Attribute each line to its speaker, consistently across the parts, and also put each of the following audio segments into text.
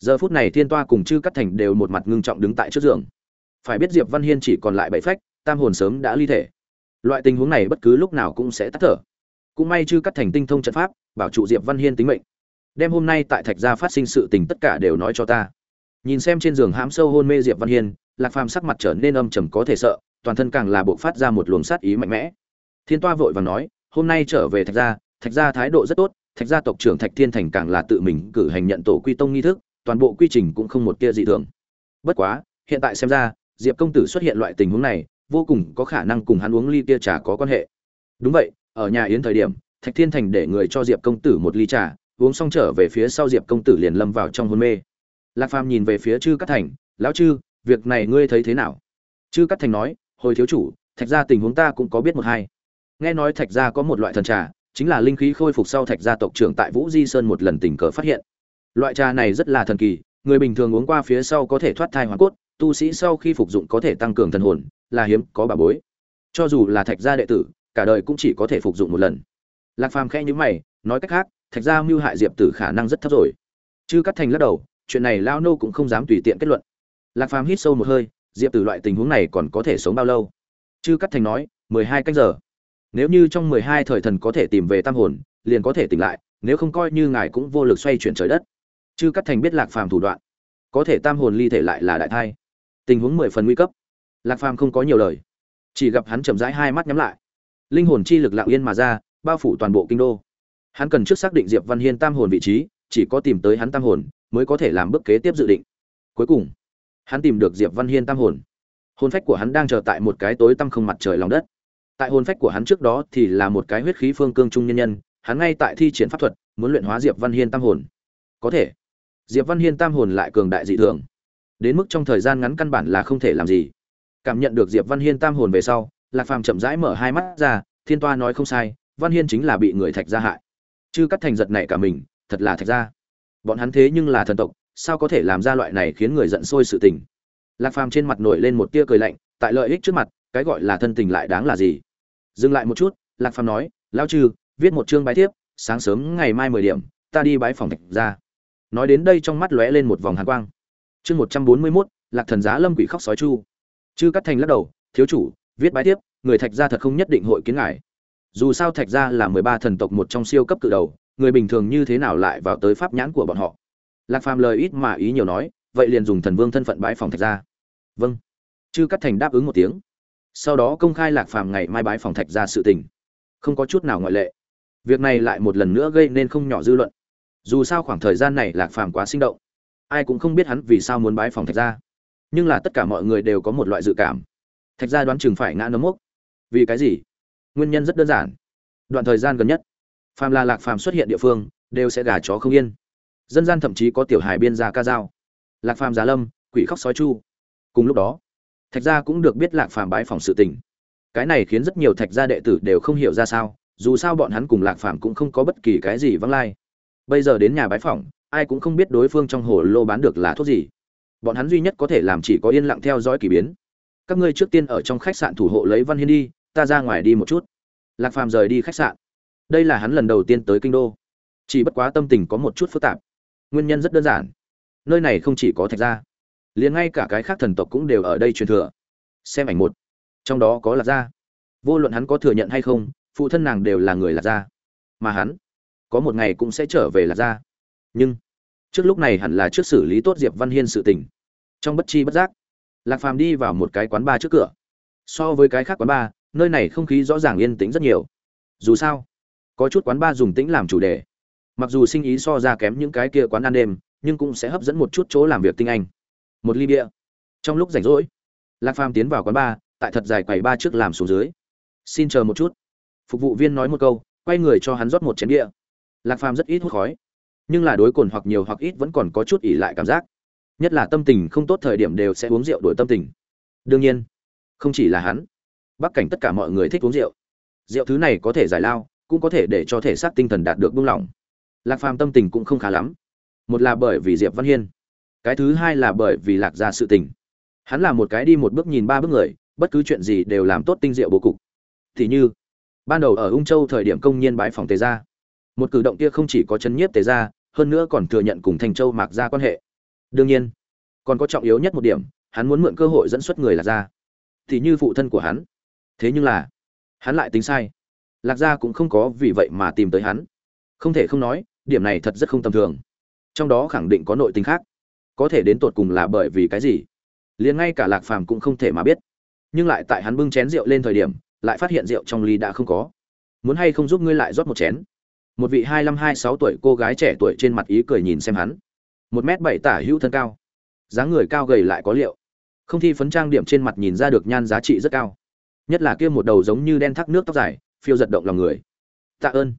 Speaker 1: giờ phút này thiên toa cùng chư cắt thành đều một mặt ngưng trọng đứng tại trước giường. Phải biết diệp văn hiên chỉ còn lại bảy phách, tam hồn sớm đã ly thể. Loại tình huống này bất cứ lúc nào cũng sẽ tắt thở. Cũng may chư cắt thành tinh thông trận pháp, bảo trụ diệp văn hiên tính mệnh. Đem hôm nay tại thạch gia phát sinh sự tình tất cả đều nói cho ta. Nhìn xem trên giường hãm sâu hôn mê diệp văn hiên, lạc phàm sắc mặt trở nên âm trầm có thể sợ, toàn thân càng là buộc phát ra một luồng sát ý mạnh mẽ. Thiên toa vội vàng nói, hôm nay trở về thạch gia thạch gia thái độ rất tốt, thạch gia tộc trưởng thạch thiên thành càng là tự mình cử hành nhận tổ quy tông nghi thức toàn bộ quy trình cũng không một tia dị thường. Bất quá hiện tại xem ra diệp công tử xuất hiện loại tình huống này vô cùng có khả năng cùng hắn uống ly tia trà có quan hệ. Đúng vậy ở nhà yến thời điểm thạch thiên thành để người cho diệp công tử một ly trà uống xong trở về phía sau diệp công tử liền lâm vào trong hôn mê. Lạc phàm nhìn về phía Trư cát thành lão Trư, việc này ngươi thấy thế nào? Trư cát thành nói hồi thiếu chủ thạch gia tình huống ta cũng có biết một hai. Nghe nói thạch gia có một loại thần trà chính là linh khí khôi phục sau thạch gia tộc trưởng tại vũ di sơn một lần tình cờ phát hiện loại trà này rất là thần kỳ, người bình thường uống qua phía sau có thể thoát thai hoàn cốt, tu sĩ sau khi phục dụng có thể tăng cường thần hồn, là hiếm, có bà bối. Cho dù là thạch gia đệ tử, cả đời cũng chỉ có thể phục dụng một lần. Lạc phàm khẽ nhíu mày, nói cách khác, thạch gia mưu hại diệp tử khả năng rất thấp rồi. Chư cắt thành lắc đầu, chuyện này Lão nô cũng không dám tùy tiện kết luận. Lạc phàm hít sâu một hơi, diệp tử loại tình huống này còn có thể sống bao lâu? Chư cắt thành nói, mười hai canh giờ. Nếu như trong mười hai thời thần có thể tìm về tam hồn, liền có thể tỉnh lại, nếu không coi như ngài cũng vô lực xoay chuyển trời đất chư cắt thành biết lạc phàm thủ đoạn, có thể tam hồn ly thể lại là đại thai. Tình huống mười phần nguy cấp. Lạc phàm không có nhiều lời, chỉ gặp hắn chậm rãi hai mắt nhắm lại. Linh hồn chi lực lặng yên mà ra, bao phủ toàn bộ kinh đô. Hắn cần trước xác định diệp văn hiên tam hồn vị trí, chỉ có tìm tới hắn tam hồn, mới có thể làm bước kế tiếp dự định. Cuối cùng, hắn tìm được diệp văn hiên tam hồn. Hồn phách của hắn đang chờ tại một cái tối tăm không mặt trời lòng đất. Tại hồn phách của hắn trước đó thì là một cái huyết khí phương cương trung nhân nhân, hắn ngay tại thi triển pháp thuật, muốn luyện hóa diệp văn hiên tam hồn. Có thể diệp văn hiên tam hồn lại cường đại dị thường. Đến mức trong thời gian ngắn căn bản là không thể làm gì. Cảm nhận được diệp văn hiên tam hồn về sau, lạc phàm chậm rãi mở hai mắt ra, thiên toa nói không sai, văn hiên chính là bị người thạch gia hại. Chư cắt thành giật này cả mình, thật là thạch gia. Bọn hắn thế nhưng là thần tộc, sao có thể làm ra loại này khiến người giận sôi sự tình? Lạc phàm trên mặt nổi lên một tia cười lạnh, tại lợi ích trước mặt, cái gọi là thân tình lại đáng là gì? Dừng lại một chút, lạc phàm nói lao chư viết một chương bái tiếp sáng sớm ngày mai mười điểm, ta đi bái phòng thạch ra nói đến đây trong mắt lóe lên một vòng hàn quang. Chương một trăm bốn mươi mốt, lạc thần giá lâm quỷ khóc sói chu. Chư cắt thành lắc đầu, thiếu chủ, viết bái tiếp, người thạch gia thật không nhất định hội kiến ngài. Dù sao thạch gia là mười ba thần tộc một trong siêu cấp cự đầu, người bình thường như thế nào lại vào tới pháp nhãn của bọn họ? Lạc phàm lời ít mà ý nhiều nói, vậy liền dùng thần vương thân phận bái phòng thạch gia. Vâng. Chư cắt thành đáp ứng một tiếng. Sau đó công khai lạc phàm ngày mai bái phòng thạch gia sự tình. Không có chút nào ngoại lệ. Việc này lại một lần nữa gây nên không nhỏ dư luận dù sao khoảng thời gian này lạc phàm quá sinh động, ai cũng không biết hắn vì sao muốn bái phòng thạch gia. Nhưng là tất cả mọi người đều có một loại dự cảm. Thạch gia đoán chừng phải ngã nấm mốc. Vì cái gì? Nguyên nhân rất đơn giản. Đoạn thời gian gần nhất, phàm là lạc phàm xuất hiện địa phương, đều sẽ gà chó không yên. Dân gian thậm chí có tiểu hài biên gia ca dao. Lạc phàm giá lâm, quỷ khóc sói chu. Cùng lúc đó, thạch gia cũng được biết lạc phàm bái phòng sự tình. Cái này khiến rất nhiều thạch gia đệ tử đều không hiểu ra sao, dù sao bọn hắn cùng lạc phàm cũng không có bất kỳ cái gì vắng lai bây giờ đến nhà bái phỏng, ai cũng không biết đối phương trong hồ lô bán được là thuốc gì. Bọn hắn duy nhất có thể làm chỉ có yên lặng theo dõi k ỳ biến. Các ngươi trước tiên ở trong khách sạn thủ hộ lấy văn hiên đi, ta ra ngoài đi một chút. Lạc phàm rời đi khách sạn. Đây là hắn lần đầu tiên tới kinh đô. Chỉ bất quá tâm tình có một chút phức tạp. Nguyên nhân rất đơn giản. Nơi này không chỉ có thạch gia, liền ngay cả cái khác thần tộc cũng đều ở đây truyền thừa. Xem ảnh một. Trong đó có lạc gia. Vô luận hắn có thừa nhận hay không, phụ thân nàng đều là người lạc gia. Mà hắn có một ngày cũng sẽ trở về lạc gia. Nhưng, trước lúc này hẳn là trước xử lý tốt diệp văn hiên sự tình. Trong bất chi bất giác, lạc phàm đi vào một cái quán bar trước cửa. So với cái khác quán bar, nơi này không khí rõ ràng yên tĩnh rất nhiều. Dù sao, có chút quán bar dùng tĩnh làm chủ đề. Mặc dù sinh ý so ra kém những cái kia quán ăn đêm, nhưng cũng sẽ hấp dẫn một chút chỗ làm việc tinh anh. Một ly bia. Trong lúc rảnh rỗi, lạc phàm tiến vào quán bar, tại thật dài quầy ba trước làm xuống dưới. Xin chờ một chút. Phục vụ viên nói một câu, quay người cho hắn rót một chén bia lạc phàm rất ít hút khói, nhưng là đối cồn hoặc nhiều hoặc ít vẫn còn có chút ỉ lại cảm giác. Nhất là tâm tình không tốt thời điểm đều sẽ uống rượu đổi tâm tình. Đương nhiên, không chỉ là hắn, bắc cảnh tất cả mọi người thích uống rượu. Rượu thứ này có thể giải lao, cũng có thể để cho thể xác tinh thần đạt được buông lỏng. Lạc phàm tâm tình cũng không khá lắm. Một là bởi vì diệp văn hiên, cái thứ hai là bởi vì lạc ra sự tình. Hắn là một cái đi một bước nhìn ba bước người, bất cứ chuyện gì đều làm tốt tinh diệu bố cục. Thì như, ban đầu ở ung châu thời điểm công nhiên bái phòng tề gia một cử động kia không chỉ có chấn nhiếp tề gia, hơn nữa còn thừa nhận cùng thành châu mạc gia quan hệ. Đương nhiên, còn có trọng yếu nhất một điểm, hắn muốn mượn cơ hội dẫn xuất người lạc gia. Thì như phụ thân của hắn. Thế nhưng là, hắn lại tính sai. Lạc gia cũng không có vì vậy mà tìm tới hắn. Không thể không nói, điểm này thật rất không tầm thường. Trong đó khẳng định có nội tình khác. Có thể đến tột cùng là bởi vì cái gì? Liền ngay cả lạc phàm cũng không thể mà biết. Nhưng lại tại hắn bưng chén rượu lên thời điểm, lại phát hiện rượu trong ly đã không có. Muốn hay không giúp ngươi lại rót một chén? Một vị hai mươi hai sáu tuổi cô gái trẻ tuổi trên mặt ý cười nhìn xem hắn. Một m bảy tả hữu thân cao. Dáng người cao gầy lại có liệu. Không thi phấn trang điểm trên mặt nhìn ra được nhan giá trị rất cao. Nhất là kia một đầu giống như đen thác nước tóc dài, phiêu giật động lòng người. Tạ ơn.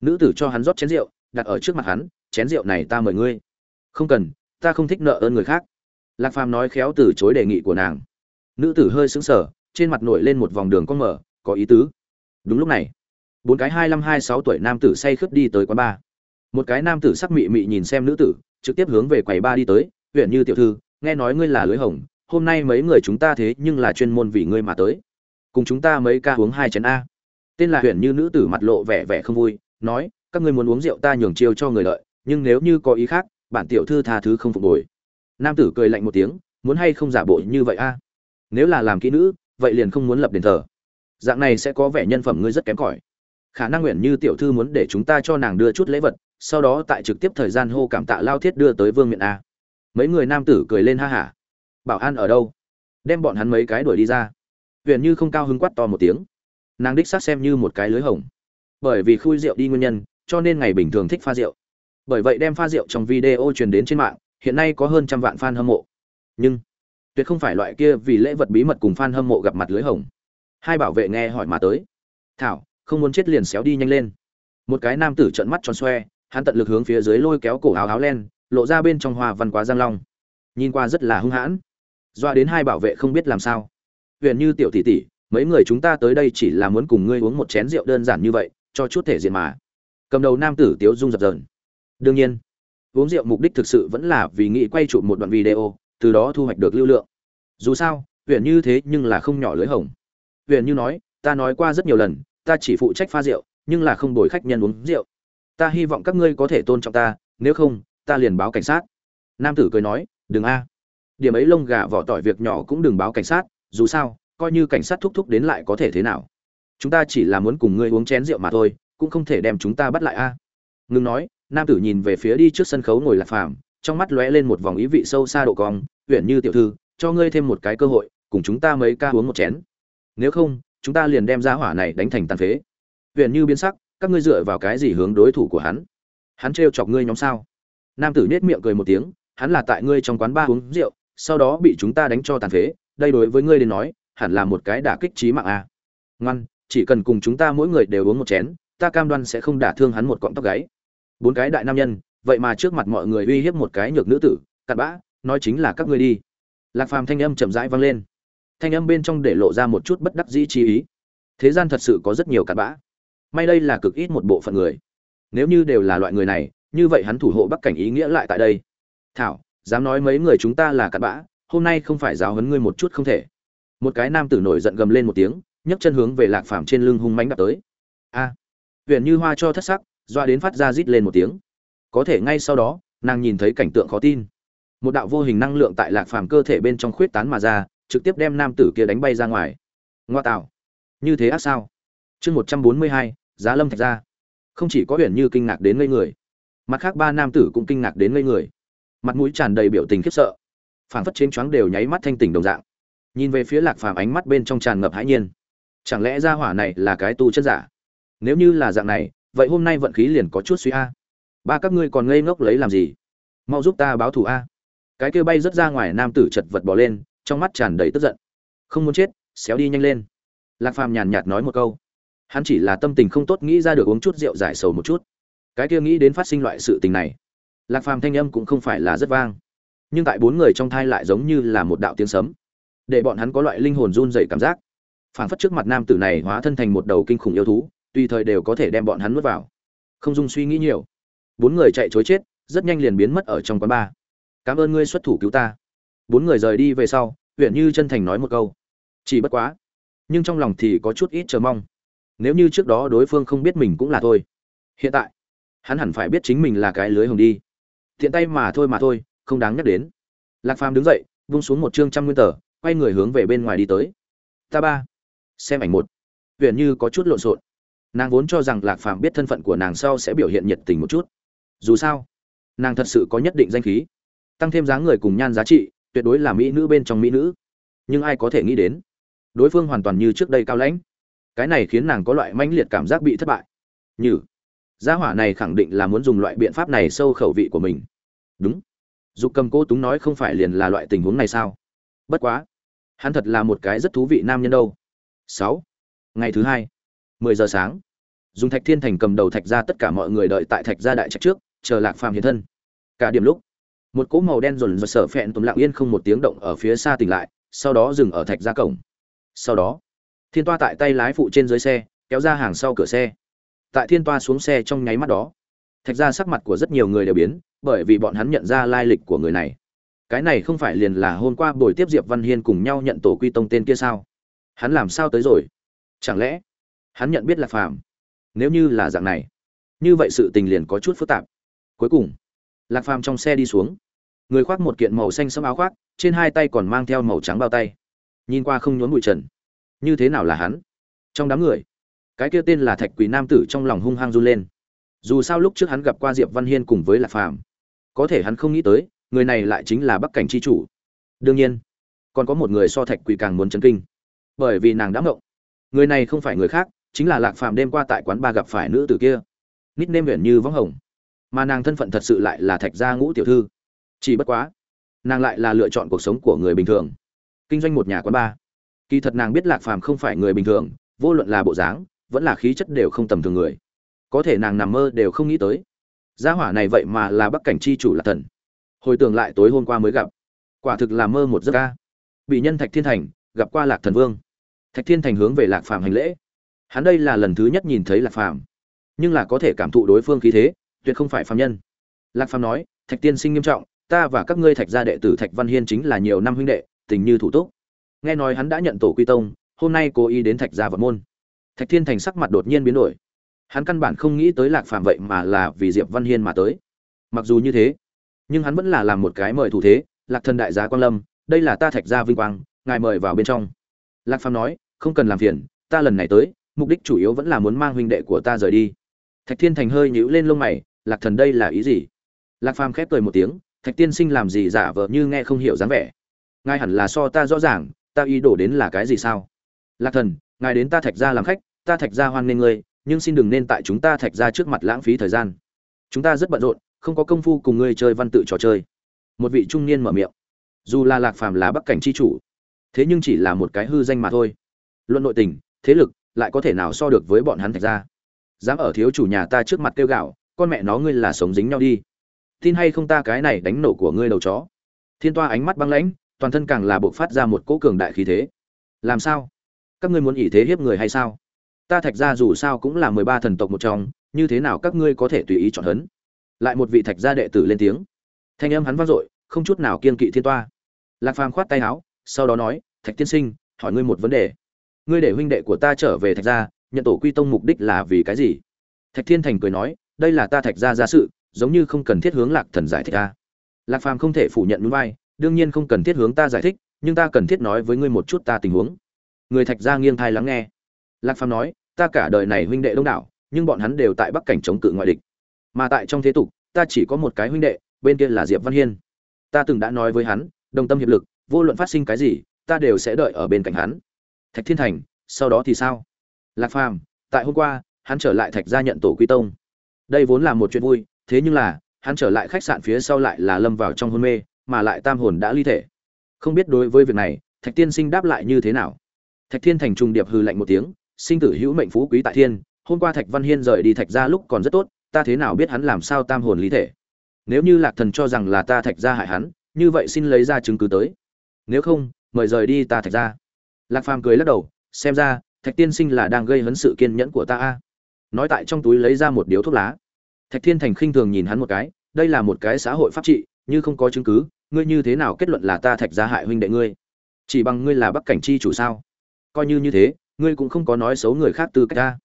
Speaker 1: Nữ tử cho hắn rót chén rượu, đặt ở trước mặt hắn, chén rượu này ta mời ngươi. Không cần, ta không thích nợ ơn người khác. Lạc phàm nói khéo từ chối đề nghị của nàng. Nữ tử hơi sững sờ, trên mặt nổi lên một vòng đường con mở, có ý tứ. Đúng lúc này bốn cái hai mươi hai sáu tuổi nam tử say khướt đi tới quán ba. một cái nam tử sắc mị mị nhìn xem nữ tử, trực tiếp hướng về quầy ba đi tới huyện như tiểu thư, nghe nói ngươi là lưới hồng, hôm nay mấy người chúng ta thế nhưng là chuyên môn vì ngươi mà tới. Cùng chúng ta mấy ca uống hai chén a. Tên là huyện như nữ tử mặt lộ vẻ vẻ không vui, nói, các ngươi muốn uống rượu ta nhường chiêu cho người lợi, nhưng nếu như có ý khác, bản tiểu thư tha thứ không phục hồi. Nam tử cười lạnh một tiếng, muốn hay không giả bộ như vậy a? Nếu là làm kỹ nữ, vậy liền không muốn lập đền thờ. Dạng này sẽ có vẻ nhân phẩm ngươi rất kém cỏi khả năng nguyện như tiểu thư muốn để chúng ta cho nàng đưa chút lễ vật, sau đó tại trực tiếp thời gian hô cảm tạ lao thiết đưa tới vương miện a. Mấy người nam tử cười lên ha hả. Bảo an ở đâu? Đem bọn hắn mấy cái đuổi đi ra. Huyện như không cao hứng quát to một tiếng. Nàng đích xác xem như một cái lưới hồng. Bởi vì khui rượu đi nguyên nhân, cho nên ngày bình thường thích pha rượu. Bởi vậy đem pha rượu trong video truyền đến trên mạng, hiện nay có hơn trăm vạn fan hâm mộ. Nhưng, tuyệt không phải loại kia vì lễ vật bí mật cùng fan hâm mộ gặp mặt lưới hồng. Hai bảo vệ nghe hỏi mà tới. Thảo không muốn chết liền xéo đi nhanh lên. Một cái nam tử trợn mắt tròn xoe, hắn tận lực hướng phía dưới lôi kéo cổ áo áo len, lộ ra bên trong hoa văn quá giang long. Nhìn qua rất là hung hãn. Doa đến hai bảo vệ không biết làm sao. Huyền như tiểu tỷ tỷ, mấy người chúng ta tới đây chỉ là muốn cùng ngươi uống một chén rượu đơn giản như vậy, cho chút thể diện mà. Cầm đầu nam tử tiếu dung dập dờn. Đương nhiên, uống rượu mục đích thực sự vẫn là vì nghĩ quay chụp một đoạn video, từ đó thu hoạch được lưu lượng. Dù sao, huyền như thế nhưng là không nhỏ lưới hồng. Huyền như nói, ta nói qua rất nhiều lần ta chỉ phụ trách pha rượu, nhưng là không đổi khách nhân uống rượu. Ta hy vọng các ngươi có thể tôn trọng ta, nếu không, ta liền báo cảnh sát. Nam tử cười nói, đừng a. Điểm ấy lông gà vỏ tỏi việc nhỏ cũng đừng báo cảnh sát, dù sao, coi như cảnh sát thúc thúc đến lại có thể thế nào. Chúng ta chỉ là muốn cùng ngươi uống chén rượu mà thôi, cũng không thể đem chúng ta bắt lại a. Ngừng nói, nam tử nhìn về phía đi trước sân khấu ngồi lạc phàm trong mắt lóe lên một vòng ý vị sâu xa độ cong, uyển như tiểu thư, cho ngươi thêm một cái cơ hội, cùng chúng ta mấy ca uống một chén. Nếu không chúng ta liền đem ra hỏa này đánh thành tàn phế. Huyện như biến sắc, các ngươi dựa vào cái gì hướng đối thủ của hắn? Hắn trêu chọc ngươi nhóm sao? Nam tử nết miệng cười một tiếng, hắn là tại ngươi trong quán ba uống rượu, sau đó bị chúng ta đánh cho tàn phế, đây đối với ngươi đến nói, hẳn là một cái đả kích trí mạng a. À. ngoan, chỉ cần cùng chúng ta mỗi người đều uống một chén, ta cam đoan sẽ không đả thương hắn một cọng tóc gáy. Bốn cái đại nam nhân, vậy mà trước mặt mọi người uy hiếp một cái nhược nữ tử, cặn bã, nói chính là các ngươi đi. Lạc phàm thanh âm chậm rãi vang lên thanh âm bên trong để lộ ra một chút bất đắc dĩ chi ý. Thế gian thật sự có rất nhiều cặn bã. May đây là cực ít một bộ phận người. Nếu như đều là loại người này như vậy hắn thủ hộ bắc cảnh ý nghĩa lại tại đây. Thảo dám nói mấy người chúng ta là cặn bã hôm nay không phải giáo huấn ngươi một chút không thể. Một cái nam tử nổi giận gầm lên một tiếng nhấc chân hướng về lạc phàm trên lưng hung mánh đập tới. A! À, huyền như hoa cho thất sắc doa đến phát ra rít lên một tiếng. Có thể ngay sau đó nàng nhìn thấy cảnh tượng khó tin. Một đạo vô hình năng lượng tại lạc phàm cơ thể bên trong khuyết tán mà ra trực tiếp đem nam tử kia đánh bay ra ngoài. Ngoa tạo. Như thế ác sao? Chương một trăm bốn mươi hai, giá lâm thạch ra. Không chỉ có huyền như kinh ngạc đến ngây người, mặt khác ba nam tử cũng kinh ngạc đến ngây người. Mặt mũi tràn đầy biểu tình khiếp sợ. Phảng phất chiến choáng đều nháy mắt thanh tỉnh đồng dạng. Nhìn về phía lạc phàm ánh mắt bên trong tràn ngập hãi nhiên. Chẳng lẽ ra hỏa này là cái tu chân giả? Nếu như là dạng này, vậy hôm nay vận khí liền có chút suy a. Ba các ngươi còn ngây ngốc lấy làm gì? Mau giúp ta báo thù a. Cái kia bay rất ra ngoài nam tử chật vật bỏ lên trong mắt tràn đầy tức giận. Không muốn chết, xéo đi nhanh lên. Lạc phàm nhàn nhạt nói một câu. Hắn chỉ là tâm tình không tốt nghĩ ra được uống chút rượu giải sầu một chút. Cái kia nghĩ đến phát sinh loại sự tình này, lạc phàm thanh âm cũng không phải là rất vang. Nhưng tại bốn người trong thai lại giống như là một đạo tiếng sấm. Để bọn hắn có loại linh hồn run rẩy cảm giác. Phảng phất trước mặt nam tử này hóa thân thành một đầu kinh khủng yêu thú, tùy thời đều có thể đem bọn hắn nuốt vào. Không dung suy nghĩ nhiều. Bốn người chạy chối chết, rất nhanh liền biến mất ở trong quán bar. Cảm ơn ngươi xuất thủ cứu ta bốn người rời đi về sau, huyện như chân thành nói một câu. Chỉ bất quá, nhưng trong lòng thì có chút ít chờ mong. Nếu như trước đó đối phương không biết mình cũng là thôi. Hiện tại, hắn hẳn phải biết chính mình là cái lưới hồng đi. Thiện tay mà thôi mà thôi, không đáng nhắc đến. Lạc phàm đứng dậy, vung xuống một chương trăm nguyên tờ, quay người hướng về bên ngoài đi tới. Ta ba, xem ảnh một. Huyện như có chút lộn xộn. Nàng vốn cho rằng lạc phàm biết thân phận của nàng sau sẽ biểu hiện nhiệt tình một chút. Dù sao, nàng thật sự có nhất định danh khí, tăng thêm dáng người cùng nhan giá trị tuyệt đối là mỹ nữ bên trong mỹ nữ. Nhưng ai có thể nghĩ đến, đối phương hoàn toàn như trước đây cao lãnh. Cái này khiến nàng có loại mãnh liệt cảm giác bị thất bại. Như gia hỏa này khẳng định là muốn dùng loại biện pháp này sâu khẩu vị của mình. Đúng. Dục cầm cô túng nói không phải liền là loại tình huống này sao? Bất quá. Hắn thật là một cái rất thú vị nam nhân đâu. Sáu. Ngày thứ hai. Mười giờ sáng. Dùng thạch thiên thành cầm đầu thạch ra tất cả mọi người đợi tại thạch gia đại trạch trước, chờ lạc phàm hiện thân. Cả điểm lúc một cỗ màu đen dồn dồn sợ phẹn tùm lặng yên không một tiếng động ở phía xa tỉnh lại, sau đó dừng ở thạch gia cổng. Sau đó, thiên toa tại tay lái phụ trên dưới xe, kéo ra hàng sau cửa xe. Tại thiên toa xuống xe trong nháy mắt đó, thạch ra sắc mặt của rất nhiều người đều biến, bởi vì bọn hắn nhận ra lai lịch của người này. Cái này không phải liền là hôm qua buổi tiếp diệp văn hiên cùng nhau nhận tổ quy tông tên kia sao? Hắn làm sao tới rồi? Chẳng lẽ hắn nhận biết là phàm? Nếu như là dạng này, như vậy sự tình liền có chút phức tạp. Cuối cùng lạc phàm trong xe đi xuống. Người khoác một kiện màu xanh sẫm áo khoác, trên hai tay còn mang theo màu trắng bao tay. Nhìn qua không nhốn bụi trần. Như thế nào là hắn? Trong đám người, cái kia tên là thạch quỷ nam tử trong lòng hung hăng run lên. Dù sao lúc trước hắn gặp qua diệp văn hiên cùng với lạc phàm, có thể hắn không nghĩ tới, người này lại chính là bắc cảnh c h i chủ. Đương nhiên, còn có một người so thạch quỷ càng muốn chấn kinh. Bởi vì nàng đã mộng người này không phải người khác, chính là lạc phàm đêm qua tại quán ba gặp phải nữ tử kia. Nít nêm huyện như võng hồng mà nàng thân phận thật sự lại là thạch gia ngũ tiểu thư. Chỉ bất quá, nàng lại là lựa chọn cuộc sống của người bình thường. Kinh doanh một nhà quán ba kỳ thật nàng biết lạc phàm không phải người bình thường, vô luận là bộ dáng, vẫn là khí chất đều không tầm thường người. Có thể nàng nằm mơ đều không nghĩ tới. Gia hỏa này vậy mà là bắc cảnh chi chủ là thần. Hồi tưởng lại tối hôm qua mới gặp. Quả thực là mơ một giấc ca bị nhân thạch thiên thành, gặp qua lạc thần vương. Thạch thiên thành hướng về lạc phàm hành lễ. Hắn đây là lần thứ nhất nhìn thấy lạc phàm. Nhưng là có thể cảm thụ đối phương khí thế tuyệt không phải phàm nhân. Lạc phàm nói, thạch tiên sinh nghiêm trọng, ta và các ngươi thạch gia đệ tử thạch văn hiên chính là nhiều năm huynh đệ, tình như thủ túc. Nghe nói hắn đã nhận tổ quy tông, hôm nay cố ý đến thạch gia vật môn. Thạch thiên thành sắc mặt đột nhiên biến đổi. Hắn căn bản không nghĩ tới lạc phàm vậy mà là vì diệp văn hiên mà tới. Mặc dù như thế, nhưng hắn vẫn là làm một cái mời thủ thế, lạc thần đại gia quan lâm, đây là ta thạch gia vinh quang, ngài mời vào bên trong. Lạc phàm nói, không cần làm phiền, ta lần này tới, mục đích chủ yếu vẫn là muốn mang huynh đệ của ta rời đi. Thạch thiên thành hơi nhíu lên lông mày lạc thần đây là ý gì? Lạc phàm khép cười một tiếng, thạch tiên sinh làm gì giả vờ như nghe không hiểu dáng vẻ? Ngài hẳn là so ta rõ ràng, ta ý đổ đến là cái gì sao? Lạc thần, ngài đến ta thạch ra làm khách, ta thạch ra hoan nghênh ngươi, nhưng xin đừng nên tại chúng ta thạch ra trước mặt lãng phí thời gian. Chúng ta rất bận rộn, không có công phu cùng ngươi chơi văn tự trò chơi. Một vị trung niên mở miệng. Dù là lạc phàm là bắc cảnh c h i chủ, thế nhưng chỉ là một cái hư danh mà thôi. Luận nội tình, thế lực, lại có thể nào so được với bọn hắn thạch ra dám ở thiếu chủ nhà ta trước mặt kêu gạo con mẹ nó ngươi là sống dính nhau đi. Tin hay không ta cái này đánh nổ của ngươi đầu chó. Thiên toa ánh mắt băng lãnh, toàn thân càng là buộc phát ra một cỗ cường đại khí thế. Làm sao? Các ngươi muốn ỷ thế hiếp người hay sao? Ta thạch gia dù sao cũng là mười ba thần tộc một trong, như thế nào các ngươi có thể tùy ý chọn hấn? Lại một vị thạch gia đệ tử lên tiếng. Thanh âm hắn vang dội, không chút nào kiên kỵ thiên toa. Lạc phàm khoát tay áo, sau đó nói, thạch tiên sinh, hỏi ngươi một vấn đề. Ngươi để huynh đệ của ta trở về thạch gia, nhận tổ quy tông mục đích là vì cái gì? Thạch thiên thành cười nói đây là ta thạch gia ra sự, giống như không cần thiết hướng lạc thần giải thích ta. Lạc phàm không thể phủ nhận núi vai, đương nhiên không cần thiết hướng ta giải thích, nhưng ta cần thiết nói với ngươi một chút ta tình huống. Người thạch gia nghiêng thai lắng nghe. Lạc phàm nói, ta cả đời này huynh đệ đông đảo, nhưng bọn hắn đều tại bắc cảnh chống cự ngoại địch. Mà tại trong thế tục, ta chỉ có một cái huynh đệ, bên kia là diệp văn hiên. Ta từng đã nói với hắn, đồng tâm hiệp lực, vô luận phát sinh cái gì, ta đều sẽ đợi ở bên cạnh hắn. Thạch thiên thành, sau đó thì sao? Lạc phàm, tại hôm qua, hắn trở lại thạch gia nhận tổ quy tông đây vốn là một chuyện vui, thế nhưng là, hắn trở lại khách sạn phía sau lại là lâm vào trong hôn mê, mà lại tam hồn đã ly thể. Không biết đối với việc này, thạch tiên sinh đáp lại như thế nào? Thạch thiên thành trung điệp hư lạnh một tiếng, sinh tử hữu mệnh phú quý tại thiên, hôm qua thạch văn hiên rời đi thạch ra lúc còn rất tốt, ta thế nào biết hắn làm sao tam hồn ly thể? Nếu như lạc thần cho rằng là ta thạch ra hại hắn, như vậy xin lấy ra chứng cứ tới. Nếu không, mời rời đi ta thạch ra lạc phàm cười lắc đầu, xem ra, thạch tiên sinh là đang gây hấn sự kiên nhẫn của ta a nói tại trong túi lấy ra một điếu thuốc lá. Thạch thiên thành khinh thường nhìn hắn một cái, đây là một cái xã hội pháp trị, như không có chứng cứ, ngươi như thế nào kết luận là ta thạch gia hại huynh đệ ngươi? Chỉ bằng ngươi là bắc cảnh chi chủ sao? Coi như như thế, ngươi cũng không có nói xấu người khác từ cách ta.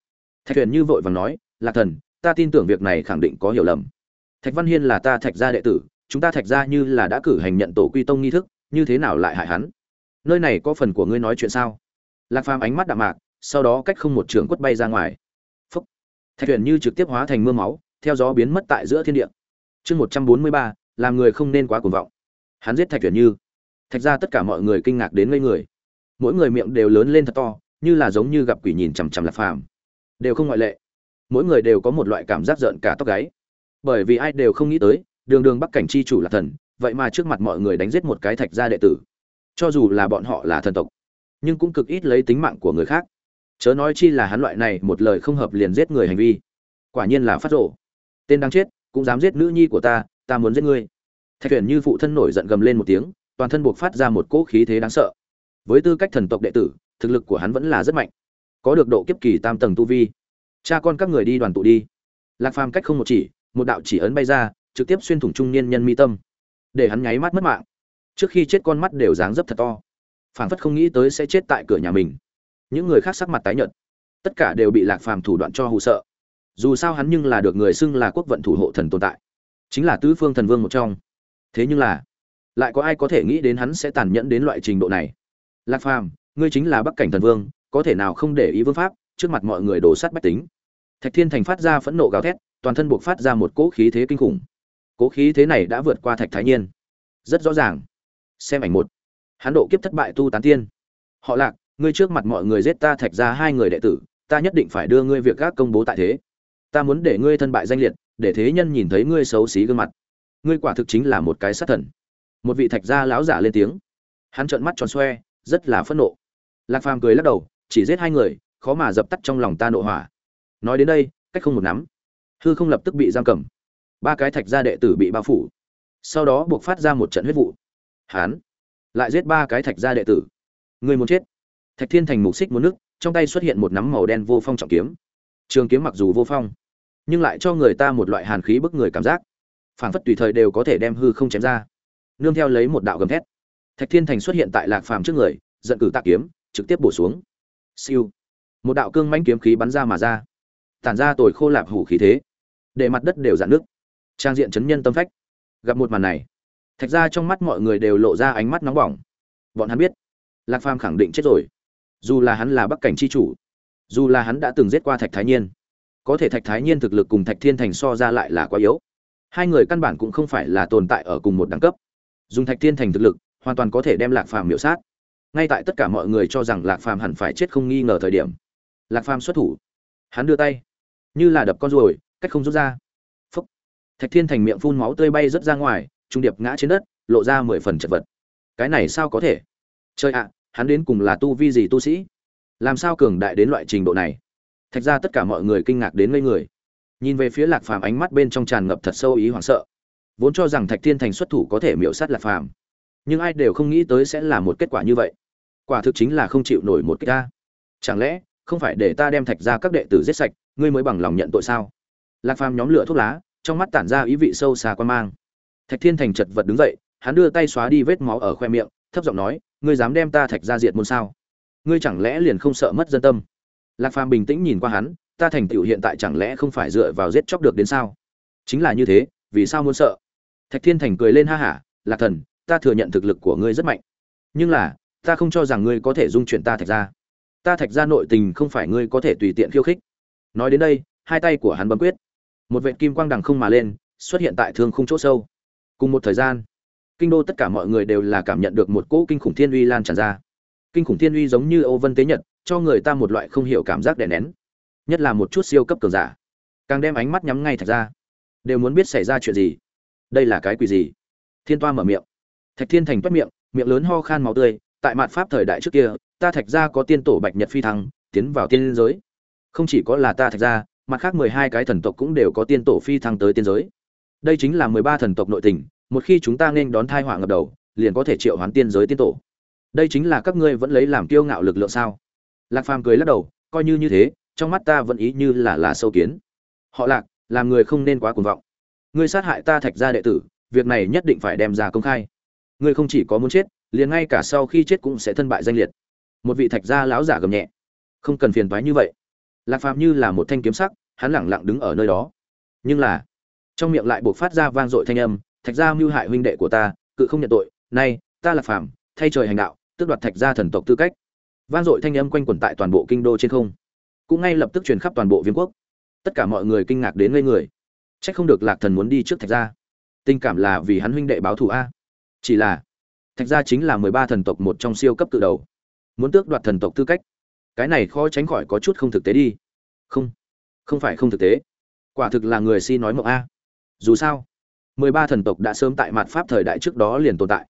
Speaker 1: Thạch huyền như vội vàng nói, lạc thần, ta tin tưởng việc này khẳng định có hiểu lầm. Thạch văn hiên là ta thạch gia đệ tử, chúng ta thạch gia như là đã cử hành nhận tổ quy tông nghi thức, như thế nào lại hại hắn? Nơi này có phần của ngươi nói chuyện sao? Lạc phàm ánh mắt đạm mạc, sau đó cách không một trường quất bay ra ngoài thạch thuyền như trực tiếp hóa thành mưa máu, theo gió biến mất tại giữa thiên địa. Chương một trăm bốn mươi ba, làm người không nên quá cuồng vọng. Hắn giết thạch thuyền như. Thạch ra tất cả mọi người kinh ngạc đến ngây người. Mỗi người miệng đều lớn lên thật to, như là giống như gặp quỷ nhìn chằm chằm lạc phàm. Đều không ngoại lệ. Mỗi người đều có một loại cảm giác giận cả tóc gáy. Bởi vì ai đều không nghĩ tới, đường đường bắc cảnh chi chủ là thần, vậy mà trước mặt mọi người đánh giết một cái thạch gia đệ tử. Cho dù là bọn họ là thần tộc, nhưng cũng cực ít lấy tính mạng của người khác chớ nói chi là hắn loại này một lời không hợp liền giết người hành vi. Quả nhiên là phát rộ tên đang chết, cũng dám giết nữ nhi của ta ta muốn giết ngươi. Thạch tuyển như phụ thân nổi giận gầm lên một tiếng, toàn thân buộc phát ra một cỗ khí thế đáng sợ. Với tư cách thần tộc đệ tử, thực lực của hắn vẫn là rất mạnh. Có được độ kiếp kỳ tam tầng tu vi. Cha con các người đi đoàn tụ đi. Lạc phàm cách không một chỉ, một đạo chỉ ấn bay ra, trực tiếp xuyên thủng trung niên nhân mi tâm. Để hắn nháy mắt mất mạng. Trước khi chết con mắt đều dáng dấp thật to. Phảng phất không nghĩ tới sẽ chết tại cửa nhà mình những người khác sắc mặt tái nhợt. Tất cả đều bị lạc phàm thủ đoạn cho hù sợ. Dù sao hắn nhưng là được người xưng là quốc vận thủ hộ thần tồn tại. Chính là tứ phương thần vương một trong. Thế nhưng là, lại có ai có thể nghĩ đến hắn sẽ tàn nhẫn đến loại trình độ này? Lạc phàm, ngươi chính là bắc cảnh thần vương, có thể nào không để ý vương pháp, trước mặt mọi người đổ sát bách tính. Thạch thiên thành phát ra phẫn nộ gào thét, toàn thân buộc phát ra một cỗ khí thế kinh khủng. Cỗ khí thế này đã vượt qua thạch thái nhiên. Rất rõ ràng. Xem ảnh một. Hắn độ kiếp thất bại tu tán tiên. Họ lạc ngươi trước mặt mọi người giết ta thạch ra hai người đệ tử, ta nhất định phải đưa ngươi việc gác công bố tại thế. Ta muốn để ngươi thân bại danh liệt, để thế nhân nhìn thấy ngươi xấu xí gương mặt. Ngươi quả thực chính là một cái sát thần. Một vị thạch gia lão giả lên tiếng. Hắn trợn mắt tròn xoe, rất là phẫn nộ. Lạc phàm cười lắc đầu, chỉ giết hai người, khó mà dập tắt trong lòng ta nộ hỏa. Nói đến đây, cách không một nắm. Hư không lập tức bị giam cầm. Ba cái thạch gia đệ tử bị bao phủ. Sau đó buộc phát ra một trận huyết vụ. Hắn lại giết ba cái thạch gia đệ tử. Người muốn chết thạch thiên thành mục xích muốn nước, trong tay xuất hiện một nắm màu đen vô phong trọng kiếm. Trường kiếm mặc dù vô phong, nhưng lại cho người ta một loại hàn khí bức người cảm giác. Phảng phất tùy thời đều có thể đem hư không chém ra. Nương theo lấy một đạo gầm thét, thạch thiên thành xuất hiện tại lạc phàm trước người, giận cử tạ kiếm, trực tiếp bổ xuống. Siêu. Một đạo cương mãnh kiếm khí bắn ra mà ra, tản ra tồi khô lạp hủ khí thế, để mặt đất đều dạn nước trang diện chấn nhân tâm phách. Gặp một màn này, thạch ra trong mắt mọi người đều lộ ra ánh mắt nóng bỏng. Bọn hắn biết, lạc phàm khẳng định chết rồi dù là hắn là bắc cảnh c h i chủ, dù là hắn đã từng giết qua thạch thái nhiên, có thể thạch thái nhiên thực lực cùng thạch thiên thành so ra lại là quá yếu. Hai người căn bản cũng không phải là tồn tại ở cùng một đẳng cấp. Dùng thạch thiên thành thực lực, hoàn toàn có thể đem lạc phàm miểu sát. Ngay tại tất cả mọi người cho rằng lạc phàm hẳn phải chết không nghi ngờ thời điểm, lạc phàm xuất thủ. Hắn đưa tay, như là đập con ruồi, cách không rút ra. Phúc. Thạch thiên thành miệng phun máu tươi bay rớt ra ngoài, trung điệp ngã trên đất, lộ ra mười phần chật vật. Cái này sao có thể? Chơi ạ hắn đến cùng là tu vi gì tu sĩ? Làm sao cường đại đến loại trình độ này? Thạch ra tất cả mọi người kinh ngạc đến ngây người. Nhìn về phía lạc phàm ánh mắt bên trong tràn ngập thật sâu ý hoảng sợ. Vốn cho rằng thạch thiên thành xuất thủ có thể miễu sát lạc phàm, nhưng ai đều không nghĩ tới sẽ là một kết quả như vậy. Quả thực chính là không chịu nổi một cái ta. Chẳng lẽ không phải để ta đem thạch ra các đệ tử giết sạch, ngươi mới bằng lòng nhận tội sao? Lạc phàm nhóm lửa thuốc lá, trong mắt tản ra ý vị sâu xa quan mang. Thạch thiên thành chật vật đứng dậy, hắn đưa tay xóa đi vết máu ở khoe miệng, thấp giọng nói ngươi dám đem ta thạch ra diệt môn sao? Ngươi chẳng lẽ liền không sợ mất dân tâm? Lạc phàm bình tĩnh nhìn qua hắn, ta thành tựu hiện tại chẳng lẽ không phải dựa vào giết chóc được đến sao? Chính là như thế, vì sao muốn sợ? Thạch thiên thành cười lên ha hả, lạc thần, ta thừa nhận thực lực của ngươi rất mạnh. Nhưng là, ta không cho rằng ngươi có thể dung chuyển ta thạch ra. Ta thạch ra nội tình không phải ngươi có thể tùy tiện khiêu khích. Nói đến đây, hai tay của hắn bấm quyết. Một vệ kim quang đằng không mà lên, xuất hiện tại thương khung chỗ sâu. Cùng một thời gian kinh đô tất cả mọi người đều là cảm nhận được một cỗ kinh khủng thiên uy lan tràn ra. Kinh khủng thiên uy giống như âu vân tế nhật, cho người ta một loại không hiểu cảm giác đè nén. Nhất là một chút siêu cấp cường giả. Càng đem ánh mắt nhắm ngay thạch ra đều muốn biết xảy ra chuyện gì. Đây là cái quỷ gì? Thiên toa mở miệng. Thạch thiên thành toát miệng miệng lớn ho khan máu tươi, tại mạn pháp thời đại trước kia, ta thạch ra có tiên tổ bạch nhật phi thăng, tiến vào tiên giới. Không chỉ có là ta thạch ra mặt khác mười hai cái thần tộc cũng đều có tiên tổ phi thăng tới tiên giới. Đây chính là mười ba thần tộc nội tình một khi chúng ta nên đón thai họa ngập đầu, liền có thể triệu hoán tiên giới tiên tổ. Đây chính là các ngươi vẫn lấy làm kiêu ngạo lực lượng sao? Lạc phàm cười lắc đầu, coi như như thế, trong mắt ta vẫn ý như là là sâu kiến. Họ lạc, làm người không nên quá cuồng vọng. Ngươi sát hại ta thạch gia đệ tử, việc này nhất định phải đem ra công khai. Ngươi không chỉ có muốn chết, liền ngay cả sau khi chết cũng sẽ thân bại danh liệt. Một vị thạch gia láo giả gầm nhẹ. Không cần phiền toái như vậy. Lạc phàm như là một thanh kiếm sắc, hắn lẳng lặng đứng ở nơi đó. Nhưng là, trong miệng lại buộc phát ra vang dội thanh âm thạch gia mưu hại huynh đệ của ta, cự không nhận tội, nay, ta là phàm, thay trời hành đạo, tước đoạt thạch gia thần tộc tư cách. Vang dội thanh âm quanh quẩn tại toàn bộ kinh đô trên không. Cũng ngay lập tức truyền khắp toàn bộ viêm quốc. Tất cả mọi người kinh ngạc đến ngây người. Trách không được lạc thần muốn đi trước thạch gia. Tình cảm là vì hắn huynh đệ báo thù a. Chỉ là, thạch gia chính là mười ba thần tộc một trong siêu cấp tự đầu. Muốn tước đoạt thần tộc tư cách, cái này khó tránh khỏi có chút không thực tế đi. Không không phải không thực tế. Quả thực là người si nói mộng a. Dù sao mười ba thần tộc đã sớm tại mặt pháp thời đại trước đó liền tồn tại.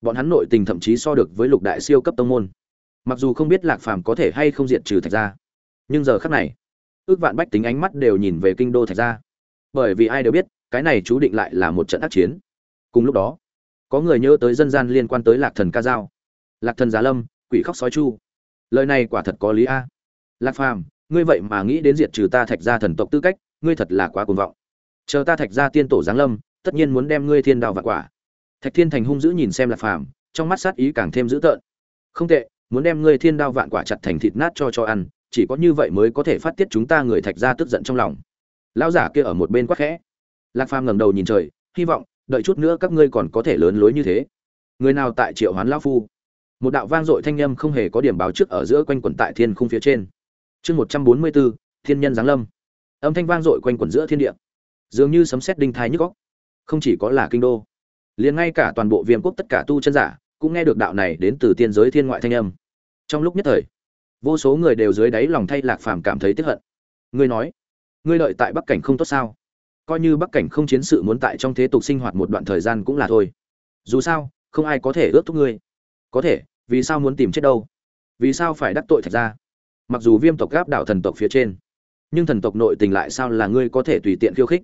Speaker 1: Bọn hắn nội tình thậm chí so được với lục đại siêu cấp tông môn. Mặc dù không biết lạc phàm có thể hay không diệt trừ thạch gia, nhưng giờ khắc này, ước vạn bách tính ánh mắt đều nhìn về kinh đô thạch gia. Bởi vì ai đều biết, cái này chú định lại là một trận ác chiến. Cùng lúc đó, có người nhớ tới dân gian liên quan tới lạc thần ca dao, lạc thần giá lâm, quỷ khóc sói chu. Lời này quả thật có lý a. Lạc phàm, ngươi vậy mà nghĩ đến diệt trừ ta thạch gia thần tộc tư cách, ngươi thật là quá cuồng vọng. Chờ ta thạch gia tiên tổ giáng lâm tất nhiên muốn đem ngươi thiên đao vạn quả. Thạch thiên thành hung dữ nhìn xem lạc phàm, trong mắt sát ý càng thêm dữ tợn. Không tệ, muốn đem ngươi thiên đao vạn quả chặt thành thịt nát cho cho ăn, chỉ có như vậy mới có thể phát tiết chúng ta người thạch gia tức giận trong lòng. Lão giả kia ở một bên quát khẽ. Lạc phàm ngẩng đầu nhìn trời, hy vọng, đợi chút nữa các ngươi còn có thể lớn lối như thế. Người nào tại triệu hoán lão phu? Một đạo vang dội thanh âm không hề có điểm báo trước ở giữa quanh quần tại thiên khung phía trên. Chương một trăm bốn mươi bốn, thiên nhân giáng lâm. Âm thanh vang dội quanh quần giữa thiên địa. Dường như sấm sét đinh tai nhức óc không chỉ có là kinh đô. Liền ngay cả toàn bộ viêm quốc tất cả tu chân giả cũng nghe được đạo này đến từ tiên giới thiên ngoại thanh âm. Trong lúc nhất thời, vô số người đều dưới đáy lòng thay lạc phàm cảm thấy tiếc hận. Ngươi nói, ngươi lợi tại bắc cảnh không tốt sao? Coi như bắc cảnh không chiến sự muốn tại trong thế tục sinh hoạt một đoạn thời gian cũng là thôi. Dù sao, không ai có thể ước thúc ngươi. Có thể, vì sao muốn tìm chết đâu? Vì sao phải đắc tội thạch ra mặc dù viêm tộc gáp đảo thần tộc phía trên, nhưng thần tộc nội tình lại sao là ngươi có thể tùy tiện khiêu khích?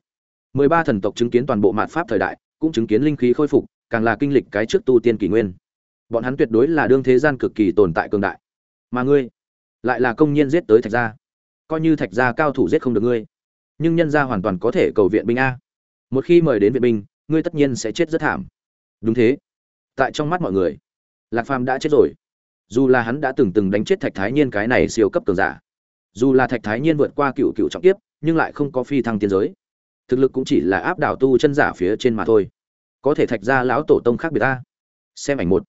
Speaker 1: Mười ba thần tộc chứng kiến toàn bộ mạt pháp thời đại, cũng chứng kiến linh khí khôi phục, càng là kinh lịch cái trước tu tiên kỷ nguyên. Bọn hắn tuyệt đối là đương thế gian cực kỳ tồn tại cường đại. Mà ngươi, lại là công nhân giết tới thạch gia. Coi như thạch gia cao thủ giết không được ngươi, nhưng nhân gia hoàn toàn có thể cầu viện binh a. Một khi mời đến viện binh, ngươi tất nhiên sẽ chết rất thảm. Đúng thế. Tại trong mắt mọi người, lạc phàm đã chết rồi. Dù là hắn đã từng từng đánh chết thạch thái nhiên cái này siêu cấp cường giả, dù là thạch thái nhiên vượt qua cựu cựu trọng tiếp nhưng lại không có phi thăng tiên giới thực lực cũng chỉ là áp đảo tu chân giả phía trên mà thôi. Có thể thạch gia lão tổ tông khác biệt ta. Xem ảnh một.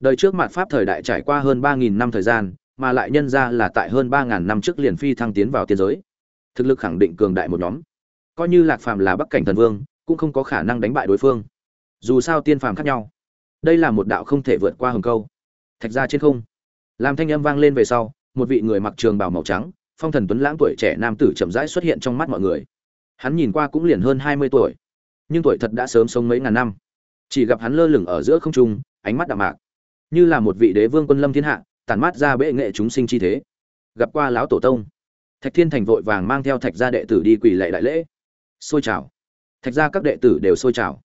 Speaker 1: Đời trước mặt pháp thời đại trải qua hơn ba nghìn năm thời gian, mà lại nhân ra là tại hơn ba ngàn năm trước liền phi thăng tiến vào tiên giới. Thực lực khẳng định cường đại một nhóm. Coi như lạc phàm là bắc cảnh thần vương, cũng không có khả năng đánh bại đối phương. Dù sao tiên phàm khác nhau. Đây là một đạo không thể vượt qua hầm câu. Thạch ra trên không. Làm thanh âm vang lên về sau, một vị người mặc trường bào màu trắng, phong thần tuấn lãng tuổi trẻ nam tử chậm rãi xuất hiện trong mắt mọi người hắn nhìn qua cũng liền hơn hai mươi tuổi, nhưng tuổi thật đã sớm sống mấy ngàn năm. Chỉ gặp hắn lơ lửng ở giữa không trung, ánh mắt đạm mạc, như là một vị đế vương quân lâm thiên hạ tàn mát ra bệ nghệ chúng sinh chi thế. Gặp qua lão tổ tông, thạch thiên thành vội vàng mang theo thạch gia đệ tử đi quỳ lệ đại lễ. Xôi chào thạch gia các đệ tử đều xôi chào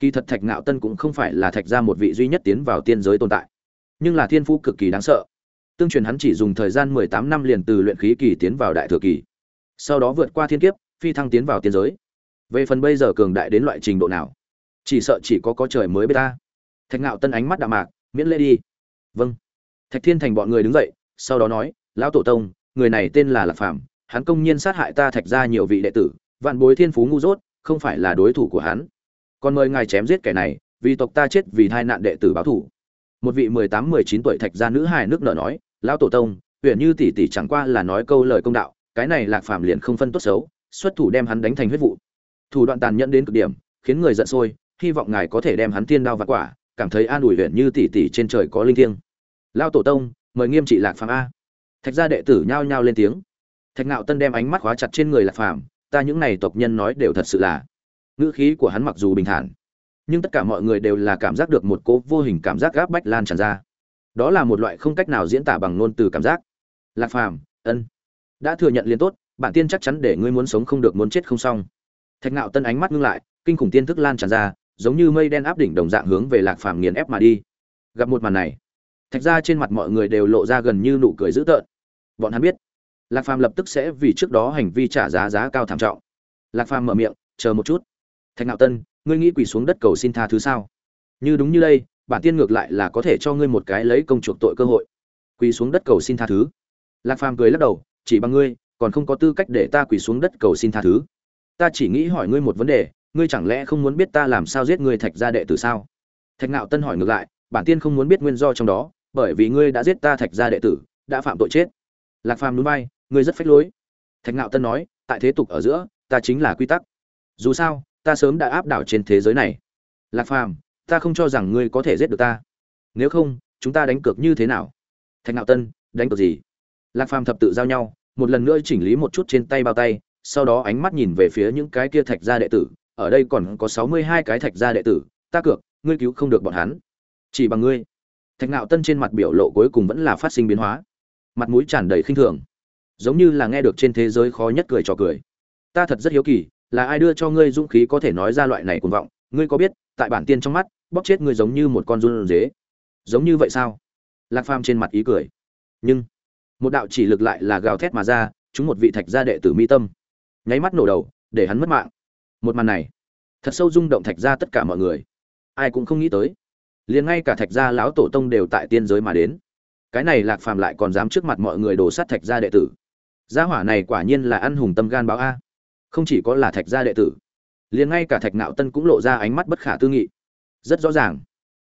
Speaker 1: kỳ thật thạch ngạo tân cũng không phải là thạch gia một vị duy nhất tiến vào tiên giới tồn tại, nhưng là thiên phú cực kỳ đáng sợ. Tương truyền hắn chỉ dùng thời gian mười tám năm liền từ luyện khí kỳ tiến vào đại thừa kỳ, sau đó vượt qua thiên kiếp phi thăng tiến vào tiên giới. Về phần bây giờ cường đại đến loại trình độ nào, chỉ sợ chỉ có có trời mới biết ta. Thạch ngạo tân ánh mắt đạm mạc, miễn lễ đi. Vâng. Thạch thiên thành bọn người đứng dậy, sau đó nói, lão tổ tông, người này tên là lạc phàm, hắn công nhiên sát hại ta thạch ra nhiều vị đệ tử, vạn bối thiên phú ngu dốt, không phải là đối thủ của hắn. Còn mời ngài chém giết kẻ này, vì tộc ta chết vì hai nạn đệ tử báo thủ một vị mười tám, mười chín tuổi thạch gia nữ hài nước nở nói, lão tổ tông huyện như tỷ tỷ chẳng qua là nói câu lời công đạo, cái này lạc phàm liền không phân tốt xấu xuất thủ đem hắn đánh thành huyết vụ. Thủ đoạn tàn nhẫn đến cực điểm, khiến người giận sôi, hy vọng ngài có thể đem hắn tiên đao vặt quả, cảm thấy an ủi huyện như tỷ tỷ trên trời có linh thiêng. Lao tổ tông, mời nghiêm trị lạc phàm a. Thạch gia đệ tử nhao nhao lên tiếng. Thạch ngạo tân đem ánh mắt khóa chặt trên người lạc phàm, ta những này tộc nhân nói đều thật sự là. Ngữ khí của hắn mặc dù bình thản, nhưng tất cả mọi người đều là cảm giác được một cố vô hình cảm giác gáp bách lan tràn ra. Đó là một loại không cách nào diễn tả bằng ngôn từ cảm giác. Lạc phàm, ân. Đã thừa nhận liền tốt bản tiên chắc chắn để ngươi muốn sống không được muốn chết không xong. Thạch ngạo tân ánh mắt ngưng lại, kinh khủng tiên thức lan tràn ra, giống như mây đen áp đỉnh đồng dạng hướng về lạc phàm nghiền ép mà đi. Gặp một màn này, thạch ra trên mặt mọi người đều lộ ra gần như nụ cười dữ tợn. Bọn hắn biết, lạc phàm lập tức sẽ vì trước đó hành vi trả giá giá cao thảm trọng. Lạc phàm mở miệng, chờ một chút. Thạch ngạo tân, ngươi nghĩ quỳ xuống đất cầu xin tha thứ sao? Như đúng như đây, bản tiên ngược lại là có thể cho ngươi một cái lấy công chuộc tội cơ hội. Quỳ xuống đất cầu xin tha thứ. Lạc phàm cười lắc đầu, chỉ bằng ngươi còn không có tư cách để ta quỳ xuống đất cầu xin tha thứ. Ta chỉ nghĩ hỏi ngươi một vấn đề, ngươi chẳng lẽ không muốn biết ta làm sao giết ngươi thạch gia đệ tử sao? Thạch ngạo tân hỏi ngược lại, bản tiên không muốn biết nguyên do trong đó, bởi vì ngươi đã giết ta thạch gia đệ tử, đã phạm tội chết. Lạc phàm núi bay, ngươi rất phách lối. Thạch ngạo tân nói, tại thế tục ở giữa, ta chính là quy tắc. Dù sao, ta sớm đã áp đảo trên thế giới này. Lạc phàm, ta không cho rằng ngươi có thể giết được ta. Nếu không, chúng ta đánh cược như thế nào? Thạch ngạo tân, đánh cược gì? Lạc phàm thập tự giao nhau một lần nữa chỉnh lý một chút trên tay bao tay, sau đó ánh mắt nhìn về phía những cái kia thạch gia đệ tử, ở đây còn có sáu mươi hai cái thạch gia đệ tử, ta cược, ngươi cứu không được bọn hắn. Chỉ bằng ngươi. Thạch Nạo tân trên mặt biểu lộ cuối cùng vẫn là phát sinh biến hóa. Mặt mũi tràn đầy khinh thường. Giống như là nghe được trên thế giới khó nhất cười trò cười. Ta thật rất hiếu kỳ, là ai đưa cho ngươi dũng khí có thể nói ra loại này cuồng vọng? Ngươi có biết, tại bản tiên trong mắt, bóp chết ngươi giống như một con run rế. giống như vậy sao? Lạc phàm trên mặt ý cười. Nhưng một đạo chỉ lực lại là gào thét mà ra, chúng một vị thạch gia đệ tử mi tâm. Nháy mắt nổ đầu, để hắn mất mạng. Một màn này, thật sâu rung động thạch gia tất cả mọi người. Ai cũng không nghĩ tới, liền ngay cả thạch gia lão tổ tông đều tại tiên giới mà đến. Cái này lạc phàm lại còn dám trước mặt mọi người đổ sát thạch gia đệ tử. Gia hỏa này quả nhiên là ăn hùng tâm gan báo a. Không chỉ có là thạch gia đệ tử, liền ngay cả thạch nạo tân cũng lộ ra ánh mắt bất khả tư nghị. Rất rõ ràng,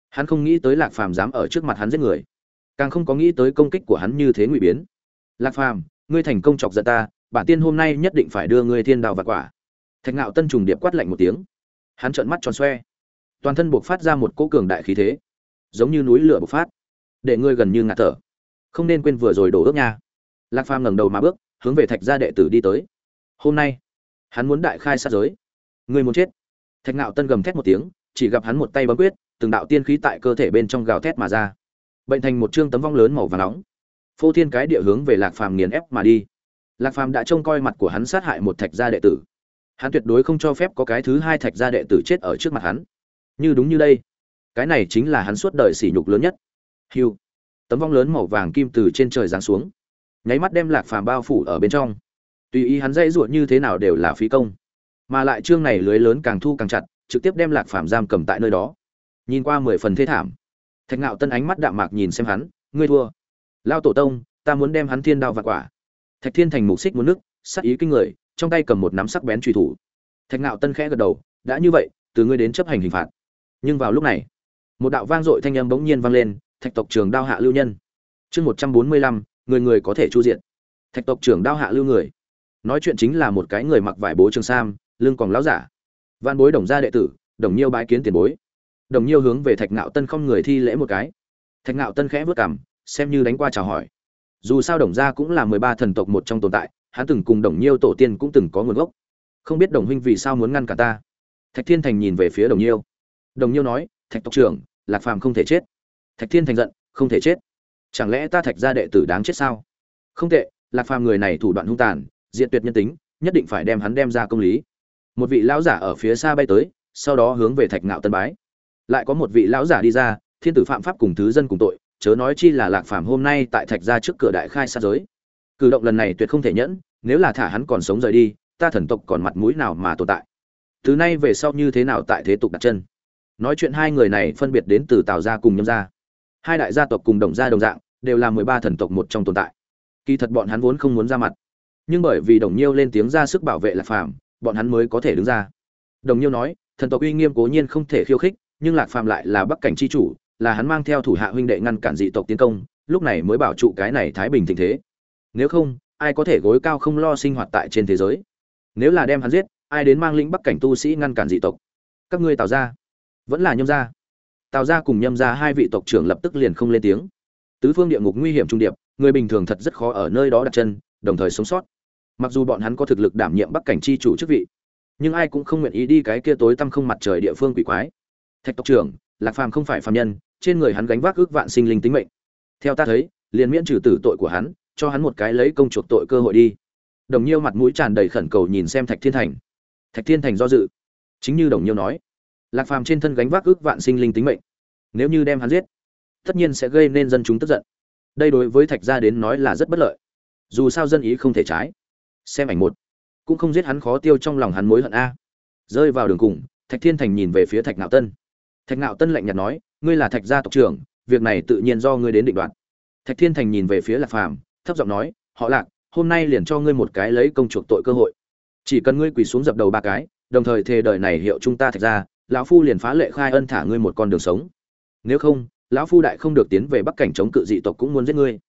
Speaker 1: hắn không nghĩ tới lạc phàm dám ở trước mặt hắn giết người càng không có nghĩ tới công kích của hắn như thế ngụy biến. Lạc phàm, ngươi thành công chọc giận ta, bản tiên hôm nay nhất định phải đưa ngươi thiên đào và quả. Thạch ngạo tân trùng điệp quát lạnh một tiếng. Hắn trợn mắt tròn xoe. Toàn thân buộc phát ra một cỗ cường đại khí thế, giống như núi lửa bộc phát, để ngươi gần như ngạt thở. Không nên quên vừa rồi đổ ước nha. Lạc phàm ngẩng đầu mà bước, hướng về thạch gia đệ tử đi tới. Hôm nay, hắn muốn đại khai sát giới. Ngươi muốn chết. Thạch ngạo tân gầm thét một tiếng, chỉ gặp hắn một tay bấm quyết, từng đạo tiên khí tại cơ thể bên trong gào thét mà ra bệnh thành một chương tấm vong lớn màu vàng nóng. Phô thiên cái địa hướng về lạc phàm nghiền ép mà đi. Lạc phàm đã trông coi mặt của hắn sát hại một thạch gia đệ tử. Hắn tuyệt đối không cho phép có cái thứ hai thạch gia đệ tử chết ở trước mặt hắn. Như đúng như đây, cái này chính là hắn suốt đời sỉ nhục lớn nhất. Hiu tấm vong lớn màu vàng kim từ trên trời giáng xuống. Nháy mắt đem lạc phàm bao phủ ở bên trong. Tùy ý hắn dây ruột như thế nào đều là phí công. Mà lại chương này lưới lớn càng thu càng chặt, trực tiếp đem lạc phàm giam cầm tại nơi đó. Nhìn qua mười phần thế thảm thạch ngạo tân ánh mắt đạm mạc nhìn xem hắn, ngươi thua. Lao tổ tông, ta muốn đem hắn thiên đao và quả. Thạch thiên thành mục xích muốn nước sắc ý kinh người, trong tay cầm một nắm sắc bén truy thủ. Thạch ngạo tân khẽ gật đầu, đã như vậy, từ ngươi đến chấp hành hình phạt. Nhưng vào lúc này, một đạo vang dội thanh âm bỗng nhiên vang lên, thạch tộc trưởng đao hạ lưu nhân. Chương một trăm bốn mươi lăm, người người có thể chu diện. Thạch tộc trưởng đao hạ lưu người. Nói chuyện chính là một cái người mặc vải bố trường sam, lưng còn láo giả. Văn bối đồng gia đệ tử, đồng nhiêu bái kiến tiền bối đồng nhiêu hướng về thạch ngạo tân không người thi lễ một cái. Thạch ngạo tân khẽ vớt cảm xem như đánh qua chào hỏi. Dù sao đồng gia cũng là mười ba thần tộc một trong tồn tại, hắn từng cùng đồng nhiêu tổ tiên cũng từng có nguồn gốc. Không biết đồng huynh vì sao muốn ngăn cả ta. Thạch thiên thành nhìn về phía đồng nhiêu. Đồng nhiêu nói, thạch tộc trưởng, lạc phàm không thể chết. Thạch thiên thành giận, không thể chết. Chẳng lẽ ta thạch gia đệ tử đáng chết sao? Không tệ, lạc phàm người này thủ đoạn hung tàn diện tuyệt nhân tính, nhất định phải đem hắn đem ra công lý. Một vị lão giả ở phía xa bay tới, sau đó hướng về thạch ngạo tân bái lại có một vị lão giả đi ra, thiên tử phạm pháp cùng thứ dân cùng tội, chớ nói chi là lạc phàm hôm nay tại thạch gia trước cửa đại khai sát giới. Cử động lần này tuyệt không thể nhẫn, nếu là thả hắn còn sống rời đi, ta thần tộc còn mặt mũi nào mà tồn tại? Từ nay về sau như thế nào tại thế tục đặt chân? Nói chuyện hai người này phân biệt đến từ tào gia cùng nhâm gia. Hai đại gia tộc cùng đồng gia đồng dạng, đều là mười ba thần tộc một trong tồn tại. Kỳ thật bọn hắn vốn không muốn ra mặt. Nhưng bởi vì đồng nhiêu lên tiếng ra sức bảo vệ lạc phàm, bọn hắn mới có thể đứng ra. Đồng nhiêu nói, thần tộc uy nghiêm cố nhiên không thể khiêu khích nhưng lạc phàm lại là bắc cảnh c h i chủ, là hắn mang theo thủ hạ huynh đệ ngăn cản dị tộc tiến công, lúc này mới bảo trụ cái này thái bình tình thế. Nếu không, ai có thể gối cao không lo sinh hoạt tại trên thế giới? Nếu là đem hắn giết, ai đến mang lĩnh bắc cảnh tu sĩ ngăn cản dị tộc? Các ngươi tào ra vẫn là nhâm gia. Tào ra cùng nhâm ra hai vị tộc trưởng lập tức liền không lên tiếng. Tứ phương địa ngục nguy hiểm trung điệp, người bình thường thật rất khó ở nơi đó đặt chân, đồng thời sống sót. Mặc dù bọn hắn có thực lực đảm nhiệm bắc cảnh chi chủ chức vị, nhưng ai cũng không nguyện ý đi cái kia tối tăm không mặt trời địa phương quỷ quái thạch tộc trưởng, lạc phàm không phải phàm nhân, trên người hắn gánh vác ước vạn sinh linh tính mệnh. Theo ta thấy, liền miễn trừ tử tội của hắn, cho hắn một cái lấy công chuộc tội cơ hội đi. Đồng nhiêu mặt mũi tràn đầy khẩn cầu nhìn xem thạch thiên thành. Thạch thiên thành do dự. Chính như đồng nhiêu nói, lạc phàm trên thân gánh vác ước vạn sinh linh tính mệnh. Nếu như đem hắn giết, tất nhiên sẽ gây nên dân chúng tức giận. Đây đối với thạch gia đến nói là rất bất lợi. Dù sao dân ý không thể trái. Xem ảnh một. Cũng không giết hắn khó tiêu trong lòng hắn mối hận a. Rơi vào đường cùng, thạch thiên thành nhìn về phía thạch nạo tân thạch nạo tân lạnh nhạt nói, ngươi là thạch gia tộc trưởng, việc này tự nhiên do ngươi đến định đoạt. Thạch thiên thành nhìn về phía lạc phàm, thấp giọng nói, họ lạc, hôm nay liền cho ngươi một cái lấy công chuộc tội cơ hội. Chỉ cần ngươi quỳ xuống dập đầu ba cái, đồng thời thề đời này hiệu chúng ta thạch ra lão phu liền phá lệ khai ân thả ngươi một con đường sống. Nếu không, lão phu đại không được tiến về bắc cảnh chống cự dị tộc cũng muốn giết ngươi.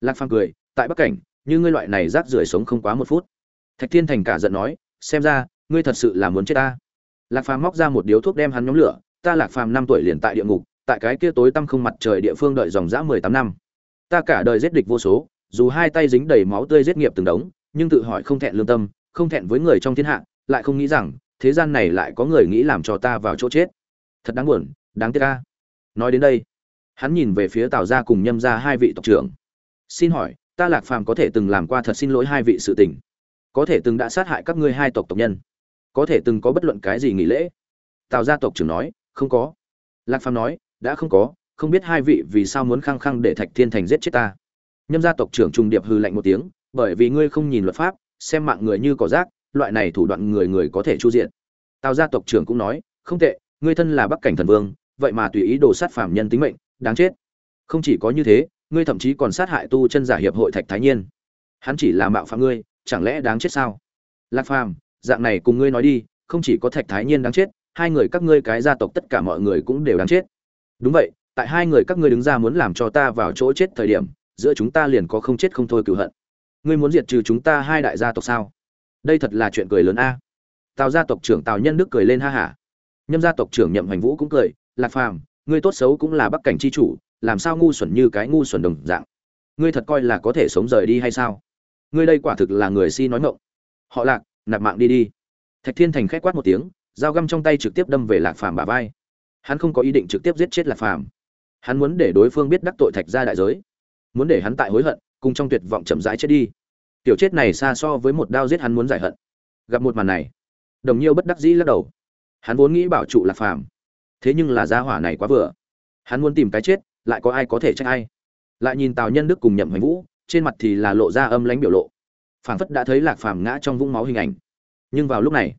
Speaker 1: Lạc phàm cười, tại bắc cảnh, như ngươi loại này rác rưởi sống không quá một phút. Thạch thiên thành cả giận nói, xem ra, ngươi thật sự là muốn chết ta. Lạc phàm móc ra một điếu thuốc đem hắn nhóm lửa ta lạc phàm năm tuổi liền tại địa ngục, tại cái kia tối tăm không mặt trời địa phương đợi dòng dã mười tám năm. Ta cả đời giết địch vô số, dù hai tay dính đầy máu tươi giết nghiệp từng đống, nhưng tự hỏi không thẹn lương tâm, không thẹn với người trong thiên hạ, lại không nghĩ rằng, thế gian này lại có người nghĩ làm cho ta vào chỗ chết. Thật đáng buồn, đáng tiếc ca nói đến đây, hắn nhìn về phía tào gia cùng nhâm ra hai vị tộc trưởng. Xin hỏi, ta lạc phàm có thể từng làm qua thật xin lỗi hai vị sự tình? Có thể từng đã sát hại các ngươi hai tộc tộc nhân? Có thể từng có bất luận cái gì nghỉ lễ? Tào gia tộc trưởng nói không có. Lạc phàm nói, đã không có, không biết hai vị vì sao muốn khăng khăng để thạch thiên thành giết chết ta. Nhâm gia tộc trưởng trùng điệp hư lạnh một tiếng, bởi vì ngươi không nhìn luật pháp, xem mạng người như cỏ rác, loại này thủ đoạn người người có thể chu diện. Tào gia tộc trưởng cũng nói, không tệ, ngươi thân là bắc cảnh thần vương, vậy mà tùy ý đồ sát phạm nhân tính mệnh, đáng chết. Không chỉ có như thế, ngươi thậm chí còn sát hại tu chân giả hiệp hội thạch thái nhiên. Hắn chỉ là mạo phạm ngươi, chẳng lẽ đáng chết sao? Lạc phàm, dạng này cùng ngươi nói đi, không chỉ có thạch thái nhiên đáng chết hai người các ngươi cái gia tộc tất cả mọi người cũng đều đáng chết. Đúng vậy, tại hai người các ngươi đứng ra muốn làm cho ta vào chỗ chết thời điểm, giữa chúng ta liền có không chết không thôi cửu hận. Ngươi muốn diệt trừ chúng ta hai đại gia tộc sao? Đây thật là chuyện cười lớn a. Tào gia tộc trưởng tào nhân đức cười lên ha hả. Nhâm gia tộc trưởng nhậm hoành vũ cũng cười, lạc phàm, ngươi tốt xấu cũng là bắc cảnh c h i chủ, làm sao ngu xuẩn như cái ngu xuẩn đồng dạng? Ngươi thật coi là có thể sống rời đi hay sao? Ngươi đây quả thực là người si nói ngộng họ lạc, nạp mạng đi đi. Thạch thiên thành k h á c quát một tiếng dao găm trong tay trực tiếp đâm về lạc phàm bả vai. Hắn không có ý định trực tiếp giết chết lạc phàm. Hắn muốn để đối phương biết đắc tội thạch ra đại giới. Muốn để hắn tại hối hận, cùng trong tuyệt vọng chậm rãi chết đi. Tiểu chết này xa so với một đao giết hắn muốn giải hận. Gặp một màn này, đồng nhiêu bất đắc dĩ lắc đầu. Hắn vốn nghĩ bảo trụ lạc phàm. Thế nhưng là gia hỏa này quá vừa. Hắn muốn tìm cái chết, lại có ai có thể trách ai? Lại nhìn tào nhân đức cùng nhậm hoành vũ, trên mặt thì là lộ ra âm lãnh biểu lộ. Phảng phất đã thấy lạc phàm ngã trong vũng máu hình ảnh. Nhưng vào lúc này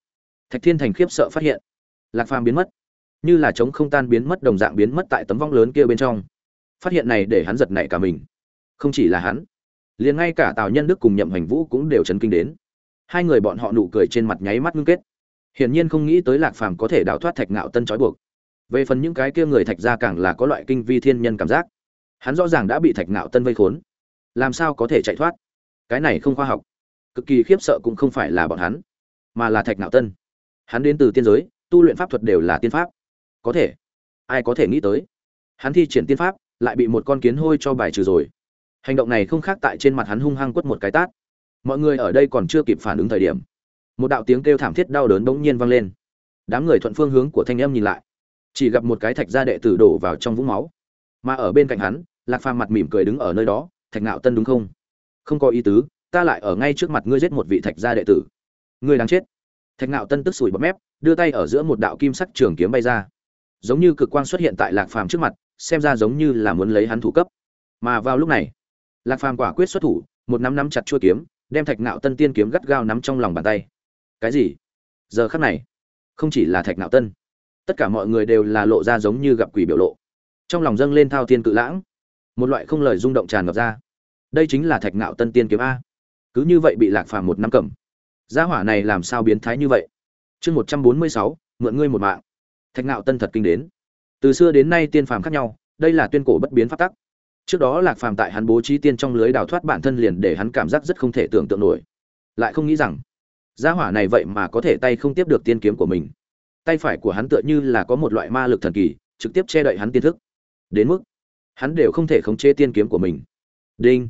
Speaker 1: thạch thiên thành khiếp sợ phát hiện, lạc phàm biến mất, như là chống không tan biến mất, đồng dạng biến mất tại tấm vong lớn kia bên trong. Phát hiện này để hắn giật nảy cả mình. Không chỉ là hắn, liền ngay cả tào nhân đức cùng nhậm Hành vũ cũng đều chấn kinh đến. Hai người bọn họ nụ cười trên mặt nháy mắt ngưng kết. Hiển nhiên không nghĩ tới lạc phàm có thể đào thoát thạch ngạo tân trói buộc. Về phần những cái kia người thạch ra càng là có loại kinh vi thiên nhân cảm giác. Hắn rõ ràng đã bị thạch ngạo tân vây khốn. Làm sao có thể chạy thoát? Cái này không khoa học. Cực kỳ khiếp sợ cũng không phải là bọn hắn, mà là thạch ngạo tân hắn đến từ tiên giới, tu luyện pháp thuật đều là tiên pháp. Có thể. Ai có thể nghĩ tới? Hắn thi triển tiên pháp, lại bị một con kiến hôi cho bài trừ rồi. Hành động này không khác tại trên mặt hắn hung hăng quất một cái tát. Mọi người ở đây còn chưa kịp phản ứng thời điểm, một đạo tiếng kêu thảm thiết đau đớn bỗng nhiên vang lên. Đám người thuận phương hướng của thanh em nhìn lại. Chỉ gặp một cái thạch gia đệ tử đổ vào trong vũng máu. Mà ở bên cạnh hắn, lạc phàm mặt mỉm cười đứng ở nơi đó, thạch ngạo tân đúng không? Không có ý tứ, ta lại ở ngay trước mặt ngươi giết một vị thạch gia đệ tử. Ngươi đáng chết thạch ngạo tân tức sủi bọt mép, đưa tay ở giữa một đạo kim sắc trường kiếm bay ra. Giống như cực quang xuất hiện tại lạc phàm trước mặt, xem ra giống như là muốn lấy hắn thủ cấp. Mà vào lúc này, lạc phàm quả quyết xuất thủ, một nắm nắm chặt chuôi kiếm, đem thạch ngạo tân tiên kiếm gắt gao nắm trong lòng bàn tay. Cái gì? Giờ khắc này, không chỉ là thạch ngạo tân, tất cả mọi người đều là lộ ra giống như gặp quỷ biểu lộ. Trong lòng dâng lên thao thiên cự lãng. Một loại không lời rung động tràn ngập ra. Đây chính là thạch ngạo tân tiên kiếm a. Cứ như vậy bị lạc phàm một năm cầm gia hỏa này làm sao biến thái như vậy? Chương một trăm bốn mươi sáu, mượn ngươi một mạng. Thạch nạo tân thật kinh đến. Từ xưa đến nay tiên phàm khác nhau, đây là tuyên cổ bất biến phát tắc. Trước đó lạc phàm tại hắn bố trí tiên trong lưới đào thoát bản thân liền để hắn cảm giác rất không thể tưởng tượng nổi. Lại không nghĩ rằng, gia hỏa này vậy mà có thể tay không tiếp được tiên kiếm của mình. Tay phải của hắn tựa như là có một loại ma lực thần kỳ, trực tiếp che đậy hắn tiên thức. Đến mức, hắn đều không thể khống chế tiên kiếm của mình. Đinh.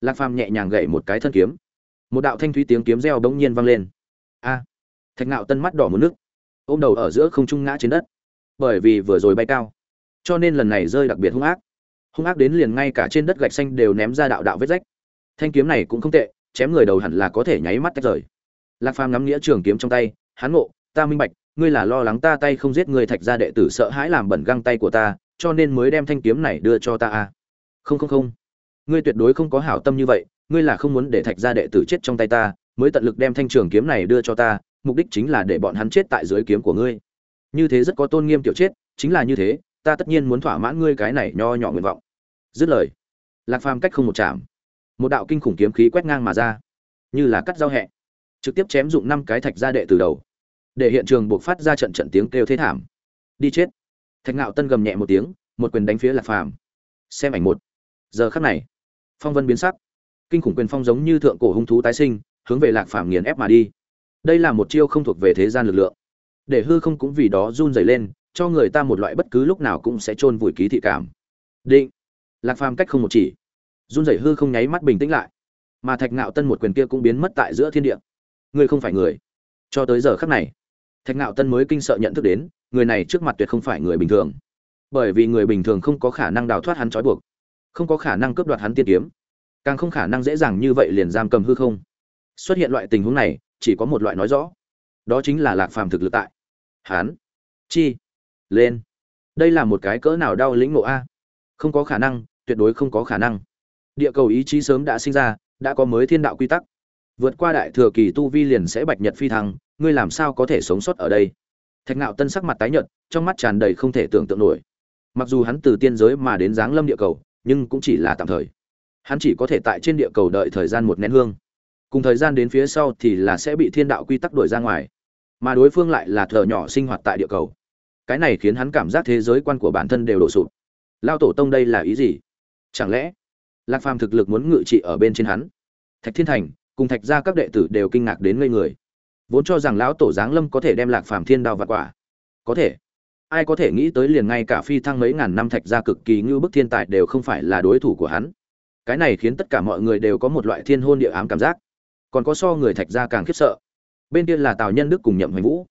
Speaker 1: Lạc phàm nhẹ nhàng gậy một cái thân kiếm một đạo thanh thúy tiếng kiếm reo bỗng nhiên vang lên. A! Thạch ngạo tân mắt đỏ một nước, ôm đầu ở giữa không trung ngã trên đất. Bởi vì vừa rồi bay cao, cho nên lần này rơi đặc biệt hung ác. Hung ác đến liền ngay cả trên đất gạch xanh đều ném ra đạo đạo vết rách. Thanh kiếm này cũng không tệ, chém người đầu hẳn là có thể nháy mắt tách rời. Lạc phàm ngắm nghĩa trường kiếm trong tay, hắn ngộ, ta minh bạch, ngươi là lo lắng ta tay không giết người thạch gia đệ tử sợ hãi làm bẩn găng tay của ta, cho nên mới đem thanh kiếm này đưa cho ta a. không không không. Ngươi tuyệt đối không có hảo tâm như vậy ngươi là không muốn để thạch gia đệ tử chết trong tay ta, mới tận lực đem thanh trường kiếm này đưa cho ta, mục đích chính là để bọn hắn chết tại dưới kiếm của ngươi. Như thế rất có tôn nghiêm tiểu chết, chính là như thế, ta tất nhiên muốn thỏa mãn ngươi cái này nho nhỏ nguyện vọng. Dứt lời, lạc phàm cách không một chạm. Một đạo kinh khủng kiếm khí quét ngang mà ra, như là cắt dao hẹ, trực tiếp chém dụng năm cái thạch gia đệ từ đầu. Để hiện trường buộc phát ra trận trận tiếng kêu thế thảm. Đi chết. Thạch ngạo tân gầm nhẹ một tiếng, một quyền đánh phía lạc phàm. Xem ảnh một. Giờ khắc này, phong vân biến sắc kinh khủng quyền phong giống như thượng cổ hung thú tái sinh, hướng về lạc phàm nghiền ép mà đi. Đây là một chiêu không thuộc về thế gian lực lượng. Để hư không cũng vì đó run dày lên, cho người ta một loại bất cứ lúc nào cũng sẽ chôn vùi ký thị cảm. Định. Lạc phàm cách không một chỉ. Run dày hư không nháy mắt bình tĩnh lại. Mà thạch ngạo tân một quyền kia cũng biến mất tại giữa thiên địa. Ngươi không phải người. Cho tới giờ khắc này, thạch ngạo tân mới kinh sợ nhận thức đến, người này trước mặt tuyệt không phải người bình thường. Bởi vì người bình thường không có khả năng đào thoát hắn trói buộc, không có khả năng cướp đoạt hắn tiên kiếm càng không khả năng dễ dàng như vậy liền giam cầm hư không. Xuất hiện loại tình huống này, chỉ có một loại nói rõ. Đó chính là lạc phàm thực lực tại. Hắn chi. Lên. Đây là một cái cỡ nào đau lĩnh ngộ a? Không có khả năng, tuyệt đối không có khả năng. Địa cầu ý chí sớm đã sinh ra, đã có mới thiên đạo quy tắc. Vượt qua đại thừa kỳ tu vi liền sẽ bạch nhật phi thăng, ngươi làm sao có thể sống sót ở đây? Thạch ngạo tân sắc mặt tái nhợt, trong mắt tràn đầy không thể tưởng tượng nổi. Mặc dù hắn từ tiên giới mà đến giáng lâm địa cầu, nhưng cũng chỉ là tạm thời hắn chỉ có thể tại trên địa cầu đợi thời gian một nén hương. Cùng thời gian đến phía sau thì là sẽ bị thiên đạo quy tắc đuổi ra ngoài. Mà đối phương lại là thợ nhỏ sinh hoạt tại địa cầu. Cái này khiến hắn cảm giác thế giới quan của bản thân đều đổ sụp. Lao tổ tông đây là ý gì? Chẳng lẽ lạc phàm thực lực muốn ngự trị ở bên trên hắn? Thạch thiên thành cùng thạch ra các đệ tử đều kinh ngạc đến ngây người. Vốn cho rằng lão tổ giáng lâm có thể đem lạc phàm thiên đao vặt quả. Có thể. Ai có thể nghĩ tới liền ngay cả phi thăng mấy ngàn năm thạch ra cực kỳ như bức thiên tài đều không phải là đối thủ của hắn cái này khiến tất cả mọi người đều có một loại thiên hôn địa ám cảm giác. Còn có so người thạch ra càng khiếp sợ. Bên kia là tào nhân đức cùng nhậm hoành vũ.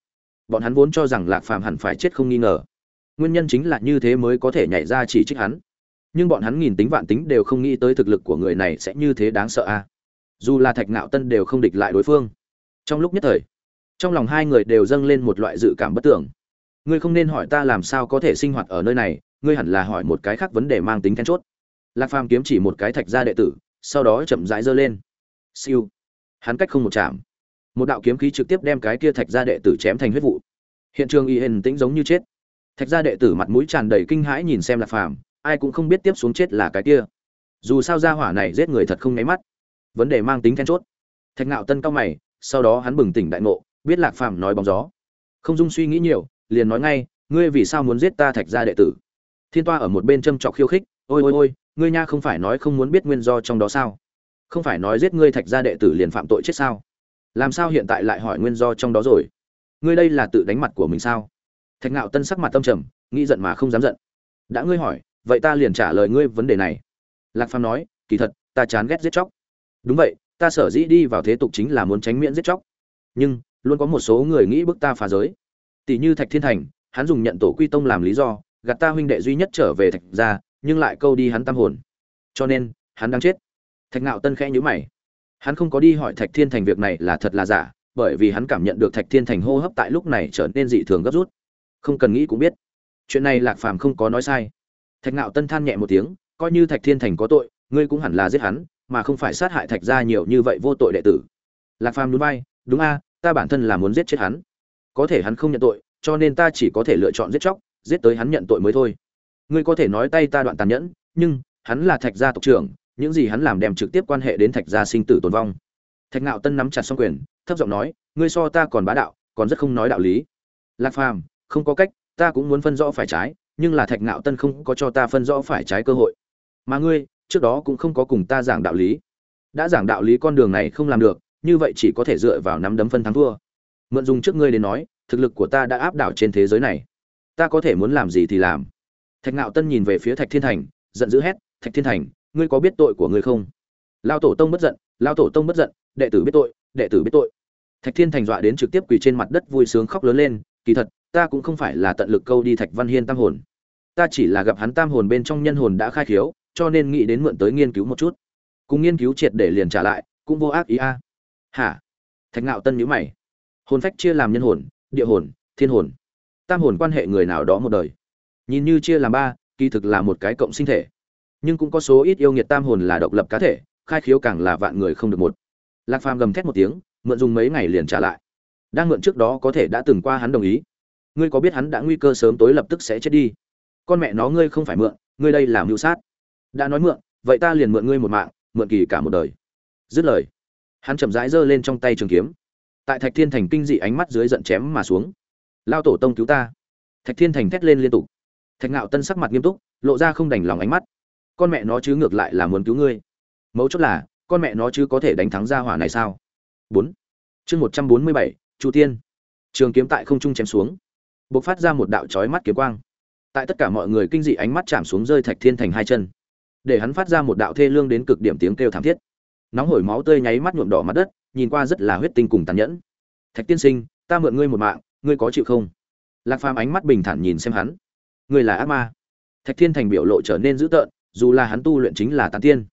Speaker 1: Bọn hắn vốn cho rằng lạc phàm hẳn phải chết không nghi ngờ. Nguyên nhân chính là như thế mới có thể nhảy ra chỉ trích hắn. Nhưng bọn hắn nghìn tính vạn tính đều không nghĩ tới thực lực của người này sẽ như thế đáng sợ a. À? Dù là thạch nạo tân đều không địch lại đối phương. Trong lúc nhất thời, trong lòng hai người đều dâng lên một loại dự cảm bất tưởng. Ngươi không nên hỏi ta làm sao có thể sinh hoạt ở nơi này, ngươi hẳn là hỏi một cái khác vấn đề mang tính then chốt lạc phàm kiếm chỉ một cái thạch gia đệ tử, sau đó chậm rãi giơ lên. Siêu. Hắn cách không một chạm một đạo kiếm khí trực tiếp đem cái kia thạch gia đệ tử chém thành huyết vụ. Hiện trường y hên tĩnh giống như chết. Thạch gia đệ tử mặt mũi tràn đầy kinh hãi nhìn xem lạc phàm, ai cũng không biết tiếp xuống chết là cái kia. Dù sao gia hỏa này giết người thật không nháy mắt. Vấn đề mang tính then chốt. Thạch ngạo tân cao mày, sau đó hắn bừng tỉnh đại ngộ, biết lạc phàm nói bóng gió. Không dung suy nghĩ nhiều, liền nói ngay, ngươi vì sao muốn giết ta thạch gia đệ tử? Thiên toa ở một bên châm trọc khiêu khích, ôi ôi ôi ngươi nha không phải nói không muốn biết nguyên do trong đó sao? Không phải nói giết ngươi thạch gia đệ tử liền phạm tội chết sao? Làm sao hiện tại lại hỏi nguyên do trong đó rồi? Ngươi đây là tự đánh mặt của mình sao? Thạch ngạo tân sắc mặt tâm trầm, nghĩ giận mà không dám giận. Đã ngươi hỏi, vậy ta liền trả lời ngươi vấn đề này. Lạc phàm nói, kỳ thật, ta chán ghét giết chóc. Đúng vậy, ta sở dĩ đi vào thế tục chính là muốn tránh miễn giết chóc. Nhưng, luôn có một số người nghĩ bức ta phá giới. Tỷ như thạch thiên thành, hắn dùng nhận tổ quy tông làm lý do, gạt ta huynh đệ duy nhất trở về thạch ra nhưng lại câu đi hắn tâm hồn. Cho nên, hắn đang chết. Thạch ngạo tân khẽ nhíu mày. Hắn không có đi hỏi thạch thiên thành việc này là thật là giả, bởi vì hắn cảm nhận được thạch thiên thành hô hấp tại lúc này trở nên dị thường gấp rút. Không cần nghĩ cũng biết. Chuyện này lạc phàm không có nói sai. Thạch ngạo tân than nhẹ một tiếng, coi như thạch thiên thành có tội, ngươi cũng hẳn là giết hắn, mà không phải sát hại thạch gia nhiều như vậy vô tội đệ tử. Lạc phàm núi bay đúng a, ta bản thân là muốn giết chết hắn. Có thể hắn không nhận tội, cho nên ta chỉ có thể lựa chọn giết chóc, giết tới hắn nhận tội mới thôi ngươi có thể nói tay ta đoạn tàn nhẫn, nhưng, hắn là thạch gia tộc trưởng, những gì hắn làm đem trực tiếp quan hệ đến thạch gia sinh tử tồn vong. Thạch ngạo tân nắm chặt xong quyền, thấp giọng nói, ngươi so ta còn bá đạo, còn rất không nói đạo lý. Lạc phàm, không có cách, ta cũng muốn phân rõ phải trái, nhưng là thạch ngạo tân không có cho ta phân rõ phải trái cơ hội. Mà ngươi, trước đó cũng không có cùng ta giảng đạo lý. Đã giảng đạo lý con đường này không làm được, như vậy chỉ có thể dựa vào nắm đấm phân thắng thua. Mượn dùng trước ngươi đến nói, thực lực của ta đã áp đảo trên thế giới này. Ta có thể muốn làm gì thì làm thạch ngạo tân nhìn về phía thạch thiên thành, giận dữ hét, thạch thiên thành, ngươi có biết tội của ngươi không? Lao tổ tông bất giận lao tổ tông bất giận, đệ tử biết tội, đệ tử biết tội. Thạch thiên thành dọa đến trực tiếp quỳ trên mặt đất vui sướng khóc lớn lên, kỳ thật, ta cũng không phải là tận lực câu đi thạch văn hiên tam hồn. Ta chỉ là gặp hắn tam hồn bên trong nhân hồn đã khai khiếu, cho nên nghĩ đến mượn tới nghiên cứu một chút. Cùng nghiên cứu triệt để liền trả lại, cũng vô ác ý a. Hả? Thạch ngạo tân nhíu mày. Hồn phách chia làm nhân hồn, địa hồn, thiên hồn. Tam hồn quan hệ người nào đó một đời nhìn như chia làm ba, kỳ thực là một cái cộng sinh thể. Nhưng cũng có số ít yêu nghiệt tam hồn là độc lập cá thể, khai khiếu càng là vạn người không được một. Lạc phàm gầm thét một tiếng, mượn dùng mấy ngày liền trả lại. Đang mượn trước đó có thể đã từng qua hắn đồng ý. Ngươi có biết hắn đã nguy cơ sớm tối lập tức sẽ chết đi? Con mẹ nó ngươi không phải mượn, ngươi đây là mưu sát. Đã nói mượn, vậy ta liền mượn ngươi một mạng, mượn kỳ cả một đời. Dứt lời, hắn chậm rãi giơ lên trong tay trường kiếm. Tại thạch thiên thành kinh dị ánh mắt dưới giận chém mà xuống. Lao tổ tông cứu ta. Thạch thiên thành thét lên liên tục thạch ngạo tân sắc mặt nghiêm túc, lộ ra không đành lòng ánh mắt. Con mẹ nó chứ ngược lại là muốn cứu ngươi. Mấu chốt là, con mẹ nó chứ có thể đánh thắng gia hỏa này sao? Bốn. Chương một trăm bốn mươi bảy, chu tiên. Trường kiếm tại không trung chém xuống. B ộ c phát ra một đạo trói mắt kiếm quang. Tại tất cả mọi người kinh dị ánh mắt chạm xuống rơi thạch thiên thành hai chân. Để hắn phát ra một đạo thê lương đến cực điểm tiếng kêu thảm thiết. Nóng hổi máu tươi nháy mắt nhuộm đỏ mặt đất, nhìn qua rất là huyết tinh cùng tàn nhẫn. Thạch tiên sinh, ta mượn ngươi một mạng, ngươi có chịu không? Lạc phàm ánh mắt bình thản nhìn xem hắn. Người là ác ma. Thạch thiên thành biểu lộ trở nên dữ tợn, dù là hắn tu luyện chính là tán tiên,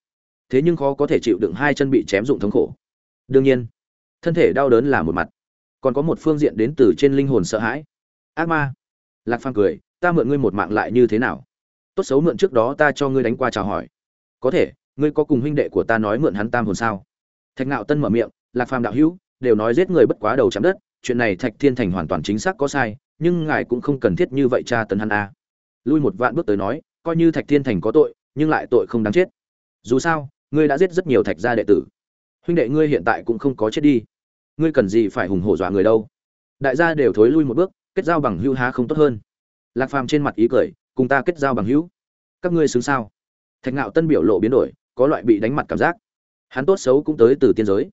Speaker 1: thế nhưng khó có thể chịu đựng hai chân bị chém dụng thống khổ. Đương nhiên, thân thể đau đớn là một mặt, còn có một phương diện đến từ trên linh hồn sợ hãi. Ác ma. Lạc phàm cười, ta mượn ngươi một mạng lại như thế nào? Tốt xấu mượn trước đó ta cho ngươi đánh qua chào hỏi. Có thể, ngươi có cùng huynh đệ của ta nói mượn hắn tam hồn sao? Thạch ngạo tân mở miệng, lạc phàm đạo hữu, đều nói giết người bất quá đầu chạm đất, chuyện này thạch thiên thành hoàn toàn chính xác có sai, nhưng ngài cũng không cần thiết như vậy cha tấn hắn a lui một vạn bước tới nói, coi như thạch thiên thành có tội, nhưng lại tội không đáng chết. Dù sao, ngươi đã giết rất nhiều thạch gia đệ tử. Huynh đệ ngươi hiện tại cũng không có chết đi. Ngươi cần gì phải hùng hổ dọa người đâu? Đại gia đều thối lui một bước, kết giao bằng hữu há không tốt hơn. Lạc phàm trên mặt ý cười, cùng ta kết giao bằng hữu. Các ngươi xứng sao? Thạch ngạo tân biểu lộ biến đổi, có loại bị đánh mặt cảm giác. Hắn tốt xấu cũng tới từ tiên giới.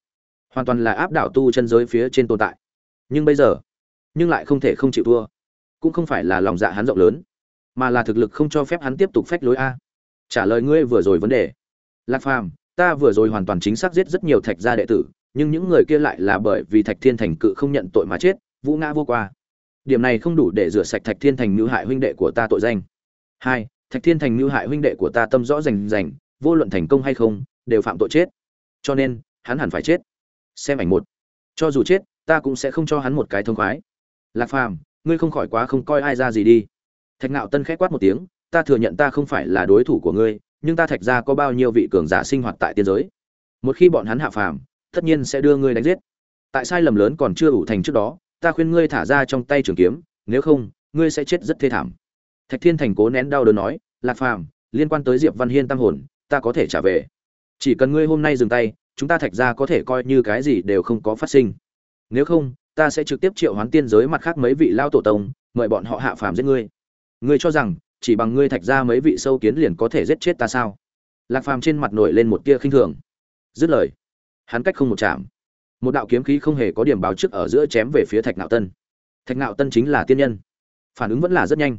Speaker 1: Hoàn toàn là áp đảo tu chân giới phía trên tồn tại. Nhưng bây giờ, nhưng lại không thể không chịu thua. Cũng không phải là lòng dạ hắn rộng lớn mà là thực lực không cho phép hắn tiếp tục phách lối a. Trả lời ngươi vừa rồi vấn đề. Lạc phàm, ta vừa rồi hoàn toàn chính xác giết rất nhiều thạch gia đệ tử, nhưng những người kia lại là bởi vì thạch thiên thành cự không nhận tội mà chết, vũ ngã vô qua. Điểm này không đủ để rửa sạch thạch thiên thành mưu hại huynh đệ của ta tội danh. Hai, thạch thiên thành mưu hại huynh đệ của ta tâm rõ rành rành, vô luận thành công hay không, đều phạm tội chết. Cho nên, hắn hẳn phải chết. Xem ảnh một. Cho dù chết, ta cũng sẽ không cho hắn một cái thông khoái. Lạc phàm, ngươi không khỏi quá không coi ai ra gì đi thạch ngạo tân khẽ quát một tiếng, ta thừa nhận ta không phải là đối thủ của ngươi, nhưng ta thạch ra có bao nhiêu vị cường giả sinh hoạt tại tiên giới? Một khi bọn hắn hạ phàm, tất nhiên sẽ đưa ngươi đánh giết. Tại sai lầm lớn còn chưa ủ thành trước đó, ta khuyên ngươi thả ra trong tay trường kiếm, nếu không, ngươi sẽ chết rất thê thảm. Thạch thiên thành cố nén đau đớn nói, lạc phàm, liên quan tới diệp văn hiên tam hồn, ta có thể trả về. Chỉ cần ngươi hôm nay dừng tay, chúng ta thạch ra có thể coi như cái gì đều không có phát sinh. Nếu không, ta sẽ trực tiếp triệu hoán tiên giới mặt khác mấy vị lao tổ tông, mời bọn họ hạ phàm giết ngươi ngươi cho rằng, chỉ bằng ngươi thạch ra mấy vị sâu kiến liền có thể giết chết ta sao? Lạc phàm trên mặt nổi lên một tia khinh thường. Dứt lời, hắn cách không một chạm một đạo kiếm khí không hề có điểm báo trước ở giữa chém về phía thạch nạo tân. Thạch nạo tân chính là tiên nhân. Phản ứng vẫn là rất nhanh.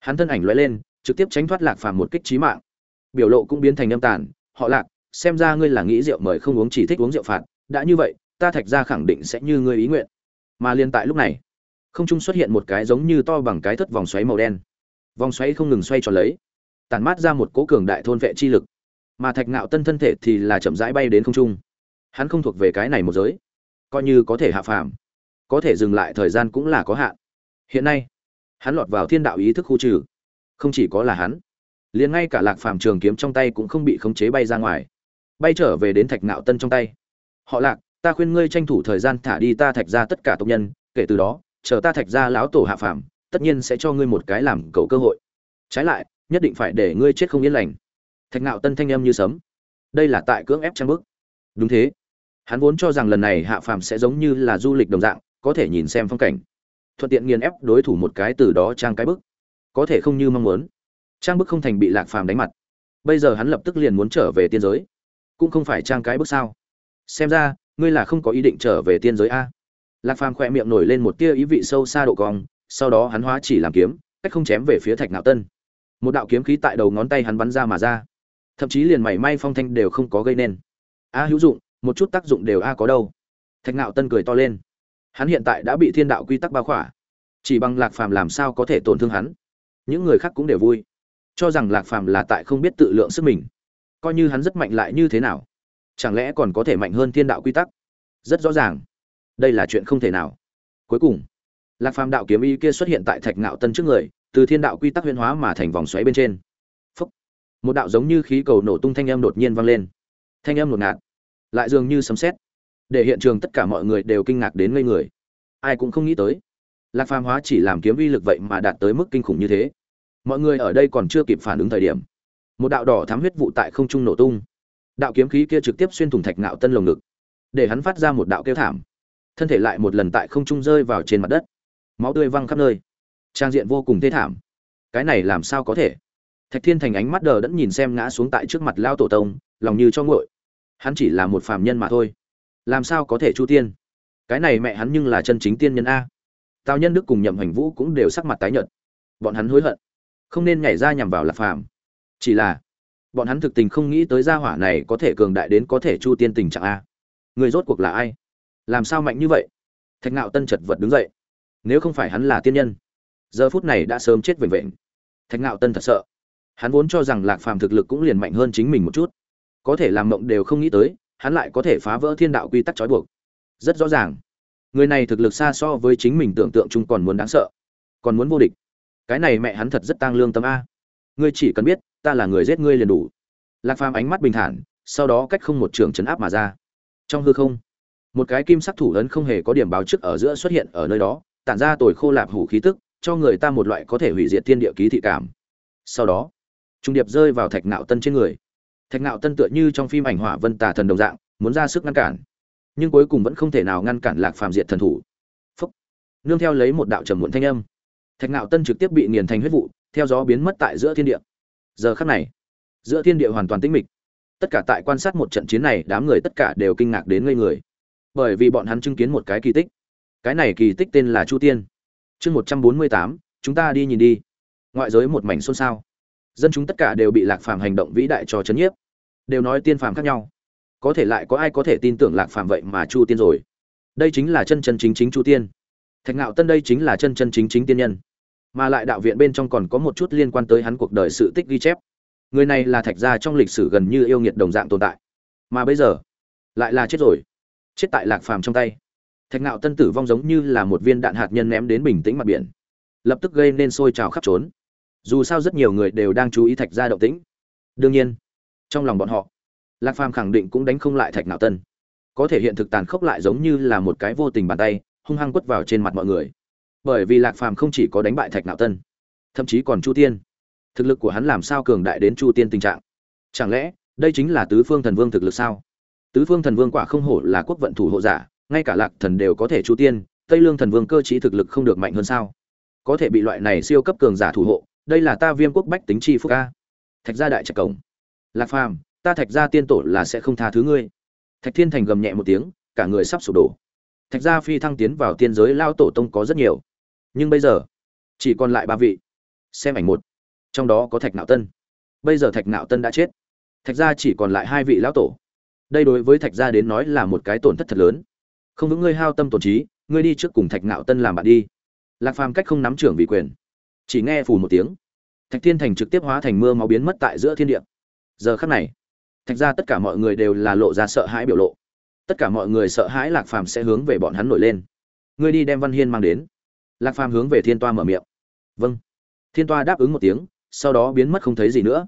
Speaker 1: Hắn thân ảnh lóe lên, trực tiếp tránh thoát lạc phàm một kích trí mạng. Biểu lộ cũng biến thành âm tàn. Họ lạc, xem ra ngươi là nghĩ rượu mời không uống chỉ thích uống rượu phạt. Đã như vậy, ta thạch ra khẳng định sẽ như ngươi ý nguyện. Mà liên tại lúc này, không trung xuất hiện một cái giống như to bằng cái thất vòng xoáy màu đen vòng xoáy không ngừng xoay tròn lấy tàn mát ra một cố cường đại thôn vệ chi lực. Mà thạch ngạo tân thân thể thì là chậm rãi bay đến không trung. Hắn không thuộc về cái này một giới, coi như có thể hạ phàm, có thể dừng lại thời gian cũng là có hạn. Hiện nay, hắn lọt vào thiên đạo ý thức khu trừ. Không chỉ có là hắn, liền ngay cả lạc phàm trường kiếm trong tay cũng không bị khống chế bay ra ngoài. Bay trở về đến thạch ngạo tân trong tay. Họ lạc, ta khuyên ngươi tranh thủ thời gian thả đi ta thạch ra tất cả tộc nhân, kể từ đó, chờ ta thạch ra lão tổ hạ phàm tất nhiên sẽ cho ngươi một cái làm cầu cơ hội. Trái lại, nhất định phải để ngươi chết không yên lành. Thạch ngạo tân thanh em như sấm. Đây là tại cưỡng ép trang bức. Đúng thế. Hắn vốn cho rằng lần này hạ phàm sẽ giống như là du lịch đồng dạng, có thể nhìn xem phong cảnh. Thuận tiện nghiền ép đối thủ một cái từ đó trang cái bức. Có thể không như mong muốn. Trang bức không thành bị lạc phàm đánh mặt. Bây giờ hắn lập tức liền muốn trở về tiên giới. Cũng không phải trang cái bức sao? Xem ra, ngươi là không có ý định trở về tiên giới a. Lạc phàm khỏe miệng nổi lên một tia ý vị sâu xa độ cong sau đó hắn hóa chỉ làm kiếm, cách không chém về phía thạch nạo tân. Một đạo kiếm khí tại đầu ngón tay hắn bắn ra mà ra. Thậm chí liền mảy may phong thanh đều không có gây nên. A hữu dụng, một chút tác dụng đều a có đâu. Thạch nạo tân cười to lên. Hắn hiện tại đã bị thiên đạo quy tắc bao khỏa. Chỉ bằng lạc phàm làm sao có thể tổn thương hắn? Những người khác cũng đều vui. Cho rằng lạc phàm là tại không biết tự lượng sức mình. Coi như hắn rất mạnh lại như thế nào? Chẳng lẽ còn có thể mạnh hơn thiên đạo quy tắc? Rất rõ ràng. Đây là chuyện không thể nào. Cuối cùng lạc phàm đạo kiếm y kia xuất hiện tại thạch ngạo tân trước người, từ thiên đạo quy tắc huyên hóa mà thành vòng xoáy bên trên. Phúc. một đạo giống như khí cầu nổ tung thanh âm đột nhiên vang lên. Thanh âm ngột ngạt, lại dường như sấm sét, để hiện trường tất cả mọi người đều kinh ngạc đến ngây người. Ai cũng không nghĩ tới, lạc phàm hóa chỉ làm kiếm uy lực vậy mà đạt tới mức kinh khủng như thế. Mọi người ở đây còn chưa kịp phản ứng thời điểm, một đạo đỏ thám huyết vụ tại không trung nổ tung. Đạo kiếm khí kia trực tiếp xuyên thủng thạch ngạo tân lồng ngực, để hắn phát ra một đạo kêu thảm. Thân thể lại một lần tại không trung rơi vào trên mặt đất máu tươi văng khắp nơi. Trang diện vô cùng thê thảm. Cái này làm sao có thể? Thạch thiên thành ánh mắt đờ đẫn nhìn xem ngã xuống tại trước mặt lao tổ tông, lòng như cho ngội hắn chỉ là một phàm nhân mà thôi. Làm sao có thể chu tiên? Cái này mẹ hắn nhưng là chân chính tiên nhân a. Tào nhân đức cùng nhậm hành vũ cũng đều sắc mặt tái nhợt. Bọn hắn hối hận. Không nên nhảy ra nhằm vào lạc phàm. Chỉ là, bọn hắn thực tình không nghĩ tới gia hỏa này có thể cường đại đến có thể chu tiên tình trạng a. Người rốt cuộc là ai? Làm sao mạnh như vậy? Thạch ngạo tân chật vật đứng dậy nếu không phải hắn là tiên nhân, giờ phút này đã sớm chết vệnh vệnh thạch ngạo tân thật sợ. Hắn vốn cho rằng lạc phàm thực lực cũng liền mạnh hơn chính mình một chút. Có thể làm mộng đều không nghĩ tới, hắn lại có thể phá vỡ thiên đạo quy tắc trói buộc. Rất rõ ràng, người này thực lực xa so với chính mình tưởng tượng chung còn muốn đáng sợ, còn muốn vô địch. Cái này mẹ hắn thật rất tăng lương tâm a. Ngươi chỉ cần biết, ta là người giết ngươi liền đủ. Lạc phàm ánh mắt bình thản, sau đó cách không một trường chấn áp mà ra. Trong hư không, một cái kim sắc thủ ấn không hề có điểm báo trước ở giữa xuất hiện ở nơi đó tản ra tồi khô lạp hủ khí tức, cho người ta một loại có thể hủy diệt thiên địa ký thị cảm. Sau đó, trung điệp rơi vào thạch nạo tân trên người. Thạch nạo tân tựa như trong phim ảnh hỏa vân tà thần đồng dạng, muốn ra sức ngăn cản. Nhưng cuối cùng vẫn không thể nào ngăn cản lạc phàm diệt thần thủ. Phúc. Nương theo lấy một đạo trầm muộn thanh âm. Thạch nạo tân trực tiếp bị nghiền thành huyết vụ, theo gió biến mất tại giữa thiên địa. Giờ khắc này, giữa thiên địa hoàn toàn tĩnh mịch. Tất cả tại quan sát một trận chiến này, đám người tất cả đều kinh ngạc đến ngây người. Bởi vì bọn hắn chứng kiến một cái kỳ tích cái này kỳ tích tên là chu tiên. Chương một trăm bốn mươi tám, chúng ta đi nhìn đi. Ngoại giới một mảnh xôn xao. Dân chúng tất cả đều bị lạc phàm hành động vĩ đại cho chấn nhiếp. Đều nói tiên phàm khác nhau. Có thể lại có ai có thể tin tưởng lạc phàm vậy mà chu tiên rồi? Đây chính là chân chân chính chính chu tiên. Thạch ngạo tân đây chính là chân chân chính chính tiên nhân. Mà lại đạo viện bên trong còn có một chút liên quan tới hắn cuộc đời sự tích ghi chép. Người này là thạch gia trong lịch sử gần như yêu nghiệt đồng dạng tồn tại. Mà bây giờ, lại là chết rồi. Chết tại lạc phàm trong tay thạch ngạo tân tử vong giống như là một viên đạn hạt nhân ném đến bình tĩnh mặt biển. Lập tức gây nên sôi trào khắp trốn. Dù sao rất nhiều người đều đang chú ý thạch gia động tĩnh. Đương nhiên, trong lòng bọn họ, lạc phàm khẳng định cũng đánh không lại thạch ngạo tân. Có thể hiện thực tàn khốc lại giống như là một cái vô tình bàn tay, hung hăng quất vào trên mặt mọi người. Bởi vì lạc phàm không chỉ có đánh bại thạch ngạo tân, thậm chí còn chu tiên. Thực lực của hắn làm sao cường đại đến chu tiên tình trạng? Chẳng lẽ đây chính là tứ phương thần vương thực lực sao? Tứ phương thần vương quả không hổ là quốc vận thủ hộ giả ngay cả lạc thần đều có thể chu tiên, tây lương thần vương cơ chí thực lực không được mạnh hơn sao? Có thể bị loại này siêu cấp cường giả thủ hộ, đây là ta viêm quốc bách tính chi phúc ca thạch gia đại trạch cổng. Lạc phàm, ta thạch gia tiên tổ là sẽ không tha thứ ngươi. Thạch thiên thành gầm nhẹ một tiếng, cả người sắp sụp đổ. Thạch gia phi thăng tiến vào tiên giới lao tổ tông có rất nhiều. Nhưng bây giờ, chỉ còn lại ba vị. Xem ảnh một. Trong đó có thạch nạo tân. Bây giờ thạch nạo tân đã chết. Thạch gia chỉ còn lại hai vị lão tổ. Đây đối với thạch gia đến nói là một cái tổn thất thật lớn không vững ngươi hao tâm tổn trí, ngươi đi trước cùng thạch Ngạo tân làm bạn đi. Lạc phàm cách không nắm trưởng vị quyền, chỉ nghe phù một tiếng. Thạch thiên thành trực tiếp hóa thành mưa máu biến mất tại giữa thiên địa. Giờ khắc này, thạch ra tất cả mọi người đều là lộ ra sợ hãi biểu lộ. Tất cả mọi người sợ hãi lạc phàm sẽ hướng về bọn hắn nổi lên. Ngươi đi đem văn hiên mang đến. Lạc phàm hướng về thiên toa mở miệng. Vâng. Thiên toa đáp ứng một tiếng, sau đó biến mất không thấy gì nữa.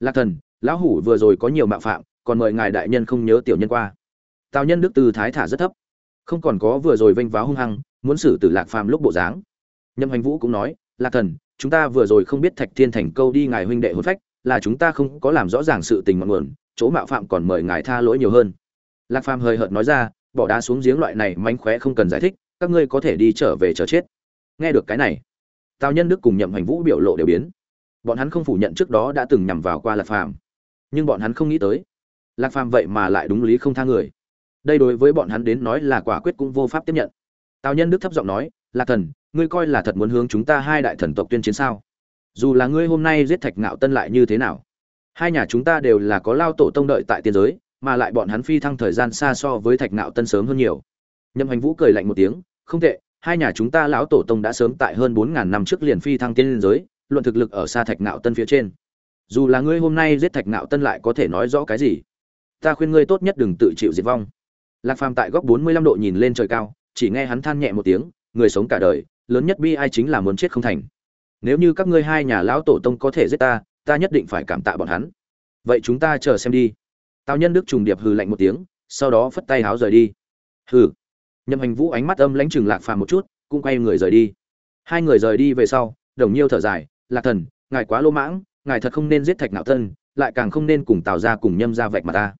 Speaker 1: Lạc thần, lão hủ vừa rồi có nhiều mạo phạm, còn mời ngài đại nhân không nhớ tiểu nhân qua. Tào nhân đức từ thái thả rất thấp không còn có vừa rồi vênh váo hung hăng, muốn xử tử lạc phàm lúc bộ dáng. Nhâm hành vũ cũng nói, lạc thần, chúng ta vừa rồi không biết thạch thiên thành câu đi ngài huynh đệ hôn phách, là chúng ta không có làm rõ ràng sự tình mặn nguồn chỗ mạo phạm còn mời ngài tha lỗi nhiều hơn. Lạc phàm hơi hợt nói ra, bỏ đá xuống giếng loại này mánh khóe không cần giải thích, các ngươi có thể đi trở về chờ chết. Nghe được cái này, tào nhân đức cùng nhậm hành vũ biểu lộ đều biến. Bọn hắn không phủ nhận trước đó đã từng nhằm vào qua lạc phàm, nhưng bọn hắn không nghĩ tới, lạc phàm vậy mà lại đúng lý không tha người đây đối với bọn hắn đến nói là quả quyết cũng vô pháp tiếp nhận. Tào nhân đức thấp giọng nói, lạc thần, ngươi coi là thật muốn hướng chúng ta hai đại thần tộc tuyên chiến sao? Dù là ngươi hôm nay giết thạch ngạo tân lại như thế nào? Hai nhà chúng ta đều là có lao tổ tông đợi tại tiên giới, mà lại bọn hắn phi thăng thời gian xa so với thạch ngạo tân sớm hơn nhiều. Nhậm hành vũ cười lạnh một tiếng, không tệ, hai nhà chúng ta lão tổ tông đã sớm tại hơn bốn ngàn năm trước liền phi thăng tiên giới, luận thực lực ở xa thạch ngạo tân phía trên. Dù là ngươi hôm nay giết thạch ngạo tân lại có thể nói rõ cái gì? Ta khuyên ngươi tốt nhất đừng tự chịu diệt vong lạc phàm tại góc bốn mươi lăm độ nhìn lên trời cao chỉ nghe hắn than nhẹ một tiếng người sống cả đời lớn nhất bi ai chính là muốn chết không thành. Nếu như các ngươi hai nhà lão tổ tông có thể giết ta ta nhất định phải cảm tạ bọn hắn. Vậy chúng ta chờ xem đi. Tào nhân đức trùng điệp hừ lạnh một tiếng sau đó phất tay háo rời đi. Hừ. Nhậm hành vũ ánh mắt âm lãnh chừng lạc phàm một chút cũng quay người rời đi. Hai người rời đi về sau đồng nhiêu thở dài lạc thần ngài quá lô mãng ngài thật không nên giết thạch nạo thân, lại càng không nên cùng tào ra cùng nhâm ra vạch mà ta.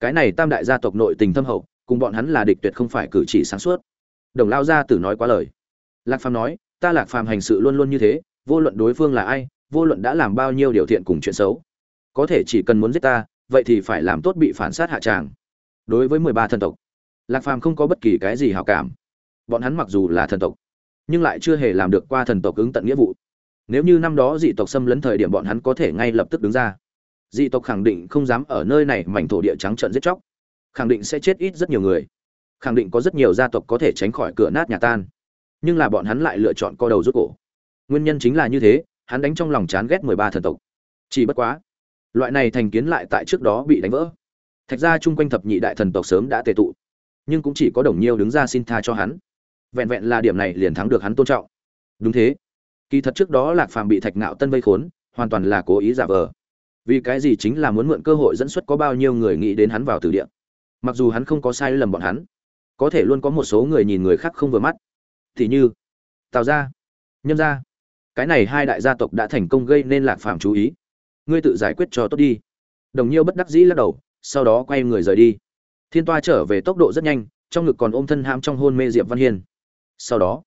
Speaker 1: Cái này tam đại gia tộc nội tình thâm hậu cùng bọn hắn là địch tuyệt không phải cử chỉ sáng suốt. Đồng lao gia tử nói quá lời. Lạc phàm nói, ta lạc phàm hành sự luôn luôn như thế, vô luận đối phương là ai, vô luận đã làm bao nhiêu điều thiện cùng chuyện xấu, có thể chỉ cần muốn giết ta, vậy thì phải làm tốt bị phản sát hạ tràng. Đối với mười ba thần tộc, lạc phàm không có bất kỳ cái gì hảo cảm. Bọn hắn mặc dù là thần tộc, nhưng lại chưa hề làm được qua thần tộc ứng tận nghĩa vụ. Nếu như năm đó dị tộc xâm lấn thời điểm bọn hắn có thể ngay lập tức đứng ra, dị tộc khẳng định không dám ở nơi này mảnh thổ địa trắng trợn giết chóc khẳng định sẽ chết ít rất nhiều người. Khẳng định có rất nhiều gia tộc có thể tránh khỏi cửa nát nhà tan. Nhưng là bọn hắn lại lựa chọn co đầu rút cổ. Nguyên nhân chính là như thế, hắn đánh trong lòng chán ghét mười ba thần tộc. Chỉ bất quá, loại này thành kiến lại tại trước đó bị đánh vỡ. Thạch ra chung quanh thập nhị đại thần tộc sớm đã tề tụ, nhưng cũng chỉ có đồng nhiêu đứng ra xin tha cho hắn. Vẹn vẹn là điểm này liền thắng được hắn tôn trọng. Đúng thế. Kỳ thật trước đó lạc phàm bị thạch ngạo tân vây khốn, hoàn toàn là cố ý giả vờ. Vì cái gì chính là muốn mượn cơ hội dẫn xuất có bao nhiêu người nghĩ đến hắn vào từ địa? Mặc dù hắn không có sai lầm bọn hắn, có thể luôn có một số người nhìn người khác không vừa mắt. Thì như, tào gia, nhâm gia, cái này hai đại gia tộc đã thành công gây nên lạc phàm chú ý. Ngươi tự giải quyết cho tốt đi. Đồng nhiêu bất đắc dĩ lắc đầu, sau đó quay người rời đi. Thiên toa trở về tốc độ rất nhanh, trong ngực còn ôm thân ham trong hôn mê diệp văn hiên. Sau đó,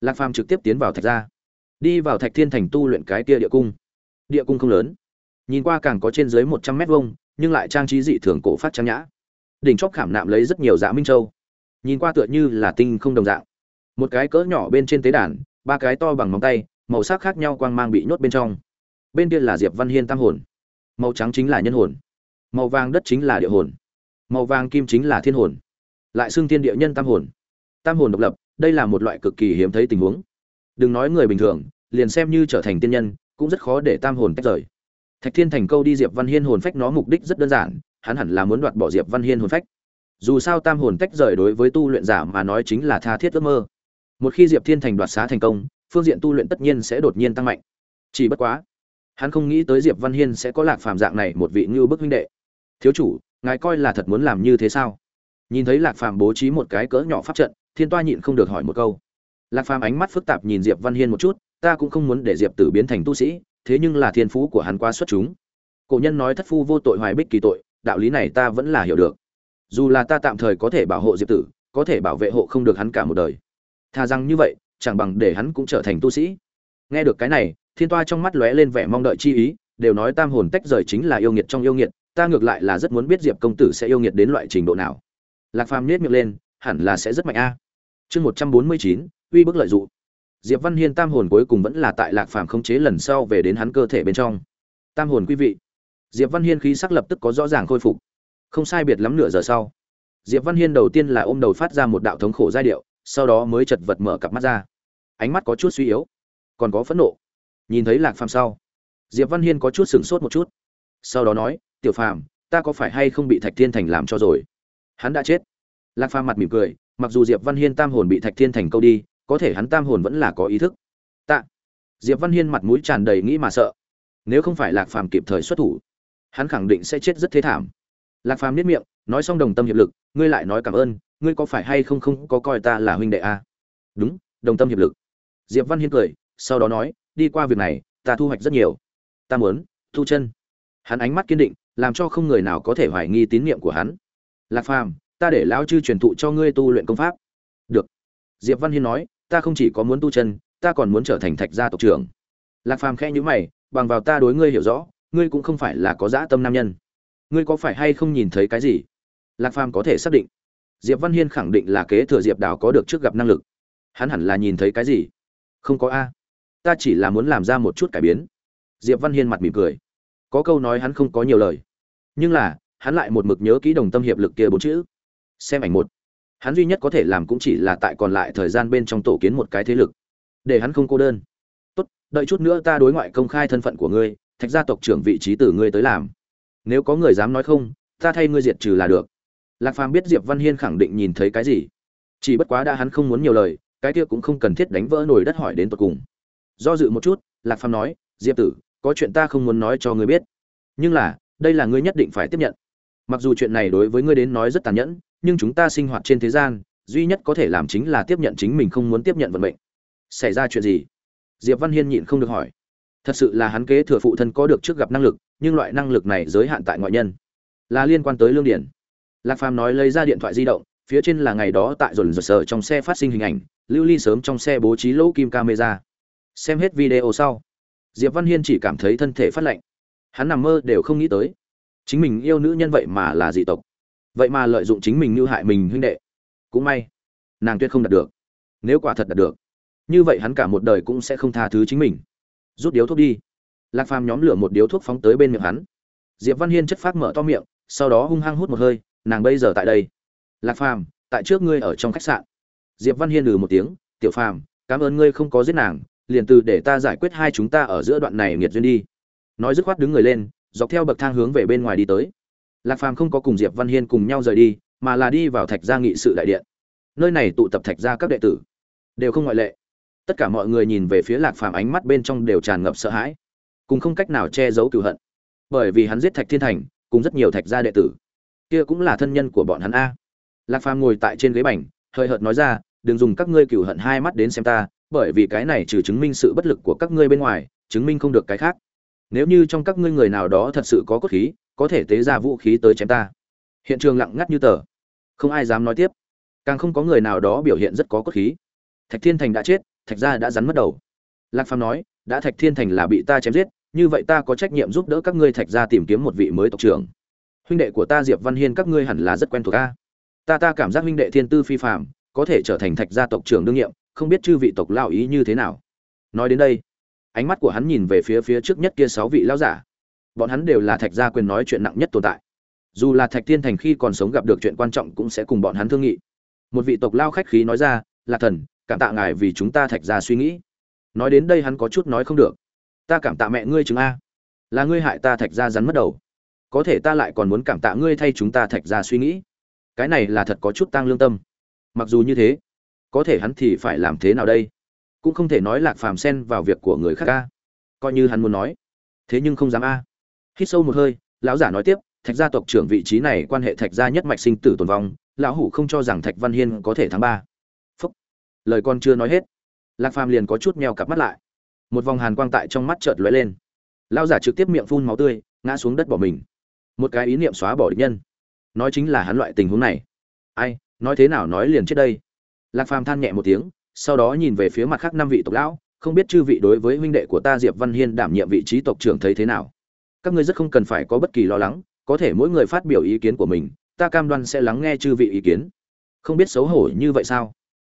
Speaker 1: lạc phàm trực tiếp tiến vào thạch gia. Đi vào thạch thiên thành tu luyện cái tia địa cung. Địa cung không lớn. Nhìn qua càng có trên dưới một trăm mét vuông, nhưng lại trang trí dị thường cổ phát trang nhã đỉnh chóp khảm nạm lấy rất nhiều dạ minh châu. Nhìn qua tựa như là tinh không đồng dạng. Một cái cỡ nhỏ bên trên tế đàn, ba cái to bằng móng tay, màu sắc khác nhau quang mang bị nhốt bên trong. Bên kia là diệp văn hiên tam hồn. Màu trắng chính là nhân hồn. Màu vàng đất chính là địa hồn. Màu vàng kim chính là thiên hồn. Lại xưng thiên địa nhân tam hồn. Tam hồn độc lập, đây là một loại cực kỳ hiếm thấy tình huống. Đừng nói người bình thường, liền xem như trở thành tiên nhân, cũng rất khó để tam hồn tách rời. Thạch thiên thành câu đi diệp văn hiên hồn phách nó mục đích rất đơn giản hắn hẳn là muốn đoạt bỏ diệp văn hiên hồn phách. Dù sao tam hồn tách rời đối với tu luyện giả mà nói chính là tha thiết ước mơ. Một khi diệp thiên thành đoạt xá thành công, phương diện tu luyện tất nhiên sẽ đột nhiên tăng mạnh. Chỉ bất quá, hắn không nghĩ tới diệp văn hiên sẽ có lạc phàm dạng này một vị ngưu bức huynh đệ. Thiếu chủ, ngài coi là thật muốn làm như thế sao? Nhìn thấy lạc phàm bố trí một cái cỡ nhỏ pháp trận, thiên toa nhịn không được hỏi một câu. Lạc phàm ánh mắt phức tạp nhìn diệp văn hiên một chút, ta cũng không muốn để diệp tử biến thành tu sĩ, thế nhưng là thiên phú của hắn quá xuất chúng. Cổ nhân nói thất phu vô tội hoài bích kỳ tội đạo lý này ta vẫn là hiểu được. Dù là ta tạm thời có thể bảo hộ diệp tử, có thể bảo vệ hộ không được hắn cả một đời. Thà rằng như vậy, chẳng bằng để hắn cũng trở thành tu sĩ. Nghe được cái này, thiên toa trong mắt lóe lên vẻ mong đợi chi ý, đều nói tam hồn tách rời chính là yêu nghiệt trong yêu nghiệt, ta ngược lại là rất muốn biết diệp công tử sẽ yêu nghiệt đến loại trình độ nào. Lạc phàm nết miệng lên, hẳn là sẽ rất mạnh a. Chương một trăm bốn mươi chín, uy bức lợi dụng diệp văn hiên tam hồn cuối cùng vẫn là tại lạc phàm khống chế lần sau về đến hắn cơ thể bên trong. Tam hồn quý vị diệp văn hiên khí sắc lập tức có rõ ràng khôi phục. Không sai biệt lắm nửa giờ sau, diệp văn hiên đầu tiên là ôm đầu phát ra một đạo thống khổ giai điệu, sau đó mới chật vật mở cặp mắt ra. Ánh mắt có chút suy yếu, còn có phẫn nộ. Nhìn thấy lạc phàm sau, diệp văn hiên có chút sửng sốt một chút. Sau đó nói, tiểu phàm, ta có phải hay không bị thạch thiên thành làm cho rồi? Hắn đã chết. Lạc phàm mặt mỉm cười, mặc dù diệp văn hiên tam hồn bị thạch thiên thành câu đi, có thể hắn tam hồn vẫn là có ý thức. Tạ. Diệp văn hiên mặt mũi tràn đầy nghĩ mà sợ. Nếu không phải lạc phàm kịp thời xuất thủ hắn khẳng định sẽ chết rất thế thảm. Lạc phàm niết miệng, nói xong đồng tâm hiệp lực, ngươi lại nói cảm ơn, ngươi có phải hay không không có coi ta là huynh đệ a à? đúng, đồng tâm hiệp lực. Diệp văn hiên cười, sau đó nói, đi qua việc này, ta thu hoạch rất nhiều. Ta muốn, thu chân. Hắn ánh mắt kiên định, làm cho không người nào có thể hoài nghi tín nhiệm của hắn. Lạc phàm, ta để lão chư truyền thụ cho ngươi tu luyện công pháp. Được. Diệp văn hiên nói, ta không chỉ có muốn tu chân, ta còn muốn trở thành thạch gia tộc trưởng. Lạc phàm khẽ nhữ mày, bằng vào ta đối ngươi hiểu rõ ngươi cũng không phải là có dã tâm nam nhân. Ngươi có phải hay không nhìn thấy cái gì? Lạc phàm có thể xác định. Diệp văn hiên khẳng định là kế thừa diệp đào có được trước gặp năng lực. Hắn hẳn là nhìn thấy cái gì? Không có a. Ta chỉ là muốn làm ra một chút cải biến. Diệp văn hiên mặt mỉm cười. Có câu nói hắn không có nhiều lời. Nhưng là, hắn lại một mực nhớ kỹ đồng tâm hiệp lực kia bốn chữ. Xem ảnh một. Hắn duy nhất có thể làm cũng chỉ là tại còn lại thời gian bên trong tổ kiến một cái thế lực. Để hắn không cô đơn. Tốt, đợi chút nữa ta đối ngoại công khai thân phận của ngươi thạch gia tộc trưởng vị trí từ ngươi tới làm. Nếu có người dám nói không, ta thay ngươi diệt trừ là được. Lạc phàm biết diệp văn hiên khẳng định nhìn thấy cái gì. Chỉ bất quá đã hắn không muốn nhiều lời, cái kia cũng không cần thiết đánh vỡ nồi đất hỏi đến tột cùng. Do dự một chút, lạc phàm nói, diệp tử, có chuyện ta không muốn nói cho ngươi biết. Nhưng là, đây là ngươi nhất định phải tiếp nhận. Mặc dù chuyện này đối với ngươi đến nói rất tàn nhẫn, nhưng chúng ta sinh hoạt trên thế gian, duy nhất có thể làm chính là tiếp nhận chính mình không muốn tiếp nhận vận mệnh. Xảy ra chuyện gì? Diệp văn hiên nhịn không được hỏi thật sự là hắn kế thừa phụ thân có được trước gặp năng lực, nhưng loại năng lực này giới hạn tại ngoại nhân. Là liên quan tới lương điển lạc phàm nói lấy ra điện thoại di động, phía trên là ngày đó tại dồn dồn sờ trong xe phát sinh hình ảnh, lưu ly sớm trong xe bố trí lỗ kim camera. Xem hết video sau, diệp văn hiên chỉ cảm thấy thân thể phát lạnh. Hắn nằm mơ đều không nghĩ tới. Chính mình yêu nữ nhân vậy mà là dị tộc. Vậy mà lợi dụng chính mình như hại mình huynh đệ. Cũng may, nàng tuyết không đạt được. Nếu quả thật đạt được, như vậy hắn cả một đời cũng sẽ không tha thứ chính mình rút điếu thuốc đi. Lạc phàm nhóm lửa một điếu thuốc phóng tới bên miệng hắn. Diệp văn hiên chất phát mở to miệng, sau đó hung hăng hút một hơi, nàng bây giờ tại đây. Lạc phàm, tại trước ngươi ở trong khách sạn. Diệp văn hiên lừ một tiếng, tiểu phàm, cảm ơn ngươi không có giết nàng, liền từ để ta giải quyết hai chúng ta ở giữa đoạn này nghiệt duyên đi. Nói dứt khoát đứng người lên, dọc theo bậc thang hướng về bên ngoài đi tới. Lạc phàm không có cùng diệp văn hiên cùng nhau rời đi, mà là đi vào thạch gia nghị sự đại điện. Nơi này tụ tập thạch gia các đệ tử. Đều không ngoại lệ tất cả mọi người nhìn về phía lạc phàm ánh mắt bên trong đều tràn ngập sợ hãi, cùng không cách nào che giấu cựu hận. Bởi vì hắn giết thạch thiên thành, cùng rất nhiều thạch gia đệ tử. Kia cũng là thân nhân của bọn hắn a. Lạc phàm ngồi tại trên ghế bành, hơi hợt nói ra, đừng dùng các ngươi cựu hận hai mắt đến xem ta, bởi vì cái này trừ chứng minh sự bất lực của các ngươi bên ngoài, chứng minh không được cái khác. Nếu như trong các ngươi người nào đó thật sự có cốt khí, có thể tế ra vũ khí tới chém ta. Hiện trường lặng ngắt như tờ. Không ai dám nói tiếp. Càng không có người nào đó biểu hiện rất có cốt khí. Thạch thiên thành đã chết thạch gia đã rắn mất đầu. Lạc phàm nói, đã thạch thiên thành là bị ta chém giết, như vậy ta có trách nhiệm giúp đỡ các ngươi thạch gia tìm kiếm một vị mới tộc trưởng. Huynh đệ của ta diệp văn hiên các ngươi hẳn là rất quen thuộc ta ta ta cảm giác huynh đệ thiên tư phi phạm có thể trở thành thạch gia tộc trưởng đương nhiệm, không biết chư vị tộc lao ý như thế nào. Nói đến đây, ánh mắt của hắn nhìn về phía phía trước nhất kia sáu vị lão giả. Bọn hắn đều là thạch gia quyền nói chuyện nặng nhất tồn tại. Dù là thạch thiên thành khi còn sống gặp được chuyện quan trọng cũng sẽ cùng bọn hắn thương nghị. Một vị tộc lao khách khí nói ra là thần cảm tạ ngài vì chúng ta thạch gia suy nghĩ. Nói đến đây hắn có chút nói không được. Ta cảm tạ mẹ ngươi chứng a. Là ngươi hại ta thạch gia rắn mất đầu. Có thể ta lại còn muốn cảm tạ ngươi thay chúng ta thạch gia suy nghĩ. Cái này là thật có chút tăng lương tâm. Mặc dù như thế, có thể hắn thì phải làm thế nào đây? Cũng không thể nói lạc phàm xen vào việc của người khác a. Coi như hắn muốn nói. Thế nhưng không dám a. Hít sâu một hơi, lão giả nói tiếp, thạch gia tộc trưởng vị trí này quan hệ thạch gia nhất mạch sinh tử tồn vong, lão hủ không cho rằng thạch văn hiên có thể thắng ba lời con chưa nói hết. Lạc phàm liền có chút meo cặp mắt lại. Một vòng hàn quang tại trong mắt chợt lóe lên. Lao giả trực tiếp miệng phun máu tươi, ngã xuống đất bỏ mình. Một cái ý niệm xóa bỏ địch nhân. Nói chính là hắn loại tình huống này. Ai, nói thế nào nói liền chết đây? Lạc phàm than nhẹ một tiếng, sau đó nhìn về phía mặt khác năm vị tộc lão, không biết chư vị đối với huynh đệ của ta diệp văn hiên đảm nhiệm vị trí tộc trưởng thấy thế nào. Các ngươi rất không cần phải có bất kỳ lo lắng, có thể mỗi người phát biểu ý kiến của mình, ta cam đoan sẽ lắng nghe chư vị ý kiến. Không biết xấu hổ như vậy sao?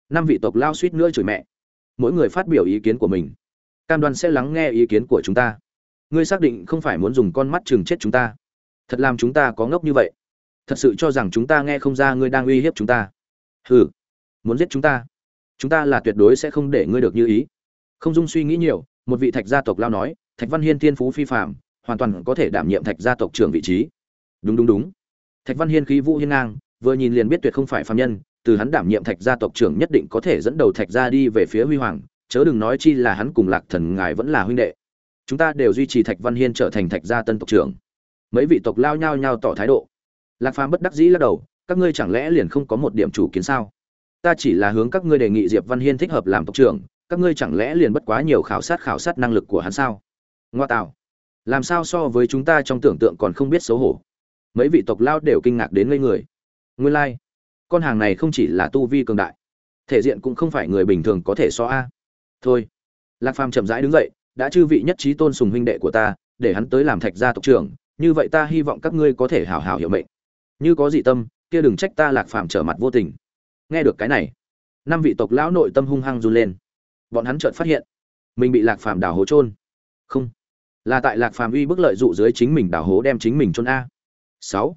Speaker 1: Năm vị tộc lao suýt nữa chửi mẹ. Mỗi người phát biểu ý kiến của mình. Cam đoan sẽ lắng nghe ý kiến của chúng ta. Ngươi xác định không phải muốn dùng con mắt chừng chết chúng ta. Thật làm chúng ta có ngốc như vậy. Thật sự cho rằng chúng ta nghe không ra ngươi đang uy hiếp chúng ta. Hừ, muốn giết chúng ta. Chúng ta là tuyệt đối sẽ không để ngươi được như ý. Không dung suy nghĩ nhiều, một vị thạch gia tộc lao nói, thạch văn hiên thiên phú phi phạm hoàn toàn có thể đảm nhiệm thạch gia tộc trưởng vị trí. Đúng đúng đúng. Thạch văn hiên khí vũ hiên ngang, vừa nhìn liền biết tuyệt không phải phạm nhân từ hắn đảm nhiệm thạch gia tộc trưởng nhất định có thể dẫn đầu thạch gia đi về phía huy hoàng, chớ đừng nói chi là hắn cùng lạc thần ngài vẫn là huynh đệ. Chúng ta đều duy trì thạch văn hiên trở thành thạch gia tân tộc trưởng. Mấy vị tộc lao nhau nhau tỏ thái độ. Lạc phàm bất đắc dĩ lắc đầu, các ngươi chẳng lẽ liền không có một điểm chủ kiến sao? Ta chỉ là hướng các ngươi đề nghị diệp văn hiên thích hợp làm tộc trưởng, các ngươi chẳng lẽ liền bất quá nhiều khảo sát khảo sát năng lực của hắn sao? Ngoa tạo. Làm sao so với chúng ta trong tưởng tượng còn không biết xấu hổ? Mấy vị tộc lao đều kinh ngạc đến ngây người. Nguyên lai、like con hàng này không chỉ là tu vi cường đại, thể diện cũng không phải người bình thường có thể so a. Thôi, lạc phàm chậm rãi đứng dậy, đã chư vị nhất trí tôn sùng huynh đệ của ta, để hắn tới làm thạch gia tộc trưởng, như vậy ta hy vọng các ngươi có thể hào hào hiểu mệnh. Như có dị tâm, kia đừng trách ta, lạc phàm trở mặt vô tình. Nghe được cái này, năm vị tộc lão nội tâm hung hăng run lên. Bọn hắn chợt phát hiện, mình bị lạc phàm đảo hố trôn không, là tại lạc phàm uy bức lợi dụ dưới chính mình đảo hố đem chính mình trôn a. Sáu,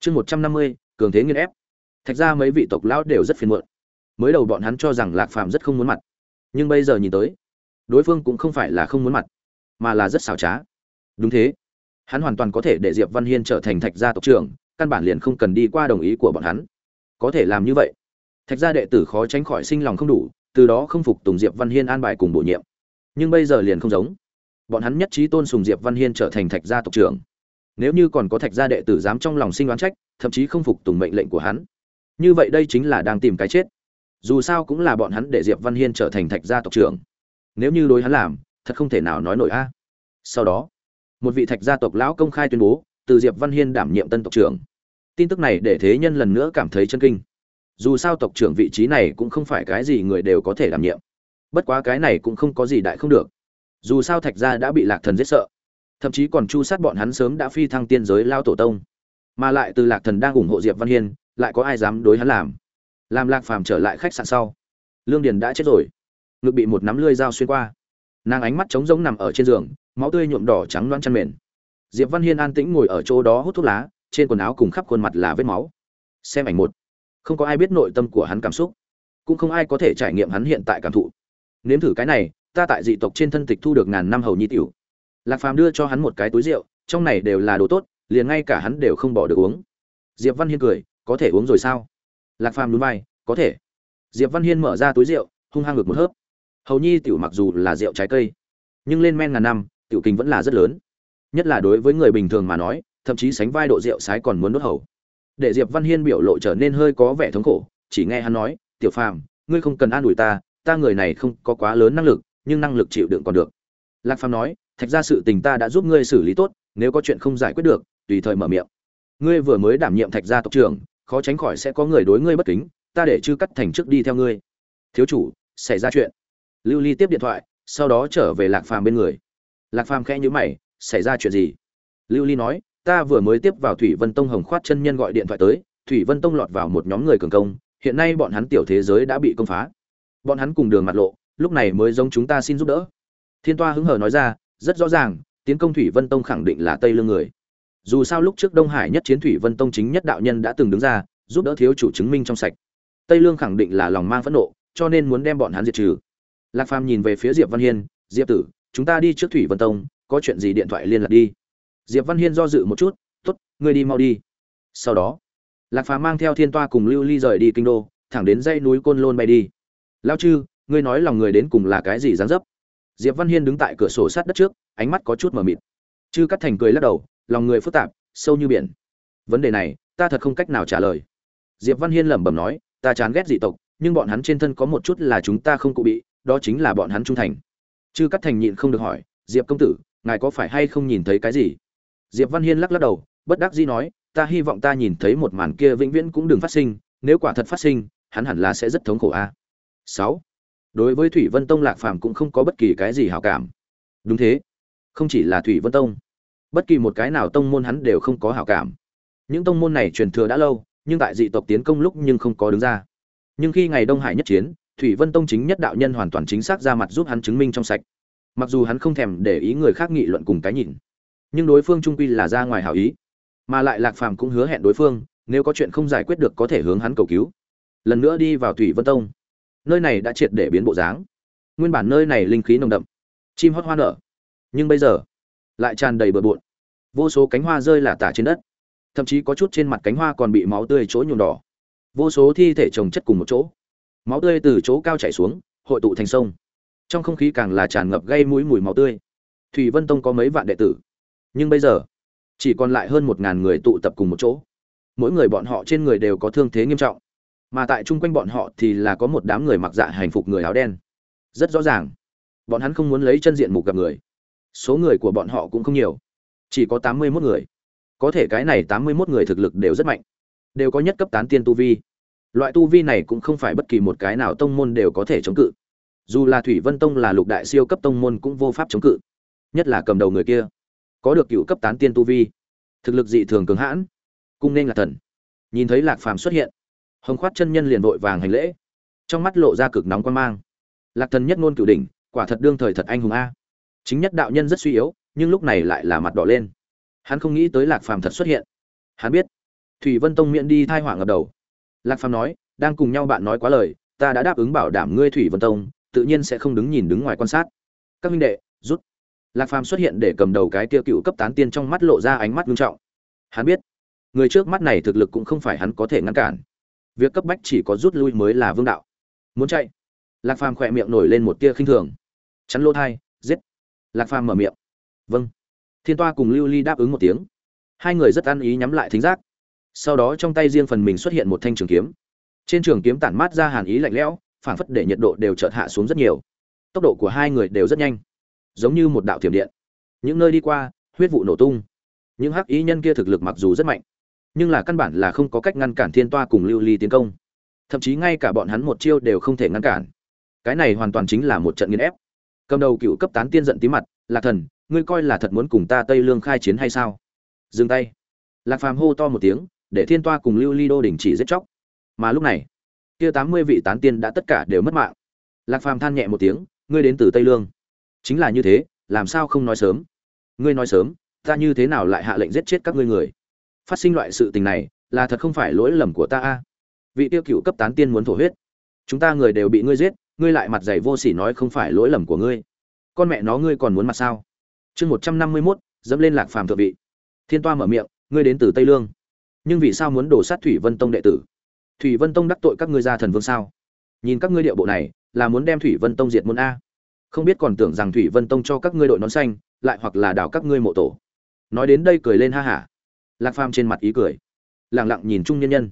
Speaker 1: chương một trăm năm mươi, cường thế nghiên ép thạch ra mấy vị tộc lão đều rất phiền muộn. Mới đầu bọn hắn cho rằng lạc phàm rất không muốn mặt. Nhưng bây giờ nhìn tới, đối phương cũng không phải là không muốn mặt, mà là rất xảo trá. Đúng thế. Hắn hoàn toàn có thể để diệp văn hiên trở thành thạch gia tộc trưởng, căn bản liền không cần đi qua đồng ý của bọn hắn. Có thể làm như vậy. Thạch gia đệ tử khó tránh khỏi sinh lòng không đủ, từ đó không phục tùng diệp văn hiên an bài cùng bổ nhiệm. Nhưng bây giờ liền không giống. Bọn hắn nhất trí tôn sùng diệp văn hiên trở thành thạch gia tộc trưởng. Nếu như còn có thạch gia đệ tử dám trong lòng sinh đoán trách, thậm chí không phục tùng mệnh lệnh của hắn như vậy đây chính là đang tìm cái chết. Dù sao cũng là bọn hắn để diệp văn hiên trở thành thạch gia tộc trưởng. Nếu như đối hắn làm, thật không thể nào nói nổi a. Sau đó, một vị thạch gia tộc lão công khai tuyên bố, từ diệp văn hiên đảm nhiệm tân tộc trưởng. Tin tức này để thế nhân lần nữa cảm thấy chân kinh. Dù sao tộc trưởng vị trí này cũng không phải cái gì người đều có thể đảm nhiệm. Bất quá cái này cũng không có gì đại không được. Dù sao thạch gia đã bị lạc thần giết sợ. Thậm chí còn chu sát bọn hắn sớm đã phi thăng tiên giới lao tổ tông. Mà lại từ lạc thần đang ủng hộ diệp văn hiên lại có ai dám đối hắn làm. Làm lạc phàm trở lại khách sạn sau, lương điền đã chết rồi. Ngực bị một nắm lưỡi dao xuyên qua. Nàng ánh mắt trống rỗng nằm ở trên giường, máu tươi nhuộm đỏ trắng loãng chăn mền diệp văn hiên an tĩnh ngồi ở chỗ đó hút thuốc lá, trên quần áo cùng khắp khuôn mặt là vết máu. Xem ảnh một. Không có ai biết nội tâm của hắn cảm xúc, cũng không ai có thể trải nghiệm hắn hiện tại cảm thụ. Nếm thử cái này, ta tại dị tộc trên thân tịch thu được ngàn năm hầu nhi tiểu. Lạc phàm đưa cho hắn một cái túi rượu, trong này đều là đồ tốt, liền ngay cả hắn đều không bỏ được uống. Diệp văn hiên cười có thể uống rồi sao? Lạc phàm núi vai, có thể. Diệp văn hiên mở ra túi rượu, hung hăng ngực một hớp. Hầu nhi tiểu mặc dù là rượu trái cây, nhưng lên men ngàn năm, tiểu kinh vẫn là rất lớn. Nhất là đối với người bình thường mà nói, thậm chí sánh vai độ rượu sái còn muốn đốt hầu. Để diệp văn hiên biểu lộ trở nên hơi có vẻ thống khổ, chỉ nghe hắn nói, tiểu phàm, ngươi không cần an ủi ta ta người này không có quá lớn năng lực, nhưng năng lực chịu đựng còn được. Lạc phàm nói, thạch ra sự tình ta đã giúp ngươi xử lý tốt, nếu có chuyện không giải quyết được, tùy thời mở miệng. Ngươi vừa mới đảm nhiệm thạch gia tộc trưởng khó tránh khỏi sẽ có người đối ngươi bất kính, ta để chư cắt thành trước đi theo ngươi. Thiếu chủ, xảy ra chuyện. Lưu ly tiếp điện thoại, sau đó trở về lạc phàm bên người. Lạc phàm khẽ nhữ mày, xảy ra chuyện gì? Lưu ly nói, ta vừa mới tiếp vào thủy vân tông hồng khoát chân nhân gọi điện thoại tới, thủy vân tông lọt vào một nhóm người cường công, hiện nay bọn hắn tiểu thế giới đã bị công phá. Bọn hắn cùng đường mặt lộ, lúc này mới giống chúng ta xin giúp đỡ. Thiên toa hứng hờ nói ra, rất rõ ràng, tiến công thủy vân tông khẳng định là tây lương người dù sao lúc trước đông hải nhất chiến thủy vân tông chính nhất đạo nhân đã từng đứng ra, giúp đỡ thiếu chủ chứng minh trong sạch. Tây lương khẳng định là lòng mang phẫn nộ, cho nên muốn đem bọn hắn diệt trừ. Lạc phàm nhìn về phía diệp văn hiên, diệp tử, chúng ta đi trước thủy vân tông, có chuyện gì điện thoại liên lạc đi. Diệp văn hiên do dự một chút t ố t ngươi đi mau đi. Sau đó, lạc phàm mang theo thiên toa cùng lưu ly rời đi kinh đô, thẳng đến dãy núi côn lôn bay đi. Lao chư, ngươi nói lòng người đến cùng là cái gì dán dấp? Diệp văn hiên đứng tại cửa sổ sát đất trước, ánh mắt có chút mờ mịt. Chư cắt thành cười lắc đầu lòng người phức tạp, sâu như biển. Vấn đề này, ta thật không cách nào trả lời. Diệp văn hiên lẩm bẩm nói, ta chán ghét dị tộc, nhưng bọn hắn trên thân có một chút là chúng ta không cụ bị, đó chính là bọn hắn trung thành. Chư cắt thành nhịn không được hỏi, diệp công tử, ngài có phải hay không nhìn thấy cái gì? Diệp văn hiên lắc lắc đầu, bất đắc dĩ nói, ta hy vọng ta nhìn thấy một màn kia vĩnh viễn cũng đừng phát sinh, nếu quả thật phát sinh, hắn hẳn là sẽ rất thống khổ a. Sáu. Đối với thủy vân tông lạc phàm cũng không có bất kỳ cái gì hảo cảm. Đúng thế. Không chỉ là thủy vân tông bất kỳ một cái nào tông môn hắn đều không có hảo cảm. Những tông môn này truyền thừa đã lâu, nhưng tại dị tộc tiến công lúc nhưng không có đứng ra. Nhưng khi ngày đông hải nhất chiến, thủy vân tông chính nhất đạo nhân hoàn toàn chính xác ra mặt giúp hắn chứng minh trong sạch. Mặc dù hắn không thèm để ý người khác nghị luận cùng cái nhìn, nhưng đối phương trung quy là ra ngoài hảo ý. Mà lại lạc phàm cũng hứa hẹn đối phương, nếu có chuyện không giải quyết được có thể hướng hắn cầu cứu. Lần nữa đi vào thủy vân tông. Nơi này đã triệt để biến bộ dáng. Nguyên bản nơi này linh khí nồng đậm, chim hót hoa nở. Nhưng bây giờ lại tràn đầy bừa bộn. Vô số cánh hoa rơi lả tả trên đất. Thậm chí có chút trên mặt cánh hoa còn bị máu tươi chỗ nhuộm đỏ. Vô số thi thể trồng chất cùng một chỗ. Máu tươi từ chỗ cao chảy xuống, hội tụ thành sông. Trong không khí càng là tràn ngập gây mũi mùi máu tươi. Thủy vân tông có mấy vạn đệ tử. Nhưng bây giờ, chỉ còn lại hơn một ngàn người tụ tập cùng một chỗ. Mỗi người bọn họ trên người đều có thương thế nghiêm trọng. Mà tại chung quanh bọn họ thì là có một đám người mặc dạ hành phục người áo đen. Rất rõ ràng, bọn hắn không muốn lấy chân diện mục gặp người số người của bọn họ cũng không nhiều. Chỉ có tám mươi mốt người. Có thể cái này tám mươi mốt người thực lực đều rất mạnh. Đều có nhất cấp tán tiên tu vi. Loại tu vi này cũng không phải bất kỳ một cái nào tông môn đều có thể chống cự. Dù là thủy vân tông là lục đại siêu cấp tông môn cũng vô pháp chống cự. Nhất là cầm đầu người kia. Có được cựu cấp tán tiên tu vi. Thực lực dị thường cường hãn. Cung nên là thần. Nhìn thấy lạc phàm xuất hiện, hồng khoát chân nhân liền vội vàng hành lễ. Trong mắt lộ ra cực nóng quan mang. Lạc thần nhất ngôn cửu đỉnh, quả thật đương thời thật anh hùng a chính nhất đạo nhân rất suy yếu, nhưng lúc này lại là mặt đỏ lên. Hắn không nghĩ tới lạc phàm thật xuất hiện. Hắn biết. Thủy vân tông miễn đi thai hỏa ngập đầu. Lạc phàm nói, đang cùng nhau bạn nói quá lời, ta đã đáp ứng bảo đảm ngươi thủy vân tông, tự nhiên sẽ không đứng nhìn đứng ngoài quan sát. Các minh đệ, rút. Lạc phàm xuất hiện để cầm đầu cái kia cựu cấp tán tiên trong mắt lộ ra ánh mắt nghiêm trọng. Hắn biết, người trước mắt này thực lực cũng không phải hắn có thể ngăn cản. Việc cấp bách chỉ có rút lui mới là vương đạo. Muốn chạy. Lạc phàm khỏe miệng nổi lên một tia khinh thường. Chắn lỗ thai, giết lạc phàm mở miệng. Vâng. Thiên toa cùng lưu ly đáp ứng một tiếng. Hai người rất ăn ý nhắm lại thính giác. Sau đó trong tay riêng phần mình xuất hiện một thanh trường kiếm. Trên trường kiếm tản mát ra hàn ý lạnh lẽo, phảng phất để nhiệt độ đều chợt hạ xuống rất nhiều. Tốc độ của hai người đều rất nhanh, giống như một đạo thiểm điện. Những nơi đi qua, huyết vụ nổ tung. Những hắc ý nhân kia thực lực mặc dù rất mạnh, nhưng là căn bản là không có cách ngăn cản thiên toa cùng lưu ly tiến công. Thậm chí ngay cả bọn hắn một chiêu đều không thể ngăn cản. Cái này hoàn toàn chính là một trận nghiền ép cầm đầu cựu cấp tán tiên giận tí mặt, lạc thần, ngươi coi là thật muốn cùng ta tây lương khai chiến hay sao? Dừng tay. Lạc phàm hô to một tiếng, để thiên toa cùng lưu ly đô đình chỉ giết chóc. Mà lúc này, kia tám mươi vị tán tiên đã tất cả đều mất mạng. Lạc phàm than nhẹ một tiếng, ngươi đến từ tây lương. Chính là như thế, làm sao không nói sớm? Ngươi nói sớm, ta như thế nào lại hạ lệnh giết chết các ngươi người? Phát sinh loại sự tình này, là thật không phải lỗi lầm của ta a. Vị tiêu cựu cấp tán tiên muốn thổ huyết. Chúng ta người đều bị ngươi giết ngươi lại mặt dày vô sỉ nói không phải lỗi lầm của ngươi. Con mẹ nó ngươi còn muốn mặt sao? Chương một trăm năm mươi mốt, dẫm lên lạc phàm thượng vị. Thiên toa mở miệng, ngươi đến từ tây lương. Nhưng vì sao muốn đổ sát thủy vân tông đệ tử? Thủy vân tông đắc tội các ngươi gia thần vương sao? Nhìn các ngươi điệu bộ này, là muốn đem thủy vân tông diệt môn a. Không biết còn tưởng rằng thủy vân tông cho các ngươi đội nón xanh, lại hoặc là đào các ngươi mộ tổ. Nói đến đây cười lên ha hả. Lạc phàm trên mặt ý cười. Lẳng lặng nhìn trung nhân nhân.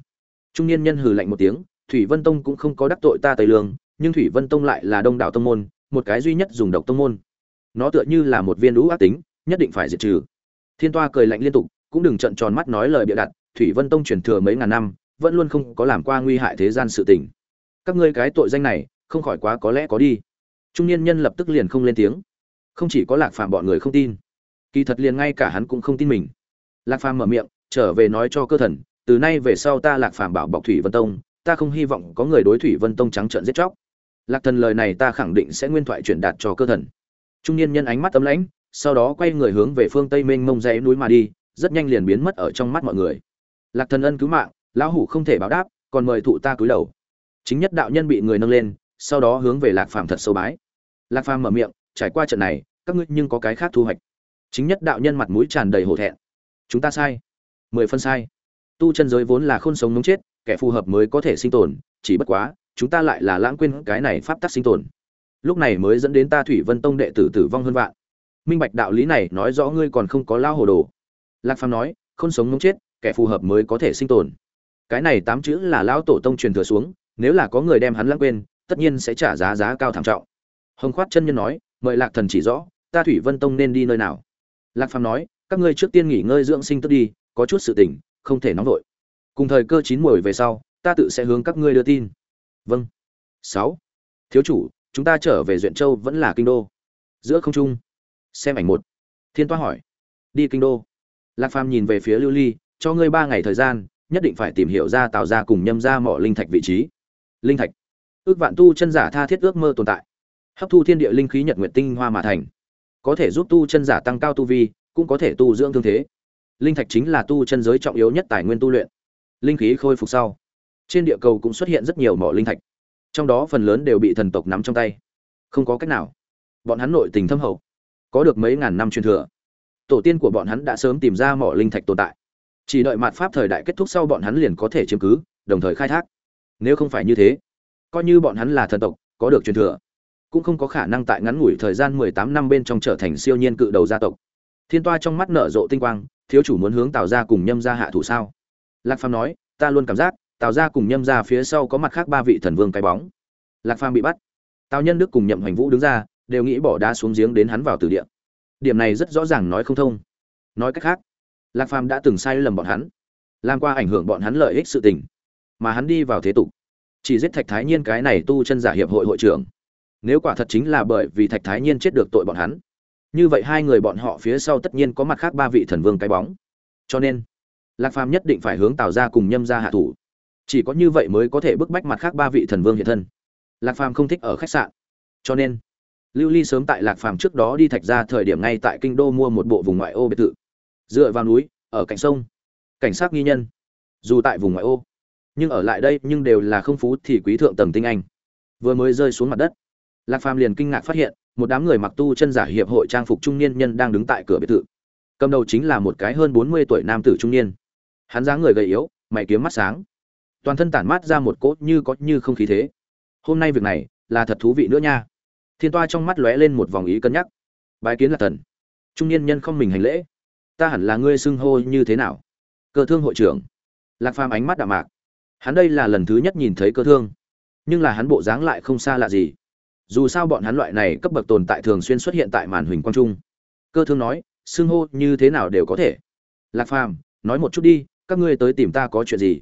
Speaker 1: Trung niên nhân hừ lạnh một tiếng, thủy vân tông cũng không có đắc tội ta tây lương nhưng thủy vân tông lại là đông đảo tông môn, một cái duy nhất dùng độc tông môn. Nó tựa như là một viên lũ ác tính, nhất định phải diệt trừ. Thiên toa cười lạnh liên tục, cũng đừng trận tròn mắt nói lời bịa đặt, thủy vân tông truyền thừa mấy ngàn năm, vẫn luôn không có làm qua nguy hại thế gian sự tình. Các ngươi cái tội danh này, không khỏi quá có lẽ có đi. Trung niên nhân lập tức liền không lên tiếng. Không chỉ có lạc phàm bọn người không tin, kỳ thật liền ngay cả hắn cũng không tin mình. Lạc phàm mở miệng, trở về nói cho cơ thần, từ nay về sau ta lạc phàm bảo bọc thủy vân tông, ta không hy vọng có người đối thủy vân tông trắng trợn giết chóc lạc thần lời này ta khẳng định sẽ nguyên thoại truyền đạt cho cơ thần. Trung niên nhân ánh mắt tấm lãnh, sau đó quay người hướng về phương tây mênh mông dãy núi mà đi, rất nhanh liền biến mất ở trong mắt mọi người. Lạc thần ân cứu mạng, lão hủ không thể báo đáp, còn mời thụ ta cúi đầu. Chính nhất đạo nhân bị người nâng lên, sau đó hướng về lạc phàm thật sâu bái. Lạc phàm mở miệng, trải qua trận này, các ngươi nhưng có cái khác thu hoạch. Chính nhất đạo nhân mặt mũi tràn đầy hổ thẹn. Chúng ta sai. Mười phân sai. Tu chân giới vốn là khôn sống nóng chết, kẻ phù hợp mới có thể sinh tồn, chỉ bất quá chúng ta lại là lãng quên cái này pháp tắc sinh tồn. Lúc này mới dẫn đến ta thủy vân tông đệ tử tử vong hơn vạn. Minh bạch đạo lý này nói rõ ngươi còn không có lao hồ đồ. Lạc phàm nói, không sống nóng chết, kẻ phù hợp mới có thể sinh tồn. Cái này tám chữ là lão tổ tông truyền thừa xuống, nếu là có người đem hắn lãng quên, tất nhiên sẽ trả giá giá cao thảm trọng. Hồng khoát chân nhân nói, mời lạc thần chỉ rõ, ta thủy vân tông nên đi nơi nào? Lạc phàm nói, các ngươi trước tiên nghỉ ngơi dưỡng sinh tức đi, có chút sự tỉnh không thể nóng vội. Cùng thời cơ chín muồi về sau, ta tự sẽ hướng các ngươi đưa tin vâng. Sáu. Thiếu chủ, chúng ta trở về duyện châu vẫn là kinh đô. Giữa không trung. Xem ảnh một. Thiên toa hỏi. Đi kinh đô. Lạc phàm nhìn về phía lưu ly, cho ngươi ba ngày thời gian, nhất định phải tìm hiểu ra tạo ra cùng nhâm ra mỏ linh thạch vị trí. Linh thạch. Ước vạn tu chân giả tha thiết ước mơ tồn tại. Hấp thu thiên địa linh khí nhật nguyện tinh hoa mà thành. Có thể giúp tu chân giả tăng cao tu vi, cũng có thể tu dưỡng thương thế. Linh thạch chính là tu chân giới trọng yếu nhất tài nguyên tu luyện. Linh khí khôi phục sau trên địa cầu cũng xuất hiện rất nhiều mỏ linh thạch. Trong đó phần lớn đều bị thần tộc nắm trong tay. Không có cách nào. Bọn hắn nội tình thâm hậu. Có được mấy ngàn năm truyền thừa. Tổ tiên của bọn hắn đã sớm tìm ra mỏ linh thạch tồn tại. Chỉ đợi mạt pháp thời đại kết thúc sau bọn hắn liền có thể chiếm cứ, đồng thời khai thác. Nếu không phải như thế, coi như bọn hắn là thần tộc, có được truyền thừa, cũng không có khả năng tại ngắn ngủi thời gian mười tám năm bên trong trở thành siêu nhiên cự đầu gia tộc. Thiên toa trong mắt nở rộ tinh quang, thiếu chủ muốn hướng tào ra cùng nhâm ra hạ thủ sao? Lạc phàm nói, ta luôn cảm giác tào ra cùng nhâm ra phía sau có mặt khác ba vị thần vương cái bóng. Lạc phàm bị bắt. Tào nhân đức cùng nhậm hoành vũ đứng ra, đều nghĩ bỏ đá xuống giếng đến hắn vào từ địa. Điểm này rất rõ ràng nói không thông. Nói cách khác, lạc phàm đã từng sai lầm bọn hắn, làm qua ảnh hưởng bọn hắn lợi ích sự tình, mà hắn đi vào thế tục, chỉ giết thạch thái nhiên cái này tu chân giả hiệp hội hội trưởng. Nếu quả thật chính là bởi vì thạch thái nhiên chết được tội bọn hắn, như vậy hai người bọn họ phía sau tất nhiên có mặt khác ba vị thần vương cái bóng. Cho nên, lạc phàm nhất định phải hướng tào ra cùng nhâm ra hạ thủ chỉ có như vậy mới có thể bức bách mặt khác ba vị thần vương hiện thân. Lạc phàm không thích ở khách sạn. Cho nên, lưu ly sớm tại lạc phàm trước đó đi thạch ra thời điểm ngay tại kinh đô mua một bộ vùng ngoại ô biệt thự. Dựa vào núi, ở cạnh sông, cảnh sát nghi nhân, dù tại vùng ngoại ô, nhưng ở lại đây nhưng đều là không phú thì quý thượng tầng tinh anh. Vừa mới rơi xuống mặt đất, lạc phàm liền kinh ngạc phát hiện, một đám người mặc tu chân giả hiệp hội trang phục trung niên nhân đang đứng tại cửa biệt thự. Cầm đầu chính là một cái hơn bốn mươi tuổi nam tử trung niên. Hắn dáng người gầy yếu, mày kiếm mắt sáng toàn thân tản mát ra một cốt như có như không khí thế. Hôm nay việc này là thật thú vị nữa nha. Thiên toa trong mắt lóe lên một vòng ý cân nhắc. Bài kiến là thần. Trung niên nhân không mình hành lễ. Ta hẳn là ngươi xưng hô như thế nào? Cơ thương hội trưởng. Lạc phàm ánh mắt đạm mạc. Hắn đây là lần thứ nhất nhìn thấy cơ thương. Nhưng là hắn bộ dáng lại không xa lạ gì. Dù sao bọn hắn loại này cấp bậc tồn tại thường xuyên xuất hiện tại màn huỳnh quang trung. Cơ thương nói, xưng hô như thế nào đều có thể. Lạc phàm, nói một chút đi, các ngươi tới tìm ta có chuyện gì?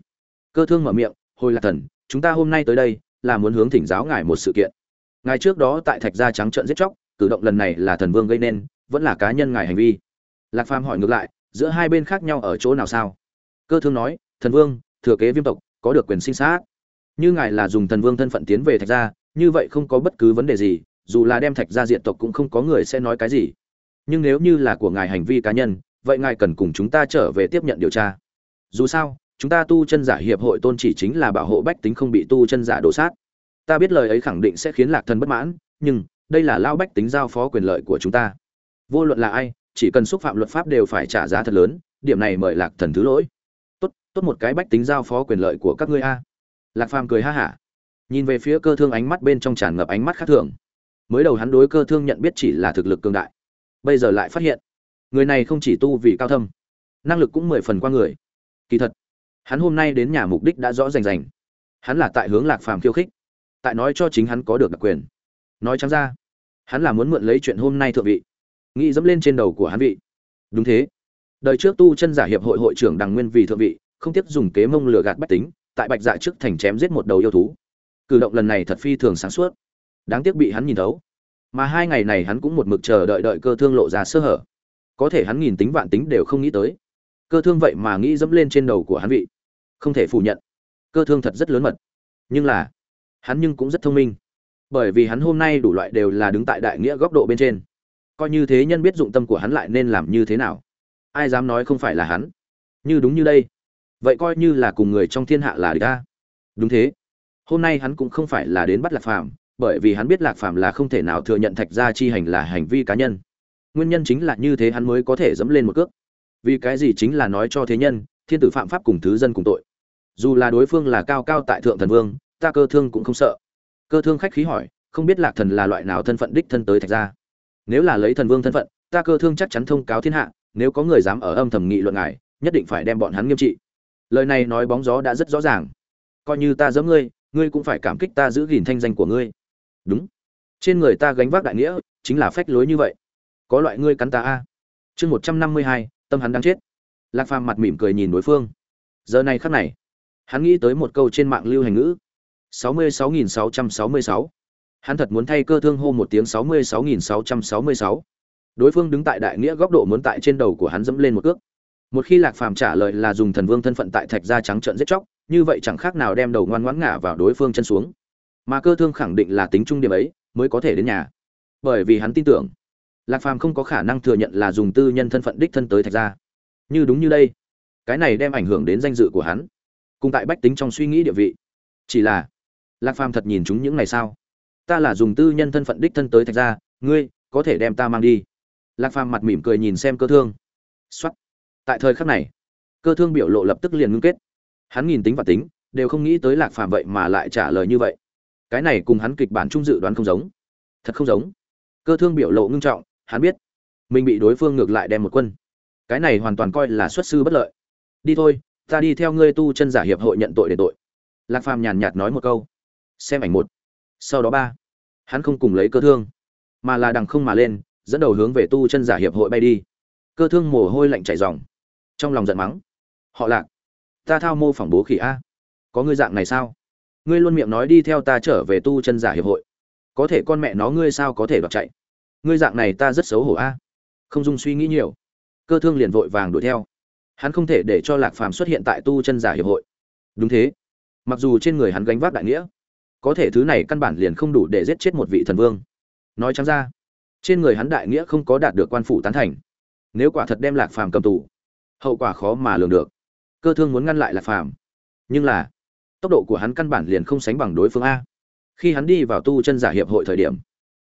Speaker 1: Cơ thương mở miệng, hồi lạc thần, chúng ta hôm nay tới đây là muốn hướng thỉnh giáo ngài một sự kiện. Ngài trước đó tại thạch gia trắng trợn giết chóc, cử động lần này là thần vương gây nên, vẫn là cá nhân ngài hành vi? Lạc phàm hỏi ngược lại, giữa hai bên khác nhau ở chỗ nào sao? Cơ thương nói, thần vương, thừa kế viêm tộc, có được quyền sinh sát. Như ngài là dùng thần vương thân phận tiến về thạch gia, như vậy không có bất cứ vấn đề gì, dù là đem thạch gia diện tộc cũng không có người sẽ nói cái gì. Nhưng nếu như là của ngài hành vi cá nhân, vậy ngài cần cùng chúng ta trở về tiếp nhận điều tra. Dù sao chúng ta tu chân giả hiệp hội tôn chỉ chính là bảo hộ bách tính không bị tu chân giả đổ sát. Ta biết lời ấy khẳng định sẽ khiến lạc thần bất mãn, nhưng đây là lao bách tính giao phó quyền lợi của chúng ta. Vô luận là ai, chỉ cần xúc phạm luật pháp đều phải trả giá thật lớn, điểm này mời lạc thần thứ lỗi. Tốt tốt một cái bách tính giao phó quyền lợi của các ngươi a. Lạc phàm cười ha hả, nhìn về phía cơ thương ánh mắt bên trong tràn ngập ánh mắt khác thường. Mới đầu hắn đối cơ thương nhận biết chỉ là thực lực cường đại, bây giờ lại phát hiện, người này không chỉ tu vì cao thâm, năng lực cũng mười phần qua người. Kỳ thật hắn hôm nay đến nhà mục đích đã rõ rành rành. Hắn là tại hướng lạc phàm khiêu khích, tại nói cho chính hắn có được đặc quyền. Nói trắng ra, hắn là muốn mượn lấy chuyện hôm nay thượng vị, nghĩ dẫm lên trên đầu của hắn vị. Đúng thế. Đời trước tu chân giả hiệp hội hội trưởng đằng nguyên vì thượng vị, không tiếc dùng kế mông lừa gạt bách tính, tại bạch dạ trước thành chém giết một đầu yêu thú. Cử động lần này thật phi thường sáng suốt. Đáng tiếc bị hắn nhìn thấu. Mà hai ngày này hắn cũng một mực chờ đợi đợi cơ thương lộ ra sơ hở. Có thể hắn nghìn tính vạn tính đều không nghĩ tới. Cơ thương vậy mà nghĩ dẫm lên trên đầu của hắn vị không thể phủ nhận. Cơ thương thật rất lớn mật. Nhưng là, hắn nhưng cũng rất thông minh. Bởi vì hắn hôm nay đủ loại đều là đứng tại đại nghĩa góc độ bên trên. Coi như thế nhân biết dụng tâm của hắn lại nên làm như thế nào? Ai dám nói không phải là hắn? Như đúng như đây. Vậy coi như là cùng người trong thiên hạ là địch ta. Đúng thế. Hôm nay hắn cũng không phải là đến bắt lạc phàm, bởi vì hắn biết lạc phàm là không thể nào thừa nhận thạch gia chi hành là hành vi cá nhân. Nguyên nhân chính là như thế hắn mới có thể dẫm lên một cước. Vì cái gì chính là nói cho thế nhân thiên tử phạm pháp cùng thứ dân cùng tội. Dù là đối phương là cao cao tại thượng thần vương, ta cơ thương cũng không sợ. Cơ thương khách khí hỏi, không biết lạc thần là loại nào thân phận đích thân tới thạch ra. nếu là lấy thần vương thân phận, ta cơ thương chắc chắn thông cáo thiên hạ, nếu có người dám ở âm thầm nghị luận ngài, nhất định phải đem bọn hắn nghiêm trị. Lời này nói bóng gió đã rất rõ ràng. Coi như ta giấm ngươi ngươi cũng phải cảm kích ta giữ gìn thanh danh của ngươi. Đúng. Trên người ta gánh vác đại nghĩa, chính là phách lối như vậy. Có loại ngươi cắn ta a. Chương một trăm năm mươi hai, tâm hắn đang chết lạc phàm mặt mỉm cười nhìn đối phương. Giờ này khắc này, hắn nghĩ tới một câu trên mạng lưu hành ngữ, sáu mươi sáu nghìn sáu trăm sáu mươi sáu. Hắn thật muốn thay cơ thương hô một tiếng sáu mươi sáu nghìn sáu trăm sáu mươi sáu. Đối phương đứng tại đại nghĩa góc độ muốn tại trên đầu của hắn dẫm lên một cước. Một khi lạc phàm trả lời là dùng thần vương thân phận tại thạch gia trắng trợn giết chóc, như vậy chẳng khác nào đem đầu ngoan ngoãn ngả vào đối phương chân xuống. Mà cơ thương khẳng định là tính trung điểm ấy mới có thể đến nhà. Bởi vì hắn tin tưởng, lạc phàm không có khả năng thừa nhận là dùng tư nhân thân phận đích thân tới thạch gia như đúng như đây. Cái này đem ảnh hưởng đến danh dự của hắn. Cùng tại bách tính trong suy nghĩ địa vị. Chỉ là lạc phàm thật nhìn chúng những ngày sao? Ta là dùng tư nhân thân phận đích thân tới thạch ra, ngươi có thể đem ta mang đi. Lạc phàm mặt mỉm cười nhìn xem cơ thương. Xuất tại thời khắc này cơ thương biểu lộ lập tức liền ngưng kết. Hắn nhìn tính và tính đều không nghĩ tới lạc phàm vậy mà lại trả lời như vậy. Cái này cùng hắn kịch bản trung dự đoán không giống. Thật không giống. Cơ thương biểu lộ ngưng trọng hắn biết mình bị đối phương ngược lại đem một quân cái này hoàn toàn coi là xuất sư bất lợi. Đi thôi, ta đi theo ngươi tu chân giả hiệp hội nhận tội để tội. Lạc phàm nhàn nhạt nói một câu. Xem ảnh một, sau đó ba. Hắn không cùng lấy cơ thương, mà là đằng không mà lên, dẫn đầu hướng về tu chân giả hiệp hội bay đi. Cơ thương mồ hôi lạnh chảy ròng. Trong lòng giận mắng. Họ lạc, ta thao mô phỏng bố khỉ a. Có ngươi dạng này sao? Ngươi luôn miệng nói đi theo ta trở về tu chân giả hiệp hội. Có thể con mẹ nó ngươi sao có thể đoạt chạy? Ngươi dạng này ta rất xấu hổ a. Không dung suy nghĩ nhiều cơ thương liền vội vàng đuổi theo. Hắn không thể để cho lạc phàm xuất hiện tại tu chân giả hiệp hội. Đúng thế. Mặc dù trên người hắn gánh vác đại nghĩa, có thể thứ này căn bản liền không đủ để giết chết một vị thần vương. Nói chăng ra, trên người hắn đại nghĩa không có đạt được quan phủ tán thành. Nếu quả thật đem lạc phàm cầm tù, hậu quả khó mà lường được. Cơ thương muốn ngăn lại lạc phàm. Nhưng là, tốc độ của hắn căn bản liền không sánh bằng đối phương a. Khi hắn đi vào tu chân giả hiệp hội thời điểm,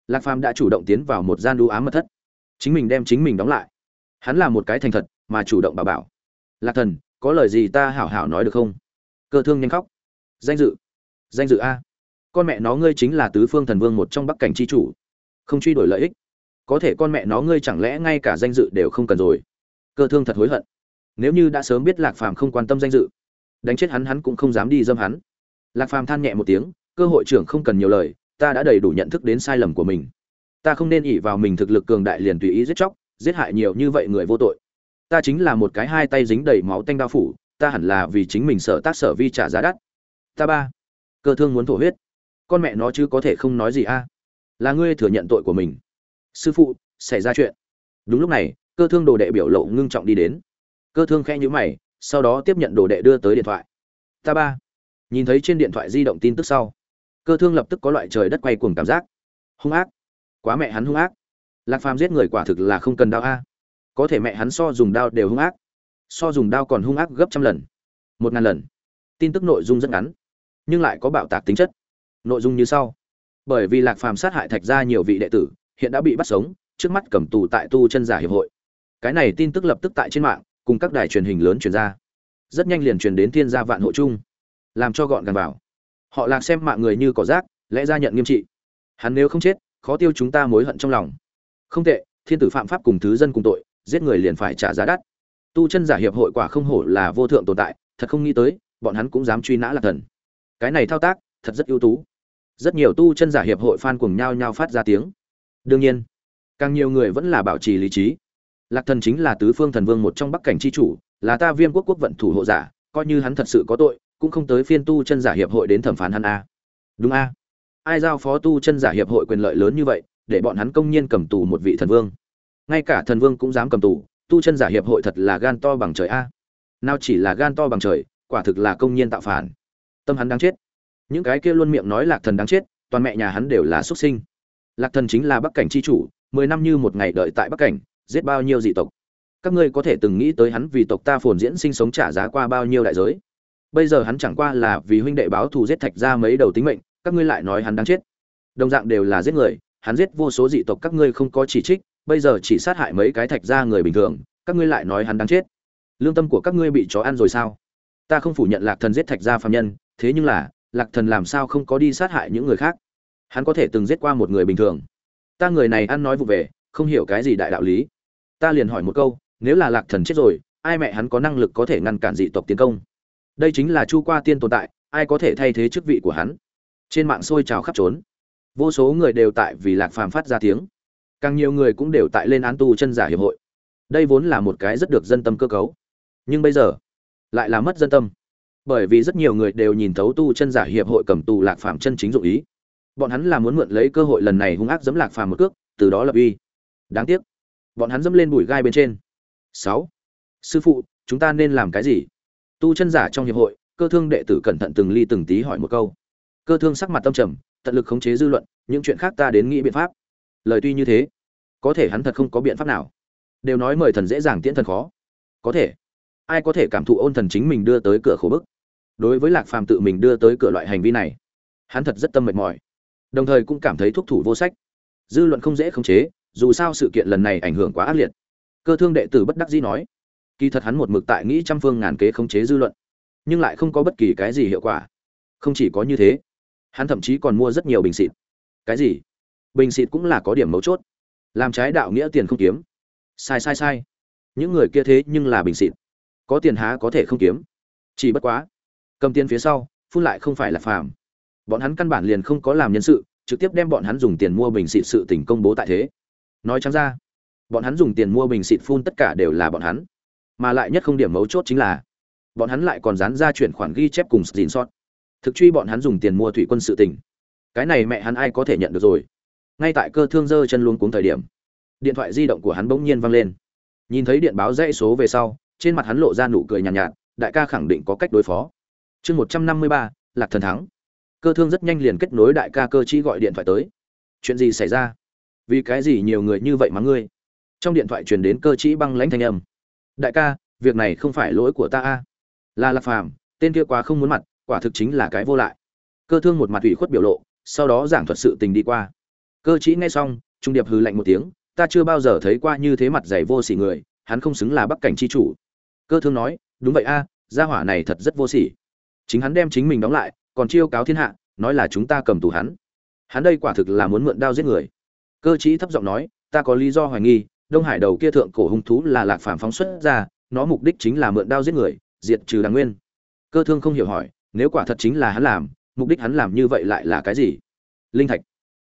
Speaker 1: lạc phàm đã chủ động tiến vào một gian đu ám mật thất. Chính mình đem chính mình đóng lại hắn là một cái thành thật, mà chủ động bảo bảo. Lạc thần, có lời gì ta hảo hảo nói được không? Cơ thương nhanh khóc. Danh dự. Danh dự a. Con mẹ nó ngươi chính là tứ phương thần vương một trong bắc cảnh c h i chủ. Không truy đổi lợi ích. Có thể con mẹ nó ngươi chẳng lẽ ngay cả danh dự đều không cần rồi. Cơ thương thật hối hận. Nếu như đã sớm biết lạc phàm không quan tâm danh dự, đánh chết hắn hắn cũng không dám đi dâm hắn. Lạc phàm than nhẹ một tiếng, cơ hội trưởng không cần nhiều lời, ta đã đầy đủ nhận thức đến sai lầm của mình. Ta không nên ỉ vào mình thực lực cường đại liền tùy ý giết chóc giết hại nhiều như vậy người vô tội. Ta chính là một cái hai tay dính đầy máu tanh đao phủ, ta hẳn là vì chính mình sợ tác sở vi trả giá đắt. Ta ba, cơ thương muốn thổ huyết. Con mẹ nó chứ có thể không nói gì a? Là ngươi thừa nhận tội của mình. Sư phụ, xảy ra chuyện. Đúng lúc này, cơ thương đồ đệ biểu lộ ngưng trọng đi đến. Cơ thương khẽ nhữ mày, sau đó tiếp nhận đồ đệ đưa tới điện thoại. Ta ba, nhìn thấy trên điện thoại di động tin tức sau, cơ thương lập tức có loại trời đất quay cuồng cảm giác. Hung ác. Quá mẹ hắn hung ác lạc phàm giết người quả thực là không cần đao a. Có thể mẹ hắn so dùng đao đều hung ác. So dùng đao còn hung ác gấp trăm lần. Một ngàn lần. Tin tức nội dung rất ngắn, nhưng lại có bạo tạc tính chất. Nội dung như sau. Bởi vì lạc phàm sát hại thạch ra nhiều vị đệ tử, hiện đã bị bắt sống, trước mắt cầm tù tại tu chân giả hiệp hội. Cái này tin tức lập tức tại trên mạng, cùng các đài truyền hình lớn truyền ra. Rất nhanh liền truyền đến thiên gia vạn hộ chung làm cho gọn gàng vào. Họ lạc xem mạng người như cỏ rác, lẽ ra nhận nghiêm trị. Hắn nếu không chết, khó tiêu chúng ta mối hận trong lòng không tệ, thiên tử phạm pháp cùng thứ dân cùng tội, giết người liền phải trả giá đắt. Tu chân giả hiệp hội quả không hổ là vô thượng tồn tại, thật không nghĩ tới, bọn hắn cũng dám truy nã lạc thần. Cái này thao tác, thật rất ưu tú. Rất nhiều tu chân giả hiệp hội fan cùng nhau nhau phát ra tiếng. Đương nhiên, càng nhiều người vẫn là bảo trì lý trí. Lạc thần chính là tứ phương thần vương một trong bắc cảnh chi chủ, là ta viêm quốc quốc vận thủ hộ giả, coi như hắn thật sự có tội, cũng không tới phiên tu chân giả hiệp hội đến thẩm phán hắn a. Đúng a. Ai giao phó tu chân giả hiệp hội quyền lợi lớn như vậy để bọn hắn công nhiên cầm tù một vị thần vương. Ngay cả thần vương cũng dám cầm tù, tu chân giả hiệp hội thật là gan to bằng trời a. Nào chỉ là gan to bằng trời, quả thực là công nhiên tạo phản. Tâm hắn đáng chết. Những cái kia luôn miệng nói lạc thần đáng chết, toàn mẹ nhà hắn đều là xuất sinh. Lạc thần chính là bắc cảnh c h i chủ, mười năm như một ngày đợi tại bắc cảnh, giết bao nhiêu dị tộc. Các ngươi có thể từng nghĩ tới hắn vì tộc ta phồn diễn sinh sống trả giá qua bao nhiêu đại giới. Bây giờ hắn chẳng qua là vì huynh đệ báo thù giết thạch ra mấy đầu tính mệnh, các ngươi lại nói hắn đáng chết. Đồng dạng đều là giết người hắn giết vô số dị tộc các ngươi không có chỉ trích, bây giờ chỉ sát hại mấy cái thạch ra người bình thường, các ngươi lại nói hắn đáng chết. Lương tâm của các ngươi bị chó ăn rồi sao? Ta không phủ nhận lạc thần giết thạch gia phạm nhân, thế nhưng là, lạc thần làm sao không có đi sát hại những người khác? Hắn có thể từng giết qua một người bình thường. Ta người này ăn nói vụ về, không hiểu cái gì đại đạo lý. Ta liền hỏi một câu, nếu là lạc thần chết rồi, ai mẹ hắn có năng lực có thể ngăn cản dị tộc tiến công? Đây chính là chu qua tiên tồn tại, ai có thể thay thế chức vị của hắn? Trên mạng sôi trào khắp trốn vô số người đều tại vì lạc phàm phát ra tiếng. Càng nhiều người cũng đều tại lên án tu chân giả hiệp hội. Đây vốn là một cái rất được dân tâm cơ cấu. Nhưng bây giờ, lại là mất dân tâm. Bởi vì rất nhiều người đều nhìn thấu tu chân giả hiệp hội cầm tù lạc phàm chân chính dụng ý. Bọn hắn là muốn mượn lấy cơ hội lần này hung ác dẫm lạc phàm một cước, từ đó lập uy. Đáng tiếc, bọn hắn dẫm lên bụi gai bên trên. Sáu, sư phụ, chúng ta nên làm cái gì? Tu chân giả trong hiệp hội, cơ thương đệ tử cẩn thận từng ly từng tí hỏi một câu. Cơ thương sắc mặt tâm trầm tận lực khống chế dư luận, những chuyện khác ta đến nghĩ biện pháp. Lời tuy như thế, có thể hắn thật không có biện pháp nào. Đều nói mời thần dễ dàng tiễn thần khó. Có thể. Ai có thể cảm thụ ôn thần chính mình đưa tới cửa khổ bức? Đối với lạc phàm tự mình đưa tới cửa loại hành vi này, hắn thật rất tâm mệt mỏi. Đồng thời cũng cảm thấy thúc thủ vô sách. Dư luận không dễ khống chế, dù sao sự kiện lần này ảnh hưởng quá ác liệt. Cơ thương đệ tử bất đắc dĩ nói, kỳ thật hắn một mực tại nghĩ trăm phương ngàn kế khống chế dư luận, nhưng lại không có bất kỳ cái gì hiệu quả. Không chỉ có như thế hắn thậm chí còn mua rất nhiều bình xịt. Cái gì? Bình xịt cũng là có điểm mấu chốt. Làm trái đạo nghĩa tiền không kiếm. Sai sai sai. Những người kia thế nhưng là bình xịt. Có tiền há có thể không kiếm. Chỉ bất quá, cầm tiền phía sau, phun lại không phải là phàm. Bọn hắn căn bản liền không có làm nhân sự, trực tiếp đem bọn hắn dùng tiền mua bình xịt sự tình công bố tại thế. Nói trắng ra, bọn hắn dùng tiền mua bình xịt phun tất cả đều là bọn hắn. Mà lại nhất không điểm mấu chốt chính là, bọn hắn lại còn dán ra chuyển khoản ghi chép cùng xin sót thực truy bọn hắn dùng tiền mua thủy quân sự tình. Cái này mẹ hắn ai có thể nhận được rồi? Ngay tại cơ thương dơ chân luôn cuống thời điểm điện thoại di động của hắn bỗng nhiên văng lên. Nhìn thấy điện báo dãy số về sau trên mặt hắn lộ ra nụ cười nhàn nhạt, nhạt đại ca khẳng định có cách đối phó. Chương một trăm năm mươi ba lạc thần thắng. Cơ thương rất nhanh liền kết nối đại ca cơ chi gọi điện thoại tới. Chuyện gì xảy ra? Vì cái gì nhiều người như vậy mà ngươi? Trong điện thoại truyền đến cơ chí băng lãnh thanh âm. Đại ca việc này không phải lỗi của ta a. Là lạc phàm tên kia quá không muốn mặt quả thực chính là cái vô lại. Cơ thương một mặt ủy khuất biểu lộ, sau đó giảng thuật sự tình đi qua. Cơ chí nghe xong, trung điệp hừ lạnh một tiếng, ta chưa bao giờ thấy qua như thế mặt dày vô sỉ người, hắn không xứng là bắc cảnh chi chủ. Cơ thương nói, đúng vậy a, gia hỏa này thật rất vô sỉ. Chính hắn đem chính mình đóng lại, còn chiêu cáo thiên hạ, nói là chúng ta cầm tù hắn. Hắn đây quả thực là muốn mượn đao giết người. Cơ chí thấp giọng nói, ta có lý do hoài nghi, đông hải đầu kia thượng cổ hung thú là lạc phàm phóng xuất ra, nó mục đích chính là mượn đao giết người, diệt trừ đàng nguyên. Cơ thương không hiểu hỏi nếu quả thật chính là hắn làm, mục đích hắn làm như vậy lại là cái gì? Linh thạch.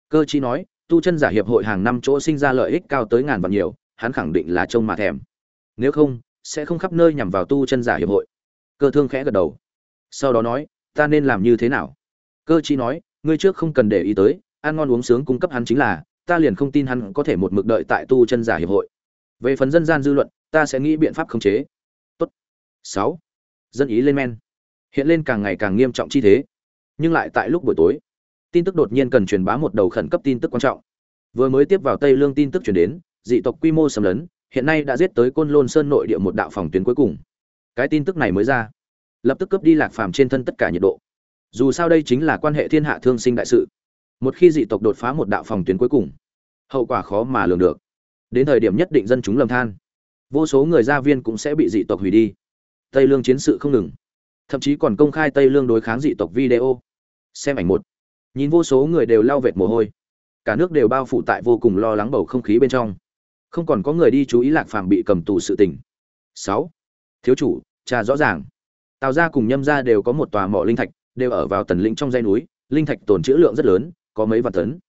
Speaker 1: Cơ chí nói, tu chân giả hiệp hội hàng năm chỗ sinh ra lợi ích cao tới ngàn vạn nhiều, hắn khẳng định là trông mà thèm. Nếu không, sẽ không khắp nơi nhằm vào tu chân giả hiệp hội. Cơ thương khẽ gật đầu. Sau đó nói, ta nên làm như thế nào? Cơ chí nói, ngươi trước không cần để ý tới, ăn ngon uống sướng cung cấp hắn chính là, ta liền không tin hắn có thể một mực đợi tại tu chân giả hiệp hội. Về phần dân gian dư luận, ta sẽ nghĩ biện pháp khống chế. Tốt. Sáu. Dân ý lên men hiện lên càng ngày càng nghiêm trọng chi thế. Nhưng lại tại lúc buổi tối, tin tức đột nhiên cần truyền bá một đầu khẩn cấp tin tức quan trọng. Vừa mới tiếp vào tây lương tin tức truyền đến, dị tộc quy mô xâm lấn, hiện nay đã giết tới côn lôn sơn nội địa một đạo phòng tuyến cuối cùng. Cái tin tức này mới ra. Lập tức cướp đi lạc phàm trên thân tất cả nhiệt độ. Dù sao đây chính là quan hệ thiên hạ thương sinh đại sự. Một khi dị tộc đột phá một đạo phòng tuyến cuối cùng, hậu quả khó mà lường được. Đến thời điểm nhất định dân chúng lầm than. Vô số người gia viên cũng sẽ bị dị tộc hủy đi. Tây lương chiến sự không ngừng thậm chí còn công khai tây lương đối kháng dị tộc video. Xem ảnh một. Nhìn vô số người đều lao vệt mồ hôi. Cả nước đều bao phủ tại vô cùng lo lắng bầu không khí bên trong. Không còn có người đi chú ý lạc phàm bị cầm tù sự tình. Sáu. Thiếu chủ, cha rõ ràng. Tào gia cùng nhâm gia đều có một tòa mỏ linh thạch, đều ở vào tần lĩnh trong dãy núi, linh thạch tồn trữ lượng rất lớn, có mấy vạn tấn.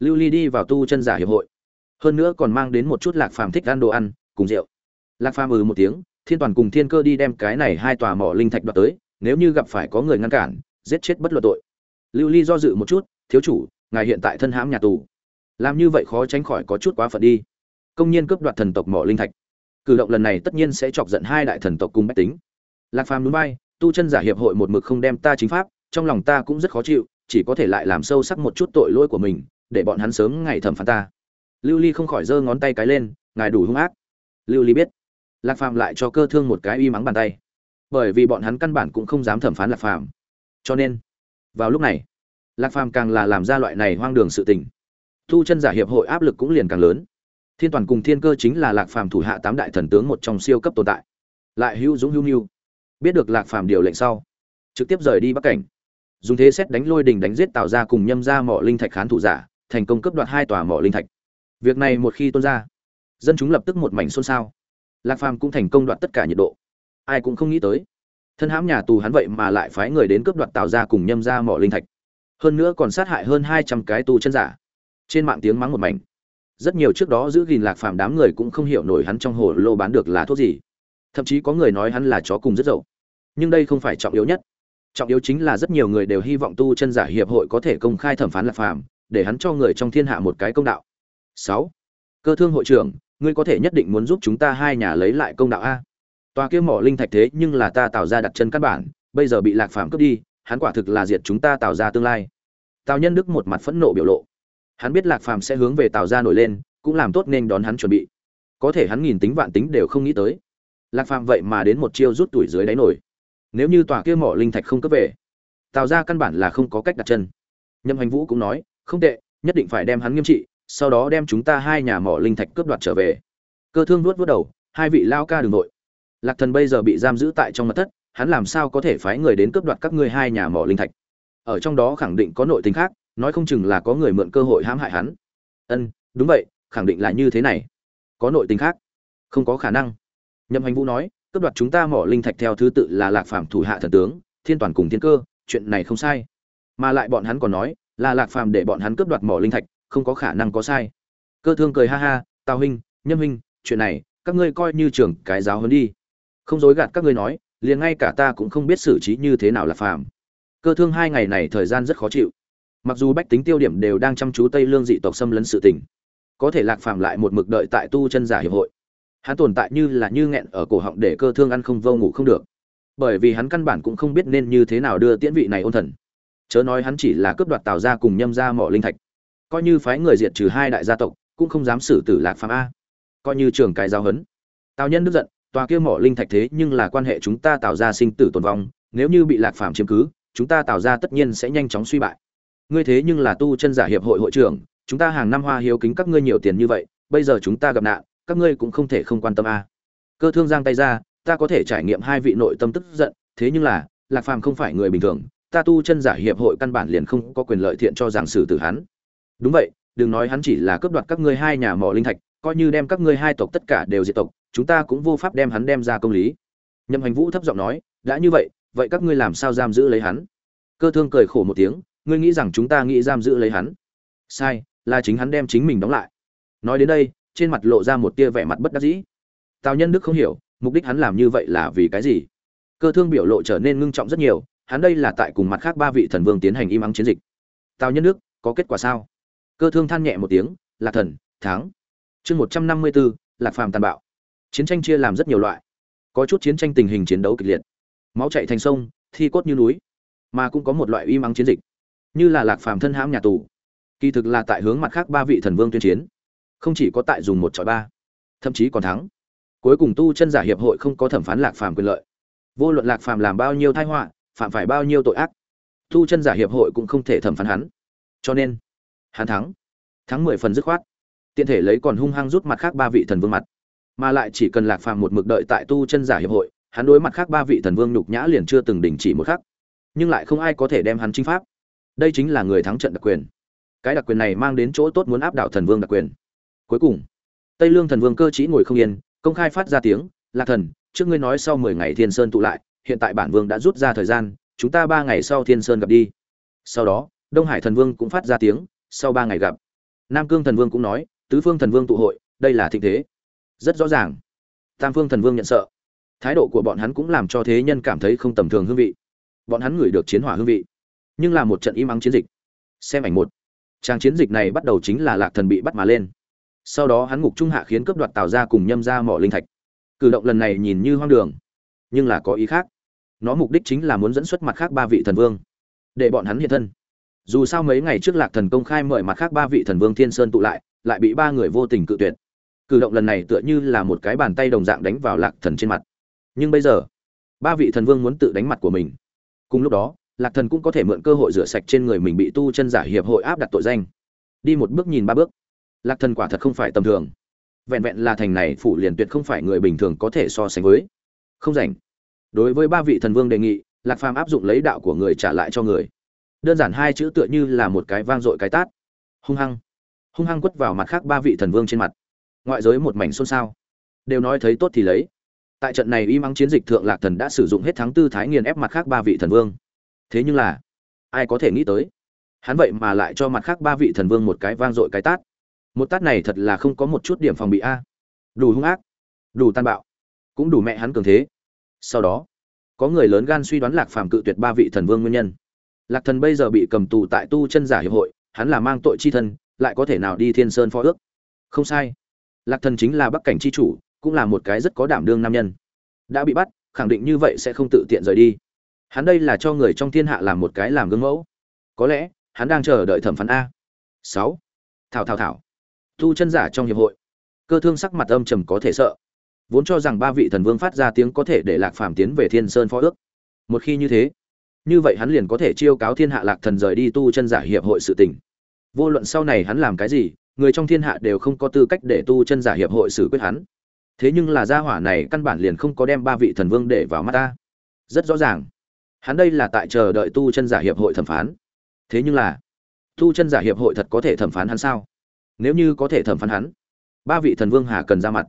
Speaker 1: Lưu ly đi vào tu chân giả hiệp hội. Hơn nữa còn mang đến một chút lạc phàm thích ăn đồ ăn, cùng rượu. Lạc phàm ừ một tiếng thiên toàn cùng thiên cơ đi đem cái này hai tòa mỏ linh thạch đoạt tới, nếu như gặp phải có người ngăn cản, giết chết bất luận tội. Lưu ly do dự một chút, thiếu chủ, ngài hiện tại thân hãm nhà tù. Làm như vậy khó tránh khỏi có chút quá phận đi. Công nhiên cướp đoạt thần tộc mỏ linh thạch. Cử động lần này tất nhiên sẽ chọc giận hai đại thần tộc cùng bách tính. Lạc phàm núi bay tu chân giả hiệp hội một mực không đem ta chính pháp, trong lòng ta cũng rất khó chịu, chỉ có thể lại làm sâu sắc một chút tội lỗi của mình, để bọn hắn sớm ngày thẩm phán ta. Lưu ly không khỏi giơ ngón tay cái lên, ngài đủ hung ác. Lưu ly biết lạc phàm lại cho cơ thương một cái uy mắng bàn tay. Bởi vì bọn hắn căn bản cũng không dám thẩm phán lạc phàm. Cho nên, vào lúc này, lạc phàm càng là làm ra loại này hoang đường sự tình. Thu chân giả hiệp hội áp lực cũng liền càng lớn. Thiên toàn cùng thiên cơ chính là lạc phàm thủ hạ tám đại thần tướng một trong siêu cấp tồn tại. Lại hữu dũng hữu nghiêu biết được lạc phàm điều lệnh sau, trực tiếp rời đi bắc cảnh. Dùng thế xét đánh lôi đình đánh giết tạo ra cùng nhâm ra mỏ linh thạch khán thủ giả, thành công cấp đoạt hai tòa mỏ linh thạch. Việc này một khi tuôn ra, dân chúng lập tức một mảnh xôn xao lạc phàm cũng thành công đoạt tất cả nhiệt độ. Ai cũng không nghĩ tới, thân hãm nhà tù hắn vậy mà lại phái người đến cướp đoạt tạo ra cùng nhâm ra mỏ linh thạch. Hơn nữa còn sát hại hơn hai trăm cái tu chân giả. Trên mạng tiếng mắng một mảnh. Rất nhiều trước đó giữ gìn lạc phàm đám người cũng không hiểu nổi hắn trong hồ lô bán được là thuốc gì. Thậm chí có người nói hắn là chó cùng rất dậu. Nhưng đây không phải trọng yếu nhất. Trọng yếu chính là rất nhiều người đều hy vọng tu chân giả hiệp hội có thể công khai thẩm phán lạc phàm, để hắn cho người trong thiên hạ một cái công đạo. Sáu. Cơ thương hội trưởng ngươi có thể nhất định muốn giúp chúng ta hai nhà lấy lại công đạo a. Tòa kia mỏ linh thạch thế nhưng là ta tạo ra đặt chân căn bản, bây giờ bị lạc phàm cướp đi, hắn quả thực là diệt chúng ta tạo ra tương lai. Tào nhân đức một mặt phẫn nộ biểu lộ. Hắn biết lạc phàm sẽ hướng về tào ra nổi lên, cũng làm tốt nên đón hắn chuẩn bị. Có thể hắn nghìn tính vạn tính đều không nghĩ tới. Lạc phàm vậy mà đến một chiêu rút tuổi dưới đáy nổi. Nếu như tòa kia mỏ linh thạch không cấp về, tào ra căn bản là không có cách đặt chân. Nhâm hành vũ cũng nói, không tệ, nhất định phải đem hắn nghiêm trị sau đó đem chúng ta hai nhà mỏ linh thạch cướp đoạt trở về. Cơ thương nuốt vớt đầu, hai vị lao ca đừng nội lạc thần bây giờ bị giam giữ tại trong mật thất, hắn làm sao có thể phái người đến cướp đoạt các ngươi hai nhà mỏ linh thạch? Ở trong đó khẳng định có nội tình khác, nói không chừng là có người mượn cơ hội hãm hại hắn. Ân, đúng vậy, khẳng định là như thế này. Có nội tình khác? Không có khả năng. Nhậm hành vũ nói, cướp đoạt chúng ta mỏ linh thạch theo thứ tự là lạc phàm thủ hạ thần tướng, thiên toàn cùng thiên cơ, chuyện này không sai. Mà lại bọn hắn còn nói, là lạc phàm để bọn hắn cướp đoạt mỏ linh thạch không có khả năng có sai. Cơ thương cười ha ha, tào huynh, nhâm huynh, chuyện này các ngươi coi như trưởng cái giáo hơn đi. Không dối gạt các ngươi nói, liền ngay cả ta cũng không biết xử trí như thế nào là phàm. Cơ thương hai ngày này thời gian rất khó chịu. Mặc dù bách tính tiêu điểm đều đang chăm chú tây lương dị tộc xâm lấn sự tình, có thể lạc phàm lại một mực đợi tại tu chân giả hiệp hội. Hắn tồn tại như là như nghẹn ở cổ họng để cơ thương ăn không, vô ngủ không được. Bởi vì hắn căn bản cũng không biết nên như thế nào đưa tiễn vị này ôn thần. Chớ nói hắn chỉ là cướp đoạt tào ra cùng nhâm ra mỏ linh thạch coi như phái người diệt trừ hai đại gia tộc, cũng không dám xử tử lạc phàm a. Coi như trường cái giáo hấn tào nhân đức giận, tòa kia mỏ linh thạch thế nhưng là quan hệ chúng ta tạo ra sinh tử tồn vong, nếu như bị lạc phàm chiếm cứ, chúng ta tạo ra tất nhiên sẽ nhanh chóng suy bại. Ngươi thế nhưng là tu chân giả hiệp hội hội trưởng, chúng ta hàng năm hoa hiếu kính các ngươi nhiều tiền như vậy, bây giờ chúng ta gặp nạn, các ngươi cũng không thể không quan tâm a. Cơ thương giang tay ra, ta có thể trải nghiệm hai vị nội tâm tức giận, thế nhưng là, lạc phàm không phải người bình thường, ta tu chân giả hiệp hội căn bản liền không có quyền lợi thiện cho giảng sử tử hắn đúng vậy đừng nói hắn chỉ là cướp đoạt các ngươi hai nhà mỏ linh thạch coi như đem các ngươi hai tộc tất cả đều diệt tộc chúng ta cũng vô pháp đem hắn đem ra công lý. Nhậm hành vũ thấp giọng nói đã như vậy vậy các ngươi làm sao giam giữ lấy hắn? Cơ thương cười khổ một tiếng ngươi nghĩ rằng chúng ta nghĩ giam giữ lấy hắn? Sai là chính hắn đem chính mình đóng lại. Nói đến đây trên mặt lộ ra một tia vẻ mặt bất đắc dĩ. Tào nhân đức không hiểu mục đích hắn làm như vậy là vì cái gì? Cơ thương biểu lộ trở nên ngưng trọng rất nhiều hắn đây là tại cùng mặt khác ba vị thần vương tiến hành im ắng chiến dịch. Tào nhân Đức, có kết quả sao? Cơ thương than nhẹ một tiếng, lạc thần, thắng. Chương một trăm năm mươi bốn lạc phàm tàn bạo. Chiến tranh chia làm rất nhiều loại, có chút chiến tranh tình hình chiến đấu kịch liệt. Máu chạy thành sông, thi cốt như núi, mà cũng có một loại uy mắng chiến dịch, như là lạc phàm thân hãm nhà tù. Kỳ thực là tại hướng mặt khác ba vị thần vương tuyên chiến, không chỉ có tại dùng một trọi ba, thậm chí còn thắng. Cuối cùng tu chân giả hiệp hội không có thẩm phán lạc phàm quyền lợi. Vô luận lạc phàm làm bao nhiêu thai họa, phạm phải bao nhiêu tội ác, tu chân giả hiệp hội cũng không thể thẩm phán hắn. Cho nên hắn thắng. Thắng mười phần dứt khoát. Tiện thể lấy còn hung hăng rút mặt khác ba vị thần vương mặt. Mà lại chỉ cần lạc phàm một mực đợi tại tu chân giả hiệp hội, hắn đối mặt khác ba vị thần vương nhục nhã liền chưa từng đình chỉ một khắc. Nhưng lại không ai có thể đem hắn chinh pháp. Đây chính là người thắng trận đặc quyền. Cái đặc quyền này mang đến chỗ tốt muốn áp đảo thần vương đặc quyền. Cuối cùng, tây lương thần vương cơ chí ngồi không yên, công khai phát ra tiếng, lạc thần, trước ngươi nói sau mười ngày thiên sơn tụ lại, hiện tại bản vương đã rút ra thời gian, chúng ta ba ngày sau thiên sơn gặp đi. Sau đó, đông hải thần vương cũng phát ra tiếng sau ba ngày gặp. Nam cương thần vương cũng nói, tứ phương thần vương tụ hội, đây là thịnh thế. Rất rõ ràng. Tam phương thần vương nhận sợ. Thái độ của bọn hắn cũng làm cho thế nhân cảm thấy không tầm thường hương vị. Bọn hắn ngửi được chiến hỏa hương vị, nhưng là một trận im ắng chiến dịch. Xem ảnh một. Trang chiến dịch này bắt đầu chính là lạc thần bị bắt mà lên. Sau đó hắn ngục trung hạ khiến cướp đoạt tào ra cùng nhâm ra mỏ linh thạch. Cử động lần này nhìn như hoang đường, nhưng là có ý khác. Nó mục đích chính là muốn dẫn xuất mặt khác ba vị thần vương, để bọn hắn hiện thân dù sao mấy ngày trước lạc thần công khai mời mặt khác ba vị thần vương thiên sơn tụ lại lại bị ba người vô tình cự tuyệt. Cử động lần này tựa như là một cái bàn tay đồng dạng đánh vào lạc thần trên mặt. Nhưng bây giờ, ba vị thần vương muốn tự đánh mặt của mình. Cùng lúc đó, lạc thần cũng có thể mượn cơ hội rửa sạch trên người mình bị tu chân giả hiệp hội áp đặt tội danh. Đi một bước nhìn ba bước. Lạc thần quả thật không phải tầm thường. Vẹn vẹn là thành này phủ liền tuyệt không phải người bình thường có thể so sánh với. Không rảnh. Đối với ba vị thần vương đề nghị, lạc phàm áp dụng lấy đạo của người trả lại cho người đơn giản hai chữ tựa như là một cái vang dội cái tát. Hung hăng. Hung hăng quất vào mặt khác ba vị thần vương trên mặt. Ngoại giới một mảnh xôn xao. Đều nói thấy tốt thì lấy. Tại trận này y mắng chiến dịch thượng lạc thần đã sử dụng hết tháng tư thái nghiền ép mặt khác ba vị thần vương. Thế nhưng là, ai có thể nghĩ tới? Hắn vậy mà lại cho mặt khác ba vị thần vương một cái vang dội cái tát. Một tát này thật là không có một chút điểm phòng bị a. Đủ hung ác, đủ tàn bạo, cũng đủ mẹ hắn cường thế. Sau đó, có người lớn gan suy đoán lạc phàm cự tuyệt ba vị thần vương nguyên nhân lạc thần bây giờ bị cầm tù tại tu chân giả hiệp hội, hắn là mang tội chi thân, lại có thể nào đi thiên sơn phó ước? Không sai. Lạc thần chính là bắc cảnh chi chủ, cũng là một cái rất có đảm đương nam nhân. Đã bị bắt, khẳng định như vậy sẽ không tự tiện rời đi. Hắn đây là cho người trong thiên hạ làm một cái làm gương mẫu. Có lẽ, hắn đang chờ đợi thẩm phán a. Sáu. Thảo thảo thảo. Tu chân giả trong hiệp hội. Cơ thương sắc mặt âm trầm có thể sợ. Vốn cho rằng ba vị thần vương phát ra tiếng có thể để lạc phàm tiến về thiên sơn phó ước. Một khi như thế như vậy hắn liền có thể chiêu cáo thiên hạ lạc thần rời đi tu chân giả hiệp hội sự tình. Vô luận sau này hắn làm cái gì, người trong thiên hạ đều không có tư cách để tu chân giả hiệp hội xử quyết hắn. Thế nhưng là gia hỏa này căn bản liền không có đem ba vị thần vương để vào mắt ta. Rất rõ ràng. Hắn đây là tại chờ đợi tu chân giả hiệp hội thẩm phán. Thế nhưng là, tu chân giả hiệp hội thật có thể thẩm phán hắn sao? Nếu như có thể thẩm phán hắn, ba vị thần vương hà cần ra mặt.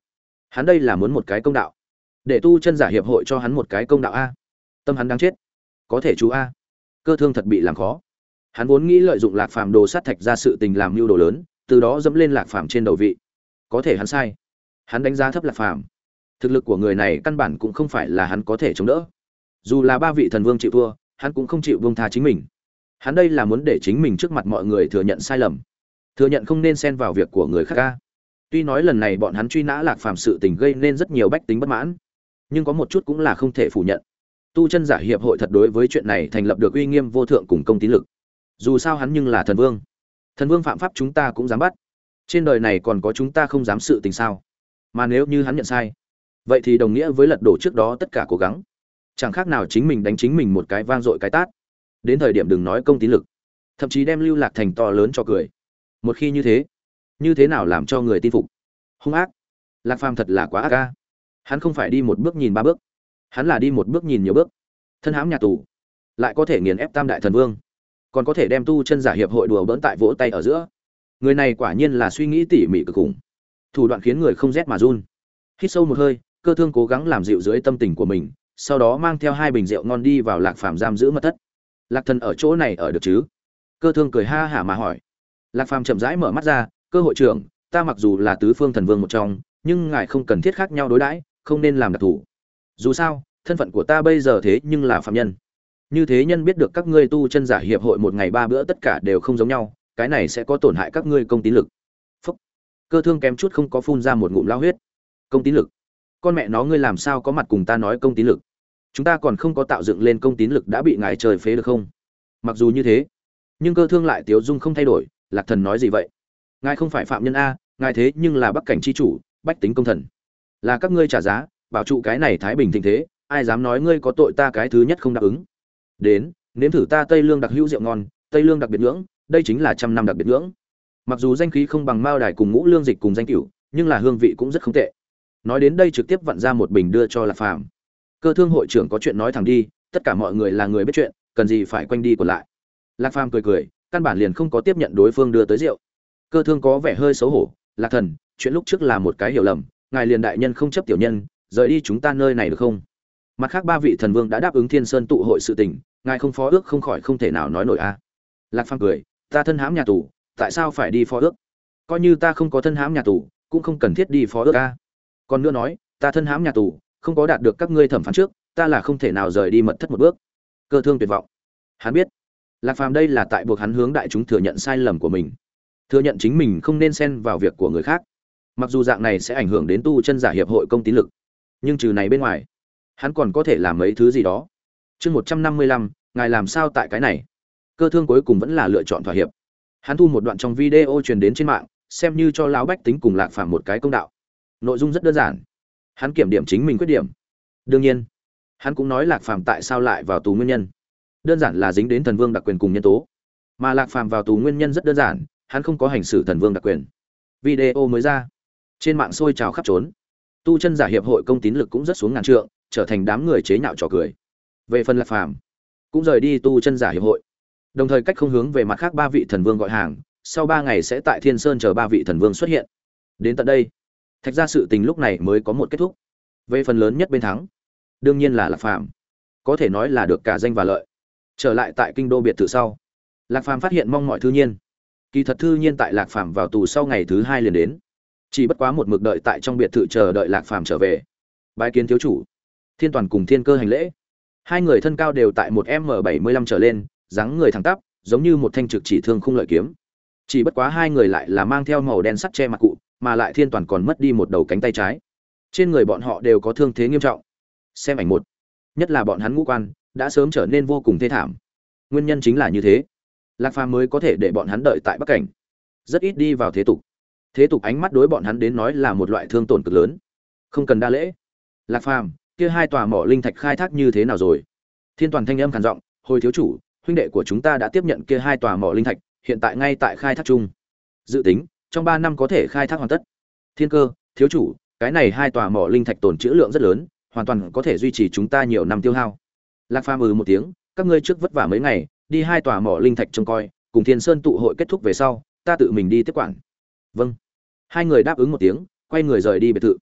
Speaker 1: Hắn đây là muốn một cái công đạo. Để tu chân giả hiệp hội cho hắn một cái công đạo a. Tâm hắn đang chết có thể chú a. Cơ thương thật bị làm khó. Hắn vốn nghĩ lợi dụng lạc phàm đồ sát thạch ra sự tình làm mưu đồ lớn, từ đó dẫm lên lạc phàm trên đầu vị. Có thể hắn sai. Hắn đánh giá thấp lạc phàm. Thực lực của người này căn bản cũng không phải là hắn có thể chống đỡ. Dù là ba vị thần vương chịu thua, hắn cũng không chịu buông tha chính mình. Hắn đây là muốn để chính mình trước mặt mọi người thừa nhận sai lầm. Thừa nhận không nên xen vào việc của người khác ca tuy nói lần này bọn hắn truy nã lạc phàm sự tình gây nên rất nhiều bách tính bất mãn, nhưng có một chút cũng là không thể phủ nhận tu chân giả hiệp hội thật đối với chuyện này thành lập được uy nghiêm vô thượng cùng công tín lực. Dù sao hắn nhưng là thần vương. Thần vương phạm pháp chúng ta cũng dám bắt. Trên đời này còn có chúng ta không dám sự tình sao? Mà nếu như hắn nhận sai, vậy thì đồng nghĩa với lật đổ trước đó tất cả cố gắng. Chẳng khác nào chính mình đánh chính mình một cái vang dội cái tát. Đến thời điểm đừng nói công tín lực, thậm chí đem lưu lạc thành to lớn cho cười. Một khi như thế như thế nào làm cho người tin phục? Hung ác. Lạc phàm thật là quá ác ca hắn không phải đi một bước nhìn ba bước hắn là đi một bước nhìn nhiều bước. Thân hãm nhà tù, lại có thể nghiền ép tam đại thần vương, còn có thể đem tu chân giả hiệp hội đùa bỡn tại vỗ tay ở giữa. Người này quả nhiên là suy nghĩ tỉ mỉ cực khủng, thủ đoạn khiến người không rét mà run. Hít sâu một hơi, cơ thương cố gắng làm dịu dưới tâm tình của mình, sau đó mang theo hai bình rượu ngon đi vào lạc phàm giam giữ mật thất. Lạc thần ở chỗ này ở được chứ? Cơ thương cười ha hả mà hỏi. Lạc phàm chậm rãi mở mắt ra, cơ hội trưởng, ta mặc dù là tứ phương thần vương một trong, nhưng ngài không cần thiết khác nhau đối đãi, không nên làm đặc thù dù sao, thân phận của ta bây giờ thế nhưng là phạm nhân. Như thế nhân biết được các ngươi tu chân giả hiệp hội một ngày ba bữa tất cả đều không giống nhau, cái này sẽ có tổn hại các ngươi công tín lực. Phúc. cơ thương kém chút không có phun ra một ngụm lao huyết. Công tín lực. Con mẹ nó ngươi làm sao có mặt cùng ta nói công tín lực? Chúng ta còn không có tạo dựng lên công tín lực đã bị ngài trời phế được không? Mặc dù như thế, nhưng cơ thương lại tiếu dung không thay đổi, lạc thần nói gì vậy? Ngài không phải phạm nhân a, ngài thế nhưng là bắc cảnh c h i chủ, bách tính công thần. Là các ngươi trả giá bảo trụ cái này thái bình thịnh thế, ai dám nói ngươi có tội ta cái thứ nhất không đáp ứng. Đến, nếm thử ta tây lương đặc hữu rượu ngon, tây lương đặc biệt ngưỡng, đây chính là trăm năm đặc biệt ngưỡng. Mặc dù danh khí không bằng mao đài cùng ngũ lương dịch cùng danh cửu, nhưng là hương vị cũng rất không tệ. Nói đến đây trực tiếp vặn ra một bình đưa cho lạc phàm. Cơ thương hội trưởng có chuyện nói thẳng đi, tất cả mọi người là người biết chuyện, cần gì phải quanh đi còn lại. Lạc phàm cười cười, căn bản liền không có tiếp nhận đối phương đưa tới rượu. Cơ thương có vẻ hơi xấu hổ, lạc thần, chuyện lúc trước là một cái hiểu lầm, ngài liền đại nhân không chấp tiểu nhân rời đi chúng ta nơi này được không? Mặt khác ba vị thần vương đã đáp ứng thiên sơn tụ hội sự tình, ngài không phó ước không khỏi không thể nào nói nổi a. Lạc phàm cười, ta thân hãm nhà tù, tại sao phải đi phó ước? Coi như ta không có thân hãm nhà tù, cũng không cần thiết đi phó ước a. Còn nữa nói, ta thân hãm nhà tù, không có đạt được các ngươi thẩm phán trước, ta là không thể nào rời đi mật thất một bước. Cơ thương tuyệt vọng. Hắn biết, lạc phàm đây là tại buộc hắn hướng đại chúng thừa nhận sai lầm của mình. Thừa nhận chính mình không nên xen vào việc của người khác. Mặc dù dạng này sẽ ảnh hưởng đến tu chân giả hiệp hội công tín lực nhưng trừ này bên ngoài, hắn còn có thể làm mấy thứ gì đó. Chương một trăm năm mươi lăm, ngài làm sao tại cái này? Cơ thương cuối cùng vẫn là lựa chọn thỏa hiệp. Hắn thu một đoạn trong video truyền đến trên mạng, xem như cho lão bách tính cùng lạc phàm một cái công đạo. Nội dung rất đơn giản. Hắn kiểm điểm chính mình khuyết điểm. Đương nhiên, hắn cũng nói lạc phàm tại sao lại vào tù nguyên nhân. Đơn giản là dính đến thần vương đặc quyền cùng nhân tố. Mà lạc phàm vào tù nguyên nhân rất đơn giản, hắn không có hành xử thần vương đặc quyền. Video mới ra. Trên mạng sôi trào khắp trốn tu chân giả hiệp hội công tín lực cũng rất xuống ngàn trượng, trở thành đám người chế nhạo trò cười. Về phần lạc phàm, cũng rời đi tu chân giả hiệp hội. Đồng thời cách không hướng về mặt khác ba vị thần vương gọi hàng, sau ba ngày sẽ tại thiên sơn chờ ba vị thần vương xuất hiện. Đến tận đây, thạch ra sự tình lúc này mới có một kết thúc. Về phần lớn nhất bên thắng, đương nhiên là lạc phàm. Có thể nói là được cả danh và lợi. Trở lại tại kinh đô biệt thự sau, lạc phàm phát hiện mong mọi thư nhiên. Kỳ thật thư nhiên tại lạc phàm vào tù sau ngày thứ hai liền đến chỉ bất quá một mực đợi tại trong biệt thự chờ đợi lạc phàm trở về. Bái kiến thiếu chủ. Thiên toàn cùng thiên cơ hành lễ. Hai người thân cao đều tại một m bảy mươi lăm trở lên, dáng người thẳng tắp, giống như một thanh trực chỉ thương khung lợi kiếm. Chỉ bất quá hai người lại là mang theo màu đen sắt che mặt cụ, mà lại thiên toàn còn mất đi một đầu cánh tay trái. Trên người bọn họ đều có thương thế nghiêm trọng. Xem ảnh một. Nhất là bọn hắn ngũ quan, đã sớm trở nên vô cùng thê thảm. Nguyên nhân chính là như thế. Lạc phàm mới có thể để bọn hắn đợi tại bắc cảnh. Rất ít đi vào thế tục thế tục ánh mắt đối bọn hắn đến nói là một loại thương tổn cực lớn. Không cần đa lễ. Lạc phàm, kia hai tòa mỏ linh thạch khai thác như thế nào rồi? Thiên toàn thanh âm khản giọng, hồi thiếu chủ, huynh đệ của chúng ta đã tiếp nhận kia hai tòa mỏ linh thạch, hiện tại ngay tại khai thác chung. Dự tính, trong ba năm có thể khai thác hoàn tất. Thiên cơ, thiếu chủ, cái này hai tòa mỏ linh thạch tồn trữ lượng rất lớn, hoàn toàn có thể duy trì chúng ta nhiều năm tiêu hao. Lạc phàm ừ một tiếng, các ngươi trước vất vả mấy ngày, đi hai tòa mỏ linh thạch trông coi, cùng thiên sơn tụ hội kết thúc về sau, ta tự mình đi tiếp quản. Vâng hai người đáp ứng một tiếng, quay người rời đi biệt thự.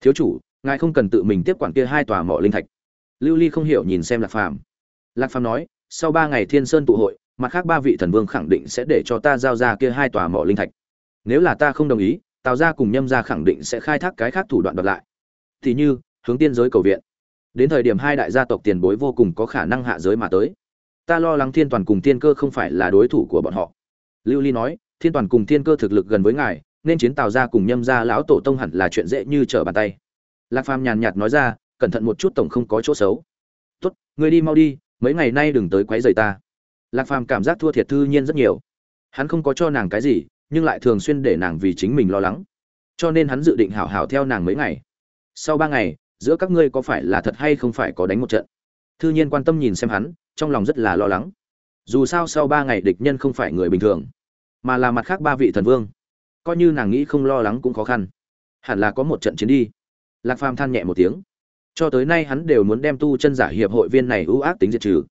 Speaker 1: Thiếu chủ, ngài không cần tự mình tiếp quản kia hai tòa mỏ linh thạch. Lưu ly không hiểu nhìn xem lạc phàm. Lạc phàm nói, sau ba ngày thiên sơn tụ hội, mặt khác ba vị thần vương khẳng định sẽ để cho ta giao ra kia hai tòa mỏ linh thạch. Nếu là ta không đồng ý, tào gia cùng nhâm gia khẳng định sẽ khai thác cái khác thủ đoạn đoạt lại. Thì như, hướng tiên giới cầu viện. Đến thời điểm hai đại gia tộc tiền bối vô cùng có khả năng hạ giới mà tới. Ta lo lắng thiên toàn cùng thiên cơ không phải là đối thủ của bọn họ. Lưu ly nói, thiên toàn cùng thiên cơ thực lực gần với ngài nên chiến tào ra cùng nhâm ra lão tổ tông hẳn là chuyện dễ như trở bàn tay. Lạc phàm nhàn nhạt nói ra, cẩn thận một chút tổng không có chỗ xấu. Tốt, ngươi đi mau đi, mấy ngày nay đừng tới quấy rầy ta. Lạc phàm cảm giác thua thiệt thư nhiên rất nhiều. Hắn không có cho nàng cái gì, nhưng lại thường xuyên để nàng vì chính mình lo lắng. Cho nên hắn dự định hảo hảo theo nàng mấy ngày. Sau ba ngày, giữa các ngươi có phải là thật hay không phải có đánh một trận? Thư nhiên quan tâm nhìn xem hắn, trong lòng rất là lo lắng. Dù sao sau ba ngày địch nhân không phải người bình thường, mà là mặt khác ba vị thần vương coi như nàng nghĩ không lo lắng cũng khó khăn. Hẳn là có một trận chiến đi. Lạc phàm than nhẹ một tiếng. Cho tới nay hắn đều muốn đem tu chân giả hiệp hội viên này ưu ác tính diệt trừ.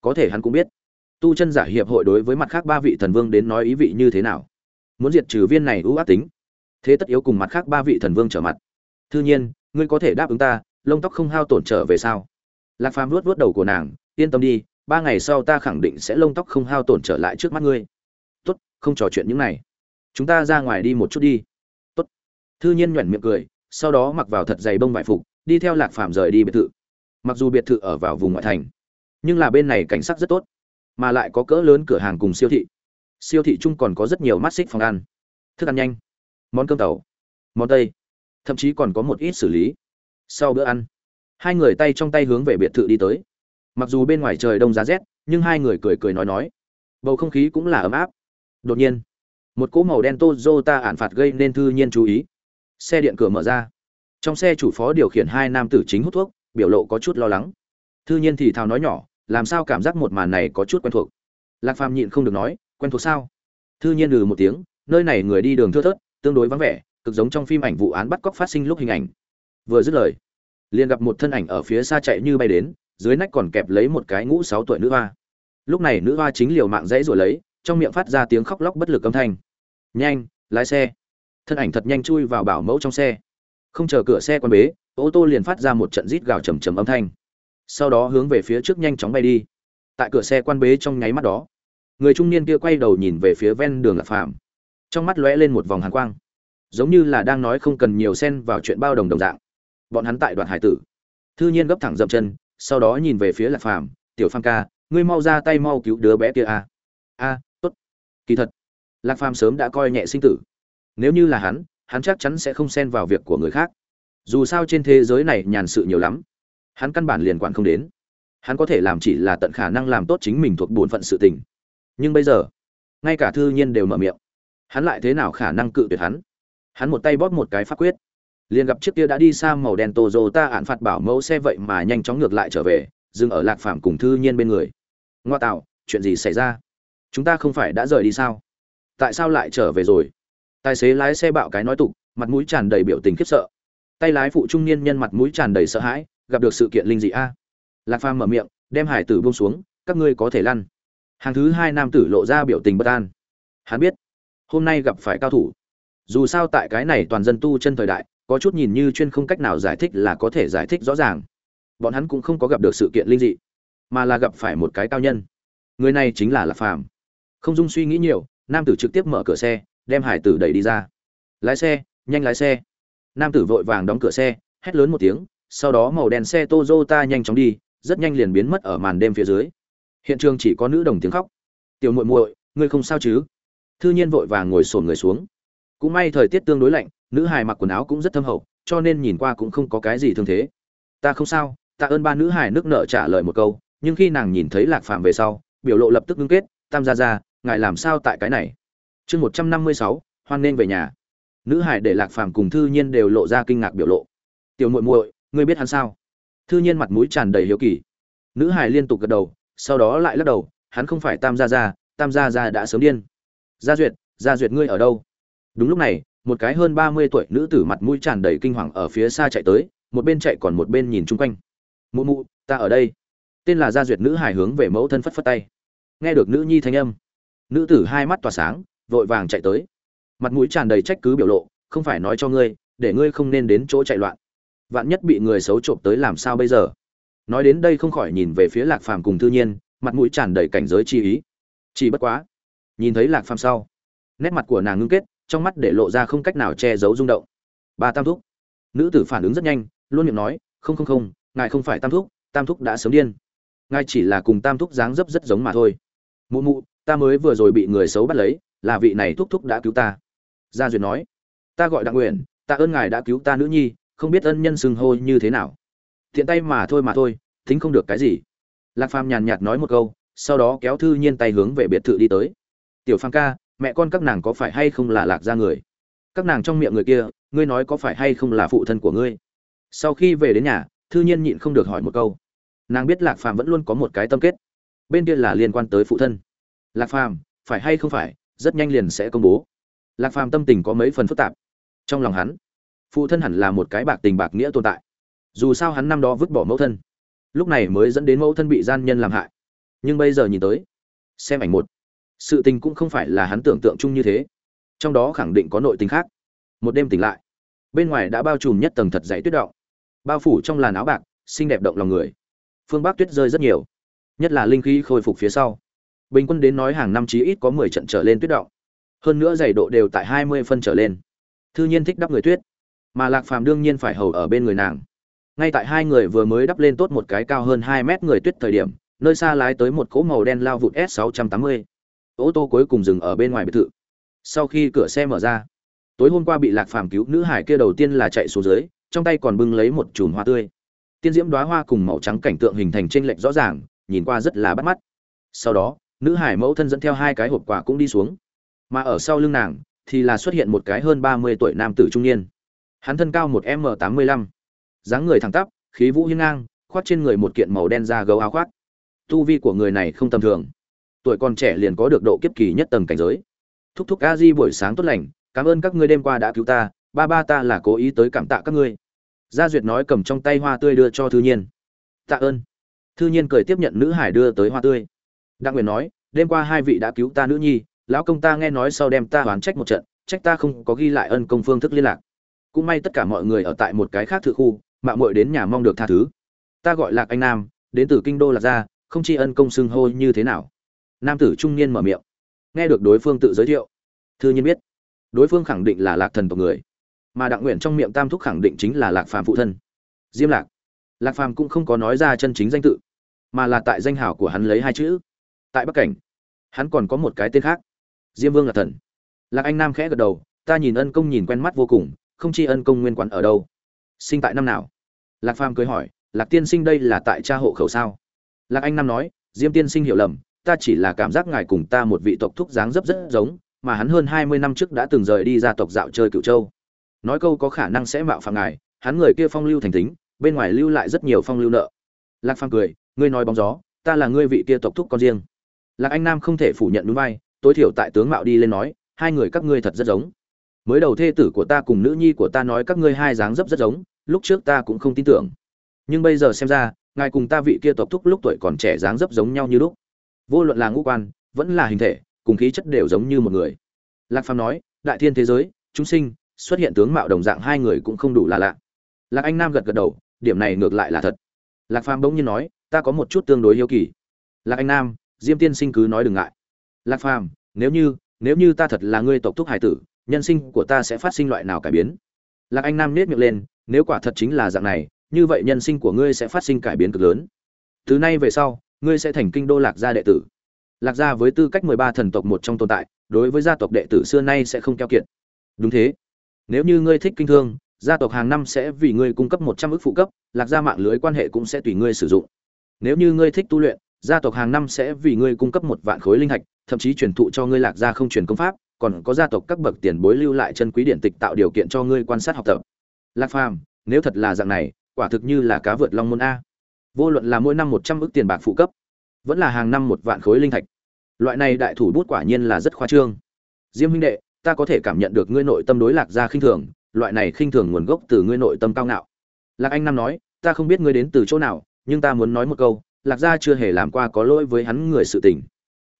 Speaker 1: Có thể hắn cũng biết, tu chân giả hiệp hội đối với mặt khác ba vị thần vương đến nói ý vị như thế nào. Muốn diệt trừ viên này ưu ác tính, thế tất yếu cùng mặt khác ba vị thần vương trở mặt. Thư nhiên, ngươi có thể đáp ứng ta, lông tóc không hao tổn trở về sao? Lạc phàm luốt vớt đầu của nàng, yên tâm đi, ba ngày sau ta khẳng định sẽ lông tóc không hao tổn trở lại trước mắt ngươi. Tốt, không trò chuyện những này chúng ta ra ngoài đi một chút đi. Tốt. Thư nhiên nhoẻn miệng cười, sau đó mặc vào thật dày bông vải phục, đi theo lạc phàm rời đi biệt thự. Mặc dù biệt thự ở vào vùng ngoại thành, nhưng là bên này cảnh sắc rất tốt, mà lại có cỡ lớn cửa hàng cùng siêu thị. Siêu thị chung còn có rất nhiều mắt xích phòng ăn, thức ăn nhanh, món cơm tàu, món tây, thậm chí còn có một ít xử lý. Sau bữa ăn, hai người tay trong tay hướng về biệt thự đi tới. Mặc dù bên ngoài trời đông giá rét, nhưng hai người cười cười nói nói. Bầu không khí cũng là ấm áp. Đột nhiên một cỗ màu đen Toyota án phạt gây nên thư nhiên chú ý. Xe điện cửa mở ra. Trong xe chủ phó điều khiển hai nam tử chính hút thuốc, biểu lộ có chút lo lắng. Thư nhiên thì thào nói nhỏ, làm sao cảm giác một màn này có chút quen thuộc? Lạc phàm nhịn không được nói, quen thuộc sao? Thư nhiên ừ một tiếng, nơi này người đi đường thưa thớt, tương đối vắng vẻ, cực giống trong phim ảnh vụ án bắt cóc phát sinh lúc hình ảnh. Vừa dứt lời, liền gặp một thân ảnh ở phía xa chạy như bay đến, dưới nách còn kẹp lấy một cái ngũ sáu tuổi nữ hoa. Lúc này nữ hoa chính liều mạng dãy rồi lấy trong miệng phát ra tiếng khóc lóc bất lực âm thanh. Nhanh, lái xe. Thân ảnh thật nhanh chui vào bảo mẫu trong xe. Không chờ cửa xe quan bế, ô tô liền phát ra một trận rít gào trầm trầm âm thanh. Sau đó hướng về phía trước nhanh chóng bay đi. Tại cửa xe quan bế trong nháy mắt đó, người trung niên kia quay đầu nhìn về phía ven đường lạc phàm. Trong mắt lóe lên một vòng hàn quang. Giống như là đang nói không cần nhiều xen vào chuyện bao đồng đồng dạng. Bọn hắn tại đoạn hải tử. Thư nhiên gấp thẳng dậm chân, sau đó nhìn về phía lạc phàm. Tiểu phàm ca, ngươi mau ra tay mau cứu đứa bé kia a. A kỳ thật, lạc phàm sớm đã coi nhẹ sinh tử. Nếu như là hắn hắn chắc chắn sẽ không xen vào việc của người khác. Dù sao trên thế giới này nhàn sự nhiều lắm, hắn căn bản liền quản không đến. Hắn có thể làm chỉ là tận khả năng làm tốt chính mình thuộc bổn phận sự tình. Nhưng bây giờ, ngay cả thư nhiên đều mở miệng. Hắn lại thế nào khả năng cự tuyệt hắn? Hắn một tay bóp một cái pháp quyết. Liền gặp chiếc kia đã đi xa màu đen tô dô ta ạn phạt bảo mẫu xe vậy mà nhanh chóng ngược lại trở về, dừng ở lạc phàm cùng thư nhiên bên người. Ngoa tạo, chuyện gì xảy ra? Chúng ta không phải đã rời đi sao? Tại sao lại trở về rồi? Tài xế lái xe bạo cái nói tục, mặt mũi tràn đầy biểu tình khiếp sợ. Tay lái phụ trung niên nhân mặt mũi tràn đầy sợ hãi, gặp được sự kiện linh dị a. Lạc phàm mở miệng, đem hải tử buông xuống, các ngươi có thể lăn. Hàng thứ hai nam tử lộ ra biểu tình bất an. Hắn biết, hôm nay gặp phải cao thủ. Dù sao tại cái này toàn dân tu chân thời đại, có chút nhìn như chuyên không cách nào giải thích là có thể giải thích rõ ràng. Bọn hắn cũng không có gặp được sự kiện linh dị, mà là gặp phải một cái cao nhân. Người này chính là lạc phàm không dung suy nghĩ nhiều nam tử trực tiếp mở cửa xe đem hải tử đẩy đi ra lái xe nhanh lái xe nam tử vội vàng đóng cửa xe hét lớn một tiếng sau đó màu đèn xe Toyota nhanh chóng đi, rất nhanh liền biến mất ở màn đêm phía dưới. Hiện trường chỉ có nữ đồng tiếng khóc. "Tiểu muội muội, ngươi không sao chứ?" Thư Nhiên vội vàng ngồi xổm người xuống. Cũng may thời tiết tương đối lạnh, nữ hài mặc quần áo cũng rất thâm hậu, cho nên nhìn qua cũng không có cái gì thương thế. "Ta không sao." Tạ ơn ba nữ hài nước nợ trả lời một câu, nhưng khi nàng nhìn thấy Lạc Phàm về sau, biểu lộ lập tức ngưng kết, "Tam gia gia, ngài làm sao tại cái này?" Chương một trăm năm mươi sáu, hoan nên về nhà. Nữ hải để Lạc Phàm cùng Thư Nhiên đều lộ ra kinh ngạc biểu lộ. "Tiểu muội muội, ngươi biết hắn sao? Thư nhiên mặt mũi tràn đầy hiếu kỳ. Nữ hải liên tục gật đầu sau đó lại lắc đầu hắn không phải tam gia gia tam gia gia đã sớm điên. Gia duyệt gia duyệt ngươi ở đâu? Đúng lúc này một cái hơn ba mươi tuổi nữ tử mặt mũi tràn đầy kinh hoàng ở phía xa chạy tới một bên chạy còn một bên nhìn chung quanh. Mụ mụ ta ở đây. Tên là gia duyệt nữ hải hướng về mẫu thân phất phất tay. Nghe được nữ nhi thanh âm nữ tử hai mắt tỏa sáng, vội vàng chạy tới. Mặt mũi tràn đầy trách cứ biểu lộ, không phải nói cho ngươi, để ngươi không nên đến chỗ chạy loạn. Vạn nhất bị người xấu trộm tới làm sao bây giờ? Nói đến đây không khỏi nhìn về phía lạc phàm cùng thư nhiên, mặt mũi tràn đầy cảnh giới chi ý. Chỉ bất quá, nhìn thấy lạc phàm sau, nét mặt của nàng ngưng kết, trong mắt để lộ ra không cách nào che giấu rung động. Ba tam thúc. Nữ tử phản ứng rất nhanh, luôn miệng nói, không không không, ngài không phải tam thúc tam thúc đã sớm điên. Ngài chỉ là cùng tam thúc dáng dấp rất giống mà thôi. Mụ mụ ta mới vừa rồi bị người xấu bắt lấy, là vị này thúc thúc đã cứu ta. Gia duyệt nói, ta gọi đặng nguyện ta ơn ngài đã cứu ta nữ nhi, không biết ân nhân xưng hô như thế nào. Thiện tay mà thôi mà thôi thính không được cái gì. Lạc phàm nhàn nhạt nói một câu, sau đó kéo thư nhiên tay hướng về biệt thự đi tới. Tiểu phàm ca, mẹ con các nàng có phải hay không là lạc ra người? Các nàng trong miệng người kia, ngươi nói có phải hay không là phụ thân của ngươi? Sau khi về đến nhà, thư nhiên nhịn không được hỏi một câu. Nàng biết lạc phàm vẫn luôn có một cái tâm kết. Bên kia là liên quan tới phụ thân lạc phàm, phải hay không phải, rất nhanh liền sẽ công bố. Lạc phàm tâm tình có mấy phần phức tạp. Trong lòng hắn, phụ thân hẳn là một cái bạc tình bạc nghĩa tồn tại. Dù sao hắn năm đó vứt bỏ mẫu thân, lúc này mới dẫn đến mẫu thân bị gian nhân làm hại. Nhưng bây giờ nhìn tới, xem ảnh một, sự tình cũng không phải là hắn tưởng tượng chung như thế. Trong đó khẳng định có nội tình khác. Một đêm tỉnh lại, bên ngoài đã bao trùm nhất tầng thật dày tuyết động. Bao phủ trong làn áo bạc, xinh đẹp động lòng người. Phương bắc tuyết rơi rất nhiều, nhất là linh khí khôi phục phía sau bình quân đến nói hàng năm chí ít có mười trận trở lên tuyết động. Hơn nữa dày độ đều tại hai mươi phân trở lên. Thư nhiên thích đắp người tuyết, mà lạc phàm đương nhiên phải hầu ở bên người nàng. Ngay tại hai người vừa mới đắp lên tốt một cái cao hơn hai mét người tuyết thời điểm, nơi xa lái tới một cỗ màu đen lao vụt s 680 ô tô cuối cùng dừng ở bên ngoài biệt thự. Sau khi cửa xe mở ra, tối hôm qua bị lạc phàm cứu, nữ hải kia đầu tiên là chạy xuống dưới, trong tay còn bưng lấy một chùm hoa tươi. Tiên diễm đóa hoa cùng màu trắng cảnh tượng hình thành trên lệch rõ ràng, nhìn qua rất là bắt mắt. Sau đó nữ hải mẫu thân dẫn theo hai cái hộp quà cũng đi xuống. Mà ở sau lưng nàng, thì là xuất hiện một cái hơn ba mươi tuổi nam tử trung niên. Hắn thân cao một m tám mươi lăm, dáng người thẳng tắp, khí vũ hiên ngang, khoác trên người một kiện màu đen da gấu áo khoác. Tu vi của người này không tầm thường. Tuổi còn trẻ liền có được độ kiếp kỳ nhất tầng cảnh giới. Thúc thúc a di buổi sáng tốt lành, cảm ơn các ngươi đêm qua đã cứu ta, ba ba ta là cố ý tới cảm tạ các ngươi. Gia duyệt nói cầm trong tay hoa tươi đưa cho thư nhiên. Tạ ơn. Thư nhiên cười tiếp nhận nữ hải đưa tới hoa tươi đặng nguyện nói, đêm qua hai vị đã cứu ta nữ nhi, lão công ta nghe nói sau đem ta oán trách một trận, trách ta không có ghi lại ân công phương thức liên lạc. Cũng may tất cả mọi người ở tại một cái khác thự khu, mạng muội đến nhà mong được tha thứ. Ta gọi lạc anh nam, đến từ kinh đô lạc gia, không chi ân công xưng hô như thế nào. Nam tử trung niên mở miệng. Nghe được đối phương tự giới thiệu, thư nhiên biết, đối phương khẳng định là lạc thần tộc người. Mà đặng nguyện trong miệng tam thúc khẳng định chính là lạc phàm phụ thân. Diêm lạc. Lạc phàm cũng không có nói ra chân chính danh tự, mà là tại danh hảo của hắn lấy hai chữ tại bắc cảnh. Hắn còn có một cái tên khác. Diêm vương là thần. Lạc anh nam khẽ gật đầu, ta nhìn ân công nhìn quen mắt vô cùng, không chi ân công nguyên quán ở đâu? Sinh tại năm nào? Lạc phàm cười hỏi, lạc tiên sinh đây là tại cha hộ khẩu sao? Lạc anh nam nói, diêm tiên sinh hiểu lầm, ta chỉ là cảm giác ngài cùng ta một vị tộc thúc dáng dấp rất giống, mà hắn hơn hai mươi năm trước đã từng rời đi ra tộc dạo chơi cựu châu. Nói câu có khả năng sẽ mạo phạm ngài, hắn người kia phong lưu thành tính bên ngoài lưu lại rất nhiều phong lưu nợ. Lạc phàm cười, ngươi nói bóng gió, ta là ngươi vị kia tộc thúc con riêng lạc anh nam không thể phủ nhận đúng vai, tối thiểu tại tướng mạo đi lên nói, hai người các ngươi thật rất giống. Mới đầu thê tử của ta cùng nữ nhi của ta nói các ngươi hai dáng dấp rất giống, lúc trước ta cũng không tin tưởng. Nhưng bây giờ xem ra, ngài cùng ta vị kia tộc thúc lúc tuổi còn trẻ dáng dấp giống nhau như lúc. Vô luận là ngũ quan, vẫn là hình thể, cùng khí chất đều giống như một người. Lạc phàm nói, đại thiên thế giới, chúng sinh, xuất hiện tướng mạo đồng dạng hai người cũng không đủ là lạ. Lạc anh nam gật gật đầu, điểm này ngược lại là thật. Lạc phàm bỗng nhiên nói, ta có một chút tương đối hiếu kỳ. Lạc anh nam diêm tiên sinh cứ nói đừng ngại. Lạc phàm, nếu như nếu như ta thật là ngươi tộc thúc hải tử, nhân sinh của ta sẽ phát sinh loại nào cải biến? Lạc anh nam nết miệng lên, nếu quả thật chính là dạng này, như vậy nhân sinh của ngươi sẽ phát sinh cải biến cực lớn. Từ nay về sau, ngươi sẽ thành kinh đô lạc gia đệ tử. Lạc gia với tư cách mười ba thần tộc một trong tồn tại, đối với gia tộc đệ tử xưa nay sẽ không keo kiệt. Đúng thế. Nếu như ngươi thích kinh thương, gia tộc hàng năm sẽ vì ngươi cung cấp một trăm ước phụ cấp, lạc gia mạng lưới quan hệ cũng sẽ tùy ngươi sử dụng. Nếu như ngươi thích tu luyện gia tộc hàng năm sẽ vì ngươi cung cấp một vạn khối linh hạch thậm chí truyền thụ cho ngươi lạc gia không truyền công pháp, còn có gia tộc các bậc tiền bối lưu lại chân quý điện tịch tạo điều kiện cho ngươi quan sát học tập. Lạc phàm, nếu thật là dạng này, quả thực như là cá vượt long môn a. Vô luận là mỗi năm một trăm ước tiền bạc phụ cấp, vẫn là hàng năm một vạn khối linh thạch. Loại này đại thủ bút quả nhiên là rất khoa trương. Diêm huynh đệ, ta có thể cảm nhận được ngươi nội tâm đối lạc gia khinh thường, loại này khinh thường nguồn gốc từ ngươi nội tâm cao ngạo. Lạc anh Nam nói, ta không biết ngươi đến từ chỗ nào, nhưng ta muốn nói một câu lạc gia chưa hề làm qua có lỗi với hắn người sự tình.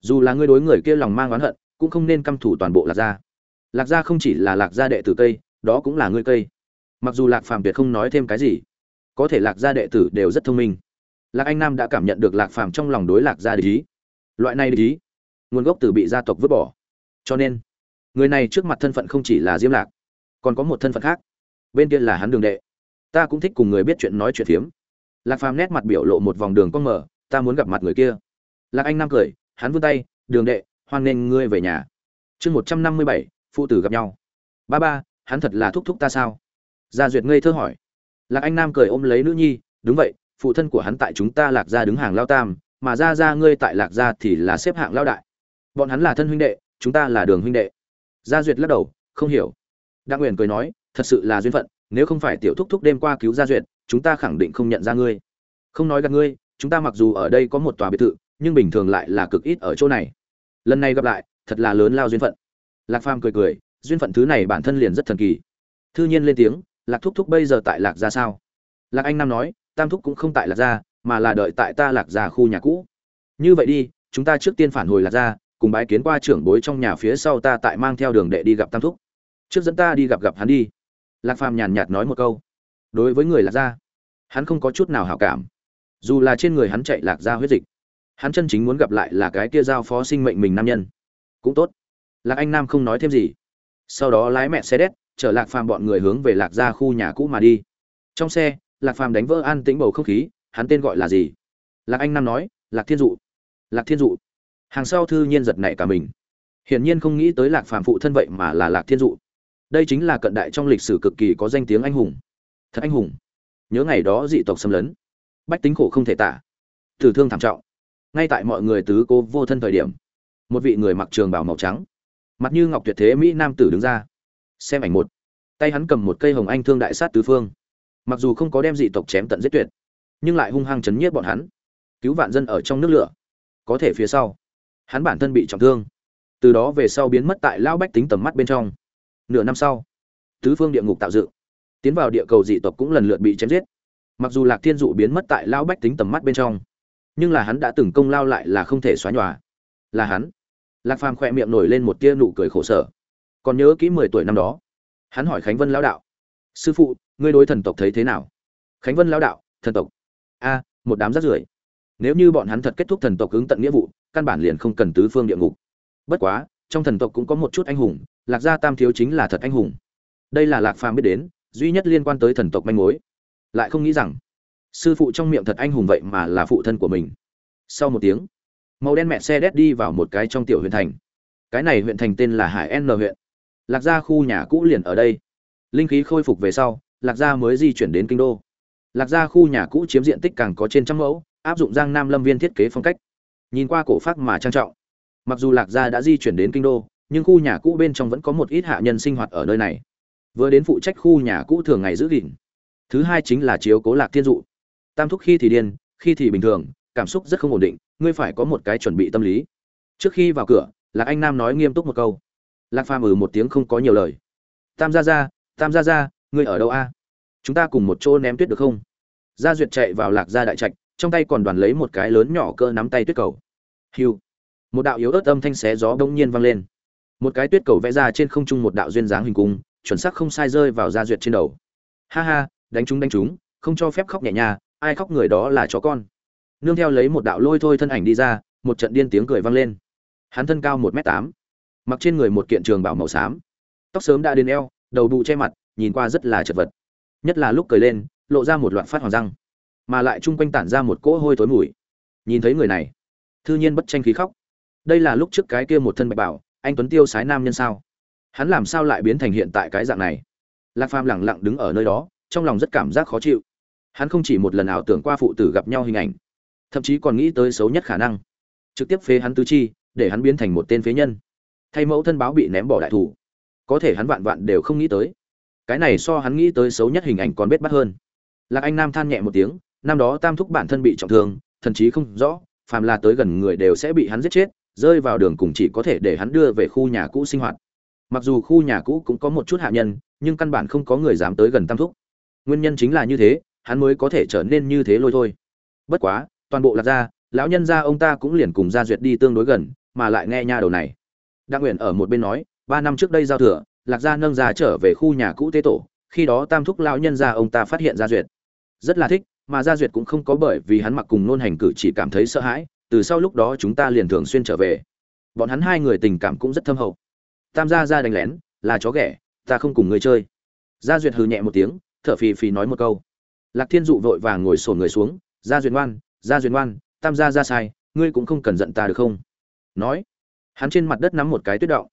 Speaker 1: Dù là ngươi đối người kia lòng mang oán hận, cũng không nên căm thủ toàn bộ lạc gia. Lạc gia không chỉ là lạc gia đệ tử cây đó cũng là ngươi cây mặc dù lạc phàm tuyệt không nói thêm cái gì, có thể lạc gia đệ tử đều rất thông minh. Lạc anh nam đã cảm nhận được lạc phàm trong lòng đối lạc gia địch ý. Loại này địch ý, nguồn gốc từ bị gia tộc vứt bỏ. Cho nên, người này trước mặt thân phận không chỉ là diêm lạc, còn có một thân phận khác. Bên kia là hắn đường đệ. Ta cũng thích cùng người biết chuyện nói chuyện phiếm lạc phàm nét mặt biểu lộ một vòng đường con mở ta muốn gặp mặt người kia. Lạc anh nam cười, hắn vươn tay, đường đệ, hoan nghênh ngươi về nhà. Chương một trăm năm mươi bảy, phụ tử gặp nhau. Ba ba, hắn thật là thúc thúc ta sao? Gia duyệt ngây thơ hỏi. Lạc anh nam cười ôm lấy nữ nhi, đúng vậy, phụ thân của hắn tại chúng ta lạc gia đứng hàng lao tam, mà ra ra ngươi tại lạc gia thì là xếp hạng lao đại. Bọn hắn là thân huynh đệ, chúng ta là đường huynh đệ. Gia duyệt lắc đầu, không hiểu. Đặng nguyện cười nói, thật sự là duyên phận nếu không phải tiểu thúc thúc đêm qua cứu gia duyệt, chúng ta khẳng định không nhận ra ngươi. Không nói gặp ngươi, chúng ta mặc dù ở đây có một tòa biệt thự, nhưng bình thường lại là cực ít ở chỗ này. Lần này gặp lại, thật là lớn lao duyên phận. Lạc phàm cười cười, duyên phận thứ này bản thân liền rất thần kỳ. Thư nhiên lên tiếng, lạc thúc thúc bây giờ tại lạc gia sao? Lạc anh nam nói, tam thúc cũng không tại lạc gia, mà là đợi tại ta lạc gia khu nhà cũ. Như vậy đi, chúng ta trước tiên phản hồi lạc gia, cùng bái kiến qua trưởng bối trong nhà phía sau ta tại mang theo đường đệ đi gặp tam thúc. Trước dẫn ta đi gặp gặp hắn đi lạc phàm nhàn nhạt nói một câu. Đối với người lạc gia, hắn không có chút nào hảo cảm. Dù là trên người hắn chạy lạc gia huyết dịch, hắn chân chính muốn gặp lại là cái kia giao phó sinh mệnh mình nam nhân. Cũng tốt. Lạc anh nam không nói thêm gì. Sau đó lái mẹ xe đét, chở lạc phàm bọn người hướng về lạc gia khu nhà cũ mà đi. Trong xe, lạc phàm đánh vỡ an tĩnh bầu không khí, hắn tên gọi là gì? Lạc anh nam nói, lạc thiên dụ. Lạc thiên dụ. Hàng sau thư nhiên giật nảy cả mình. Hiển nhiên không nghĩ tới lạc phàm phụ thân vậy mà là lạc thiên dụ đây chính là cận đại trong lịch sử cực kỳ có danh tiếng anh hùng. Thật anh hùng. Nhớ ngày đó dị tộc xâm lấn. Bách tính khổ không thể tả. Tử thương thảm trọng. Ngay tại mọi người tứ cố vô thân thời điểm, một vị người mặc trường bào màu trắng, mặt như ngọc tuyệt thế mỹ nam tử đứng ra, xem ảnh một. Tay hắn cầm một cây hồng anh thương đại sát tứ phương. Mặc dù không có đem dị tộc chém tận giết tuyệt, nhưng lại hung hăng chấn nhiếp bọn hắn, cứu vạn dân ở trong nước lửa. Có thể phía sau, hắn bản thân bị trọng thương. Từ đó về sau biến mất tại lao bách tính tầm mắt bên trong nửa năm sau, tứ phương địa ngục tạo dựng, tiến vào địa cầu dị tộc cũng lần lượt bị chém giết. Mặc dù lạc thiên dụ biến mất tại lao bách tính tầm mắt bên trong, nhưng là hắn đã từng công lao lại là không thể xóa nhòa. Là hắn. Lạc phàm khỏe miệng nổi lên một tia nụ cười khổ sở. Còn nhớ kỹ mười tuổi năm đó, hắn hỏi khánh vân lão đạo, sư phụ, ngươi đối thần tộc thấy thế nào? Khánh vân lão đạo, thần tộc? A, một đám rác rưởi. Nếu như bọn hắn thật kết thúc thần tộc ứng tận nghĩa vụ, căn bản liền không cần tứ phương địa ngục. Bất quá, trong thần tộc cũng có một chút anh hùng lạc gia tam thiếu chính là thật anh hùng. Đây là lạc phàm biết đến, duy nhất liên quan tới thần tộc manh mối. Lại không nghĩ rằng, sư phụ trong miệng thật anh hùng vậy mà là phụ thân của mình. Sau một tiếng, màu đen mẹ xe đét đi vào một cái trong tiểu huyện thành. Cái này huyện thành tên là hải n huyện. Lạc gia khu nhà cũ liền ở đây. Linh khí khôi phục về sau, lạc gia mới di chuyển đến kinh đô. Lạc gia khu nhà cũ chiếm diện tích càng có trên trăm mẫu, áp dụng giang nam lâm viên thiết kế phong cách. Nhìn qua cổ pháp mà trang trọng. Mặc dù lạc gia đã di chuyển đến kinh đô nhưng khu nhà cũ bên trong vẫn có một ít hạ nhân sinh hoạt ở nơi này. Vừa đến phụ trách khu nhà cũ thường ngày giữ gìn. Thứ hai chính là chiếu cố lạc thiên dụ. Tam thúc khi thì điên, khi thì bình thường, cảm xúc rất không ổn định, ngươi phải có một cái chuẩn bị tâm lý. Trước khi vào cửa, lạc anh nam nói nghiêm túc một câu. Lạc phàm ừ một tiếng không có nhiều lời. Tam gia gia, tam gia gia, ngươi ở đâu a? Chúng ta cùng một chỗ ném tuyết được không? Gia duyệt chạy vào lạc gia đại trạch, trong tay còn đoàn lấy một cái lớn nhỏ cỡ nắm tay tuyết cầu. Hiu. Một đạo yếu ớt âm thanh xé gió bỗng nhiên vang lên một cái tuyết cầu vẽ ra trên không trung một đạo duyên dáng hình cung, chuẩn xác không sai rơi vào gia duyệt trên đầu. Ha ha, đánh chúng đánh chúng, không cho phép khóc nhẹ nhàng ai khóc người đó là chó con. Nương theo lấy một đạo lôi thôi thân ảnh đi ra, một trận điên tiếng cười vang lên. Hắn thân cao một m tám, mặc trên người một kiện trường bảo màu xám. Tóc sớm đã đến eo, đầu bụ che mặt, nhìn qua rất là chật vật. Nhất là lúc cười lên, lộ ra một loạt phát hoàng răng, mà lại chung quanh tản ra một cỗ hôi tối mùi. Nhìn thấy người này, thư nhiên bất tranh khí khóc. Đây là lúc trước cái kia một thân bạch bảo anh tuấn tiêu sái nam nhân sao? Hắn làm sao lại biến thành hiện tại cái dạng này? Lạc phàm lẳng lặng đứng ở nơi đó, trong lòng rất cảm giác khó chịu. Hắn không chỉ một lần ảo tưởng qua phụ tử gặp nhau hình ảnh, thậm chí còn nghĩ tới xấu nhất khả năng. Trực tiếp phế hắn tứ chi, để hắn biến thành một tên phế nhân. Thay mẫu thân báo bị ném bỏ đại thủ. Có thể hắn vạn vạn đều không nghĩ tới. Cái này so hắn nghĩ tới xấu nhất hình ảnh còn bết bắt hơn. Lạc anh nam than nhẹ một tiếng, năm đó tam thúc bản thân bị trọng thương, thần chí không rõ, phàm là tới gần người đều sẽ bị hắn giết chết rơi vào đường cùng chỉ có thể để hắn đưa về khu nhà cũ sinh hoạt. Mặc dù khu nhà cũ cũng có một chút hạ nhân, nhưng căn bản không có người dám tới gần tam thúc. Nguyên nhân chính là như thế, hắn mới có thể trở nên như thế lôi thôi. Bất quá, toàn bộ lạc gia, lão nhân gia ông ta cũng liền cùng gia duyệt đi tương đối gần, mà lại nghe nha đầu này. Đặng nguyện ở một bên nói, ba năm trước đây giao thừa, lạc gia nâng gia trở về khu nhà cũ tế tổ, khi đó tam thúc lão nhân gia ông ta phát hiện gia duyệt. Rất là thích, mà gia duyệt cũng không có bởi vì hắn mặc cùng nôn hành cử chỉ cảm thấy sợ hãi từ sau lúc đó chúng ta liền thường xuyên trở về. Bọn hắn hai người tình cảm cũng rất thâm hậu. Tam gia ra đánh lén, là chó ghẻ, ta không cùng người chơi. Gia duyệt hừ nhẹ một tiếng, thở phì phì nói một câu. Lạc thiên dụ vội vàng ngồi sổn người xuống, gia duyệt ngoan, gia duyệt ngoan, tam gia ra sai, ngươi cũng không cần giận ta được không? Nói, hắn trên mặt đất nắm một cái tuyết động.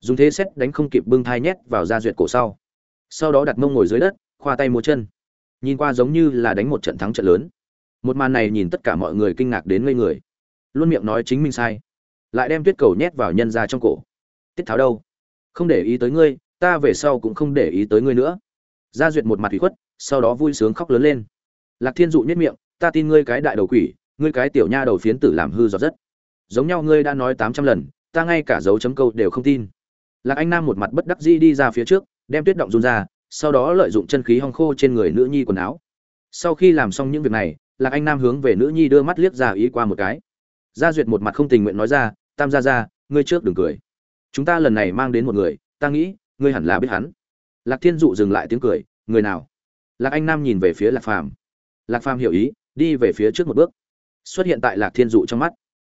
Speaker 1: Dùng thế xét đánh không kịp bưng thai nhét vào gia duyệt cổ sau. Sau đó đặt mông ngồi dưới đất, khoa tay múa chân. Nhìn qua giống như là đánh một trận thắng trận lớn. Một màn này nhìn tất cả mọi người kinh ngạc đến ngây người luôn miệng nói chính mình sai, lại đem tuyết cầu nhét vào nhân ra trong cổ. Tiết tháo đâu? Không để ý tới ngươi, ta về sau cũng không để ý tới ngươi nữa. Gia duyệt một mặt thủy khuất, sau đó vui sướng khóc lớn lên. Lạc thiên dụ nhất miệng, ta tin ngươi cái đại đầu quỷ, ngươi cái tiểu nha đầu phiến tử làm hư giọt rất. Giống nhau ngươi đã nói tám trăm lần, ta ngay cả dấu chấm câu đều không tin. Lạc anh nam một mặt bất đắc dĩ đi ra phía trước, đem tuyết động run ra, sau đó lợi dụng chân khí hong khô trên người nữ nhi quần áo. Sau khi làm xong những việc này, lạc anh nam hướng về nữ nhi đưa mắt liếc ra ý qua một cái gia duyệt một mặt không tình nguyện nói ra, tam gia gia, ngươi trước đừng cười. Chúng ta lần này mang đến một người, ta nghĩ, ngươi hẳn là biết hắn. Lạc thiên dụ dừng lại tiếng cười, người nào? Lạc anh nam nhìn về phía lạc phàm. Lạc phàm hiểu ý, đi về phía trước một bước. Xuất hiện tại lạc thiên dụ trong mắt.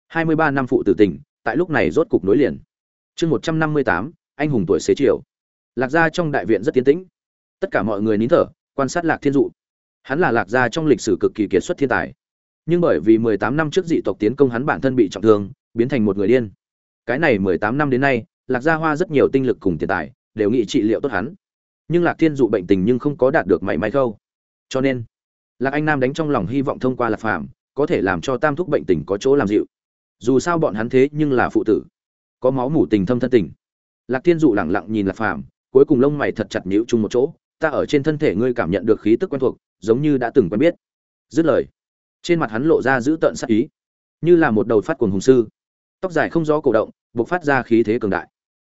Speaker 1: Hai mươi ba năm phụ tử tình, tại lúc này rốt cục nối liền. Chương một trăm năm mươi tám, anh hùng tuổi xế chiều. Lạc gia trong đại viện rất tiến tĩnh. Tất cả mọi người nín thở, quan sát lạc thiên dụ. Hắn là lạc gia trong lịch sử cực kỳ kiệt xuất thiên tài nhưng bởi vì mười tám năm trước dị tộc tiến công hắn bản thân bị trọng thương, biến thành một người điên. Cái này mười tám năm đến nay, lạc gia hoa rất nhiều tinh lực cùng tiền tài, đều nghị trị liệu tốt hắn. Nhưng lạc thiên dụ bệnh tình nhưng không có đạt được mảy may khâu. Cho nên, lạc anh nam đánh trong lòng hy vọng thông qua lạc phàm, có thể làm cho tam thúc bệnh tình có chỗ làm dịu. Dù sao bọn hắn thế nhưng là phụ tử. Có máu mủ tình thâm thân tình. Lạc thiên dụ lẳng lặng nhìn lạc phàm, cuối cùng lông mày thật chặt nhíu chung một chỗ. Ta ở trên thân thể ngươi cảm nhận được khí tức quen thuộc, giống như đã từng quen biết. Dứt lời trên mặt hắn lộ ra giữ tợn sắc ý, như là một đầu phát cuồng hùng sư. Tóc dài không gió cổ động buộc phát ra khí thế cường đại.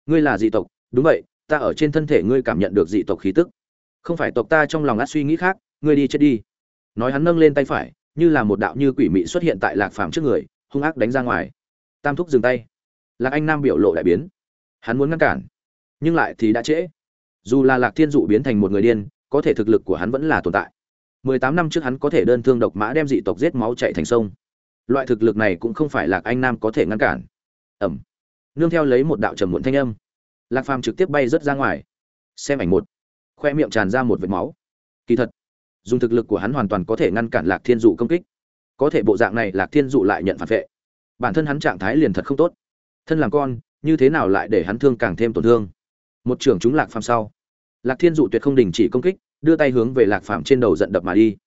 Speaker 1: Ngươi là dị tộc, đúng vậy, ta ở trên thân thể ngươi cảm nhận được dị tộc khí tức. Không phải tộc ta trong lòng át suy nghĩ khác, ngươi đi chết đi. Nói hắn nâng lên tay phải, như là một đạo như quỷ mị xuất hiện tại lạc phàm trước người, hung ác đánh ra ngoài. Tam thúc dừng tay. Lạc anh nam biểu lộ đại biến. Hắn muốn ngăn cản, nhưng lại thì đã trễ. Dù là lạc thiên dụ biến thành một người điên, có thể thực lực của hắn vẫn là tồn tại mười tám năm trước hắn có thể đơn thương độc mã đem dị tộc giết máu chảy thành sông. Loại thực lực này cũng không phải lạc anh nam có thể ngăn cản. Ầm. nương theo lấy một đạo trầm muộn thanh âm. Lạc phàm trực tiếp bay rất ra ngoài. Xem ảnh một. Khoe miệng tràn ra một vệt máu. Kỳ thật, dùng thực lực của hắn hoàn toàn có thể ngăn cản lạc thiên dụ công kích. Có thể bộ dạng này lạc thiên dụ lại nhận phản vệ. Bản thân hắn trạng thái liền thật không tốt. Thân làm con, như thế nào lại để hắn thương càng thêm tổn thương? Một trưởng chúng lạc phàm sau. Lạc thiên dụ tuyệt không đình chỉ công kích đưa tay hướng về lạc phàm trên đầu giận đập mà đi.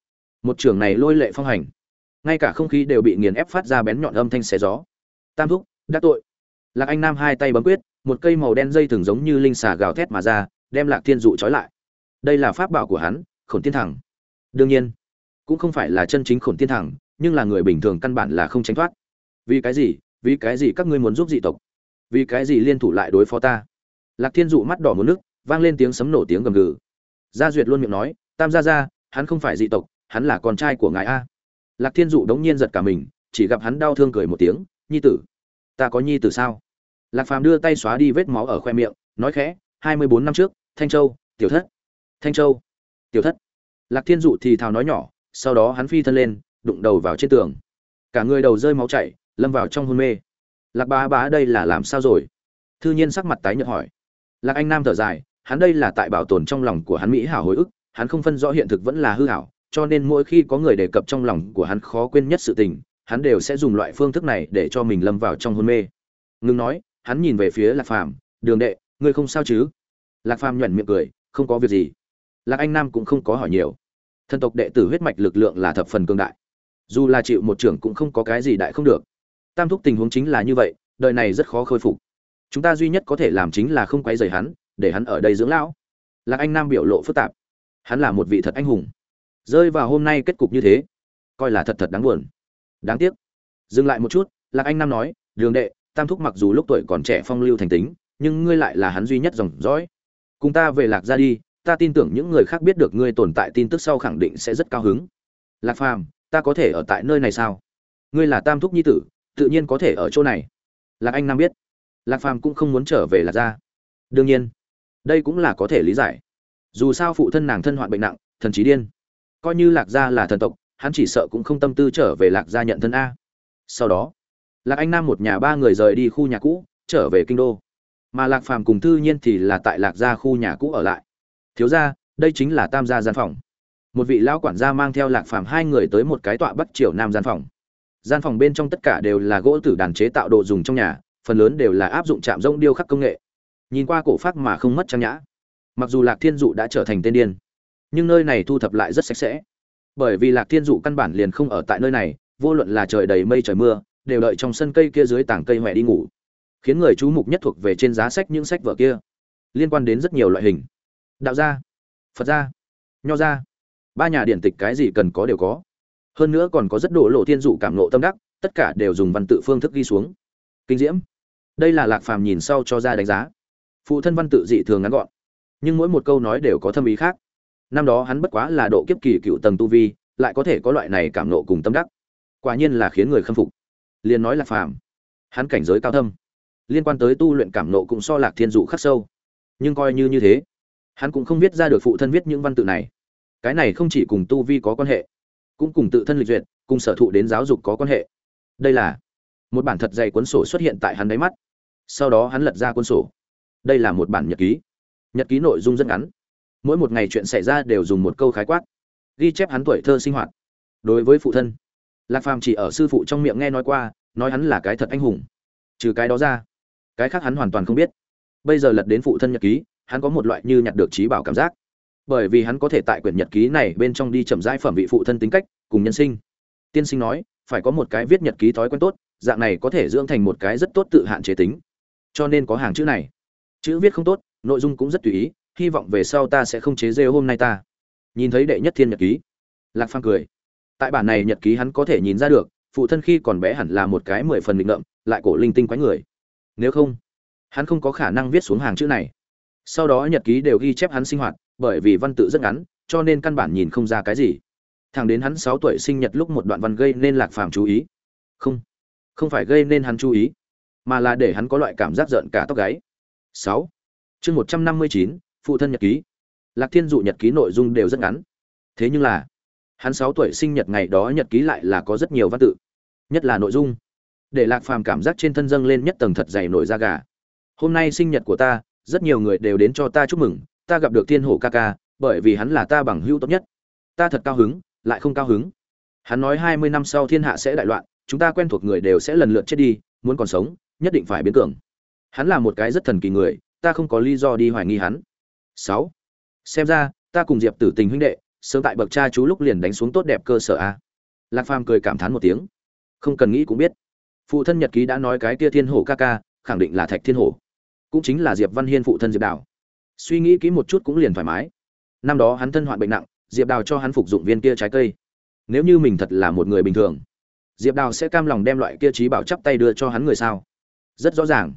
Speaker 1: Một trường này lôi lệ phong hành. Ngay cả không khí đều bị nghiền ép phát ra bén nhọn âm thanh xé gió. Tam thúc đã tội. Lạc anh nam hai tay bấm quyết, một cây màu đen dây thường giống như linh xà gào thét mà ra, đem lạc thiên dụ trói lại. Đây là pháp bảo của hắn, khổn tiên thẳng. Đương nhiên, cũng không phải là chân chính khổn tiên thẳng, nhưng là người bình thường căn bản là không tránh thoát. Vì cái gì, vì cái gì các ngươi muốn giúp dị tộc? Vì cái gì liên thủ lại đối phó ta? Lạc thiên dụ mắt đỏ một nước, vang lên tiếng sấm nổ tiếng gầm gừ gia duyệt luôn miệng nói, tam gia gia, hắn không phải dị tộc, hắn là con trai của ngài a. Lạc thiên dụ đống nhiên giật cả mình, chỉ gặp hắn đau thương cười một tiếng, nhi tử, ta có nhi tử sao? Lạc phàm đưa tay xóa đi vết máu ở khoe miệng, nói khẽ, hai mươi bốn năm trước, thanh châu, tiểu thất. Thanh châu, tiểu thất. Lạc thiên dụ thì thào nói nhỏ, sau đó hắn phi thân lên, đụng đầu vào trên tường. Cả người đầu rơi máu chảy, lâm vào trong hôn mê. Lạc bá bá đây là làm sao rồi? Thư nhiên sắc mặt tái nhợt hỏi. Lạc anh nam thở dài hắn đây là tại bảo tồn trong lòng của hắn mỹ hảo hồi ức, hắn không phân rõ hiện thực vẫn là hư hảo, cho nên mỗi khi có người đề cập trong lòng của hắn khó quên nhất sự tình, hắn đều sẽ dùng loại phương thức này để cho mình lâm vào trong hôn mê. Ngưng nói, hắn nhìn về phía lạc phàm, đường đệ, ngươi không sao chứ? Lạc phàm nhuận miệng cười, không có việc gì. Lạc anh nam cũng không có hỏi nhiều. Thân tộc đệ tử huyết mạch lực lượng là thập phần cường đại. Dù là chịu một trưởng cũng không có cái gì đại không được. Tam thúc tình huống chính là như vậy, đời này rất khó khôi phục. Chúng ta duy nhất có thể làm chính là không quấy rầy hắn để hắn ở đây dưỡng lão. Lạc anh nam biểu lộ phức tạp. Hắn là một vị thật anh hùng. Rơi vào hôm nay kết cục như thế, coi là thật thật đáng buồn. Đáng tiếc. Dừng lại một chút, lạc anh nam nói, đường đệ, tam thúc mặc dù lúc tuổi còn trẻ phong lưu thành tính, nhưng ngươi lại là hắn duy nhất dòng dõi. Cùng ta về lạc ra đi, ta tin tưởng những người khác biết được ngươi tồn tại tin tức sau khẳng định sẽ rất cao hứng. Lạc phàm, ta có thể ở tại nơi này sao? Ngươi là tam thúc nhi tử, tự nhiên có thể ở chỗ này. Lạc anh nam biết. Lạc phàm cũng không muốn trở về lạc gia đương nhiên đây cũng là có thể lý giải. Dù sao phụ thân nàng thân hoạn bệnh nặng, thần trí điên. Coi như lạc gia là thần tộc, hắn chỉ sợ cũng không tâm tư trở về lạc gia nhận thân a. Sau đó, lạc anh nam một nhà ba người rời đi khu nhà cũ, trở về kinh đô. Mà lạc phàm cùng thư nhiên thì là tại lạc gia khu nhà cũ ở lại. Thiếu ra đây chính là tam gia gian phòng. Một vị lão quản gia mang theo lạc phàm hai người tới một cái tọa bắc triều nam gian phòng. Gian phòng bên trong tất cả đều là gỗ tử đàn chế tạo đồ dùng trong nhà, phần lớn đều là áp dụng chạm rông điêu khắc công nghệ nhìn qua cổ phát mà không mất trang nhã. Mặc dù lạc thiên dụ đã trở thành tên điên, nhưng nơi này thu thập lại rất sạch sẽ. Bởi vì lạc thiên dụ căn bản liền không ở tại nơi này, vô luận là trời đầy mây trời mưa, đều đợi trong sân cây kia dưới tảng cây huệ đi ngủ. Khiến người chú mục nhất thuộc về trên giá sách những sách vở kia, liên quan đến rất nhiều loại hình. Đạo gia, phật gia, nho gia, ba nhà điển tịch cái gì cần có đều có. Hơn nữa còn có rất đổ lộ thiên dụ cảm nộ tâm đắc, tất cả đều dùng văn tự phương thức ghi xuống. Kinh diễm, đây là lạc phàm nhìn sau cho ra đánh giá phụ thân văn tự dị thường ngắn gọn, nhưng mỗi một câu nói đều có thâm ý khác. Năm đó hắn bất quá là độ kiếp kỳ cựu tầng tu vi, lại có thể có loại này cảm nộ cùng tâm đắc. Quả nhiên là khiến người khâm phục. Liền nói lạc phàm, hắn cảnh giới cao thâm, liên quan tới tu luyện cảm nộ cũng so lạc thiên dụ khắc sâu. Nhưng coi như như thế, hắn cũng không viết ra được phụ thân viết những văn tự này. Cái này không chỉ cùng tu vi có quan hệ, cũng cùng tự thân lịch duyệt, cùng sở thụ đến giáo dục có quan hệ. Đây là một bản thật dày cuốn sổ xuất hiện tại hắn đáy mắt. Sau đó hắn lật ra cuốn sổ đây là một bản nhật ký. Nhật ký nội dung rất ngắn. Mỗi một ngày chuyện xảy ra đều dùng một câu khái quát. Ghi chép hắn tuổi thơ sinh hoạt. Đối với phụ thân, lạc phàm chỉ ở sư phụ trong miệng nghe nói qua, nói hắn là cái thật anh hùng. Trừ cái đó ra, cái khác hắn hoàn toàn không biết. Bây giờ lật đến phụ thân nhật ký, hắn có một loại như nhặt được trí bảo cảm giác. Bởi vì hắn có thể tại quyển nhật ký này bên trong đi chậm rãi phẩm vị phụ thân tính cách, cùng nhân sinh. Tiên sinh nói, phải có một cái viết nhật ký thói quen tốt, dạng này có thể dưỡng thành một cái rất tốt tự hạn chế tính. Cho nên có hàng chữ này chữ viết không tốt, nội dung cũng rất tùy ý, hy vọng về sau ta sẽ không chế rêu hôm nay ta. Nhìn thấy đệ nhất thiên nhật ký, lạc phàm cười. Tại bản này nhật ký hắn có thể nhìn ra được, phụ thân khi còn bé hẳn là một cái mười phần bình ngậm lại cổ linh tinh quái người. Nếu không, hắn không có khả năng viết xuống hàng chữ này. Sau đó nhật ký đều ghi chép hắn sinh hoạt, bởi vì văn tự rất ngắn, cho nên căn bản nhìn không ra cái gì. Thằng đến hắn sáu tuổi sinh nhật lúc một đoạn văn gây nên lạc phàm chú ý. Không không phải gây nên hắn chú ý, mà là để hắn có loại cảm giác giận cả tóc gáy sáu. Chương một trăm năm mươi chín, phụ thân nhật ký. Lạc thiên dụ nhật ký nội dung đều rất ngắn. Thế nhưng là, hắn sáu tuổi sinh nhật ngày đó nhật ký lại là có rất nhiều văn tự. Nhất là nội dung. Để lạc phàm cảm giác trên thân dâng lên nhất tầng thật dày nổi da gà. Hôm nay sinh nhật của ta, rất nhiều người đều đến cho ta chúc mừng. Ta gặp được thiên hổ ca ca, bởi vì hắn là ta bằng hữu tốt nhất. Ta thật cao hứng, lại không cao hứng. Hắn nói hai mươi năm sau thiên hạ sẽ đại loạn, chúng ta quen thuộc người đều sẽ lần lượt chết đi, muốn còn sống, nhất định phải biến cường hắn là một cái rất thần kỳ người, ta không có lý do đi hoài nghi hắn. Sáu. Xem ra, ta cùng diệp tử tình huynh đệ, sớm tại bậc cha chú lúc liền đánh xuống tốt đẹp cơ sở a. Lạc phàm cười cảm thán một tiếng. Không cần nghĩ cũng biết. Phụ thân nhật ký đã nói cái kia thiên hổ ca ca, khẳng định là thạch thiên hổ. Cũng chính là diệp văn hiên phụ thân diệp đào. Suy nghĩ kỹ một chút cũng liền thoải mái. Năm đó hắn thân hoạn bệnh nặng, diệp đào cho hắn phục dụng viên kia trái cây. Nếu như mình thật là một người bình thường, diệp đào sẽ cam lòng đem loại kia trí bảo chắp tay đưa cho hắn người sao? Rất rõ ràng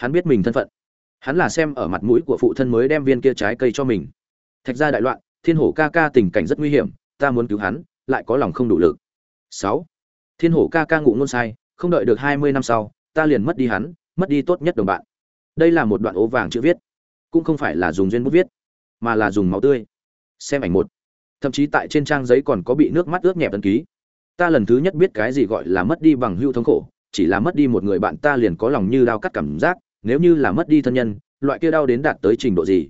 Speaker 1: hắn biết mình thân phận. Hắn là xem ở mặt mũi của phụ thân mới đem viên kia trái cây cho mình. Thạch ra đại loạn, thiên hổ ca ca tình cảnh rất nguy hiểm, ta muốn cứu hắn, lại có lòng không đủ lực. Sáu, thiên hổ ca ca ngụ ngôn sai, không đợi được hai mươi năm sau, ta liền mất đi hắn, mất đi tốt nhất đồng bạn. Đây là một đoạn ố vàng chữ viết, cũng không phải là dùng duyên bút viết, mà là dùng máu tươi. Xem ảnh một. Thậm chí tại trên trang giấy còn có bị nước mắt ướt nhẹp tân ký. Ta lần thứ nhất biết cái gì gọi là mất đi bằng hưu thống khổ, chỉ là mất đi một người bạn ta liền có lòng như đao cắt cảm giác nếu như là mất đi thân nhân, loại kia đau đến đạt tới trình độ gì?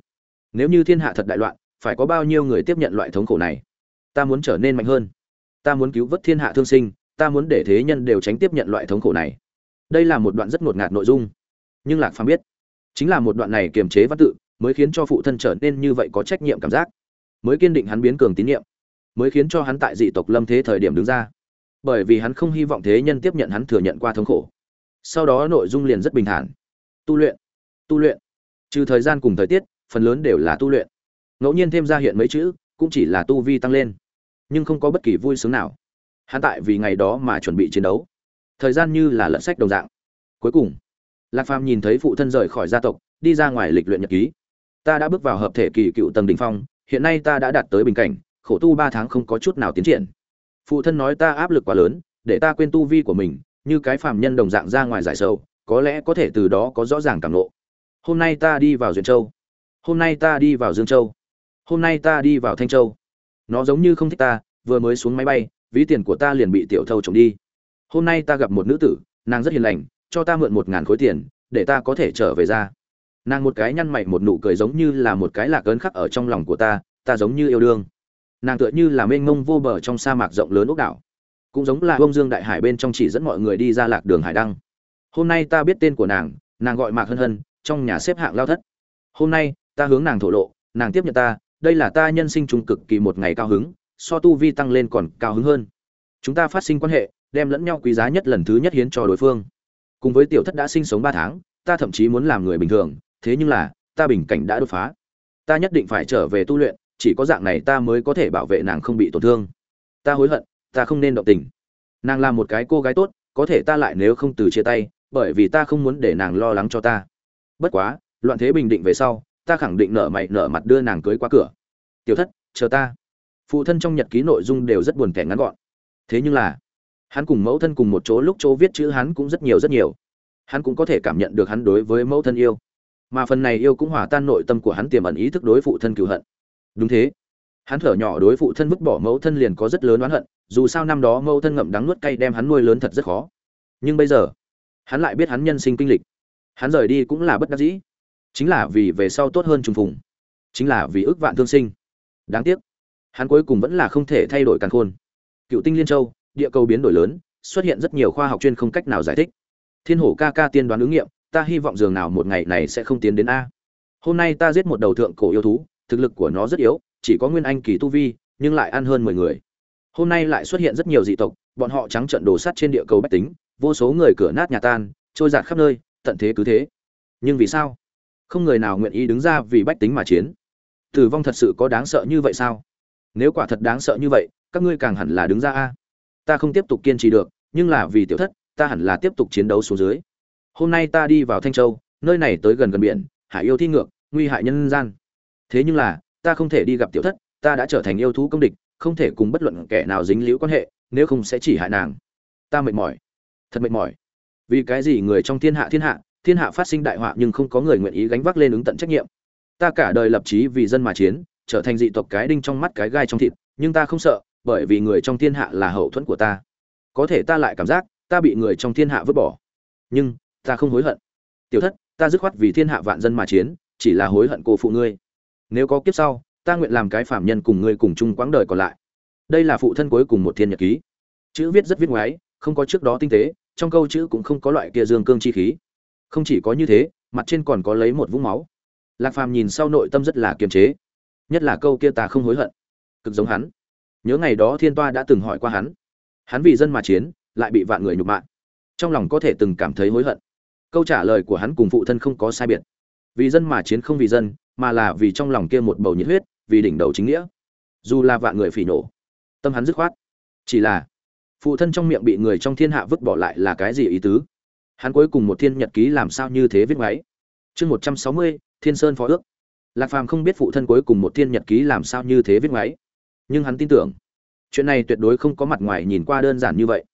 Speaker 1: Nếu như thiên hạ thật đại loạn, phải có bao nhiêu người tiếp nhận loại thống khổ này? Ta muốn trở nên mạnh hơn. Ta muốn cứu vớt thiên hạ thương sinh, ta muốn để thế nhân đều tránh tiếp nhận loại thống khổ này. Đây là một đoạn rất ngột ngạt nội dung. Nhưng lạc phàm biết, chính là một đoạn này kiềm chế văn tự mới khiến cho phụ thân trở nên như vậy có trách nhiệm cảm giác. Mới kiên định hắn biến cường tín nhiệm, mới khiến cho hắn tại dị tộc lâm thế thời điểm đứng ra. Bởi vì hắn không hy vọng thế nhân tiếp nhận hắn thừa nhận qua thống khổ. Sau đó nội dung liền rất bình thản tu luyện. Tu luyện. Trừ thời gian cùng thời tiết, phần lớn đều là tu luyện. Ngẫu nhiên thêm ra hiện mấy chữ, cũng chỉ là tu vi tăng lên. Nhưng không có bất kỳ vui sướng nào. Hắn tại vì ngày đó mà chuẩn bị chiến đấu. Thời gian như là lẫn sách đồng dạng. Cuối cùng, lạc phàm nhìn thấy phụ thân rời khỏi gia tộc, đi ra ngoài lịch luyện nhật ký. Ta đã bước vào hợp thể kỳ cựu tầng đ ỉ n h phong, hiện nay ta đã đạt tới bình cảnh, khổ tu ba tháng không có chút nào tiến triển. Phụ thân nói ta áp lực quá lớn, để ta quên tu vi của mình, như cái phàm nhân đồng dạng ra ngoài giải sâu có lẽ có thể từ đó có rõ ràng cảm lộ hôm nay ta đi vào duyện châu. Hôm nay ta đi vào dương châu. Hôm nay ta đi vào thanh châu. Nó giống như không thích ta, vừa mới xuống máy bay, ví tiền của ta liền bị tiểu thâu trộm đi. Hôm nay ta gặp một nữ tử, nàng rất hiền lành, cho ta mượn một ngàn khối tiền, để ta có thể trở về ra. Nàng một cái nhăn mày một nụ cười giống như là một cái lạc ấn khắc ở trong lòng của ta ta giống như yêu đương. Nàng tựa như là mênh mông vô bờ trong sa mạc rộng lớn ốc đảo. Cũng giống là bông dương đại hải bên trong chỉ dẫn mọi người đi ra lạc đường hải đăng hôm nay ta biết tên của nàng nàng gọi mạc hân hân, trong nhà xếp hạng lao thất. Hôm nay, ta hướng nàng thổ lộ, nàng tiếp nhận ta, đây là ta nhân sinh trung cực kỳ một ngày cao hứng, so tu vi tăng lên còn cao hứng hơn. Chúng ta phát sinh quan hệ, đem lẫn nhau quý giá nhất lần thứ nhất hiến cho đối phương. Cùng với tiểu thất đã sinh sống ba tháng, ta thậm chí muốn làm người bình thường, thế nhưng là, ta bình cảnh đã đột phá. Ta nhất định phải trở về tu luyện, chỉ có dạng này ta mới có thể bảo vệ nàng không bị tổn thương. Ta hối hận, ta không nên động tình. Nàng là một cái cô gái tốt, có thể ta lại nếu không từ chia tay bởi vì ta không muốn để nàng lo lắng cho ta. Bất quá, loạn thế bình định về sau, ta khẳng định nở mày nở mặt đưa nàng cưới qua cửa. Tiểu thất, chờ ta. Phụ thân trong nhật ký nội dung đều rất buồn kẻ ngắn gọn. Thế nhưng là, hắn cùng mẫu thân cùng một chỗ lúc chỗ viết chữ hắn cũng rất nhiều rất nhiều. Hắn cũng có thể cảm nhận được hắn đối với mẫu thân yêu. Mà phần này yêu cũng hòa tan nội tâm của hắn tiềm ẩn ý thức đối phụ thân cựu hận. Đúng thế. Hắn thở nhỏ đối phụ thân vứt bỏ mẫu thân liền có rất lớn oán hận, dù sao năm đó mẫu thân ngậm đắng nuốt cay đem hắn nuôi lớn thật rất khó. Nhưng bây giờ hắn lại biết hắn nhân sinh kinh lịch. Hắn rời đi cũng là bất đắc dĩ. Chính là vì về sau tốt hơn trùng phùng. Chính là vì ước vạn thương sinh. Đáng tiếc, hắn cuối cùng vẫn là không thể thay đổi càn khôn. Cựu tinh liên châu, địa cầu biến đổi lớn, xuất hiện rất nhiều khoa học chuyên không cách nào giải thích. Thiên hổ ca ca tiên đoán ứng nghiệm, ta hy vọng dường nào một ngày này sẽ không tiến đến a. Hôm nay ta giết một đầu thượng cổ yêu thú, thực lực của nó rất yếu, chỉ có nguyên anh kỳ tu vi, nhưng lại ăn hơn mười người. Hôm nay lại xuất hiện rất nhiều dị tộc, bọn họ trắng trận đổ sắt trên địa cầu bách tính vô số người cửa nát nhà tan, trôi giạt khắp nơi, tận thế cứ thế. Nhưng vì sao? Không người nào nguyện ý đứng ra vì bách tính mà chiến. Tử vong thật sự có đáng sợ như vậy sao? Nếu quả thật đáng sợ như vậy, các ngươi càng hẳn là đứng ra a. Ta không tiếp tục kiên trì được, nhưng là vì tiểu thất, ta hẳn là tiếp tục chiến đấu xuống dưới. Hôm nay ta đi vào thanh châu, nơi này tới gần gần biển, hải yêu thi ngược, nguy hại nhân gian. Thế nhưng là, ta không thể đi gặp tiểu thất, ta đã trở thành yêu thú công địch, không thể cùng bất luận kẻ nào dính liễu quan hệ, nếu không sẽ chỉ hại nàng. Ta mệt mỏi thật mệt mỏi. Vì cái gì người trong thiên hạ thiên hạ thiên hạ phát sinh đại họa nhưng không có người nguyện ý gánh vác lên ứng tận trách nhiệm? Ta cả đời lập chí vì dân mà chiến, trở thành dị tộc cái đinh trong mắt cái gai trong thịt, nhưng ta không sợ, bởi vì người trong thiên hạ là hậu thuẫn của ta. Có thể ta lại cảm giác, ta bị người trong thiên hạ vứt bỏ. Nhưng, ta không hối hận. Tiểu thất, ta dứt khoát vì thiên hạ vạn dân mà chiến, chỉ là hối hận cô phụ ngươi. Nếu có kiếp sau, ta nguyện làm cái phạm nhân cùng ngươi cùng chung quãng đời còn lại. Đây là phụ thân cuối cùng một thiên nhật ký. Chữ viết rất viết ngoái không có trước đó tinh tế, trong câu chữ cũng không có loại kia dương cương chi khí. Không chỉ có như thế, mặt trên còn có lấy một vũng máu. Lạc phàm nhìn sau nội tâm rất là kiềm chế. Nhất là câu kia ta không hối hận. Cực giống hắn. Nhớ ngày đó thiên toa đã từng hỏi qua hắn. Hắn vì dân mà chiến, lại bị vạn người nhục mạ. Trong lòng có thể từng cảm thấy hối hận. Câu trả lời của hắn cùng phụ thân không có sai biệt. Vì dân mà chiến không vì dân, mà là vì trong lòng kia một bầu nhiệt huyết, vì đỉnh đầu chính nghĩa. Dù là vạn người phỉ nổ tâm hắn dứt khoát. Chỉ là phụ thân trong miệng bị người trong thiên hạ vứt bỏ lại là cái gì ý tứ? Hắn cuối cùng một thiên nhật ký làm sao như thế viết máy chương một trăm sáu mươi, thiên sơn phó ước. Lạc phàm không biết phụ thân cuối cùng một thiên nhật ký làm sao như thế viết máy nhưng hắn tin tưởng, chuyện này tuyệt đối không có mặt ngoài nhìn qua đơn giản như vậy.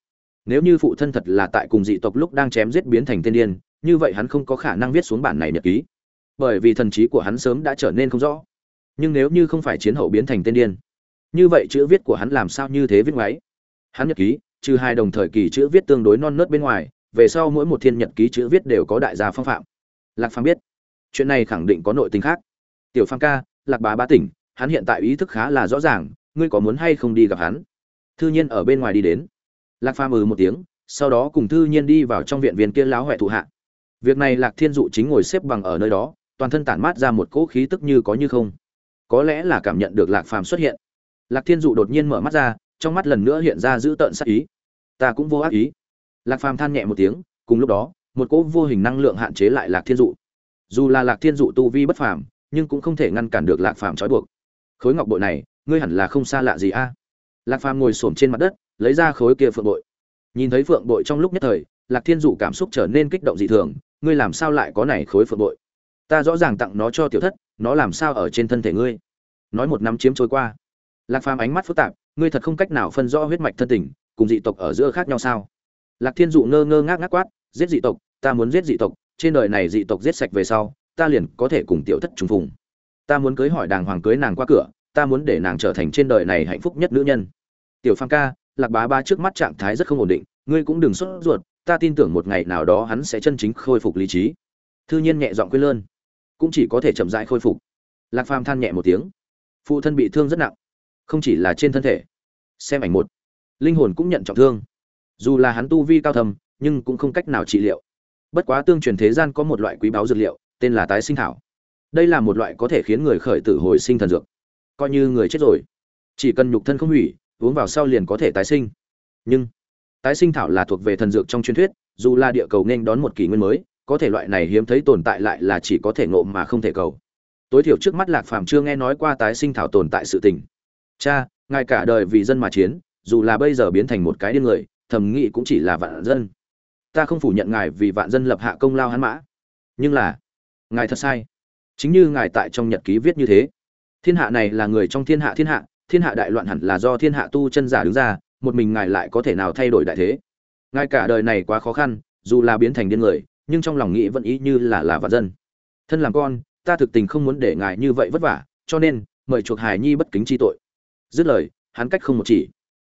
Speaker 1: Nếu như phụ thân thật là tại cùng dị tộc lúc đang chém giết biến thành tiên điên, như vậy hắn không có khả năng viết xuống bản này nhật ký. Bởi vì thần trí của hắn sớm đã trở nên không rõ. Nhưng nếu như không phải chiến hậu biến thành tiên điên, như vậy chữ viết của hắn làm sao như thế viết ngoáy? Hắn nhật ký, trừ hai đồng thời kỳ chữ viết tương đối non nớt bên ngoài, về sau mỗi một thiên nhật ký chữ viết đều có đại gia phong phạm. Lạc phàm biết, chuyện này khẳng định có nội tình khác. Tiểu phàm ca, lạc bá bá tỉnh, hắn hiện tại ý thức khá là rõ ràng, ngươi có muốn hay không đi gặp hắn? Thư nhiên ở bên ngoài đi đến. Lạc phàm ừ một tiếng, sau đó cùng thư nhiên đi vào trong viện viên kia láo huệ thụ hạ. Việc này lạc thiên dụ chính ngồi xếp bằng ở nơi đó, toàn thân tản mát ra một cỗ khí tức như có như không. Có lẽ là cảm nhận được lạc phàm xuất hiện. Lạc thiên dụ đột nhiên mở mắt ra trong mắt lần nữa hiện ra giữ tợn sắc ý. Ta cũng vô ác ý. Lạc phàm than nhẹ một tiếng, cùng lúc đó, một cỗ vô hình năng lượng hạn chế lại lạc thiên dụ. Dù là lạc thiên dụ tu vi bất phàm, nhưng cũng không thể ngăn cản được lạc phàm trói buộc. Khối ngọc bội này, ngươi hẳn là không xa lạ gì a? Lạc phàm ngồi xổm trên mặt đất, lấy ra khối kia phượng bội. Nhìn thấy phượng bội trong lúc nhất thời, lạc thiên dụ cảm xúc trở nên kích động dị thường, ngươi làm sao lại có này khối phượng bội? Ta rõ ràng tặng nó cho tiểu thất, nó làm sao ở trên thân thể ngươi? Nói một năm chiếm trôi qua. Lạc phàm ánh mắt phức tạp ngươi thật không cách nào phân rõ huyết mạch thân tình, cùng dị tộc ở giữa khác nhau sao? Lạc thiên dụ ngơ ngơ ngác ngác quát, giết dị tộc, ta muốn giết dị tộc, trên đời này dị tộc giết sạch về sau, ta liền có thể cùng tiểu thất trùng phùng. Ta muốn cưới hỏi đàng hoàng cưới nàng qua cửa, ta muốn để nàng trở thành trên đời này hạnh phúc nhất nữ nhân. Tiểu Phan ca, lạc bá ba trước mắt trạng thái rất không ổn định, ngươi cũng đừng sốt ruột, ta tin tưởng một ngày nào đó hắn sẽ chân chính khôi phục lý trí. Thư nhiên nhẹ giọng quên lơn, cũng chỉ có thể chậm rãi khôi phục. Lạc phàm than nhẹ một tiếng, phụ thân bị thương rất nặng không chỉ là trên thân thể. Xem ảnh một. Linh hồn cũng nhận trọng thương. Dù là hắn tu vi cao thầm nhưng cũng không cách nào trị liệu. Bất quá tương truyền thế gian có một loại quý báu dược liệu, tên là tái sinh thảo. Đây là một loại có thể khiến người khởi tử hồi sinh thần dược. Coi như người chết rồi, chỉ cần nhục thân không hủy, uống vào sau liền có thể tái sinh. Nhưng, tái sinh thảo là thuộc về thần dược trong truyền thuyết, dù là địa cầu nên đón một kỷ nguyên mới, có thể loại này hiếm thấy tồn tại lại là chỉ có thể ngộ mà không thể cầu. Tối thiểu trước mắt lạc phàm chưa nghe nói qua tái sinh thảo tồn tại sự tình cha, ngài cả đời vì dân mà chiến, dù là bây giờ biến thành một cái điên người, thầm nghĩ cũng chỉ là vạn dân. Ta không phủ nhận ngài vì vạn dân lập hạ công lao hắn mã. Nhưng là, ngài thật sai. Chính như ngài tại trong nhật ký viết như thế. Thiên hạ này là người trong thiên hạ thiên hạ thiên hạ đại loạn hẳn là do thiên hạ tu chân giả đứng ra, một mình ngài lại có thể nào thay đổi đại thế? Ngài cả đời này quá khó khăn, dù là biến thành điên người, nhưng trong lòng nghĩ vẫn ý như là là vạn dân. Thân làm con, ta thực tình không muốn để ngài như vậy vất vả, cho nên, mời chuộc hài nhi bất kính chi tội dứt lời, hắn cách không một chỉ.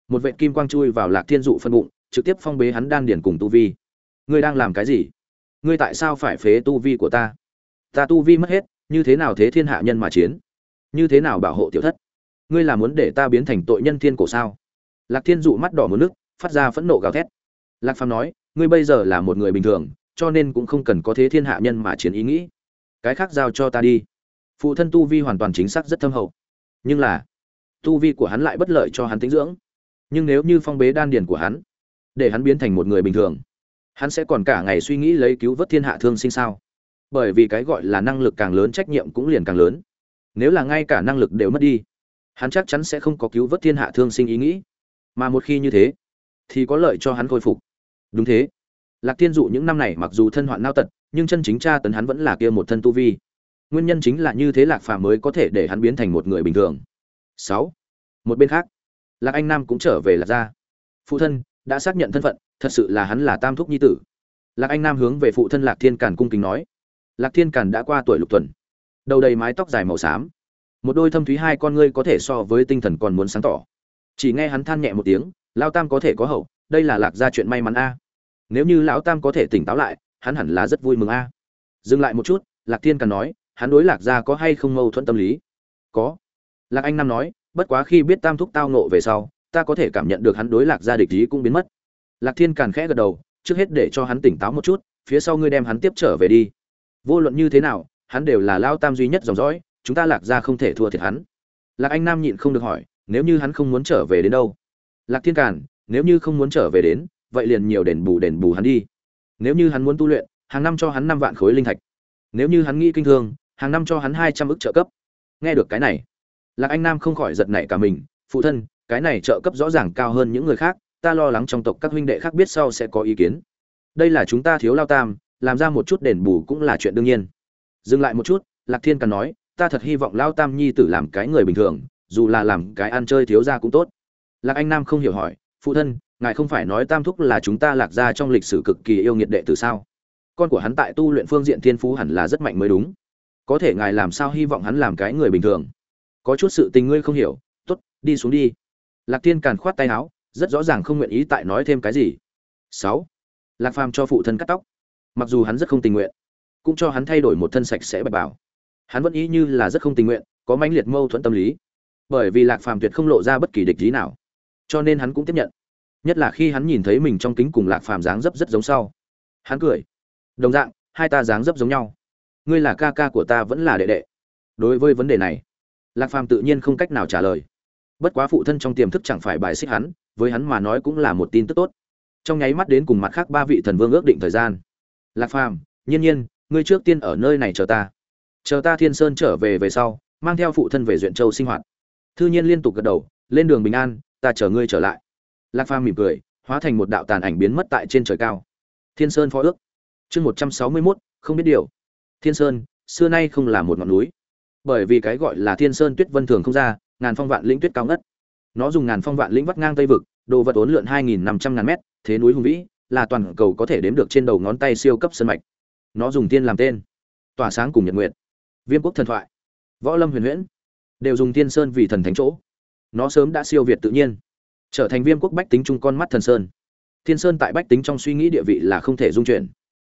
Speaker 1: Một vệ kim quang chui vào lạc thiên dụ phân bụng, trực tiếp phong bế hắn đan điển cùng tu vi. Ngươi đang làm cái gì? Ngươi tại sao phải phế tu vi của ta? Ta tu vi mất hết, như thế nào thế thiên hạ nhân mà chiến? Như thế nào bảo hộ tiểu thất? Ngươi là muốn để ta biến thành tội nhân thiên cổ sao? Lạc thiên dụ mắt đỏ một nước, phát ra phẫn nộ gào thét. Lạc phàm nói, ngươi bây giờ là một người bình thường, cho nên cũng không cần có thế thiên hạ nhân mà chiến ý nghĩ. Cái khác giao cho ta đi. Phụ thân tu vi hoàn toàn chính xác rất thâm hậu. Nhưng là tu vi của hắn lại bất lợi cho hắn tính dưỡng. Nhưng nếu như phong bế đan điền của hắn, để hắn biến thành một người bình thường, hắn sẽ còn cả ngày suy nghĩ lấy cứu vớt thiên hạ thương sinh sao? Bởi vì cái gọi là năng lực càng lớn trách nhiệm cũng liền càng lớn. Nếu là ngay cả năng lực đều mất đi, hắn chắc chắn sẽ không có cứu vớt thiên hạ thương sinh ý nghĩ. Mà một khi như thế, thì có lợi cho hắn khôi phục. Đúng thế. Lạc thiên dụ những năm này mặc dù thân hoạn nao tật, nhưng chân chính cha tấn hắn vẫn là kia một thân tu vi. Nguyên nhân chính là như thế lạc phàm mới có thể để hắn biến thành một người bình thường sáu. Một bên khác, lạc anh nam cũng trở về lạc gia. Phụ thân đã xác nhận thân phận, thật sự là hắn là tam thúc nhi tử. Lạc anh nam hướng về phụ thân lạc thiên càn cung kính nói, lạc thiên càn đã qua tuổi lục tuần, đầu đầy mái tóc dài màu xám. Một đôi thâm thúy hai con ngươi có thể so với tinh thần còn muốn sáng tỏ. Chỉ nghe hắn than nhẹ một tiếng lao tam có thể có hậu, đây là lạc gia chuyện may mắn a. Nếu như lão tam có thể tỉnh táo lại, hắn hẳn là rất vui mừng a. Dừng lại một chút, lạc thiên càn nói, hắn đối lạc gia có hay không mâu thuẫn tâm lý? Có lạc anh nam nói, bất quá khi biết tam thúc tao nộ về sau, ta có thể cảm nhận được hắn đối lạc gia địch ý cũng biến mất. Lạc thiên càn khẽ gật đầu, trước hết để cho hắn tỉnh táo một chút, phía sau ngươi đem hắn tiếp trở về đi. Vô luận như thế nào, hắn đều là lao tam duy nhất dòng dõi, chúng ta lạc gia không thể thua thiệt hắn. Lạc anh nam nhịn không được hỏi, nếu như hắn không muốn trở về đến đâu? Lạc thiên càn, nếu như không muốn trở về đến, vậy liền nhiều đền bù đền bù hắn đi. Nếu như hắn muốn tu luyện, hàng năm cho hắn năm vạn khối linh thạch. Nếu như hắn nghĩ kinh thương, hàng năm cho hắn hai trăm ức trợ cấp. Nghe được cái này lạc anh nam không khỏi giật nảy cả mình, phụ thân, cái này trợ cấp rõ ràng cao hơn những người khác, ta lo lắng trong tộc các huynh đệ khác biết sau sẽ có ý kiến. Đây là chúng ta thiếu lao tam, làm ra một chút đền bù cũng là chuyện đương nhiên. Dừng lại một chút, lạc thiên càn nói, ta thật hy vọng lao tam nhi tử làm cái người bình thường, dù là làm cái ăn chơi thiếu gia cũng tốt. Lạc anh nam không hiểu hỏi, phụ thân, ngài không phải nói tam thúc là chúng ta lạc gia trong lịch sử cực kỳ yêu nghiệt đệ tử sao? Con của hắn tại tu luyện phương diện thiên phú hẳn là rất mạnh mới đúng. Có thể ngài làm sao hy vọng hắn làm cái người bình thường? Có chút sự tình ngươi không hiểu t ố t đi xuống đi. Lạc thiên càn khoát tay áo, rất rõ ràng không nguyện ý tại nói thêm cái gì. Sáu, lạc phàm cho phụ thân cắt tóc. Mặc dù hắn rất không tình nguyện, cũng cho hắn thay đổi một thân sạch sẽ bạch bảo hắn vẫn ý như là rất không tình nguyện, có mãnh liệt mâu thuẫn tâm lý. Bởi vì lạc phàm tuyệt không lộ ra bất kỳ địch lý nào, cho nên hắn cũng tiếp nhận. Nhất là khi hắn nhìn thấy mình trong kính cùng lạc phàm dáng dấp rất giống sau, hắn cười. Đồng dạng, hai ta dáng dấp giống nhau. Ngươi là ca ca của ta vẫn là đệ đệ. Đối với vấn đề này lạc phàm tự nhiên không cách nào trả lời. Bất quá phụ thân trong tiềm thức chẳng phải bài xích hắn, với hắn mà nói cũng là một tin tức tốt. Trong nháy mắt đến cùng mặt khác ba vị thần vương ước định thời gian. Lạc phàm, nhiên nhiên, ngươi trước tiên ở nơi này chờ ta. Chờ ta thiên sơn trở về về sau, mang theo phụ thân về duyện châu sinh hoạt. Thư nhiên liên tục gật đầu, lên đường bình an, ta chờ ngươi trở lại. Lạc phàm mỉm cười, hóa thành một đạo tàn ảnh biến mất tại trên trời cao. Thiên sơn phó ước. Chương một trăm sáu mươi mốt, không biết điều. Thiên sơn, xưa nay không là một ngọn núi bởi vì cái gọi là thiên sơn tuyết vân thường không ra, ngàn phong vạn lĩnh tuyết cao ngất. Nó dùng ngàn phong vạn lĩnh vắt ngang tây vực, đồ vật ốn lượn hai nghìn năm trăm ngàn mét, thế núi hùng vĩ, là toàn cầu có thể đếm được trên đầu ngón tay siêu cấp sân mạch. Nó dùng tiên làm tên, tỏa sáng cùng nhật nguyện viêm quốc thần thoại, võ lâm huyền huyễn, đều dùng tiên sơn vì thần thánh chỗ. Nó sớm đã siêu việt tự nhiên, trở thành viêm quốc bách tính chung con mắt thần sơn. Thiên sơn tại bách tính trong suy nghĩ địa vị là không thể dung chuyển.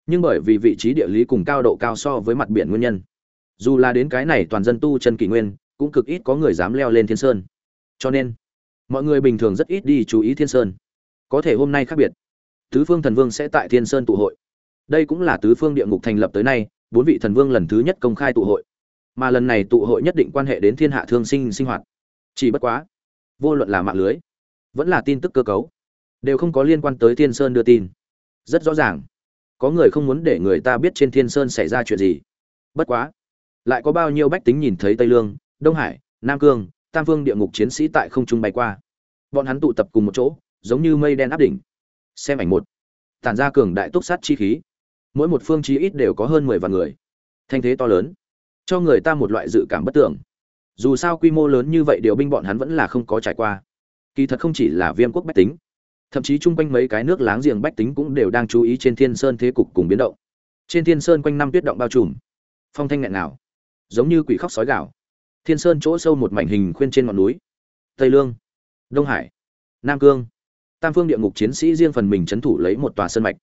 Speaker 1: Nhưng bởi vì vị trí địa lý cùng cao độ cao so với mặt biển nguyên nhân dù là đến cái này toàn dân tu chân kỷ nguyên, cũng cực ít có người dám leo lên thiên sơn. Cho nên, mọi người bình thường rất ít đi chú ý thiên sơn. Có thể hôm nay khác biệt. Tứ phương thần vương sẽ tại thiên sơn tụ hội. Đây cũng là tứ phương địa ngục thành lập tới nay, bốn vị thần vương lần thứ nhất công khai tụ hội. Mà lần này tụ hội nhất định quan hệ đến thiên hạ thương sinh sinh hoạt. Chỉ bất quá, vô luận là mạng lưới, vẫn là tin tức cơ cấu, đều không có liên quan tới thiên sơn đưa tin. Rất rõ ràng, có người không muốn để người ta biết trên thiên sơn xảy ra chuyện gì. Bất quá lại có bao nhiêu bách tính nhìn thấy tây lương, đông hải, nam cương, tam vương địa ngục chiến sĩ tại không trung bay qua. Bọn hắn tụ tập cùng một chỗ, giống như mây đen áp đỉnh. Xem ảnh một. Tản ra cường đại túc sát chi khí. Mỗi một phương chí ít đều có hơn mười vạn người. Thanh thế to lớn. Cho người ta một loại dự cảm bất tưởng. Dù sao quy mô lớn như vậy điều binh bọn hắn vẫn là không có trải qua. Kỳ thật không chỉ là viêm quốc bách tính. Thậm chí chung quanh mấy cái nước láng giềng bách tính cũng đều đang chú ý trên thiên sơn thế cục cùng biến động. Trên thiên sơn quanh năm tuyết động bao trùm. Phong thanh nghẹn nào giống như quỷ khóc sói gạo thiên sơn chỗ sâu một mảnh hình khuyên trên ngọn núi. Tây lương, đông hải, nam cương. Tam phương địa ngục chiến sĩ riêng phần mình c h ấ n thủ lấy một tòa sơn mạch.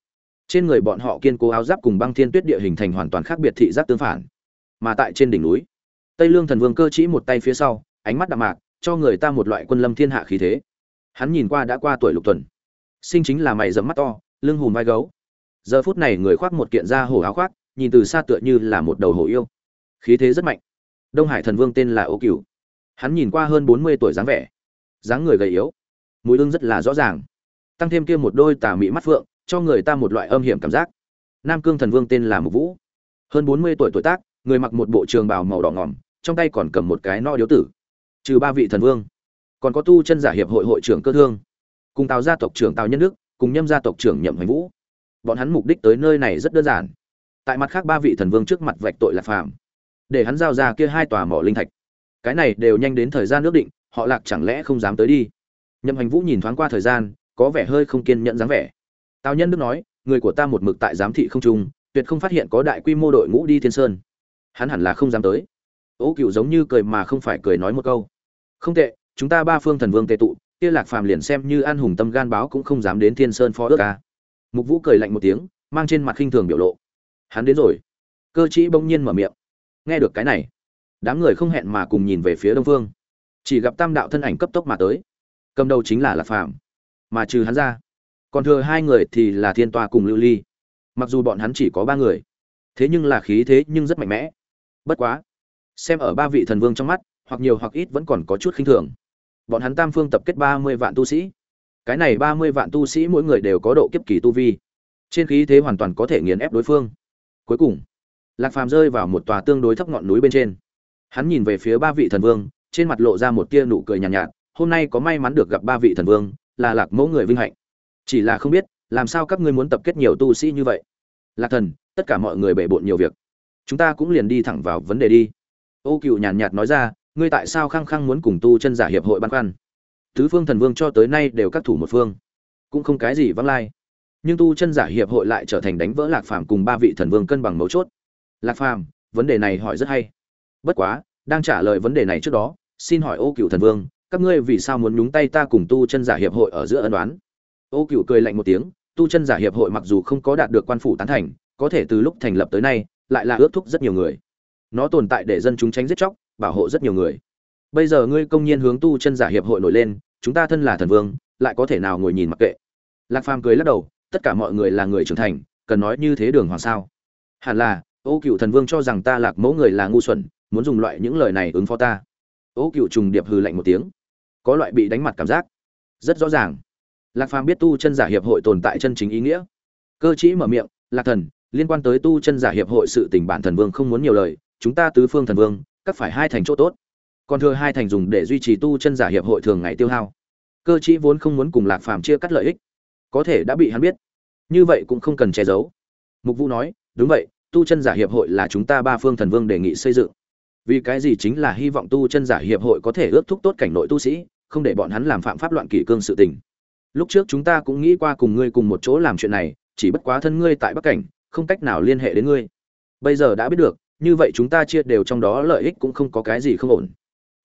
Speaker 1: Trên người bọn họ kiên cố áo giáp cùng băng thiên tuyết địa hình thành hoàn toàn khác biệt thị giác tương phản. Mà tại trên đỉnh núi, tây lương thần vương cơ chỉ một tay phía sau, ánh mắt đạm mạc, cho người ta một loại quân lâm thiên hạ khí thế. Hắn nhìn qua đã qua tuổi lục tuần. Sinh chính là mày dẫm mắt to, lưng hùm vai gấu. Giờ phút này người khoác một kiện da hổ áo khoác, nhìn từ xa tựa như là một đầu hổ yêu khí thế rất mạnh. Đông hải thần vương tên là ô cửu. Hắn nhìn qua hơn bốn mươi tuổi dáng vẻ, dáng người gầy yếu, mùi lưng rất là rõ ràng. Tăng thêm kia một đôi tà mị mắt phượng, cho người ta một loại âm hiểm cảm giác. Nam cương thần vương tên là mục vũ. Hơn bốn mươi tuổi tuổi tác, người mặc một bộ trường bào màu đỏ ngỏm, trong tay còn cầm một cái no điếu tử. Trừ ba vị thần vương, còn có tu chân giả hiệp hội hội trưởng cơ thương, cùng tào gia tộc trưởng tào nhân đức, cùng nhâm gia tộc trưởng nhậm hoành vũ. Bọn hắn mục đích tới nơi này rất đơn giản. Tại mặt khác ba vị thần vương trước mặt vạch tội là phạm để hắn giao ra kia hai tòa mỏ linh thạch. Cái này đều nhanh đến thời gian nước định, họ lạc chẳng lẽ không dám tới đi? Nhậm hành vũ nhìn thoáng qua thời gian, có vẻ hơi không kiên nhẫn dáng vẻ. Tào nhân đức nói, người của ta một mực tại giám thị không trung, tuyệt không phát hiện có đại quy mô đội ngũ đi thiên sơn. Hắn hẳn là không dám tới. Ô cựu giống như cười mà không phải cười nói một câu. Không tệ, chúng ta ba phương thần vương tệ tụ, kia lạc phàm liền xem như an hùng tâm gan báo cũng không dám đến thiên sơn phó ước ca mục vũ cười lạnh một tiếng, mang trên mặt khinh thường biểu lộ. Hắn đến rồi. Cơ chí bỗng nhiên mở miệng nghe được cái này, đám người không hẹn mà cùng nhìn về phía đông phương. Chỉ gặp tam đạo thân ảnh cấp tốc mà tới. Cầm đầu chính là lạc phàm. Mà trừ hắn ra, còn thừa hai người thì là thiên toa cùng lưu ly. Mặc dù bọn hắn chỉ có ba người, thế nhưng là khí thế nhưng rất mạnh mẽ. Bất quá, xem ở ba vị thần vương trong mắt, hoặc nhiều hoặc ít vẫn còn có chút khinh thường. Bọn hắn tam phương tập kết ba mươi vạn tu sĩ. Cái này ba mươi vạn tu sĩ mỗi người đều có độ kiếp kỳ tu vi. Trên khí thế hoàn toàn có thể nghiền ép đối phương. Cuối cùng lạc phàm rơi vào một tòa tương đối thấp ngọn núi bên trên. Hắn nhìn về phía ba vị thần vương trên mặt lộ ra một tia nụ cười nhàn nhạt, nhạt. Hôm nay có may mắn được gặp ba vị thần vương là lạc mẫu người vinh hạnh. Chỉ là không biết làm sao các ngươi muốn tập kết nhiều tu sĩ như vậy? Lạc thần tất cả mọi người bể bộn nhiều việc. Chúng ta cũng liền đi thẳng vào vấn đề đi. Ô cựu nhàn nhạt nói ra ngươi tại sao khăng khăng muốn cùng tu chân giả hiệp hội băn khoăn? Tứ phương thần vương cho tới nay đều các thủ một phương. Cũng không cái gì vắng lai. Nhưng tu chân giả hiệp hội lại trở thành đánh vỡ lạc phàm cùng ba vị thần vương cân bằng mấu chốt lạc phàm, vấn đề này hỏi rất hay. Bất quá, đang trả lời vấn đề này trước đó, xin hỏi ô cựu thần vương, các ngươi vì sao muốn nhúng tay ta cùng tu chân giả hiệp hội ở giữa ân đoán ô cựu cười lạnh một tiếng, tu chân giả hiệp hội mặc dù không có đạt được quan phủ tán thành, có thể từ lúc thành lập tới nay, lại là ước thúc rất nhiều người. Nó tồn tại để dân chúng tránh giết chóc, bảo hộ rất nhiều người. Bây giờ ngươi công nhiên hướng tu chân giả hiệp hội nổi lên, chúng ta thân là thần vương, lại có thể nào ngồi nhìn mặc kệ? Lạc phàm cười lắc đầu, tất cả mọi người là người trưởng thành, cần nói như thế đường hoàng sao? Hẳn là ô cựu thần vương cho rằng ta lạc mẫu người là ngu xuẩn, muốn dùng loại những lời này ứng phó ta. Ô cựu trùng điệp hừ lạnh một tiếng. Có loại bị đánh mặt cảm giác. Rất rõ ràng. Lạc phàm biết tu chân giả hiệp hội tồn tại chân chính ý nghĩa. Cơ chí mở miệng, lạc thần, liên quan tới tu chân giả hiệp hội sự tình bản thần vương không muốn nhiều lời, chúng ta tứ phương thần vương cắt phải hai thành chỗ tốt. Còn thừa hai thành dùng để duy trì tu chân giả hiệp hội thường ngày tiêu hao. Cơ chí vốn không muốn cùng lạc phàm chia cắt lợi ích. Có thể đã bị hắn biết. Như vậy cũng không cần che giấu. Mục vũ nói, đúng vậy tu chân giả hiệp hội là chúng ta ba phương thần vương đề nghị xây dựng. Vì cái gì chính là hy vọng tu chân giả hiệp hội có thể ước thúc tốt cảnh nội tu sĩ, không để bọn hắn làm phạm pháp loạn kỷ cương sự tình. Lúc trước chúng ta cũng nghĩ qua cùng ngươi cùng một chỗ làm chuyện này, chỉ bất quá thân ngươi tại bắc cảnh, không cách nào liên hệ đến ngươi. Bây giờ đã biết được, như vậy chúng ta chia đều trong đó lợi ích cũng không có cái gì không ổn.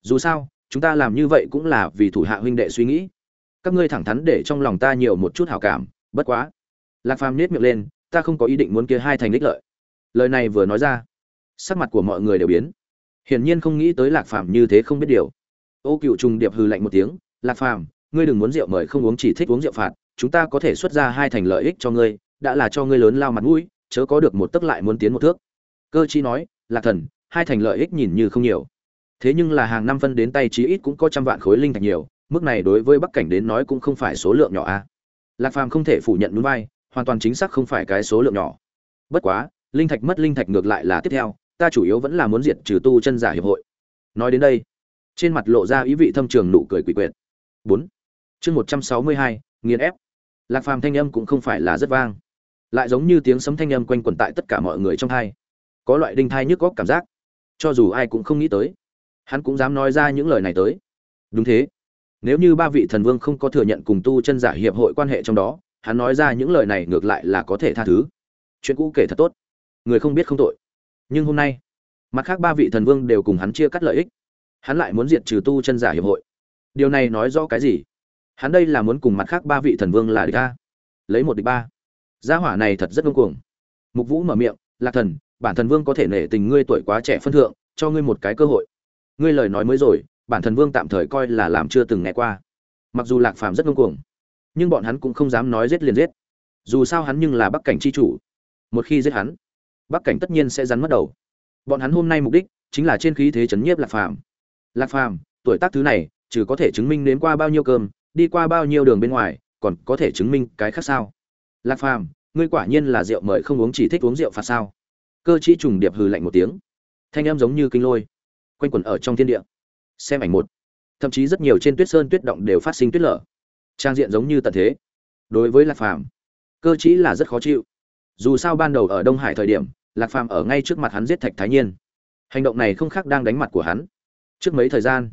Speaker 1: Dù sao, chúng ta làm như vậy cũng là vì thủ hạ huynh đệ suy nghĩ. Các ngươi thẳng thắn để trong lòng ta nhiều một chút hảo cảm, bất quá. Lạc phàm nết miệng lên, ta không có ý định muốn kia hai thành đích lợi lời này vừa nói ra, sắc mặt của mọi người đều biến. Hiển nhiên không nghĩ tới lạc phàm như thế không biết điều. Ô cựu trùng điệp hừ lạnh một tiếng, lạc phàm, ngươi đừng muốn rượu mời không uống chỉ thích uống rượu phạt, chúng ta có thể xuất ra hai thành lợi ích cho ngươi, đã là cho ngươi lớn lao mặt mũi, chớ có được một tấc lại muốn tiến một thước. Cơ chi nói, lạc thần, hai thành lợi ích nhìn như không nhiều. Thế nhưng là hàng năm phân đến tay chí ít cũng có trăm vạn khối linh thạch nhiều, mức này đối với bắc cảnh đến nói cũng không phải số lượng nhỏ a. Lạc phàm không thể phủ nhận núi vai hoàn toàn chính xác không phải cái số lượng nhỏ. Bất quá linh thạch mất linh thạch ngược lại là tiếp theo, ta chủ yếu vẫn là muốn diệt trừ tu chân giả hiệp hội. Nói đến đây, trên mặt lộ ra ý vị thâm trường nụ cười quỷ quyệt. Bốn. Chương một trăm sáu mươi hai, nghiền ép. Lạc phàm thanh âm cũng không phải là rất vang, lại giống như tiếng sấm thanh âm quanh quẩn tại tất cả mọi người trong thai có loại đinh thai nhức góc cảm giác, cho dù ai cũng không nghĩ tới, hắn cũng dám nói ra những lời này tới. Đúng thế. Nếu như ba vị thần vương không có thừa nhận cùng tu chân giả hiệp hội quan hệ trong đó, hắn nói ra những lời này ngược lại là có thể tha thứ. Chuyện cũ kể thật tốt người không biết không tội. Nhưng hôm nay, mặt khác ba vị thần vương đều cùng hắn chia cắt lợi ích. Hắn lại muốn diệt trừ tu chân giả hiệp hội. Điều này nói rõ cái gì? Hắn đây là muốn cùng mặt khác ba vị thần vương là địch ta lấy một địch ba. Gia hỏa này thật rất ngông cuồng. Mục vũ mở miệng, lạc thần, bản thần vương có thể nể tình ngươi tuổi quá trẻ phân thượng, cho ngươi một cái cơ hội. Ngươi lời nói mới rồi, bản thần vương tạm thời coi là làm chưa từng nghe qua. Mặc dù lạc phàm rất ngông cuồng, nhưng bọn hắn cũng không dám nói giết liền giết. Dù sao hắn nhưng là bắc cảnh chi chủ. Một khi giết hắn bắc cảnh tất nhiên sẽ rắn mất đầu. Bọn hắn hôm nay mục đích chính là trên khí thế chấn nhiếp lạc phàm. Lạc phàm, tuổi tác thứ này, trừ có thể chứng minh đến qua bao nhiêu cơm, đi qua bao nhiêu đường bên ngoài, còn có thể chứng minh cái khác sao? Lạc phàm, ngươi quả nhiên là rượu mời không uống chỉ thích uống rượu phạt sao? Cơ chí trùng điệp hừ lạnh một tiếng. Thanh em giống như kinh lôi, quanh quẩn ở trong thiên địa. Xem ảnh một. Thậm chí rất nhiều trên tuyết sơn tuyết động đều phát sinh tuyết lở. Trang diện giống như tận thế. Đối với lạc phàm, cơ chí là rất khó chịu. Dù sao ban đầu ở đông hải thời điểm lạc phàm ở ngay trước mặt hắn giết thạch thái nhiên. Hành động này không khác đang đánh mặt của hắn. Trước mấy thời gian,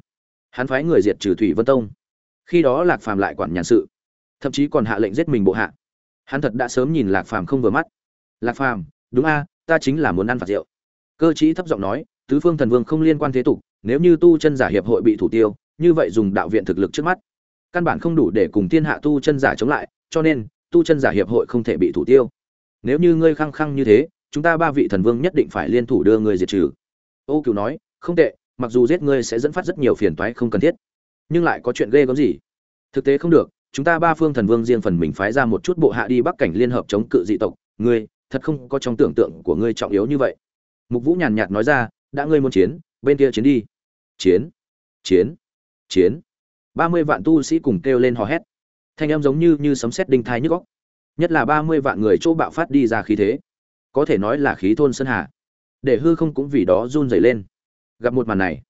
Speaker 1: hắn phái người diệt trừ thủy vân tông. Khi đó lạc phàm lại quản nhàn sự, thậm chí còn hạ lệnh giết mình bộ hạ. Hắn thật đã sớm nhìn lạc phàm không vừa mắt. Lạc phàm, đúng a, ta chính là muốn ăn phạt rượu. Cơ chí thấp giọng nói, tứ phương thần vương không liên quan thế tục, nếu như tu chân giả hiệp hội bị thủ tiêu, như vậy dùng đạo viện thực lực trước mắt, căn bản không đủ để cùng thiên hạ tu chân giả chống lại, cho nên, tu chân giả hiệp hội không thể bị thủ tiêu. Nếu như ngươi khăng khăng như thế chúng ta ba vị thần vương nhất định phải liên thủ đưa ngươi diệt trừ. Ô cửu nói, không tệ, mặc dù giết ngươi sẽ dẫn phát rất nhiều phiền toái không cần thiết, nhưng lại có chuyện ghê gớm gì? Thực tế không được, chúng ta ba phương thần vương riêng phần mình phái ra một chút bộ hạ đi bắc cảnh liên hợp chống cự dị tộc. Ngươi, thật không có trong tưởng tượng của ngươi trọng yếu như vậy. Mục vũ nhàn nhạt nói ra, đã ngươi muốn chiến, bên kia chiến đi. Chiến chiến chiến. Ba mươi vạn tu sĩ cùng kêu lên hò hét. Thanh âm giống như như sấm sét đinh thai nhức góc nhất là ba mươi vạn người chỗ bạo phát đi ra khí thế có thể nói là khí thôn sơn hà. Để hư không cũng vì đó run rẩy lên. Gặp một màn này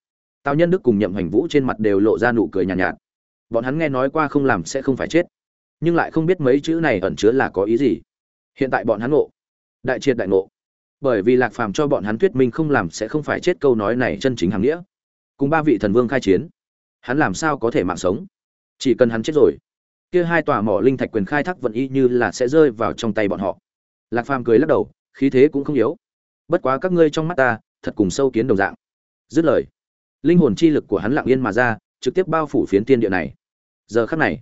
Speaker 1: tào nhân đức cùng nhậm hành vũ trên mặt đều lộ ra nụ cười nhàn nhạt, nhạt. Bọn hắn nghe nói qua không làm sẽ không phải chết nhưng lại không biết mấy chữ này ẩn chứa là có ý gì. Hiện tại bọn hắn ngộ đại triệt đại ngộ. Bởi vì lạc phàm cho bọn hắn thuyết minh không làm sẽ không phải chết câu nói này chân chính hàng nghĩa. Cùng ba vị thần vương khai chiến hắn làm sao có thể mạng sống? Chỉ cần hắn chết rồi kia hai tòa mỏ linh thạch quyền khai thác vận y như là sẽ rơi vào trong tay bọn họ. Lạc phàm cười lắc đầu khí thế cũng không yếu. Bất quá các ngươi trong mắt ta, thật cùng sâu kiến đồng dạng. Dứt lời, linh hồn chi lực của hắn lặng yên mà ra, trực tiếp bao phủ phiến tiên địa này. Giờ khắc này,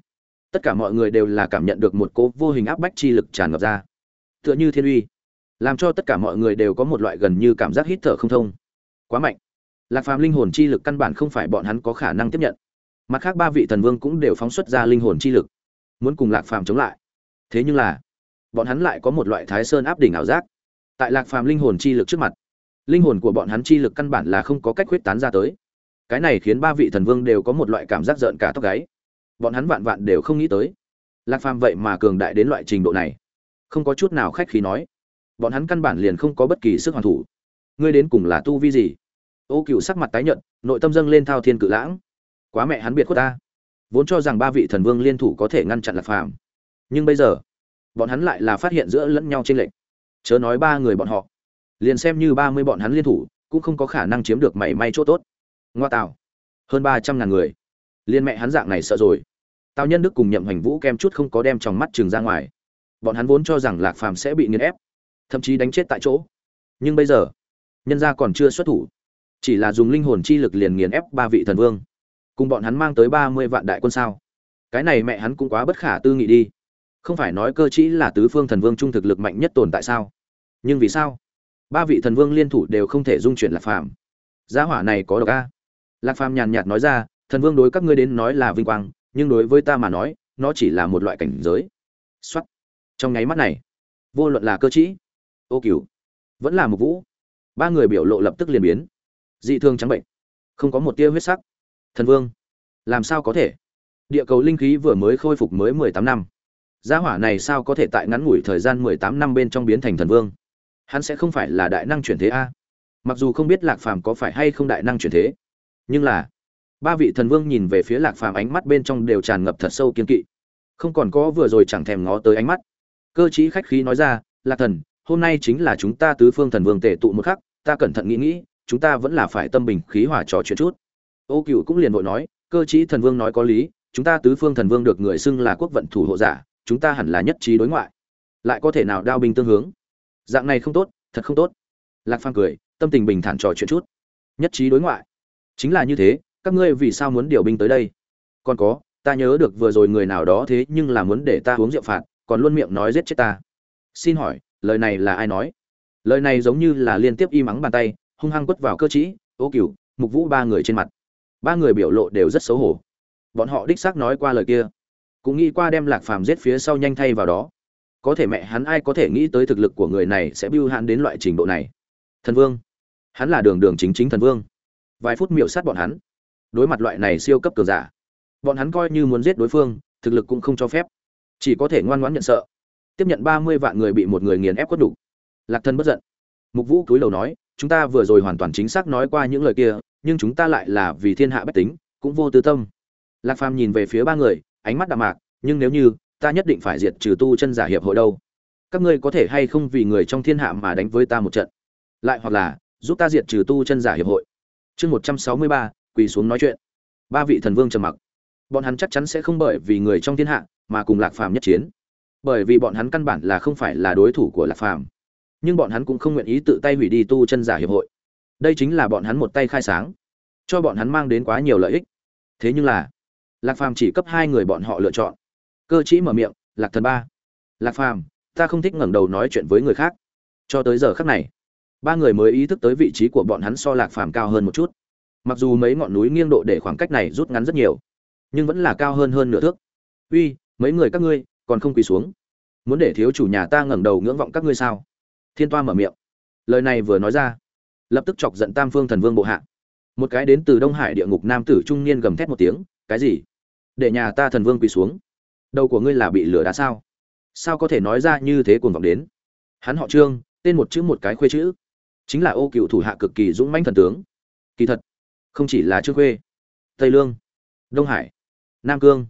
Speaker 1: tất cả mọi người đều là cảm nhận được một cố vô hình áp bách chi lực tràn ngập ra. Tựa như thiên uy, làm cho tất cả mọi người đều có một loại gần như cảm giác hít thở không thông. Quá mạnh. Lạc phàm linh hồn chi lực căn bản không phải bọn hắn có khả năng tiếp nhận. Mặt khác ba vị thần vương cũng đều phóng xuất ra linh hồn chi lực, muốn cùng lạc phàm chống lại. Thế nhưng là, bọn hắn lại có một loại thái sơn áp đỉnh ảo giác tại lạc phàm linh hồn chi lực trước mặt. Linh hồn của bọn hắn chi lực căn bản là không có cách huyết tán ra tới. Cái này khiến ba vị thần vương đều có một loại cảm giác giận cả tóc gáy. Bọn hắn vạn vạn đều không nghĩ tới. Lạc phàm vậy mà cường đại đến loại trình độ này. Không có chút nào khách khí nói. Bọn hắn căn bản liền không có bất kỳ sức hoàn thủ. Ngươi đến cùng là tu vi gì? Ô cựu sắc mặt tái nhợt, nội tâm dâng lên thao thiên cự lãng. Quá mẹ hắn biệt khuất ta. Vốn cho rằng ba vị thần vương liên thủ có thể ngăn chặn lạc phàm. Nhưng bây giờ, bọn hắn lại là phát hiện giữa lẫn nhau trên lệnh chớ nói ba người bọn họ. Liền xem như ba mươi bọn hắn liên thủ, cũng không có khả năng chiếm được mảy may chỗ tốt. Ngoa tạo. Hơn ba trăm ngàn người. Liên mẹ hắn dạng này sợ rồi. Tào nhân đức cùng nhậm hoành vũ kem chút không có đem trong mắt trường ra ngoài. Bọn hắn vốn cho rằng lạc phàm sẽ bị nghiền ép, thậm chí đánh chết tại chỗ. Nhưng bây giờ, nhân gia còn chưa xuất thủ. Chỉ là dùng linh hồn chi lực liền nghiền ép ba vị thần vương. Cùng bọn hắn mang tới ba mươi vạn đại quân sao? Cái này mẹ hắn cũng quá bất khả tư nghị đi không phải nói cơ chỉ là tứ phương thần vương trung thực lực mạnh nhất tồn tại sao? Nhưng vì sao? Ba vị thần vương liên thủ đều không thể dung chuyển lạc phàm. Giá hỏa này có độc a. Lạc phàm nhàn nhạt nói ra, thần vương đối các ngươi đến nói là vinh quang, nhưng đối với ta mà nói, nó chỉ là một loại cảnh giới. Xuất trong nháy mắt này, vô luận là cơ chí ô cửu, vẫn là một vũ, ba người biểu lộ lập tức liền biến. Dị thương trắng bệnh, không có một tia huyết sắc. Thần vương, làm sao có thể? Địa cầu linh khí vừa mới khôi phục mới mười tám năm gia hỏa này sao có thể tại ngắn ngủi thời gian mười tám năm bên trong biến thành thần vương? Hắn sẽ không phải là đại năng chuyển thế a? Mặc dù không biết lạc phàm có phải hay không đại năng chuyển thế, nhưng là, ba vị thần vương nhìn về phía lạc phàm ánh mắt bên trong đều tràn ngập thật sâu kiên kỵ. Không còn có vừa rồi chẳng thèm ngó tới ánh mắt. Cơ chí khách khí nói ra, lạc thần, hôm nay chính là chúng ta tứ phương thần vương tề tụ một khắc, ta cẩn thận nghĩ nghĩ, chúng ta vẫn là phải tâm bình khí hòa trò chuyện chút. Ô cựu cũng liền vội nói, cơ chí thần vương nói có lý, chúng ta tứ phương thần vương được người xưng là quốc vận thủ hộ giả chúng ta hẳn là nhất trí đối ngoại. Lại có thể nào đao binh tương hướng? Dạng này không tốt, thật không tốt. Lạc phàm cười, tâm tình bình thản trò chuyện chút. Nhất trí đối ngoại. Chính là như thế, các ngươi vì sao muốn điều binh tới đây? Còn có, ta nhớ được vừa rồi người nào đó thế nhưng là muốn để ta uống rượu phạt, còn luôn miệng nói giết chết ta. Xin hỏi, lời này là ai nói? Lời này giống như là liên tiếp y mắng bàn tay, hung hăng quất vào cơ chí ô cửu, mục vũ ba người trên mặt. Ba người biểu lộ đều rất xấu hổ. Bọn họ đích xác nói qua lời kia cũng nghĩ qua đem lạc phàm giết phía sau nhanh thay vào đó. Có thể mẹ hắn ai có thể nghĩ tới thực lực của người này sẽ bưu hắn đến loại trình độ này? Thần vương. Hắn là đường đường chính chính thần vương. Vài phút miệu sát bọn hắn. Đối mặt loại này siêu cấp cường giả, bọn hắn coi như muốn giết đối phương, thực lực cũng không cho phép. Chỉ có thể ngoan ngoãn nhận sợ. Tiếp nhận ba mươi vạn người bị một người nghiền ép quất đủ lạc thân bất giận. Mục vũ cúi đầu nói, chúng ta vừa rồi hoàn toàn chính xác nói qua những lời kia, nhưng chúng ta lại là vì thiên hạ bách tính, cũng vô tư tâm. Lạc phàm nhìn về phía ba người ánh mắt đạm mạc, nhưng nếu như, ta nhất định phải diệt trừ tu chân giả hiệp hội đâu. Các ngươi có thể hay không vì người trong thiên hạ mà đánh với ta một trận? Lại hoặc là, giúp ta diệt trừ tu chân giả hiệp hội. Chương một trăm sáu mươi ba, quỳ xuống nói chuyện. Ba vị thần vương trầm mặc. Bọn hắn chắc chắn sẽ không bởi vì người trong thiên hạ mà cùng lạc phàm nhất chiến. Bởi vì bọn hắn căn bản là không phải là đối thủ của lạc phàm. Nhưng bọn hắn cũng không nguyện ý tự tay hủy đi tu chân giả hiệp hội. Đây chính là bọn hắn một tay khai sáng, cho bọn hắn mang đến quá nhiều lợi ích. Thế nhưng là lạc phàm chỉ cấp hai người bọn họ lựa chọn. Cơ chỉ mở miệng, lạc thần ba. Lạc phàm, ta không thích ngẩng đầu nói chuyện với người khác. Cho tới giờ khắc này, ba người mới ý thức tới vị trí của bọn hắn so lạc phàm cao hơn một chút. Mặc dù mấy ngọn núi nghiêng độ để khoảng cách này rút ngắn rất nhiều, nhưng vẫn là cao hơn hơn nửa thước. Uy, mấy người các ngươi, còn không quỳ xuống? Muốn để thiếu chủ nhà ta ngẩng đầu ngưỡng vọng các ngươi sao? Thiên toa mở miệng. Lời này vừa nói ra, lập tức chọc giận tam phương thần vương bộ hạ. Một cái đến từ đông hải địa ngục nam tử trung niên gầm thét một tiếng, cái gì? Để nhà ta thần vương quỳ xuống. Đầu của ngươi là bị lửa đá sao? Sao có thể nói ra như thế cuồng vọng đến? Hắn họ trương, tên một chữ một cái khuê chữ. Chính là ô cựu thủ hạ cực kỳ dũng mãnh thần tướng. Kỳ thật, không chỉ là trương khuê, tây lương, đông hải, nam cương,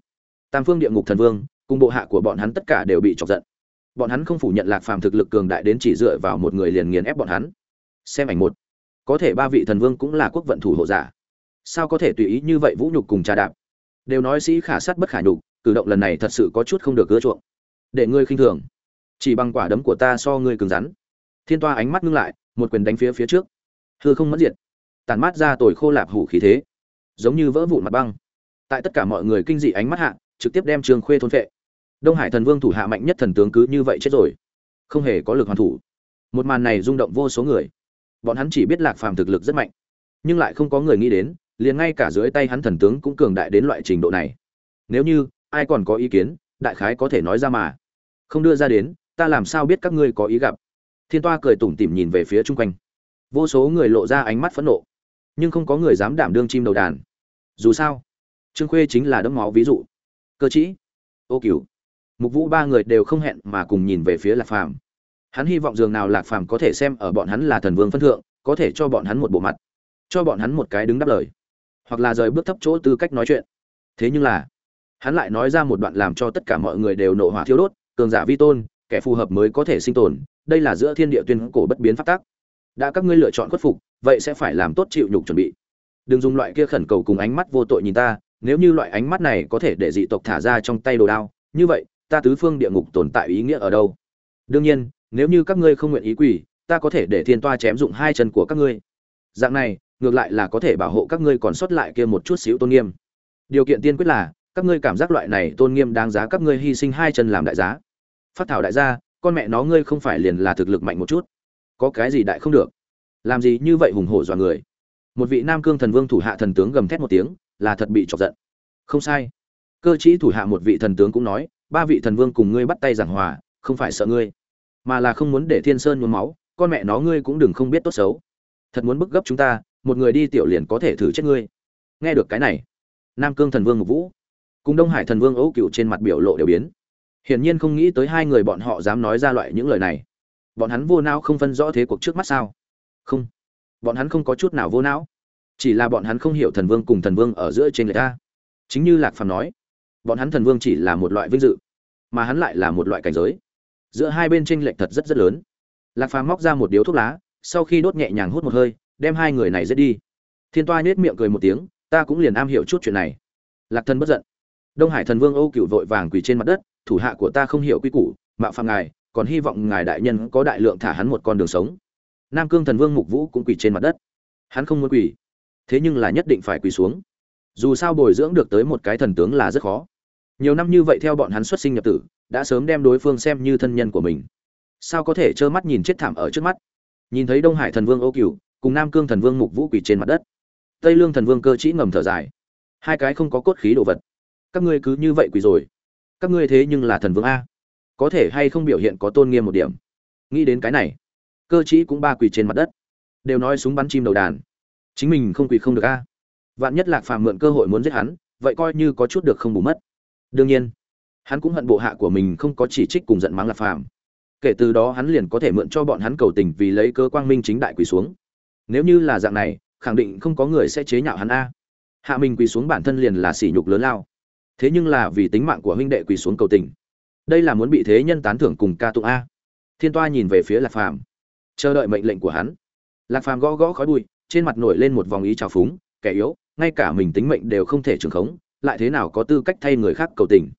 Speaker 1: tam phương địa ngục thần vương, cùng bộ hạ của bọn hắn tất cả đều bị chọc giận. Bọn hắn không phủ nhận lạc phàm thực lực cường đại đến chỉ dựa vào một người liền nghiền ép bọn hắn. Xem ảnh một. Có thể ba vị thần vương cũng là quốc vận thủ hộ giả. Sao có thể tùy ý như vậy vũ nhục cùng trà đạp? Đều nói sĩ khả sát bất khả nhục, cử động lần này thật sự có chút không được ưa chuộng. Để ngươi khinh thường. Chỉ bằng quả đấm của ta so ngươi cứng rắn. Thiên toa ánh mắt ngưng lại, một quyền đánh phía phía trước. Hư không mất diệt. Tàn mát ra tồi khô lạp hủ khí thế. Giống như vỡ vụn mặt băng. Tại tất cả mọi người kinh dị ánh mắt hạ, trực tiếp đem trường khuê thôn vệ đông hải thần vương thủ hạ mạnh nhất thần tướng cứ như vậy chết rồi. Không hề có lực hoàn thủ. Một màn này rung động vô số người. Bọn hắn chỉ biết lạc phàm thực lực rất mạnh, nhưng lại không có người nghĩ đến liền ngay cả dưới tay hắn thần tướng cũng cường đại đến loại trình độ này. Nếu như, ai còn có ý kiến, đại khái có thể nói ra mà. Không đưa ra đến, ta làm sao biết các ngươi có ý gặp? Thiên toa cười tủm tỉm nhìn về phía chung quanh. Vô số người lộ ra ánh mắt phẫn nộ, nhưng không có người dám đảm đương chim đầu đàn. Dù sao, trương khuê chính là đấm máu ví dụ. Cơ chí, ô cửu, mục vũ ba người đều không hẹn mà cùng nhìn về phía lạc phàm. Hắn hy vọng dường nào lạc phàm có thể xem ở bọn hắn là thần vương phân thượng, có thể cho bọn hắn một bộ mặt, cho bọn hắn một cái đứng đáp lời hoặc là rời bước thấp chỗ tư cách nói chuyện. Thế nhưng là, hắn lại nói ra một đoạn làm cho tất cả mọi người đều nộ hỏa thiêu đốt, cường giả vi tôn, kẻ phù hợp mới có thể sinh tồn, đây là giữa thiên địa tuyên cổ bất biến phát tác đã các ngươi lựa chọn khuất phục, vậy sẽ phải làm tốt chịu nhục chuẩn bị. Đừng dùng loại kia khẩn cầu cùng ánh mắt vô tội nhìn ta, nếu như loại ánh mắt này có thể để dị tộc thả ra trong tay đồ đao, như vậy, ta tứ phương địa ngục tồn tại ý nghĩa ở đâu? Đương nhiên, nếu như các ngươi không nguyện ý quỳ, ta có thể để thiên toa chém dụng hai chân của các ngươi. Dạng này ngược lại là có thể bảo hộ các ngươi còn sót lại kia một chút xíu tôn nghiêm. Điều kiện tiên quyết là, các ngươi cảm giác loại này tôn nghiêm đáng giá các ngươi hy sinh hai chân làm đại giá. Phát thảo đại gia, con mẹ nó ngươi không phải liền là thực lực mạnh một chút. Có cái gì đại không được? Làm gì như vậy hùng hổ dọa người? Một vị nam cương thần vương thủ hạ thần tướng gầm thét một tiếng, là thật bị chọc giận. Không sai. Cơ chí thủ hạ một vị thần tướng cũng nói, ba vị thần vương cùng ngươi bắt tay giảng hòa, không phải sợ ngươi, mà là không muốn để thiên sơn nhuốm máu, con mẹ nó ngươi cũng đừng không biết tốt xấu. Thật muốn bức gấp chúng ta một người đi tiểu liền có thể thử chết ngươi. Nghe được cái này, nam cương thần vương ngục vũ cùng đông hải thần vương ấu cựu trên mặt biểu lộ đều biến. Hiển nhiên không nghĩ tới hai người bọn họ dám nói ra loại những lời này. Bọn hắn vô não không phân rõ thế cuộc trước mắt sao? Không. Bọn hắn không có chút nào vô não. Chỉ là bọn hắn không hiểu thần vương cùng thần vương ở giữa trên người ta. Chính như lạc phàm nói, bọn hắn thần vương chỉ là một loại vinh dự, mà hắn lại là một loại cảnh giới. Giữa hai bên tranh lệch thật rất rất lớn. Lạc phàm móc ra một điếu thuốc lá, sau khi đốt nhẹ nhàng hút một hơi đem hai người này giết đi. Thiên toa nhếch miệng cười một tiếng, ta cũng liền am hiểu chút chuyện này. Lạc thần bất giận. Đông hải thần vương âu cựu vội vàng quỳ trên mặt đất, thủ hạ của ta không hiểu quy củ, mạo phạm ngài, còn hy vọng ngài đại nhân có đại lượng thả hắn một con đường sống. Nam cương thần vương mục vũ cũng quỳ trên mặt đất. Hắn không muốn quỳ, thế nhưng là nhất định phải quỳ xuống. Dù sao bồi dưỡng được tới một cái thần tướng là rất khó. Nhiều năm như vậy theo bọn hắn xuất sinh nhập tử, đã sớm đem đối phương xem như thân nhân của mình. Sao có thể trơ mắt nhìn chết thảm ở trước mắt? Nhìn thấy đông hải thần vương ô cửu cùng nam cương thần vương mục vũ quỳ trên mặt đất. Tây lương thần vương cơ chỉ ngầm thở dài. Hai cái không có cốt khí đồ vật. Các ngươi cứ như vậy quỳ rồi. Các ngươi thế nhưng là thần vương a. Có thể hay không biểu hiện có tôn nghiêm một điểm? Nghĩ đến cái này, cơ chỉ cũng ba quỳ trên mặt đất. Đều nói súng bắn chim đầu đàn. Chính mình không quỳ không được a. Vạn nhất lạc phàm mượn cơ hội muốn giết hắn, vậy coi như có chút được không bù mất. Đương nhiên, hắn cũng hận bộ hạ của mình không có chỉ trích cùng giận mắng lạc phàm. Kể từ đó hắn liền có thể mượn cho bọn hắn cầu tình vì lấy cơ quang minh chính đại quỳ xuống nếu như là dạng này, khẳng định không có người sẽ chế nhạo hắn a. Hạ mình quỳ xuống bản thân liền là sỉ nhục lớn lao. Thế nhưng là vì tính mạng của huynh đệ quỳ xuống cầu tình. Đây là muốn bị thế nhân tán thưởng cùng ca tụng a. Thiên toa nhìn về phía lạc phàm, chờ đợi mệnh lệnh của hắn. Lạc phàm gõ gõ khói bụi, trên mặt nổi lên một vòng ý trào phúng, kẻ yếu, ngay cả mình tính mệnh đều không thể trường khống, lại thế nào có tư cách thay người khác cầu tình?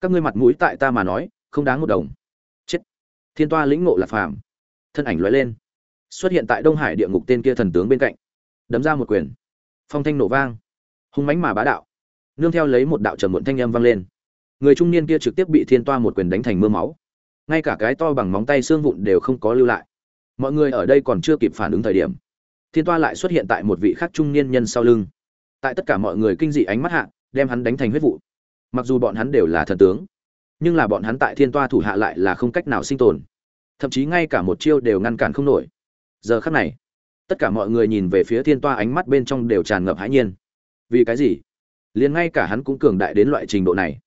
Speaker 1: Các ngươi mặt mũi tại ta mà nói, không đáng một đồng. Chết. Thiên toa lĩnh ngộ lạc phàm, thân ảnh lóe lên xuất hiện tại đông hải địa ngục tên kia thần tướng bên cạnh. Đấm ra một quyền. Phong thanh nổ vang. Hung mãnh mà bá đạo. Nương theo lấy một đạo trầm muộn thanh âm vang lên. Người trung niên kia trực tiếp bị thiên toa một quyền đánh thành mưa máu. Ngay cả cái to bằng móng tay xương vụn đều không có lưu lại. Mọi người ở đây còn chưa kịp phản ứng thời điểm, thiên toa lại xuất hiện tại một vị khác trung niên nhân sau lưng. Tại tất cả mọi người kinh dị ánh mắt hạ, đem hắn đánh thành huyết vụ. Mặc dù bọn hắn đều là thần tướng, nhưng là bọn hắn tại thiên toa thủ hạ lại là không cách nào sinh tồn. Thậm chí ngay cả một chiêu đều ngăn cản không nổi giờ khắc này, tất cả mọi người nhìn về phía thiên toa ánh mắt bên trong đều tràn ngập hãi nhiên. Vì cái gì? Liền ngay cả hắn cũng cường đại đến loại trình độ này.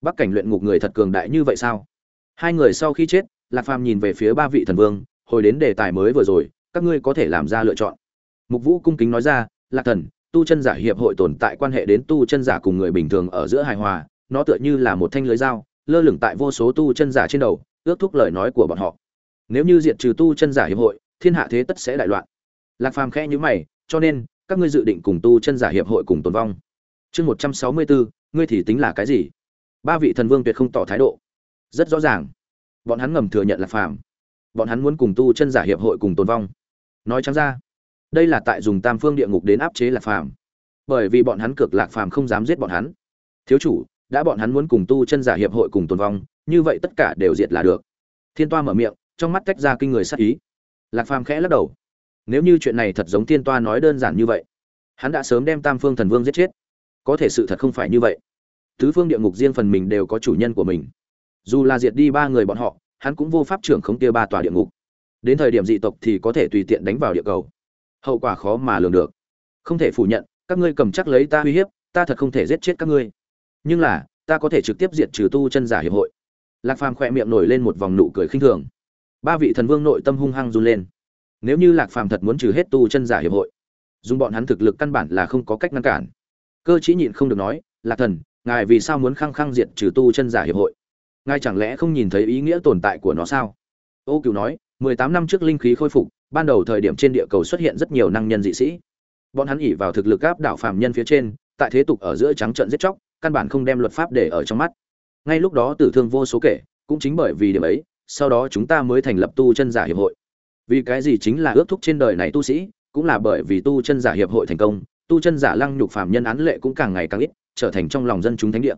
Speaker 1: Bắc cảnh luyện ngục người thật cường đại như vậy sao? Hai người sau khi chết, lạc phàm nhìn về phía ba vị thần vương, hồi đến đề tài mới vừa rồi, các ngươi có thể làm ra lựa chọn. Mục vũ cung kính nói ra, lạc thần, tu chân giả hiệp hội tồn tại quan hệ đến tu chân giả cùng người bình thường ở giữa hài hòa, nó tựa như là một thanh lưới dao, lơ lửng tại vô số tu chân giả trên đầu, ước thúc lời nói của bọn họ. Nếu như diệt trừ tu chân giả hiệp hội thiên hạ thế tất sẽ đại loạn. Lạc phàm khẽ nhíu mày, cho nên, các ngươi dự định cùng tu chân giả hiệp hội cùng tồn vong. Chương một trăm sáu mươi bốn, ngươi thì tính là cái gì? Ba vị thần vương tuyệt không tỏ thái độ. Rất rõ ràng. Bọn hắn ngầm thừa nhận lạc phàm. Bọn hắn muốn cùng tu chân giả hiệp hội cùng tồn vong. Nói trắng ra, đây là tại dùng tam phương địa ngục đến áp chế lạc phàm. Bởi vì bọn hắn cực lạc phàm không dám giết bọn hắn. Thiếu chủ, đã bọn hắn muốn cùng tu chân giả hiệp hội cùng tồn vong, như vậy tất cả đều diệt là được. Thiên toa mở miệng, trong mắt tách ra kinh người sắc ý lạc phàm khẽ lắc đầu. Nếu như chuyện này thật giống Tiên toa nói đơn giản như vậy, hắn đã sớm đem tam phương thần vương giết chết. Có thể sự thật không phải như vậy. Tứ phương địa ngục riêng phần mình đều có chủ nhân của mình. Dù là diệt đi ba người bọn họ, hắn cũng vô pháp trưởng không kia ba tòa địa ngục. Đến thời điểm dị tộc thì có thể tùy tiện đánh vào địa cầu. Hậu quả khó mà lường được. Không thể phủ nhận, các ngươi cầm chắc lấy ta uy hiếp, ta thật không thể giết chết các ngươi. Nhưng là, ta có thể trực tiếp diệt trừ tu chân giả hiệp hội. Lạc phàm khỏe miệng nổi lên một vòng nụ cười khinh thường ba vị thần vương nội tâm hung hăng run lên. Nếu như lạc phàm thật muốn trừ hết tu chân giả hiệp hội, dùng bọn hắn thực lực căn bản là không có cách ngăn cản. Cơ chí nhịn không được nói, lạc thần, ngài vì sao muốn khăng khăng diệt trừ tu chân giả hiệp hội? Ngài chẳng lẽ không nhìn thấy ý nghĩa tồn tại của nó sao? Ô cựu nói, mười tám năm trước linh khí khôi phục, ban đầu thời điểm trên địa cầu xuất hiện rất nhiều năng nhân dị sĩ. Bọn hắn ỉ vào thực lực áp đảo phàm nhân phía trên, tại thế tục ở giữa trắng trận giết chóc, căn bản không đem luật pháp để ở trong mắt. Ngay lúc đó tử thương vô số kể, cũng chính bởi vì điểm ấy sau đó chúng ta mới thành lập tu chân giả hiệp hội. Vì cái gì chính là ước thúc trên đời này tu sĩ, cũng là bởi vì tu chân giả hiệp hội thành công, tu chân giả lăng nhục phàm nhân án lệ cũng càng ngày càng ít, trở thành trong lòng dân chúng thánh địa.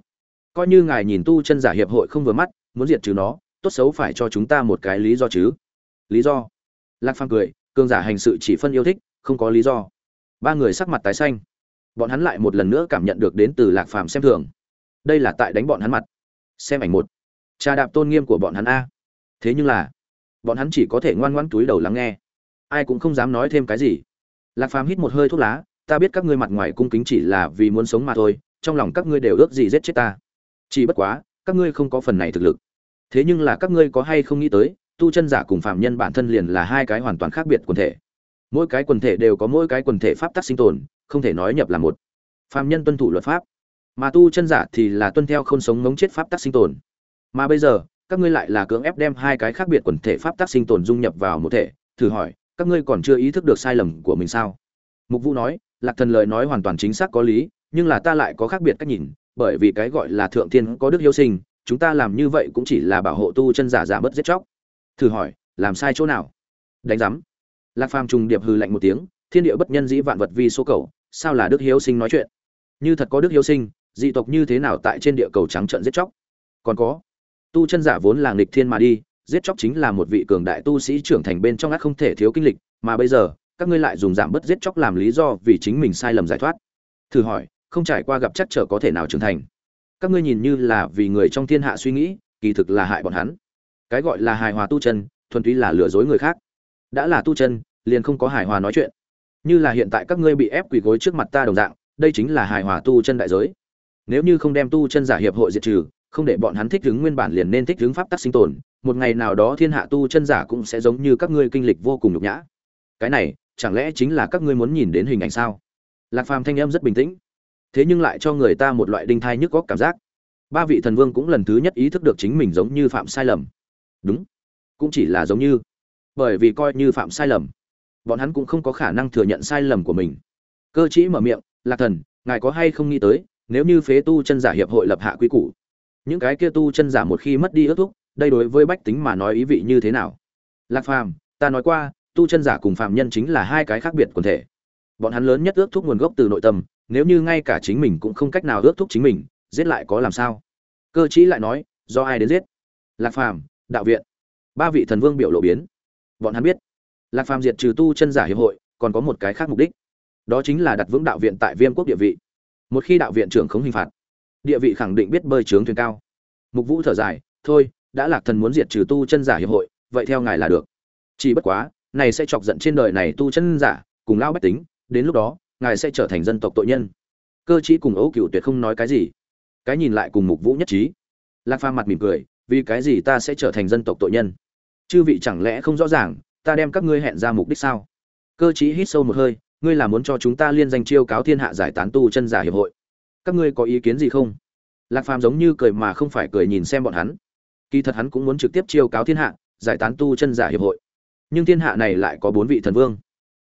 Speaker 1: Coi như ngài nhìn tu chân giả hiệp hội không vừa mắt, muốn diệt trừ nó, tốt xấu phải cho chúng ta một cái lý do chứ. Lý do? Lạc phàm cười, cường giả hành sự chỉ phân yêu thích, không có lý do. Ba người sắc mặt tái xanh. Bọn hắn lại một lần nữa cảm nhận được đến từ lạc phàm xem thường. Đây là tại đánh bọn hắn mặt. Xem ảnh một. Trà đạp tôn nghiêm của bọn hắn a thế nhưng là, bọn hắn chỉ có thể ngoan ngoãn túi đầu lắng nghe. Ai cũng không dám nói thêm cái gì. Lạc phàm hít một hơi thuốc lá, ta biết các ngươi mặt ngoài cung kính chỉ là vì muốn sống mà thôi, trong lòng các ngươi đều ước gì giết chết ta. Chỉ bất quá, các ngươi không có phần này thực lực. Thế nhưng là các ngươi có hay không nghĩ tới, tu chân giả cùng phạm nhân bản thân liền là hai cái hoàn toàn khác biệt quần thể. Mỗi cái quần thể đều có mỗi cái quần thể pháp tắc sinh tồn, không thể nói nhập là một. Phạm nhân tuân thủ luật pháp, mà tu chân giả thì là tuân theo không sống ngống chết pháp tắc sinh tồn. Mà bây giờ các ngươi lại là cưỡng ép đem hai cái khác biệt quần thể pháp tác sinh tồn dung nhập vào một thể, thử hỏi, các ngươi còn chưa ý thức được sai lầm của mình sao? Mục vũ nói, lạc thần lời nói hoàn toàn chính xác có lý, nhưng là ta lại có khác biệt cách nhìn, bởi vì cái gọi là thượng thiên có đức hiếu sinh, chúng ta làm như vậy cũng chỉ là bảo hộ tu chân giả giả bớt giết chóc. Thử hỏi, làm sai chỗ nào? Đánh giám. Lạc phàm trùng điệp hư lạnh một tiếng, thiên địa bất nhân dĩ vạn vật vi số cầu, sao là đức hiếu sinh nói chuyện? Như thật có đức hiếu sinh, dị tộc như thế nào tại trên địa cầu trắng trợn giết chóc? Còn có tu chân giả vốn là nghịch thiên mà đi, giết chóc chính là một vị cường đại tu sĩ trưởng thành bên trong ác không thể thiếu kinh lịch, mà bây giờ, các ngươi lại dùng giảm bớt giết chóc làm lý do vì chính mình sai lầm giải thoát. Thử hỏi, không trải qua gặp chắc trở có thể nào trưởng thành? Các ngươi nhìn như là vì người trong thiên hạ suy nghĩ, kỳ thực là hại bọn hắn. Cái gọi là hài hòa tu chân, thuần túy là lừa dối người khác. Đã là tu chân, liền không có hài hòa nói chuyện. Như là hiện tại các ngươi bị ép quỳ gối trước mặt ta đồng dạng, đây chính là hài hòa tu chân đại giới. Nếu như không đem tu chân giả hiệp hội diệt trừ không để bọn hắn thích ứng nguyên bản liền nên thích ứng pháp tắc sinh tồn, một ngày nào đó thiên hạ tu chân giả cũng sẽ giống như các ngươi kinh lịch vô cùng nhục nhã. Cái này, chẳng lẽ chính là các ngươi muốn nhìn đến hình ảnh sao? Lạc phàm thanh âm rất bình tĩnh. Thế nhưng lại cho người ta một loại đinh thai nhức góc cảm giác. Ba vị thần vương cũng lần thứ nhất ý thức được chính mình giống như phạm sai lầm. Đúng, cũng chỉ là giống như. Bởi vì coi như phạm sai lầm, bọn hắn cũng không có khả năng thừa nhận sai lầm của mình. Cơ chí mở miệng, lạc thần, ngài có hay không nghĩ tới, nếu như phế tu chân giả hiệp hội lập hạ quy củ những cái kia tu chân giả một khi mất đi ước thúc, đây đối với bách tính mà nói ý vị như thế nào? Lạc phàm, ta nói qua, tu chân giả cùng phạm nhân chính là hai cái khác biệt quần thể. Bọn hắn lớn nhất ước thúc nguồn gốc từ nội tâm, nếu như ngay cả chính mình cũng không cách nào ước thúc chính mình, giết lại có làm sao? Cơ chí lại nói, do ai đến giết? Lạc phàm, đạo viện. Ba vị thần vương biểu lộ biến. Bọn hắn biết, lạc phàm diệt trừ tu chân giả hiệp hội, còn có một cái khác mục đích. Đó chính là đặt vững đạo viện tại viêm quốc địa vị. Một khi đạo viện trưởng không hình phạt địa vị khẳng định biết bơi trướng thuyền cao. Mục vũ thở dài, thôi, đã lạc thần muốn diệt trừ tu chân giả hiệp hội, vậy theo ngài là được. Chỉ bất quá, này sẽ chọc giận trên đời này tu chân giả, cùng lao bách tính, đến lúc đó, ngài sẽ trở thành dân tộc tội nhân. Cơ chí cùng ấu cựu tuyệt không nói cái gì. Cái nhìn lại cùng mục vũ nhất trí. Lạc pha mặt mỉm cười, vì cái gì ta sẽ trở thành dân tộc tội nhân? Chư vị chẳng lẽ không rõ ràng, ta đem các ngươi hẹn ra mục đích sao? Cơ chí hít sâu một hơi, ngươi là muốn cho chúng ta liên danh chiêu cáo thiên hạ giải tán tu chân giả hiệp hội các ngươi có ý kiến gì không? Lạc phàm giống như cười mà không phải cười nhìn xem bọn hắn. Kỳ thật hắn cũng muốn trực tiếp chiêu cáo thiên hạ, giải tán tu chân giả hiệp hội. Nhưng thiên hạ này lại có bốn vị thần vương.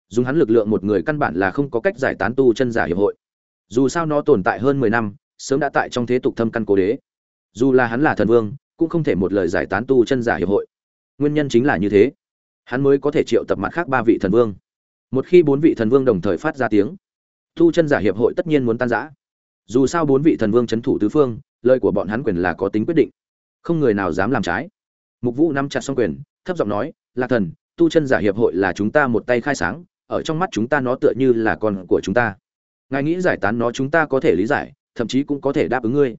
Speaker 1: Dùng hắn lực lượng một người căn bản là không có cách giải tán tu chân giả hiệp hội. Dù sao nó tồn tại hơn mười năm, sớm đã tại trong thế tục thâm căn cố đế. Dù là hắn là thần vương, cũng không thể một lời giải tán tu chân giả hiệp hội. Nguyên nhân chính là như thế. Hắn mới có thể triệu tập mặt khác ba vị thần vương. Một khi bốn vị thần vương đồng thời phát ra tiếng, tu chân giả hiệp hội tất nhiên muốn tan rã dù sao bốn vị thần vương c h ấ n thủ tứ phương, lời của bọn hắn quyền là có tính quyết định. Không người nào dám làm trái. Mục vũ nắm chặt xong quyền, thấp giọng nói, lạc thần, tu chân giả hiệp hội là chúng ta một tay khai sáng, ở trong mắt chúng ta nó tựa như là con của chúng ta. Ngài nghĩ giải tán nó chúng ta có thể lý giải, thậm chí cũng có thể đáp ứng ngươi.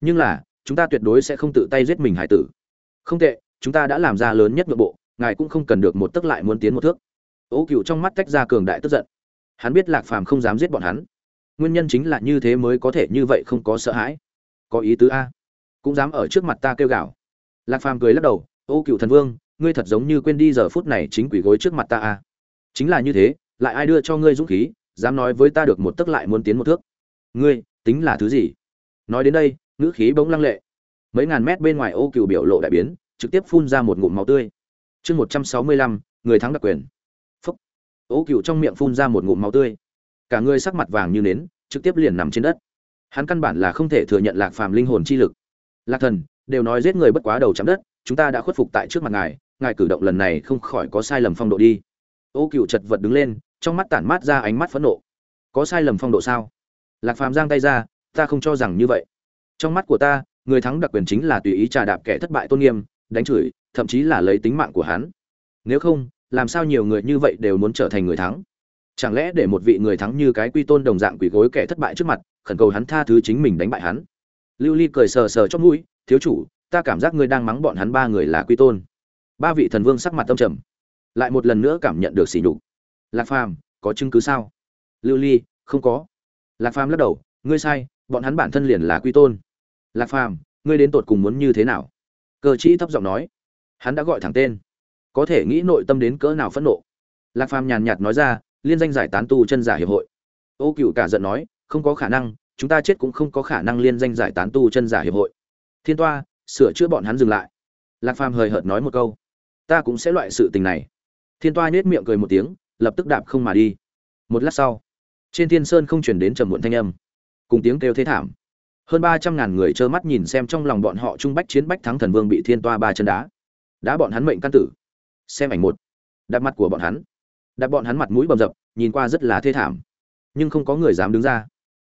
Speaker 1: Nhưng là, chúng ta tuyệt đối sẽ không tự tay giết mình hải tử. Không tệ, chúng ta đã làm ra lớn nhất nội bộ, ngài cũng không cần được một tấc lại muốn tiến một thước. Ô Cựu trong mắt tách ra cường đại tức giận. Hắn biết Lạc Phàm không dám giết bọn hắn. Nguyên nhân chính là như thế mới có thể như vậy không có sợ hãi. Có ý tứ a? Cũng dám ở trước mặt ta kêu gào. Lạc Phàm cười lắc đầu, "Ô Cựu thần vương, ngươi thật giống như quên đi giờ phút này chính quỷ gối trước mặt ta a." Chính là như thế, lại ai đưa cho ngươi dũng khí, dám nói với ta được một tức lại muốn tiến một thước. Ngươi, tính là thứ gì? Nói đến đây, ngữ khí bỗng lăng lệ. Mấy ngàn mét bên ngoài Ô Cựu biểu lộ đại biến, trực tiếp phun ra một ngụm máu tươi. Chương 165, người thắng đặc quyền ố cựu trong miệng phun ra một ngụm máu tươi cả người sắc mặt vàng như nến, trực tiếp liền nằm trên đất. Hắn căn bản là không thể thừa nhận lạc phàm linh hồn chi lực. Lạc thần, đều nói giết người bất quá đầu chạm đất, chúng ta đã khuất phục tại trước mặt ngài ngài cử động lần này không khỏi có sai lầm phong độ đi. Ô cựu chật vật đứng lên, trong mắt tản mát ra ánh mắt phẫn nộ. Có sai lầm phong độ sao? Lạc phàm giang tay ra, ta không cho rằng như vậy. Trong mắt của ta, người thắng đặc quyền chính là tùy ý trà đạp kẻ thất bại tôn nghiêm, đánh chửi, thậm chí là lấy tính mạng của hắn. Nếu không, làm sao nhiều người như vậy đều muốn trở thành người thắng? Chẳng lẽ để một vị người thắng như cái quy tôn đồng dạng quỷ gối kẻ thất bại trước mặt, khẩn cầu hắn tha thứ chính mình đánh bại hắn? Lưu ly cười sờ sờ trong mũi, thiếu chủ, ta cảm giác ngươi đang mắng bọn hắn ba người là quy tôn. Ba vị thần vương sắc mặt tâm trầm, lại một lần nữa cảm nhận được sỉ nhục. Lạc phàm, có chứng cứ sao? Lưu ly, không có. Lạc phàm lắc đầu, ngươi sai, bọn hắn bản thân liền là quy tôn. Lạc phàm, ngươi đến tột cùng muốn như thế nào? Cờ chi thấp giọng nói. Hắn đã gọi thẳng tên. Có thể nghĩ nội tâm đến cỡ nào phẫn nộ. Lạc phàm nhàn nhạt nói ra liên danh giải tán tu chân giả hiệp hội. Ô cựu cả giận nói, không có khả năng, chúng ta chết cũng không có khả năng liên danh giải tán tu chân giả hiệp hội. Thiên toa, sửa chữa bọn hắn dừng lại. Lạc phàm hời hợt nói một câu. Ta cũng sẽ loại sự tình này. Thiên toa nhếch miệng cười một tiếng, lập tức đạp không mà đi. Một lát sau, trên thiên sơn không chuyển đến trầm muộn thanh âm. Cùng tiếng kêu thế thảm. Hơn ba trăm ngàn người trơ mắt nhìn xem trong lòng bọn họ trung bách chiến bách thắng thần vương bị thiên toa ba chân đá. Đá bọn hắn mệnh căn tử. Xem ảnh một. Đạp mặt của bọn hắn đặt bọn hắn mặt mũi bầm dập, nhìn qua rất là thê thảm. Nhưng không có người dám đứng ra.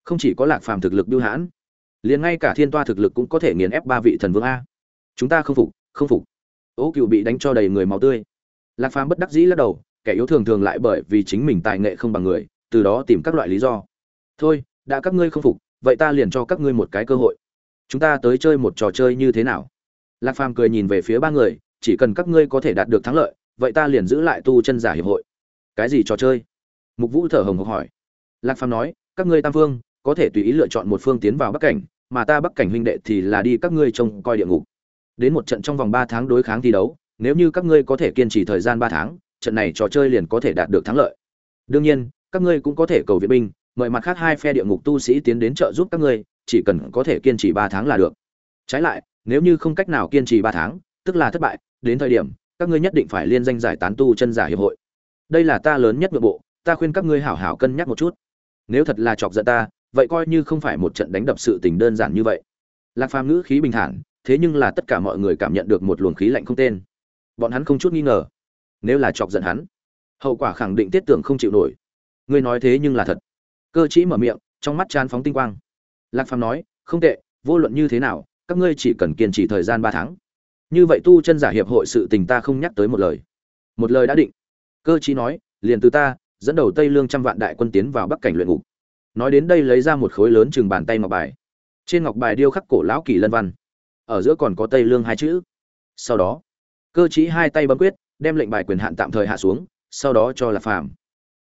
Speaker 1: Không chỉ có lạc phàm thực lực biêu hãn, liền ngay cả thiên toa thực lực cũng có thể nghiền ép ba vị thần vương a. Chúng ta không phục không phục. Ố cựu bị đánh cho đầy người máu tươi. Lạc phàm bất đắc dĩ lắc đầu, kẻ yếu thường thường lại bởi vì chính mình tài nghệ không bằng người, từ đó tìm các loại lý do. Thôi, đã các ngươi không phục, vậy ta liền cho các ngươi một cái cơ hội. Chúng ta tới chơi một trò chơi như thế nào? Lạc phàm cười nhìn về phía ba người, chỉ cần các ngươi có thể đạt được thắng lợi, vậy ta liền giữ lại tu chân giả hiệp hội cái gì trò chơi? Mục vũ thở hồng hộc hỏi. Lạc phàm nói, các ngươi tam phương, có thể tùy ý lựa chọn một phương tiến vào bắc cảnh, mà ta bắc cảnh huynh đệ thì là đi các ngươi trông coi địa ngục. Đến một trận trong vòng ba tháng đối kháng thi đấu, nếu như các ngươi có thể kiên trì thời gian ba tháng, trận này trò chơi liền có thể đạt được thắng lợi. Đương nhiên, các ngươi cũng có thể cầu viện binh, mời mặt khác hai phe địa ngục tu sĩ tiến đến trợ giúp các ngươi, chỉ cần có thể kiên trì ba tháng là được. Trái lại, nếu như không cách nào kiên trì ba tháng, tức là thất bại, đến thời điểm, các ngươi nhất định phải liên danh giải tán tu chân giả hiệp hội đây là ta lớn nhất nội bộ, ta khuyên các ngươi hảo hảo cân nhắc một chút. Nếu thật là chọc giận ta, vậy coi như không phải một trận đánh đập sự tình đơn giản như vậy. Lạc phàm ngữ khí bình thản, thế nhưng là tất cả mọi người cảm nhận được một luồng khí lạnh không tên. Bọn hắn không chút nghi ngờ. Nếu là chọc giận hắn, hậu quả khẳng định tiết tưởng không chịu nổi. Ngươi nói thế nhưng là thật. Cơ chí mở miệng, trong mắt tràn phóng tinh quang. Lạc phàm nói, không tệ, vô luận như thế nào, các ngươi chỉ cần kiên trì thời gian ba tháng. Như vậy tu chân giả hiệp hội sự tình ta không nhắc tới một lời. Một lời đã định cơ chí nói, liền từ ta, dẫn đầu tây lương trăm vạn đại quân tiến vào bắc cảnh luyện ngục. Nói đến đây lấy ra một khối lớn chừng bàn tay ngọc bài. Trên ngọc bài điêu khắc cổ lão kỳ lân văn. Ở giữa còn có tây lương hai chữ. Sau đó, cơ chí hai tay bấm quyết, đem lệnh bài quyền hạn tạm thời hạ xuống, sau đó cho lạc phàm.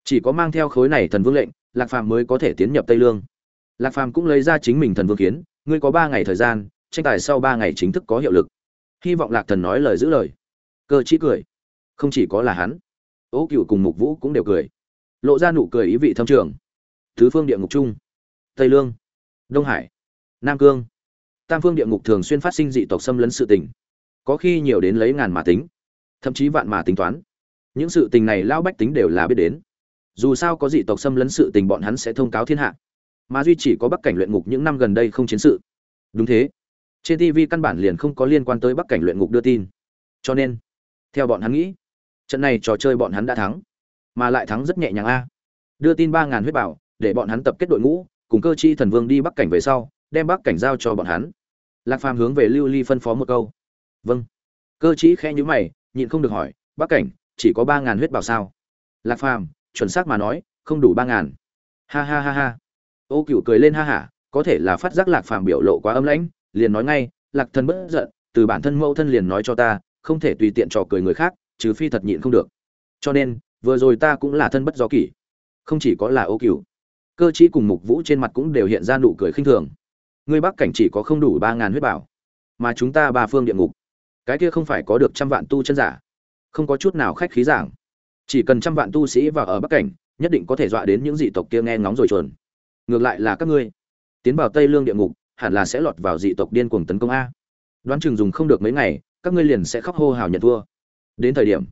Speaker 1: Chỉ có mang theo khối này thần vương lệnh, lạc phàm mới có thể tiến nhập tây lương. Lạc phàm cũng lấy ra chính mình thần vương kiến, ngươi có ba ngày thời gian, tranh tài sau ba ngày chính thức có hiệu lực. Hy vọng lạc thần nói lời giữ lời. Cơ chí cười. Không chỉ có là hắn ố cựu cùng mục vũ cũng đều cười. Lộ ra nụ cười ý vị thâm trường. Thứ phương địa ngục trung tây lương. Đông hải. Nam cương. Tam phương địa ngục thường xuyên phát sinh dị tộc xâm lấn sự tình. Có khi nhiều đến lấy ngàn mà tính. Thậm chí vạn mà tính toán. Những sự tình này lão bách tính đều là biết đến. Dù sao có dị tộc xâm lấn sự tình bọn hắn sẽ thông cáo thiên hạ. Mà duy chỉ có bắc cảnh luyện ngục những năm gần đây không chiến sự. Đúng thế. Trên tv căn bản liền không có liên quan tới bắc cảnh luyện ngục đưa tin. Cho nên, theo bọn hắn nghĩ trận này trò chơi bọn hắn đã thắng, mà lại thắng rất nhẹ nhàng a. Đưa tin ba ngàn huyết bảo, để bọn hắn tập kết đội ngũ, cùng cơ chi thần vương đi bắc cảnh về sau, đem bắc cảnh giao cho bọn hắn. Lạc phàm hướng về lưu ly phân phó một câu. Vâng. Cơ chí khẽ nhữ mày, nhịn không được hỏi, bắc cảnh, chỉ có ba ngàn huyết bảo sao? Lạc phàm, chuẩn xác mà nói, không đủ ba ngàn. Ha ha ha ha. Ô cựu cười lên ha hả, có thể là phát giác lạc phàm biểu lộ quá âm lãnh, liền nói ngay, lạc thần bất giận, từ bản thân mẫu thân liền nói cho ta, không thể tùy tiện trò cười người khác trừ phi thật nhịn không được. Cho nên, vừa rồi ta cũng là thân bất do kỷ. Không chỉ có là ô cựu cơ chí cùng mục vũ trên mặt cũng đều hiện ra nụ cười khinh thường. Ngươi bắc cảnh chỉ có không đủ ba ngàn huyết bảo, mà chúng ta ba phương địa ngục. Cái kia không phải có được trăm vạn tu chân giả, không có chút nào khách khí giảng. Chỉ cần trăm vạn tu sĩ vào ở bắc cảnh, nhất định có thể dọa đến những dị tộc kia nghe ngóng rồi chuồn. Ngược lại là các ngươi, tiến vào tây lương địa ngục, hẳn là sẽ lọt vào dị tộc điên cuồng tấn công a. Đoán chừng dùng không được mấy ngày, các ngươi liền sẽ khóc hô hào nhận thua đến thời điểm,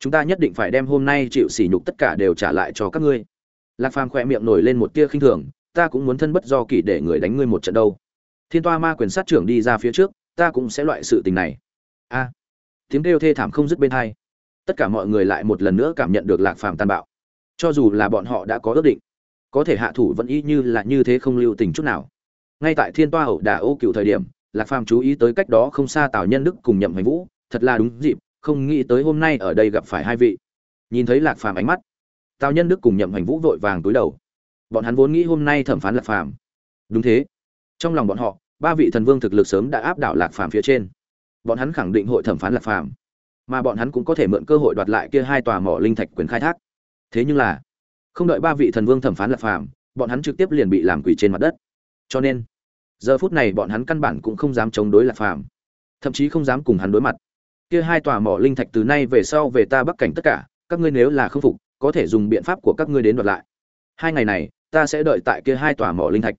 Speaker 1: chúng ta nhất định phải đem hôm nay chịu sỉ nhục tất cả đều trả lại cho các ngươi. Lạc phàm khỏe miệng nổi lên một tia khinh thường, ta cũng muốn thân bất do kỷ để người đánh ngươi một trận đâu. Thiên toa ma quyền sát trưởng đi ra phía trước, ta cũng sẽ loại sự tình này. A. Tiếng kêu thê thảm không dứt bên hai. Tất cả mọi người lại một lần nữa cảm nhận được lạc phàm tàn bạo. Cho dù là bọn họ đã có ước định, có thể hạ thủ vẫn y như là như thế không lưu tình chút nào. Ngay tại thiên toa ẩu đả ô cựu thời điểm, lạc phàm chú ý tới cách đó không xa tào nhân đức cùng nhậm hành vũ, thật là đúng dịp không nghĩ tới hôm nay ở đây gặp phải hai vị. Nhìn thấy lạc phàm ánh mắt, tào nhân đức cùng nhậm hành vũ vội vàng túi đầu. Bọn hắn vốn nghĩ hôm nay thẩm phán lạc phàm. Đúng thế. Trong lòng bọn họ, ba vị thần vương thực lực sớm đã áp đảo lạc phàm phía trên. Bọn hắn khẳng định hội thẩm phán lạc phàm. Mà bọn hắn cũng có thể mượn cơ hội đoạt lại kia hai tòa mỏ linh thạch quyền khai thác. Thế nhưng là, không đợi ba vị thần vương thẩm phán lạc phàm, bọn hắn trực tiếp liền bị làm quỷ trên mặt đất. Cho nên, giờ phút này bọn hắn căn bản cũng không dám chống đối lạc phàm, thậm chí không dám cùng hắn đối mặt kia hai tòa mỏ linh thạch từ nay về sau về ta bắc cảnh tất cả, các ngươi nếu là không phục, có thể dùng biện pháp của các ngươi đến đoạt lại. Hai ngày này, ta sẽ đợi tại kia hai tòa mỏ linh thạch.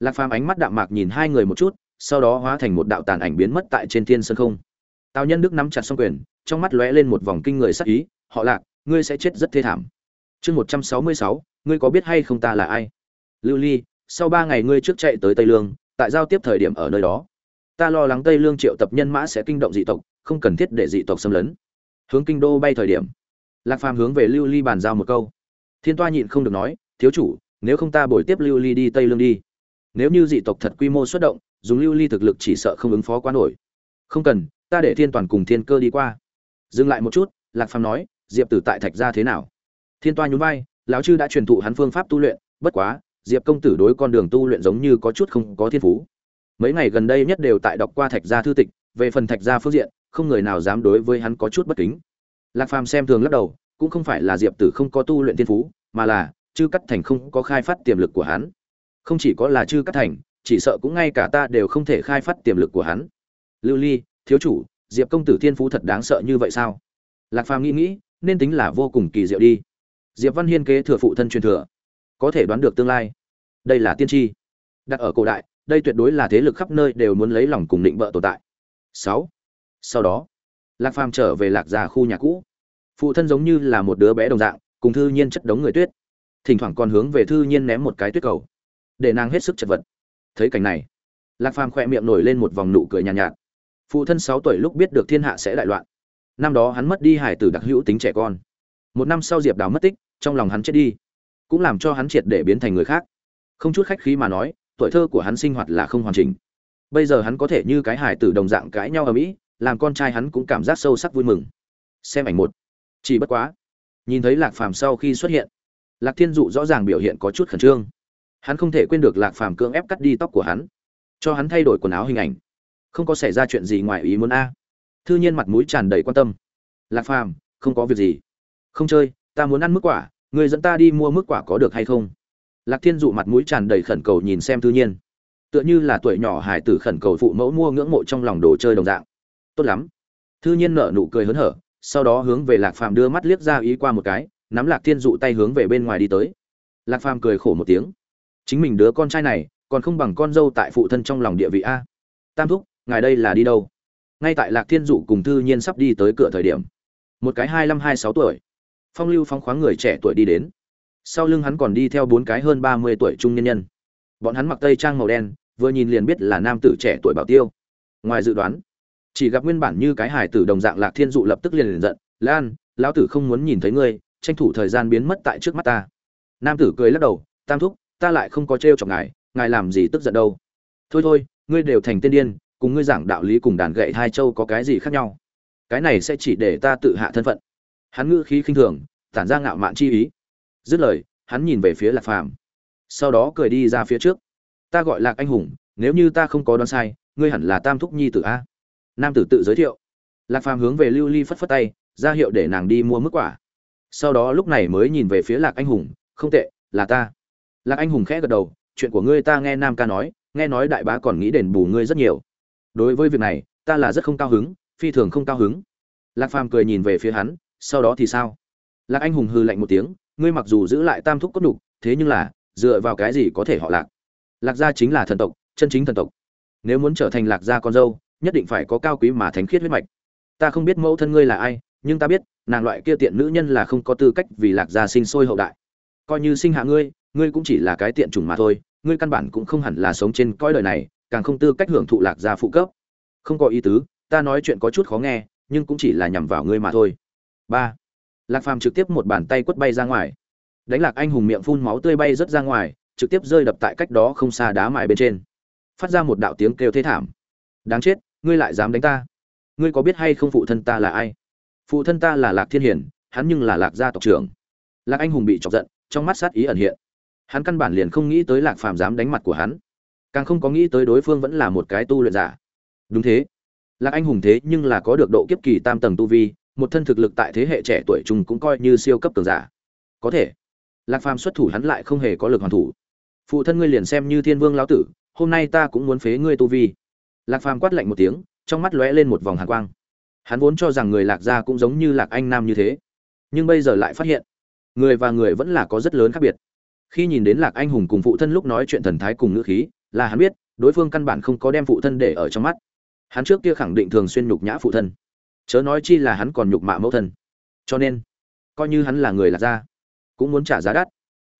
Speaker 1: Lạc phàm ánh mắt đạm mạc nhìn hai người một chút, sau đó hóa thành một đạo tàn ảnh biến mất tại trên thiên sân không. Tào nhân đức nắm chặt xong quyền, trong mắt lóe lên một vòng kinh người sắc ý, họ lạc, ngươi sẽ chết rất thê thảm. Chương một trăm sáu mươi sáu, ngươi có biết hay không ta là ai? Lưu ly, sau ba ngày ngươi trước chạy tới tây lương, tại giao tiếp thời điểm ở nơi đó. Ta lo lắng tây lương triệu tập nhân mã sẽ kinh động dị tộc không cần thiết để dị tộc xâm lấn. Hướng kinh đô bay thời điểm, lạc phàm hướng về lưu ly bàn giao một câu. Thiên toa nhịn không được nói, thiếu chủ, nếu không ta bồi tiếp lưu ly đi tây lương đi. Nếu như dị tộc thật quy mô xuất động, dùng lưu ly thực lực chỉ sợ không ứng phó quá nổi. Không cần, ta để thiên toàn cùng thiên cơ đi qua. Dừng lại một chút, lạc phàm nói, diệp tử tại thạch gia thế nào? Thiên toa nhún vai, lão chư đã truyền thụ hắn phương pháp tu luyện, bất quá, diệp công tử đối con đường tu luyện giống như có chút không có thiên phú. Mấy ngày gần đây nhất đều tại đọc qua thạch gia thư tịch, về phần thạch gia phương diện không người nào dám đối với hắn có chút bất kính. Lạc phàm xem thường lắc đầu, cũng không phải là diệp tử không có tu luyện thiên phú, mà là chư cắt thành không có khai phát tiềm lực của hắn. Không chỉ có là chư cắt thành, chỉ sợ cũng ngay cả ta đều không thể khai phát tiềm lực của hắn. Lưu ly, thiếu chủ, diệp công tử thiên phú thật đáng sợ như vậy sao? Lạc phàm nghĩ nghĩ, nên tính là vô cùng kỳ diệu đi. Diệp văn hiên kế thừa phụ thân truyền thừa, có thể đoán được tương lai. Đây là tiên tri. Đặt ở cổ đại, đây tuyệt đối là thế lực khắp nơi đều muốn lấy lòng cùng định bợ tồn tại. Sáu sau đó lạc phàm trở về lạc già khu nhà cũ. Phụ thân giống như là một đứa bé đồng dạng cùng thư nhiên chất đống người tuyết. Thỉnh thoảng còn hướng về thư nhiên ném một cái tuyết cầu. Để nàng hết sức chật vật. Thấy cảnh này lạc phàm khỏe miệng nổi lên một vòng nụ cười nhàn nhạt, nhạt. Phụ thân sáu tuổi lúc biết được thiên hạ sẽ đại loạn. Năm đó hắn mất đi hải tử đặc hữu tính trẻ con. Một năm sau diệp đào mất tích trong lòng hắn chết đi cũng làm cho hắn triệt để biến thành người khác. Không chút khách khí mà nói tuổi thơ của hắn sinh hoạt là không hoàn chỉnh. Bây giờ hắn có thể như cái hải tử đồng dạng cãi nhau ở mỹ làm con trai hắn cũng cảm giác sâu sắc vui mừng. Xem ảnh một. Chỉ bất quá, nhìn thấy lạc phàm sau khi xuất hiện, lạc thiên dụ rõ ràng biểu hiện có chút khẩn trương. Hắn không thể quên được lạc phàm cưỡng ép cắt đi tóc của hắn, cho hắn thay đổi quần áo hình ảnh. Không có xảy ra chuyện gì ngoài ý muốn a. Thư nhiên mặt mũi tràn đầy quan tâm. Lạc phàm, không có việc gì. Không chơi, ta muốn ăn mức quả, người dẫn ta đi mua mức quả có được hay không? Lạc thiên dụ mặt mũi tràn đầy khẩn cầu nhìn xem thư nhiên. Tựa như là tuổi nhỏ hải tử khẩn cầu phụ mẫu mua ngưỡng mộ trong lòng đồ chơi đồng dạng tốt lắm. Thư nhiên nở nụ cười hớn hở, sau đó hướng về lạc phàm đưa mắt liếc ra ý qua một cái, nắm lạc thiên dụ tay hướng về bên ngoài đi tới. Lạc phàm cười khổ một tiếng. Chính mình đứa con trai này, còn không bằng con dâu tại phụ thân trong lòng địa vị a. Tam thúc, ngài đây là đi đâu? Ngay tại lạc thiên dụ cùng thư nhiên sắp đi tới cửa thời điểm. Một cái hai mươi hai sáu tuổi. Phong lưu phong khoáng người trẻ tuổi đi đến. Sau lưng hắn còn đi theo bốn cái hơn ba mươi tuổi trung nhân nhân. Bọn hắn mặc tây trang màu đen, vừa nhìn liền biết là nam tử trẻ tuổi bảo tiêu. Ngoài dự đoán chỉ gặp nguyên bản như cái hải tử đồng dạng lạc thiên dụ lập tức liền liền giận, lan, lão tử không muốn nhìn thấy ngươi, tranh thủ thời gian biến mất tại trước mắt ta. Nam tử cười lắc đầu, tam thúc, ta lại không có trêu chọc ngài ngài làm gì tức giận đâu. Thôi thôi, ngươi đều thành tiên điên, cùng ngươi giảng đạo lý cùng đàn gậy hai châu có cái gì khác nhau? Cái này sẽ chỉ để ta tự hạ thân phận. Hắn ngữ khí khinh thường, tản ra ngạo mạn chi ý. Dứt lời, hắn nhìn về phía lạc phàm, sau đó cười đi ra phía trước. Ta gọi lạc anh hùng, nếu như ta không có đoán sai, ngươi hẳn là tam thúc nhi tử a nam tử tự giới thiệu. Lạc phàm hướng về lưu ly phất phất tay, ra hiệu để nàng đi mua mức quả. Sau đó lúc này mới nhìn về phía lạc anh hùng, không tệ, là ta. Lạc anh hùng khẽ gật đầu, chuyện của ngươi ta nghe nam ca nói, nghe nói đại bá còn nghĩ đền bù ngươi rất nhiều. Đối với việc này, ta là rất không cao hứng, phi thường không cao hứng. Lạc phàm cười nhìn về phía hắn, sau đó thì sao? Lạc anh hùng hư lạnh một tiếng, ngươi mặc dù giữ lại tam thúc cốt đục thế nhưng là, dựa vào cái gì có thể họ lạc? Lạc gia chính là thần tộc, chân chính thần tộc. Nếu muốn trở thành lạc gia con dâu nhất định phải có cao quý mà thánh khiết huyết mạch. Ta không biết mẫu thân ngươi là ai, nhưng ta biết, nàng loại kia tiện nữ nhân là không có tư cách vì lạc gia sinh sôi hậu đại. Coi như sinh hạ ngươi ngươi cũng chỉ là cái tiện chủng mà thôi, ngươi căn bản cũng không hẳn là sống trên cõi đời này, càng không tư cách hưởng thụ lạc gia phụ cấp. Không có ý tứ, ta nói chuyện có chút khó nghe, nhưng cũng chỉ là nhằm vào ngươi mà thôi. Ba. Lạc phàm trực tiếp một bàn tay quất bay ra ngoài. Đánh lạc anh hùng miệng phun máu tươi bay rớt ra ngoài, trực tiếp rơi đập tại cách đó không xa đá mài bên trên. Phát ra một đạo tiếng kêu thế thảm. Đáng chết ngươi lại dám đánh ta? Ngươi có biết hay không phụ thân ta là ai? Phụ thân ta là lạc thiên hiển hắn nhưng là lạc gia tộc trưởng. Lạc anh hùng bị chọc giận, trong mắt sát ý ẩn hiện. Hắn căn bản liền không nghĩ tới lạc phàm dám đánh mặt của hắn. Càng không có nghĩ tới đối phương vẫn là một cái tu luyện giả. Đúng thế. Lạc anh hùng thế nhưng là có được độ kiếp kỳ tam tầng tu vi, một thân thực lực tại thế hệ trẻ tuổi trung cũng coi như siêu cấp tường giả. Có thể. Lạc phàm xuất thủ hắn lại không hề có lực hoàn thủ. Phụ thân ngươi liền xem như thiên vương lão tử, hôm nay ta cũng muốn phế ngươi tu vi lạc phàm quát lạnh một tiếng, trong mắt lóe lên một vòng hàn quang. Hắn vốn cho rằng người lạc gia cũng giống như lạc anh nam như thế, nhưng bây giờ lại phát hiện, người và người vẫn là có rất lớn khác biệt. Khi nhìn đến lạc anh hùng cùng phụ thân lúc nói chuyện thần thái cùng ngữ khí, là hắn biết, đối phương căn bản không có đem phụ thân để ở trong mắt. Hắn trước kia khẳng định thường xuyên nhục nhã phụ thân, chớ nói chi là hắn còn nhục mạ mẫu thân. Cho nên, coi như hắn là người lạc gia, cũng muốn trả giá đắt.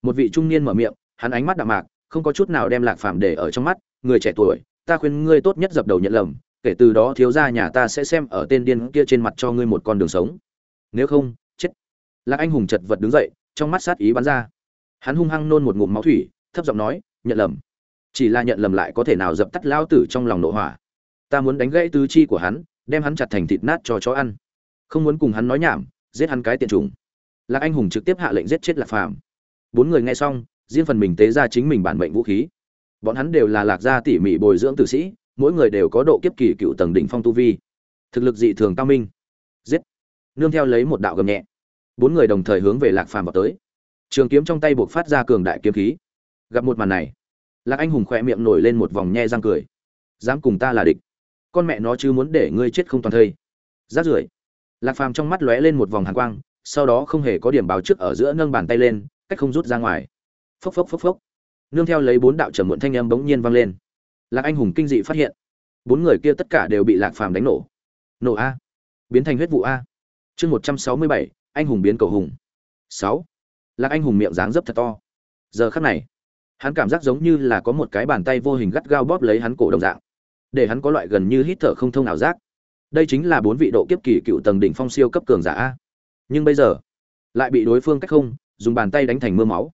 Speaker 1: Một vị trung niên mở miệng, hắn ánh mắt đạm mạc, không có chút nào đem lạc phàm để ở trong mắt, người trẻ tuổi ta khuyên ngươi tốt nhất dập đầu nhận lầm, kể từ đó thiếu gia nhà ta sẽ xem ở tên điên kia trên mặt cho ngươi một con đường sống. Nếu không, chết. Lạc anh hùng chật vật đứng dậy, trong mắt sát ý bắn ra. Hắn hung hăng nôn một ngụm máu thủy, thấp giọng nói, nhận lầm. Chỉ là nhận lầm lại có thể nào dập tắt lao tử trong lòng nội hỏa. Ta muốn đánh gãy tứ chi của hắn, đem hắn chặt thành thịt nát cho chó ăn. Không muốn cùng hắn nói nhảm, giết hắn cái tiện trùng lạc anh hùng trực tiếp hạ lệnh giết chết lạc phàm. Bốn người nghe xong, riêng phần mình tế ra chính mình bản mệnh vũ khí bọn hắn đều là lạc gia tỉ mỉ bồi dưỡng tử sĩ, mỗi người đều có độ kiếp kỳ cựu tầng đỉnh phong tu vi. Thực lực dị thường cao minh. Giết. Nương theo lấy một đạo gầm nhẹ. Bốn người đồng thời hướng về lạc phàm vào tới. Trường kiếm trong tay buộc phát ra cường đại kiếm khí. Gặp một màn này, lạc anh hùng khỏe miệng nổi lên một vòng nhe răng cười. Dám cùng ta là địch. Con mẹ nó chứ muốn để ngươi chết không toàn thây. Rát rưởi. Lạc phàm trong mắt lóe lên một vòng hàn quang, sau đó không hề có điểm báo trước ở giữa nâng bàn tay lên, cách không rút ra ngoài. Phốc phốc phốc phốc nương theo lấy bốn đạo trầm muộn thanh âm bỗng nhiên vang lên. Lạc anh hùng kinh dị phát hiện, bốn người kia tất cả đều bị lạc phàm đánh nổ. Nổ a. Biến thành huyết vụ a. Chương một trăm sáu mươi bảy, anh hùng biến cầu hùng. Sáu. Lạc anh hùng miệng dáng dấp thật to. Giờ khắc này, hắn cảm giác giống như là có một cái bàn tay vô hình gắt gao bóp lấy hắn cổ đồng dạng. Để hắn có loại gần như hít thở không thông nào giác. Đây chính là bốn vị độ kiếp kỳ cựu tầng đỉnh phong siêu cấp cường giả a. Nhưng bây giờ, lại bị đối phương cách không, dùng bàn tay đánh thành mưa máu.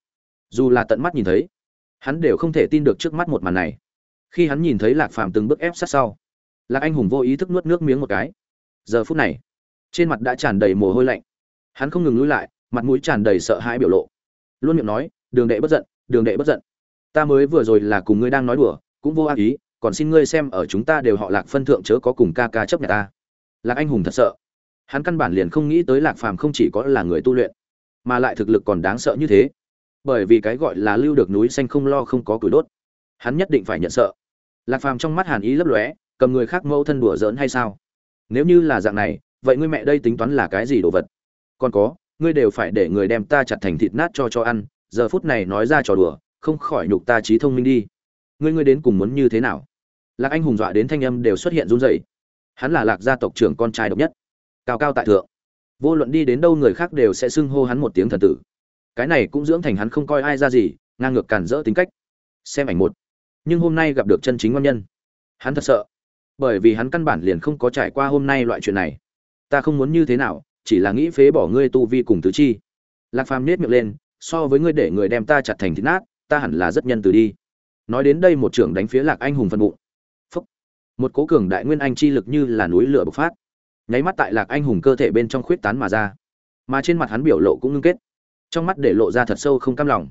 Speaker 1: Dù là tận mắt nhìn thấy hắn đều không thể tin được trước mắt một màn này. Khi hắn nhìn thấy lạc phàm từng bước ép sát sau, lạc anh hùng vô ý thức nuốt nước miếng một cái. Giờ phút này, trên mặt đã tràn đầy mồ hôi lạnh. Hắn không ngừng lui lại, mặt mũi tràn đầy sợ hãi biểu lộ. Luôn miệng nói, đường đệ bất giận, đường đệ bất giận. Ta mới vừa rồi là cùng ngươi đang nói đùa, cũng vô ác ý, còn xin ngươi xem ở chúng ta đều họ lạc phân thượng chớ có cùng ca ca chấp nhận ta. Lạc anh hùng thật sợ. Hắn căn bản liền không nghĩ tới lạc phàm không chỉ có là người tu luyện, mà lại thực lực còn đáng sợ như thế bởi vì cái gọi là lưu được núi xanh không lo không có củi đốt. Hắn nhất định phải nhận sợ. Lạc phàm trong mắt hàn ý lấp lóe, cầm người khác mẫu thân đùa giỡn hay sao? Nếu như là dạng này, vậy ngươi mẹ đây tính toán là cái gì đồ vật? Còn có, ngươi đều phải để người đem ta chặt thành thịt nát cho cho ăn, giờ phút này nói ra trò đùa, không khỏi nhục ta trí thông minh đi. Ngươi ngươi đến cùng muốn như thế nào? Lạc anh hùng dọa đến thanh âm đều xuất hiện run rẩy. Hắn là lạc gia tộc trưởng con trai độc nhất, cao cao tại thượng. Vô luận đi đến đâu người khác đều sẽ xưng hô hắn một tiếng thần tử cái này cũng dưỡng thành hắn không coi ai ra gì, ngang ngược cản rỡ tính cách. Xem ảnh một. Nhưng hôm nay gặp được chân chính ngon nhân. Hắn thật sợ. Bởi vì hắn căn bản liền không có trải qua hôm nay loại chuyện này. Ta không muốn như thế nào, chỉ là nghĩ phế bỏ ngươi tu vi cùng tứ chi. Lạc phàm nết miệng lên, so với ngươi để người đem ta chặt thành thịt nát, ta hẳn là rất nhân từ đi. Nói đến đây một trưởng đánh phía lạc anh hùng phân bụng. Phúc. một cố cường đại nguyên anh chi lực như là núi lửa bộc phát. Nháy mắt tại lạc anh hùng cơ thể bên trong khuyết tán mà ra. Mà trên mặt hắn biểu lộ cũng ngưng kết trong mắt để lộ ra thật sâu không cam lòng.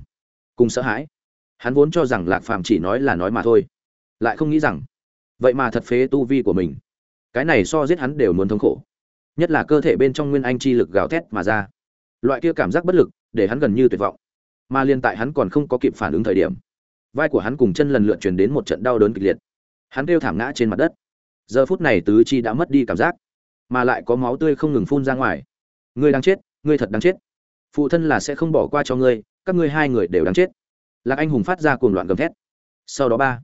Speaker 1: Cùng sợ hãi. Hắn vốn cho rằng lạc phàm chỉ nói là nói mà thôi. Lại không nghĩ rằng, vậy mà thật phế tu vi của mình. Cái này so giết hắn đều muốn thống khổ. Nhất là cơ thể bên trong nguyên anh chi lực gào thét mà ra. Loại kia cảm giác bất lực, để hắn gần như tuyệt vọng. Mà liên tại hắn còn không có kịp phản ứng thời điểm, vai của hắn cùng chân lần lượt truyền đến một trận đau đớn kịch liệt. Hắn kêu thảm ngã trên mặt đất. Giờ phút này tứ chi đã mất đi cảm giác, mà lại có máu tươi không ngừng phun ra ngoài. Ngươi đang chết, ngươi thật đang chết phụ thân là sẽ không bỏ qua cho ngươi, các ngươi hai người đều đáng chết. Lạc anh hùng phát ra cuồng loạn gầm thét. Sau đó ba,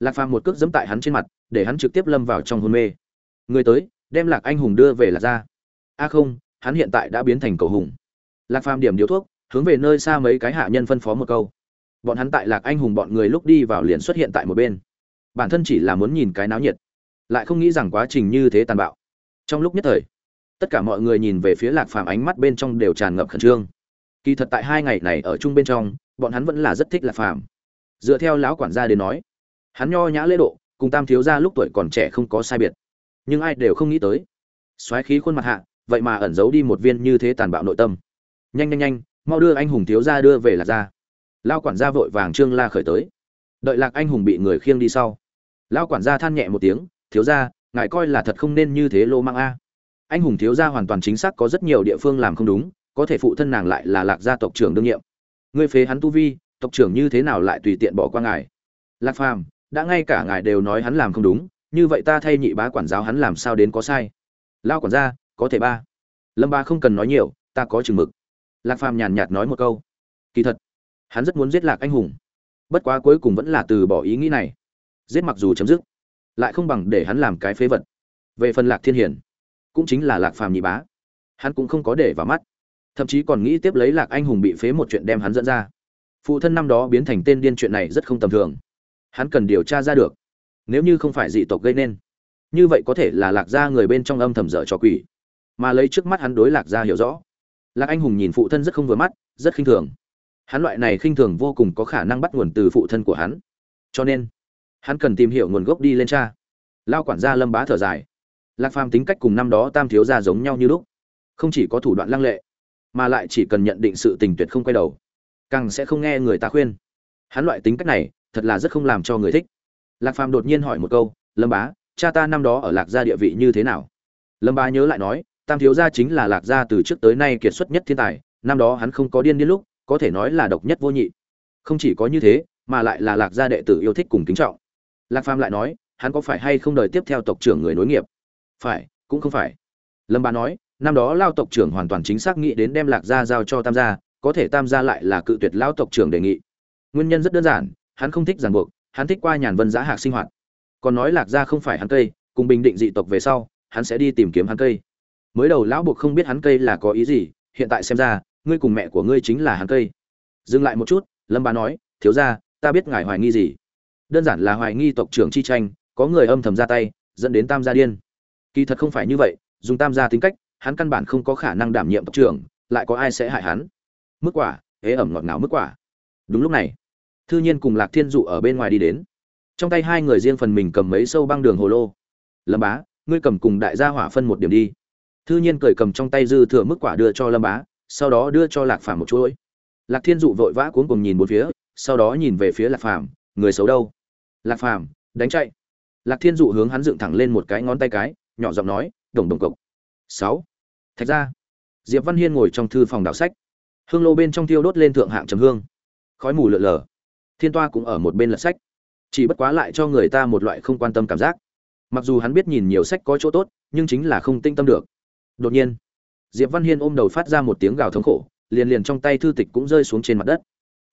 Speaker 1: lạc phàm một cước dẫm tại hắn trên mặt, để hắn trực tiếp lâm vào trong hôn mê. Người tới, đem lạc anh hùng đưa về lạc ra a không, hắn hiện tại đã biến thành cầu hùng. Lạc phàm điểm điếu thuốc, hướng về nơi xa mấy cái hạ nhân phân phó một câu. Bọn hắn tại lạc anh hùng bọn người lúc đi vào liền xuất hiện tại một bên. Bản thân chỉ là muốn nhìn cái náo nhiệt, lại không nghĩ rằng quá trình như thế tàn bạo. Trong lúc nhất thời tất cả mọi người nhìn về phía lạc phàm ánh mắt bên trong đều tràn ngập khẩn trương. Kỳ thật tại hai ngày này ở chung bên trong, bọn hắn vẫn là rất thích lạc phàm. Dựa theo lão quản gia đến nói, hắn nho nhã lễ độ, cùng tam thiếu gia lúc tuổi còn trẻ không có sai biệt. Nhưng ai đều không nghĩ tới. Soái khí khuôn mặt hạ, vậy mà ẩn giấu đi một viên như thế tàn bạo nội tâm. Nhanh nhanh nhanh, mau đưa anh hùng thiếu gia đưa về lạc gia. Lao quản gia vội vàng trương la khởi tới. Đợi lạc anh hùng bị người khiêng đi sau lao quản gia than nhẹ một tiếng, thiếu gia, ngài coi là thật không nên như thế lô mang a anh hùng thiếu gia hoàn toàn chính xác có rất nhiều địa phương làm không đúng, có thể phụ thân nàng lại là lạc gia tộc trưởng đương nhiệm. Ngươi phế hắn tu vi, tộc trưởng như thế nào lại tùy tiện bỏ qua ngài? Lạc phàm, đã ngay cả ngài đều nói hắn làm không đúng, như vậy ta thay nhị bá quản giáo hắn làm sao đến có sai? Lao quản gia, có thể ba. Lâm ba không cần nói nhiều, ta có chừng mực. Lạc phàm nhàn nhạt nói một câu. Kỳ thật, hắn rất muốn giết lạc anh hùng. Bất quá cuối cùng vẫn là từ bỏ ý nghĩ này. Giết mặc dù chấm dứt, lại không bằng để hắn làm cái phế vật. Về phần lạc thiên hiển cũng chính là lạc phàm nhị bá. Hắn cũng không có để vào mắt. Thậm chí còn nghĩ tiếp lấy lạc anh hùng bị phế một chuyện đem hắn dẫn ra. Phụ thân năm đó biến thành tên điên chuyện này rất không tầm thường. Hắn cần điều tra ra được. Nếu như không phải dị tộc gây nên, như vậy có thể là lạc gia người bên trong âm thầm dở trò quỷ. Mà lấy trước mắt hắn đối lạc gia hiểu rõ, lạc anh hùng nhìn phụ thân rất không vừa mắt, rất khinh thường. Hắn loại này khinh thường vô cùng có khả năng bắt nguồn từ phụ thân của hắn. Cho nên, hắn cần tìm hiểu nguồn gốc đi lên cha lao quản gia lâm bá thở dài lạc phàm tính cách cùng năm đó tam thiếu gia giống nhau như lúc. Không chỉ có thủ đoạn lăng lệ, mà lại chỉ cần nhận định sự tình tuyệt không quay đầu, càng sẽ không nghe người ta khuyên. Hắn loại tính cách này, thật là rất không làm cho người thích. Lạc phàm đột nhiên hỏi một câu, lâm bá, cha ta năm đó ở lạc gia địa vị như thế nào? Lâm bá nhớ lại nói, tam thiếu gia chính là lạc gia từ trước tới nay kiệt xuất nhất thiên tài, năm đó hắn không có điên điên lúc, có thể nói là độc nhất vô nhị. Không chỉ có như thế, mà lại là lạc gia đệ tử yêu thích cùng kính trọng. Lạc phàm lại nói, hắn có phải hay không đời tiếp theo tộc trưởng người nối nghiệp? Phải, cũng không phải. Lâm bá nói, năm đó lao tộc trưởng hoàn toàn chính xác nghĩ đến đem lạc gia giao cho tam gia, có thể tam gia lại là cự tuyệt lao tộc trưởng đề nghị. Nguyên nhân rất đơn giản, hắn không thích ràng buộc, hắn thích qua nhàn vân giã hạc sinh hoạt. Còn nói lạc gia không phải hắn cây, cùng bình định dị tộc về sau, hắn sẽ đi tìm kiếm hắn cây. Mới đầu lão buộc không biết hắn cây là có ý gì, hiện tại xem ra, ngươi cùng mẹ của ngươi chính là hắn cây. Dừng lại một chút, lâm bá nói, thiếu ra ta biết ngài hoài nghi gì. Đơn giản là hoài nghi tộc trưởng chi tranh, có người âm thầm ra tay, dẫn đến tam gia điên kỳ thật không phải như vậy, dùng tam gia tính cách, hắn căn bản không có khả năng đảm nhiệm tộc trưởng, lại có ai sẽ hại hắn? Mức quả, ế ẩm ngọt ngào mức quả. Đúng lúc này, thư nhiên cùng lạc thiên dụ ở bên ngoài đi đến. Trong tay hai người riêng phần mình cầm mấy sâu băng đường hồ lô. Lâm bá, ngươi cầm cùng đại gia hỏa phân một điểm đi. Thư nhiên cởi cầm trong tay dư thừa mức quả đưa cho lâm bá, sau đó đưa cho lạc phàm một chuỗi. Lạc thiên dụ vội vã cuống cùng nhìn một phía, sau đó nhìn về phía lạc phàm, người xấu đâu? Lạc phàm, đánh chạy. Lạc thiên dụ hướng hắn dựng thẳng lên một cái ngón tay cái nhỏ giọng nói, đồng đồng cộc sáu. Thạch ra diệp văn hiên ngồi trong thư phòng đảo sách. Hương lô bên trong tiêu đốt lên thượng hạng trầm hương. Khói mù lợn lờ thiên toa cũng ở một bên lật sách. Chỉ bất quá lại cho người ta một loại không quan tâm cảm giác. Mặc dù hắn biết nhìn nhiều sách có chỗ tốt, nhưng chính là không tinh tâm được. Đột nhiên, diệp văn hiên ôm đầu phát ra một tiếng gào thống khổ, liền liền trong tay thư tịch cũng rơi xuống trên mặt đất.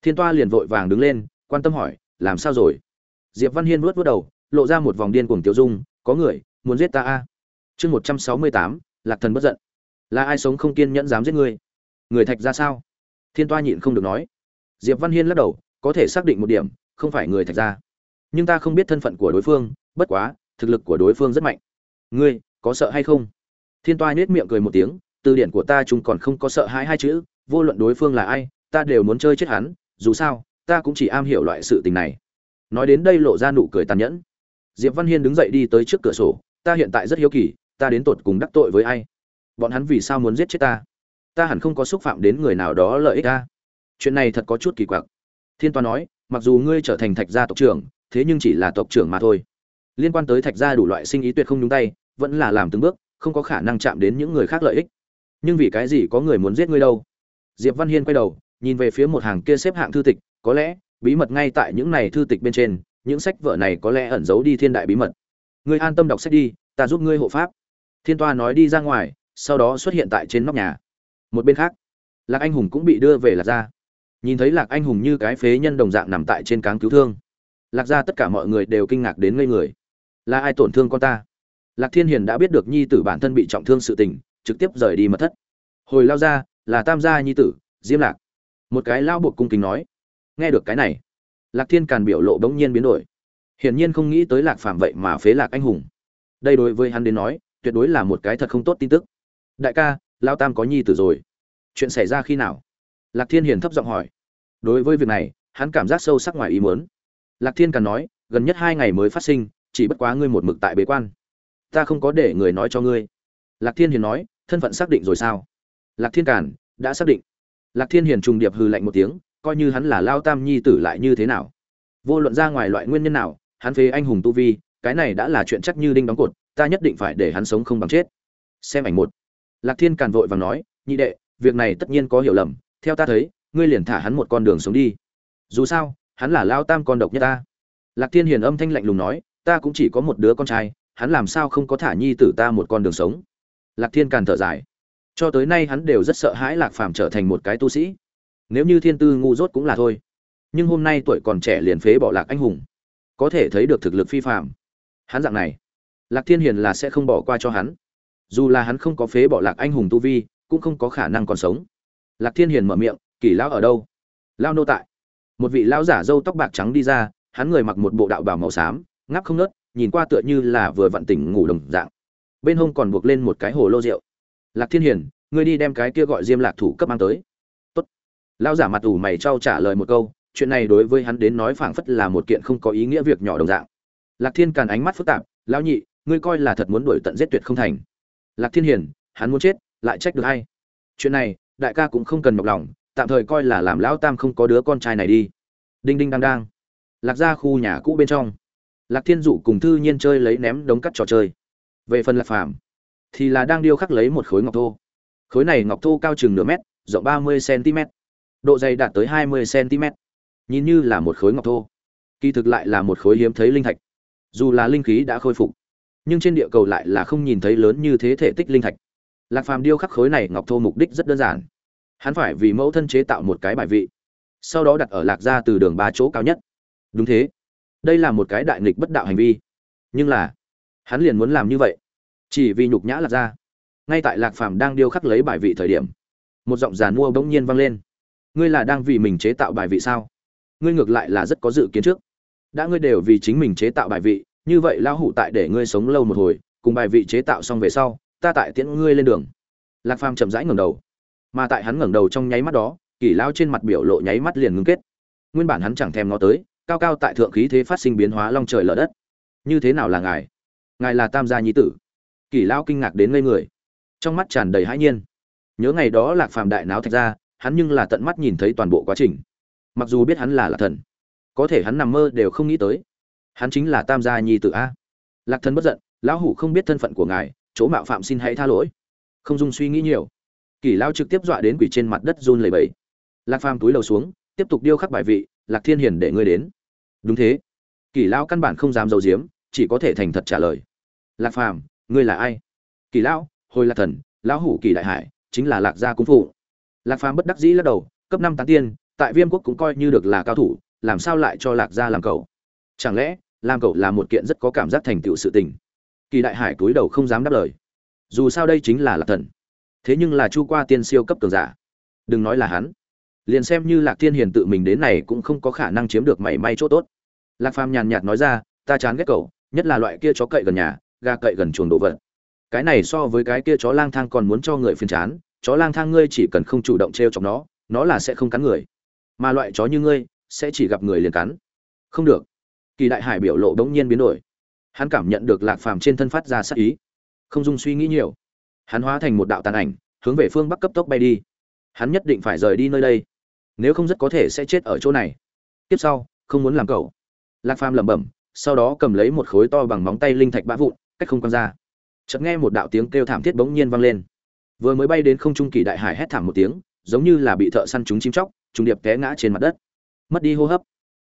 Speaker 1: Thiên toa liền vội vàng đứng lên, quan tâm hỏi, làm sao rồi? Diệp văn hiên vuốt vuốt đầu, lộ ra một vòng điên cuồng tiêu dung, có người muốn giết ta a chương một trăm sáu mươi tám, lạc thần bất giận. Là ai sống không kiên nhẫn dám giết ngươi? Người thạch ra sao? Thiên toa nhịn không được nói. Diệp văn hiên lắc đầu, có thể xác định một điểm, không phải người thạch ra. Nhưng ta không biết thân phận của đối phương, bất quá, thực lực của đối phương rất mạnh. Ngươi, có sợ hay không? Thiên toa nhếch miệng cười một tiếng, từ điển của ta chúng còn không có sợ hãi hai chữ, vô luận đối phương là ai, ta đều muốn chơi chết hắn, dù sao, ta cũng chỉ am hiểu loại sự tình này. Nói đến đây lộ ra nụ cười tàn nhẫn. Diệp văn hiên đứng dậy đi tới trước cửa sổ, ta hiện tại rất hiếu kỳ ta đến tột cùng đắc tội với ai? Bọn hắn vì sao muốn giết chết ta? Ta hẳn không có xúc phạm đến người nào đó lợi ích ta. Chuyện này thật có chút kỳ quặc. Thiên toa nói, mặc dù ngươi trở thành thạch gia tộc trưởng, thế nhưng chỉ là tộc trưởng mà thôi. Liên quan tới thạch gia đủ loại sinh ý tuyệt không nhúng tay, vẫn là làm từng bước, không có khả năng chạm đến những người khác lợi ích. Nhưng vì cái gì có người muốn giết ngươi đâu? Diệp văn hiên quay đầu, nhìn về phía một hàng kia xếp hạng thư tịch, có lẽ, bí mật ngay tại những này thư tịch bên trên, những sách vở này có lẽ ẩn giấu đi thiên đại bí mật. Ngươi an tâm đọc sách đi, ta giúp ngươi hộ pháp thiên toa nói đi ra ngoài, sau đó xuất hiện tại trên nóc nhà. Một bên khác, lạc anh hùng cũng bị đưa về lạc gia. Nhìn thấy lạc anh hùng như cái phế nhân đồng dạng nằm tại trên cáng cứu thương, lạc gia tất cả mọi người đều kinh ngạc đến ngây người. Là ai tổn thương con ta? Lạc thiên hiền đã biết được nhi tử bản thân bị trọng thương sự tình, trực tiếp rời đi mật thất. Hồi lao ra là tam gia nhi tử, diêm lạc. Một cái lao buộc cung kính nói, nghe được cái này. Lạc thiên càn biểu lộ bỗng nhiên biến đổi. Hiển nhiên không nghĩ tới lạc phàm vậy mà phế lạc anh hùng. Đây đối với hắn đến nói tuyệt đối là một cái thật không tốt tin tức. Đại ca lao tam có nhi tử rồi. Chuyện xảy ra khi nào? Lạc thiên hiền thấp giọng hỏi. Đối với việc này, hắn cảm giác sâu sắc ngoài ý muốn. Lạc thiên càng nói, gần nhất hai ngày mới phát sinh, chỉ bất quá ngươi một mực tại bế quan. Ta không có để người nói cho ngươi. Lạc thiên hiền nói, thân phận xác định rồi sao? Lạc thiên càn, đã xác định. Lạc thiên hiền trùng điệp hừ lạnh một tiếng, coi như hắn là lao tam nhi tử lại như thế nào? Vô luận ra ngoài loại nguyên nhân nào, hắn phế anh hùng tu vi, cái này đã là chuyện chắc như đinh đóng cột ta nhất định phải để hắn sống không bằng chết. Xem ảnh một. Lạc thiên càn vội vàng nói, nhị đệ, việc này tất nhiên có hiểu lầm, theo ta thấy, ngươi liền thả hắn một con đường sống đi. Dù sao, hắn là lao tam con độc nhất ta. Lạc thiên hiền âm thanh lạnh lùng nói, ta cũng chỉ có một đứa con trai, hắn làm sao không có thả nhi tử ta một con đường sống? Lạc thiên càn thở dài. Cho tới nay hắn đều rất sợ hãi lạc phàm trở thành một cái tu sĩ. Nếu như thiên tư ngu dốt cũng là thôi. Nhưng hôm nay tuổi còn trẻ liền phế bỏ lạc anh hùng. Có thể thấy được thực lực phi phạm hắn dạng này lạc thiên hiền là sẽ không bỏ qua cho hắn. Dù là hắn không có phế bỏ lạc anh hùng tu vi, cũng không có khả năng còn sống. Lạc thiên hiền mở miệng kỳ lão ở đâu? Lao nô tại. Một vị lão giả râu tóc bạc trắng đi ra, hắn người mặc một bộ đạo bào màu xám, ngáp không nớt nhìn qua tựa như là vừa vặn tỉnh ngủ đồng dạng. Bên hông còn buộc lên một cái hồ lô rượu. Lạc thiên hiền, ngươi đi đem cái kia gọi diêm lạc thủ cấp mang tới. Tốt. Lão giả mặt ủ mày trao trả lời một câu, chuyện này đối với hắn đến nói phảng phất là một kiện không có ý nghĩa việc nhỏ đồng dạng. Lạc thiên càn ánh mắt phức tạp, lão nhị ngươi coi là thật muốn đuổi tận giết tuyệt không thành. Lạc thiên hiền, hắn muốn chết, lại trách được hay chuyện này, đại ca cũng không cần nhọc lòng, tạm thời coi là làm lão tam không có đứa con trai này đi. Đinh đinh đang đang. Lạc ra khu nhà cũ bên trong. Lạc thiên dụ cùng thư nhiên chơi lấy ném đống cắt trò chơi. Về phần lạc phàm, thì là đang điêu khắc lấy một khối ngọc thô. Khối này ngọc thô cao chừng nửa mét, rộng ba mươi cm độ dày đạt tới hai mươi cm nhìn như là một khối ngọc thô. Kỳ thực lại là một khối hiếm thấy linh thạch. Dù là linh khí đã khôi phục nhưng trên địa cầu lại là không nhìn thấy lớn như thế thể tích linh thạch. Lạc phàm điêu khắc khối này ngọc thô mục đích rất đơn giản. Hắn phải vì mẫu thân chế tạo một cái bài vị, sau đó đặt ở lạc gia từ đường ba chỗ cao nhất. Đúng thế. Đây là một cái đại nghịch bất đạo hành vi. Nhưng là, hắn liền muốn làm như vậy. Chỉ vì nhục nhã lạc gia. Ngay tại lạc phàm đang điêu khắc lấy bài vị thời điểm, một giọng giàn mua bỗng nhiên vang lên. Ngươi là đang vì mình chế tạo bài vị sao? Ngươi ngược lại là rất có dự kiến trước. Đã ngươi đều vì chính mình chế tạo bài vị như vậy lão hủ tại để ngươi sống lâu một hồi, cùng bài vị chế tạo xong về sau, ta tại tiễn ngươi lên đường. Lạc phàm chậm rãi ngẩng đầu. Mà tại hắn ngẩng đầu trong nháy mắt đó kỷ lão trên mặt biểu lộ nháy mắt liền ngưng kết. Nguyên bản hắn chẳng thèm ngó tới, cao cao tại thượng khí thế phát sinh biến hóa long trời lở đất. Như thế nào là ngài? Ngài là tam gia nhi tử. Kỷ lão kinh ngạc đến ngây người. Trong mắt tràn đầy hãi nhiên. Nhớ ngày đó lạc phàm đại náo thạch ra, hắn nhưng là tận mắt nhìn thấy toàn bộ quá trình. Mặc dù biết hắn là lạc thần, có thể hắn nằm mơ đều không nghĩ tới hắn chính là tam gia nhi tử a. Lạc thần bất giận, lão hủ không biết thân phận của ngài, chỗ mạo phạm xin hãy tha lỗi. Không dung suy nghĩ nhiều. Kỷ lao trực tiếp dọa đến quỷ trên mặt đất run lẩy bẩy. Lạc phàm túi lầu xuống, tiếp tục điêu khắc bài vị, lạc thiên hiền để ngươi đến. Đúng thế. Kỷ lao căn bản không dám dầu diếm chỉ có thể thành thật trả lời. Lạc phàm, ngươi là ai? Kỷ lao hồi lạc thần, lão hủ kỳ đại hải, chính là lạc gia cung phụ. Lạc phàm bất đắc dĩ lắc đầu, cấp năm tán tiên, tại viêm quốc cũng coi như được là cao thủ, làm sao lại cho lạc gia làm cầu? Chẳng lẽ, làm cậu là một kiện rất có cảm giác thành tựu sự tình? Kỳ đại hải cúi đầu không dám đáp lời. Dù sao đây chính là lạc thần. Thế nhưng là chu qua tiên siêu cấp cường giả. Đừng nói là hắn. Liền xem như lạc thiên hiền tự mình đến này cũng không có khả năng chiếm được mảy may chỗ tốt. Lạc phàm nhàn nhạt nói ra, ta chán ghét cậu, nhất là loại kia chó cậy gần nhà, gà cậy gần chuồng đồ vật. Cái này so với cái kia chó lang thang còn muốn cho người phiền chán, chó lang thang ngươi chỉ cần không chủ động t r e o chọc nó nó là sẽ không cắn người. Mà loại chó như ngươi, sẽ chỉ gặp người liền cắn. Không được kỳ đại hải biểu lộ đ ố n g nhiên biến đổi. Hắn cảm nhận được lạc phàm trên thân phát ra sắc ý. Không dung suy nghĩ nhiều. Hắn hóa thành một đạo tàn ảnh, hướng về phương bắc cấp tốc bay đi. Hắn nhất định phải rời đi nơi đây. Nếu không rất có thể sẽ chết ở chỗ này. Tiếp sau, không muốn làm cậu. Lạc phàm lẩm bẩm, sau đó cầm lấy một khối to bằng móng tay linh thạch bã vụn, cách không quăng ra. Chợt nghe một đạo tiếng kêu thảm thiết bỗng nhiên vang lên. Vừa mới bay đến không trung kỳ đại hải hét thảm một tiếng, giống như là bị thợ săn chúng chim chóc, trùng điệp té ngã trên mặt đất. Mất đi hô hấp.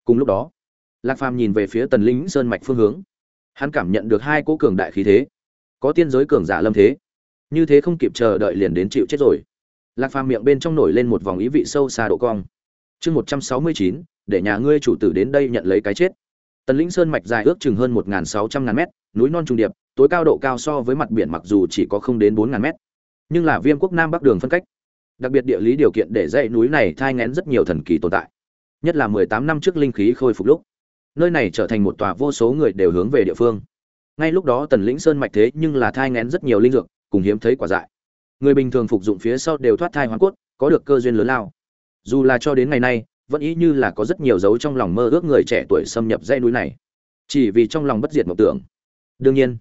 Speaker 1: Cùng lúc đó lạc phàm nhìn về phía tần linh sơn mạch phương hướng. Hắn cảm nhận được hai cỗ cường đại khí thế. Có tiên giới cường giả lâm thế. Như thế không kịp chờ đợi liền đến chịu chết rồi. Lạc phàm miệng bên trong nổi lên một vòng ý vị sâu xa độ cong. Chương một trăm sáu mươi chín, để nhà ngươi chủ tử đến đây nhận lấy cái chết. Tần lĩnh sơn mạch dài ước chừng hơn một sáu trăm ngàn mét, núi non trùng điệp, tối cao độ cao so với mặt biển mặc dù chỉ có không đến bốn ngàn mét. Nhưng là viêm quốc nam bắc đường phân cách. Đặc biệt địa lý điều kiện để dãy núi này thai ngén rất nhiều thần kỳ tồn tại. Nhất là mười tám năm trước linh khí khôi phục lúc nơi này trở thành một tòa vô số người đều hướng về địa phương. Ngay lúc đó tần lĩnh sơn mạch thế nhưng là thai ngén rất nhiều linh dược, cùng hiếm thấy quả dại. Người bình thường phục dụng phía sau đều thoát thai hoàn cốt, có được cơ duyên lớn lao. Dù là cho đến ngày nay, vẫn ý như là có rất nhiều dấu trong lòng mơ ước người trẻ tuổi xâm nhập dãy núi này. Chỉ vì trong lòng bất diệt mộng tưởng. Đương nhiên,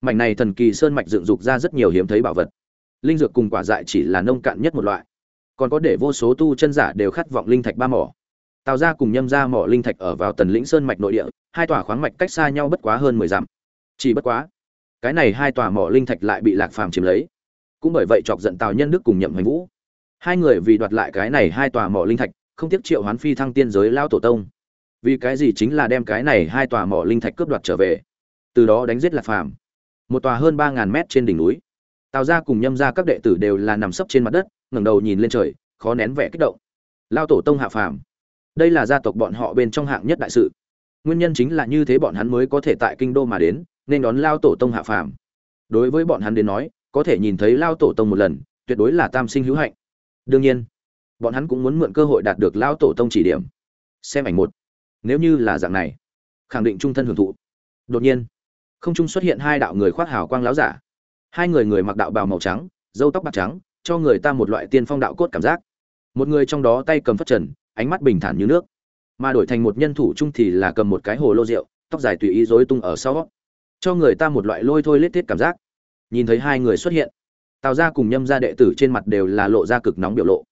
Speaker 1: mảnh này thần kỳ sơn mạch dựng dục ra rất nhiều hiếm thấy bảo vật. Linh dược cùng quả dại chỉ là nông cạn nhất một loại. Còn có để vô số tu chân giả đều khát vọng linh thạch ba mỏ tào ra cùng nhâm ra mỏ linh thạch ở vào tần lĩnh sơn mạch nội địa, hai tòa khoáng mạch cách xa nhau bất quá hơn mười dặm. Chỉ bất quá, cái này hai tòa mỏ linh thạch lại bị lạc phàm chiếm lấy. Cũng bởi vậy chọc giận tào nhân đức cùng nhậm hành vũ. Hai người vì đoạt lại cái này hai tòa mỏ linh thạch, không tiếc triệu hoán phi thăng tiên giới lao tổ tông. Vì cái gì chính là đem cái này hai tòa mỏ linh thạch cướp đoạt trở về? Từ đó đánh giết lạc phàm. Một tòa hơn ba ngàn mét trên đỉnh núi. Tào ra cùng nhâm ra các đệ tử đều là nằm sấp trên mặt đất, ngẩng đầu nhìn lên trời, khó nén vẻ kích động. Lao tổ tông hạ phàm đây là gia tộc bọn họ bên trong hạng nhất đại sự. Nguyên nhân chính là như thế bọn hắn mới có thể tại kinh đô mà đến, nên đón lao tổ tông hạ phàm. Đối với bọn hắn đến nói, có thể nhìn thấy lao tổ tông một lần, tuyệt đối là tam sinh hữu hạnh. Đương nhiên, bọn hắn cũng muốn mượn cơ hội đạt được lao tổ tông chỉ điểm. Xem ảnh một. Nếu như là dạng này, khẳng định trung thân hưởng thụ. Đột nhiên, không trung xuất hiện hai đạo người khoác hào quang láo giả. Hai người người mặc đạo bào màu trắng dâu tóc bạc trắng, cho người ta một loại tiên phong đạo cốt cảm giác. Một người trong đó tay cầm phất trần ánh mắt bình thản như nước. Mà đổi thành một nhân thủ chung thì là cầm một cái hồ lô rượu, tóc dài tùy ý rối tung ở sau. Cho người ta một loại lôi thôi lết thiết cảm giác. Nhìn thấy hai người xuất hiện, tào Gia cùng nhâm gia đệ tử trên mặt đều là lộ ra cực nóng biểu lộ.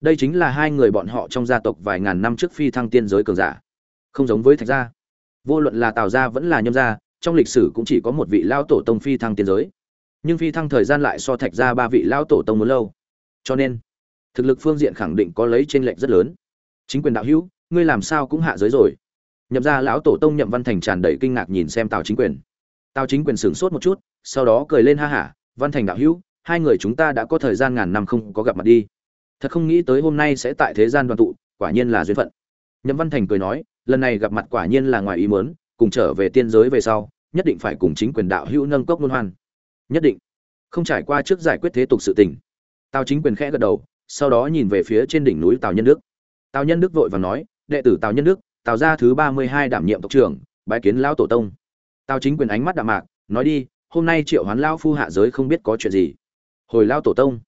Speaker 1: Đây chính là hai người bọn họ trong gia tộc vài ngàn năm trước phi thăng tiên giới cường giả. Không giống với thạch gia. Vô luận là tào gia vẫn là nhâm gia, trong lịch sử cũng chỉ có một vị lao tổ tông phi thăng tiên giới. Nhưng phi thăng thời gian lại so thạch gia ba vị lao tổ tông muốn lâu. Cho nên, thực lực phương diện khẳng định có lấy trên lệnh rất lớn chính quyền đạo hữu, ngươi làm sao cũng hạ giới rồi. Nhậm ra lão tổ tông nhậm văn thành tràn đầy kinh ngạc nhìn xem tào chính quyền. Tào chính quyền sửng sốt một chút, sau đó cười lên ha hả, văn thành đạo hữu, hai người chúng ta đã có thời gian ngàn năm không có gặp mặt đi. Thật không nghĩ tới hôm nay sẽ tại thế gian đoàn tụ, quả nhiên là duyên phận. Nhậm văn thành cười nói, lần này gặp mặt quả nhiên là ngoài ý mớn cùng trở về tiên giới về sau, nhất định phải cùng chính quyền đạo hữu nâng cốc luân hoan. Nhất định. Không trải qua trước giải quyết thế tục sự tình. Tào chính quyền khẽ gật đầu, sau đó nhìn về phía trên đỉnh núi tào nhân đức tào nhân đức vội và nói, đệ tử tào nhân đức, tào gia thứ ba mươi hai đảm nhiệm tộc trưởng, bái kiến lão tổ tông. Tào chính quyền ánh mắt đạm mạc, nói đi, hôm nay triệu hoán lao phu hạ giới không biết có chuyện gì. Hồi lao tổ tông.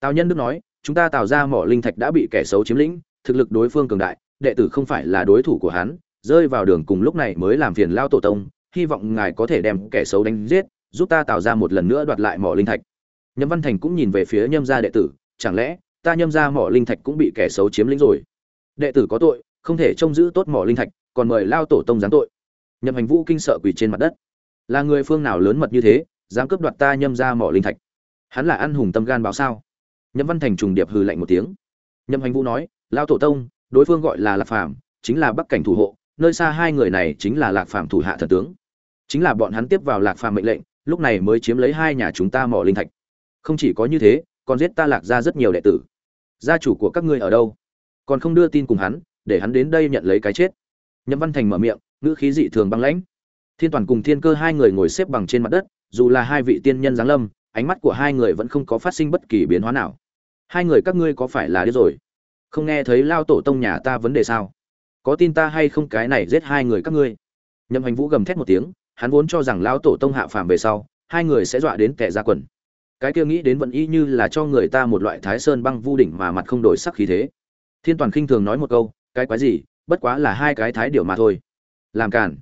Speaker 1: Tào nhân đức nói, chúng ta tào ra mỏ linh thạch đã bị kẻ xấu chiếm lĩnh, thực lực đối phương cường đại, đệ tử không phải là đối thủ của hắn, rơi vào đường cùng lúc này mới làm phiền lao tổ tông, hy vọng ngài có thể đem kẻ xấu đánh giết, giúp ta tạo ra một lần nữa đoạt lại mỏ linh thạch. Nhâm văn thành cũng nhìn về phía nhâm gia đệ tử, chẳng lẽ ta nhâm gia mỏ linh thạch cũng bị kẻ xấu chiếm lĩnh rồi? Đệ tử có tội, không thể trông giữ tốt mỏ linh thạch, còn mời lao tổ tông giáng tội. Nhậm hành vũ kinh sợ quỳ trên mặt đất. Là người phương nào lớn mật như thế, dám cướp đoạt ta nhâm ra mỏ linh thạch? Hắn là ăn hùng tâm gan báo sao? Nhậm văn thành trùng điệp hừ lạnh một tiếng. Nhậm hành vũ nói, lao tổ tông, đối phương gọi là lạc phàm, chính là bắc cảnh thủ hộ, nơi xa hai người này chính là lạc phàm thủ hạ thần tướng. Chính là bọn hắn tiếp vào lạc phàm mệnh lệnh, lúc này mới chiếm lấy hai nhà chúng ta mỏ linh thạch. Không chỉ có như thế, còn giết ta lạc ra rất nhiều đệ tử. Gia chủ của các ngươi ở đâu? Còn không đưa tin cùng hắn, để hắn đến đây nhận lấy cái chết. Nhậm văn thành mở miệng, ngữ khí dị thường băng lãnh. Thiên toàn cùng thiên cơ hai người ngồi xếp bằng trên mặt đất, dù là hai vị tiên nhân giáng lâm, ánh mắt của hai người vẫn không có phát sinh bất kỳ biến hóa nào. Hai người các ngươi có phải là điếc rồi? Không nghe thấy lao tổ tông nhà ta vấn đề sao? Có tin ta hay không cái này giết hai người các ngươi? Nhậm hành vũ gầm thét một tiếng, hắn vốn cho rằng lao tổ tông hạ phàm về sau, hai người sẽ dọa đến kẻ ra quần. Cái kia nghĩ đến vẫn y như là cho người ta một loại thái sơn băng vu đỉnh mà mặt không đổi sắc khí thế thiên toàn khinh thường nói một câu, cái quái gì? Bất quá là hai cái thái điểu mà thôi. Làm cản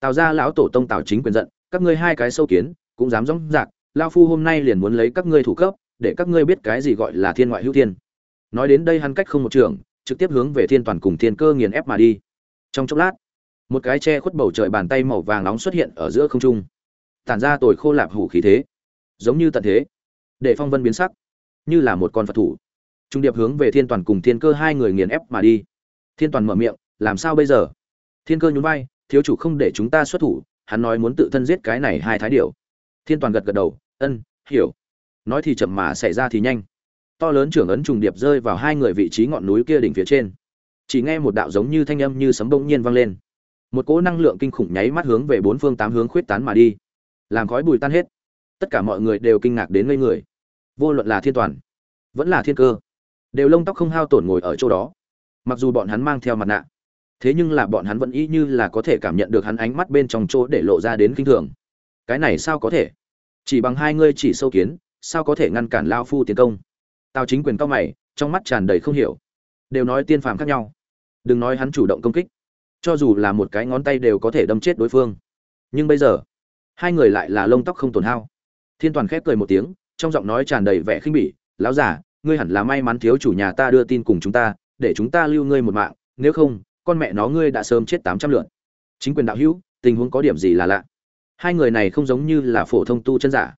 Speaker 1: tào ra lão tổ tông tào chính quyền giận, các ngươi hai cái sâu kiến, cũng dám dõng dạc lao phu hôm nay liền muốn lấy các ngươi thủ cấp, để các ngươi biết cái gì gọi là thiên ngoại hữu thiên. Nói đến đây hắn cách không một trường, trực tiếp hướng về thiên toàn cùng thiên cơ nghiền ép mà đi. Trong chốc lát, một cái che khuất bầu trời bàn tay màu vàng nóng xuất hiện ở giữa không trung. Tản ra tồi khô lạp hủ khí thế. Giống như tận thế. Để phong vân biến sắc. Như là một con phật thủ trung điệp hướng về thiên toàn cùng thiên cơ hai người nghiền ép mà đi. Thiên toàn mở miệng, làm sao bây giờ? Thiên cơ nhún vai, thiếu chủ không để chúng ta xuất thủ, hắn nói muốn tự thân giết cái này hai thái điệu thiên toàn gật gật đầu, ân, hiểu. Nói thì chậm mà xảy ra thì nhanh. To lớn trưởng ấn trùng điệp rơi vào hai người vị trí ngọn núi kia đỉnh phía trên. Chỉ nghe một đạo giống như thanh âm như sấm bỗng nhiên vang lên. Một cỗ năng lượng kinh khủng nháy mắt hướng về bốn phương tám hướng khuyết tán mà đi. Làm khói bùi tan hết. Tất cả mọi người đều kinh ngạc đến ngây người. Vô luận là thiên toàn, vẫn là thiên cơ đều lông tóc không hao tổn ngồi ở chỗ đó. Mặc dù bọn hắn mang theo mặt nạ, thế nhưng là bọn hắn vẫn y như là có thể cảm nhận được hắn ánh mắt bên trong chỗ để lộ ra đến kinh thường. Cái này sao có thể? Chỉ bằng hai ngươi chỉ sâu kiến, sao có thể ngăn cản lao phu tiến công? Tào chính quyền cao mày, trong mắt tràn đầy không hiểu. Đều nói tiên phàm khác nhau. Đừng nói hắn chủ động công kích, cho dù là một cái ngón tay đều có thể đâm chết đối phương. Nhưng bây giờ, hai người lại là lông tóc không tổn hao. Thiên toàn khép cười một tiếng, trong giọng nói tràn đầy vẻ khinh bỉ, lão giả ngươi hẳn là may mắn thiếu chủ nhà ta đưa tin cùng chúng ta, để chúng ta lưu ngươi một mạng, nếu không, con mẹ nó ngươi đã sớm chết tám trăm lượn chính quyền đạo hữu, tình huống có điểm gì là lạ? Hai người này không giống như là phổ thông tu chân giả.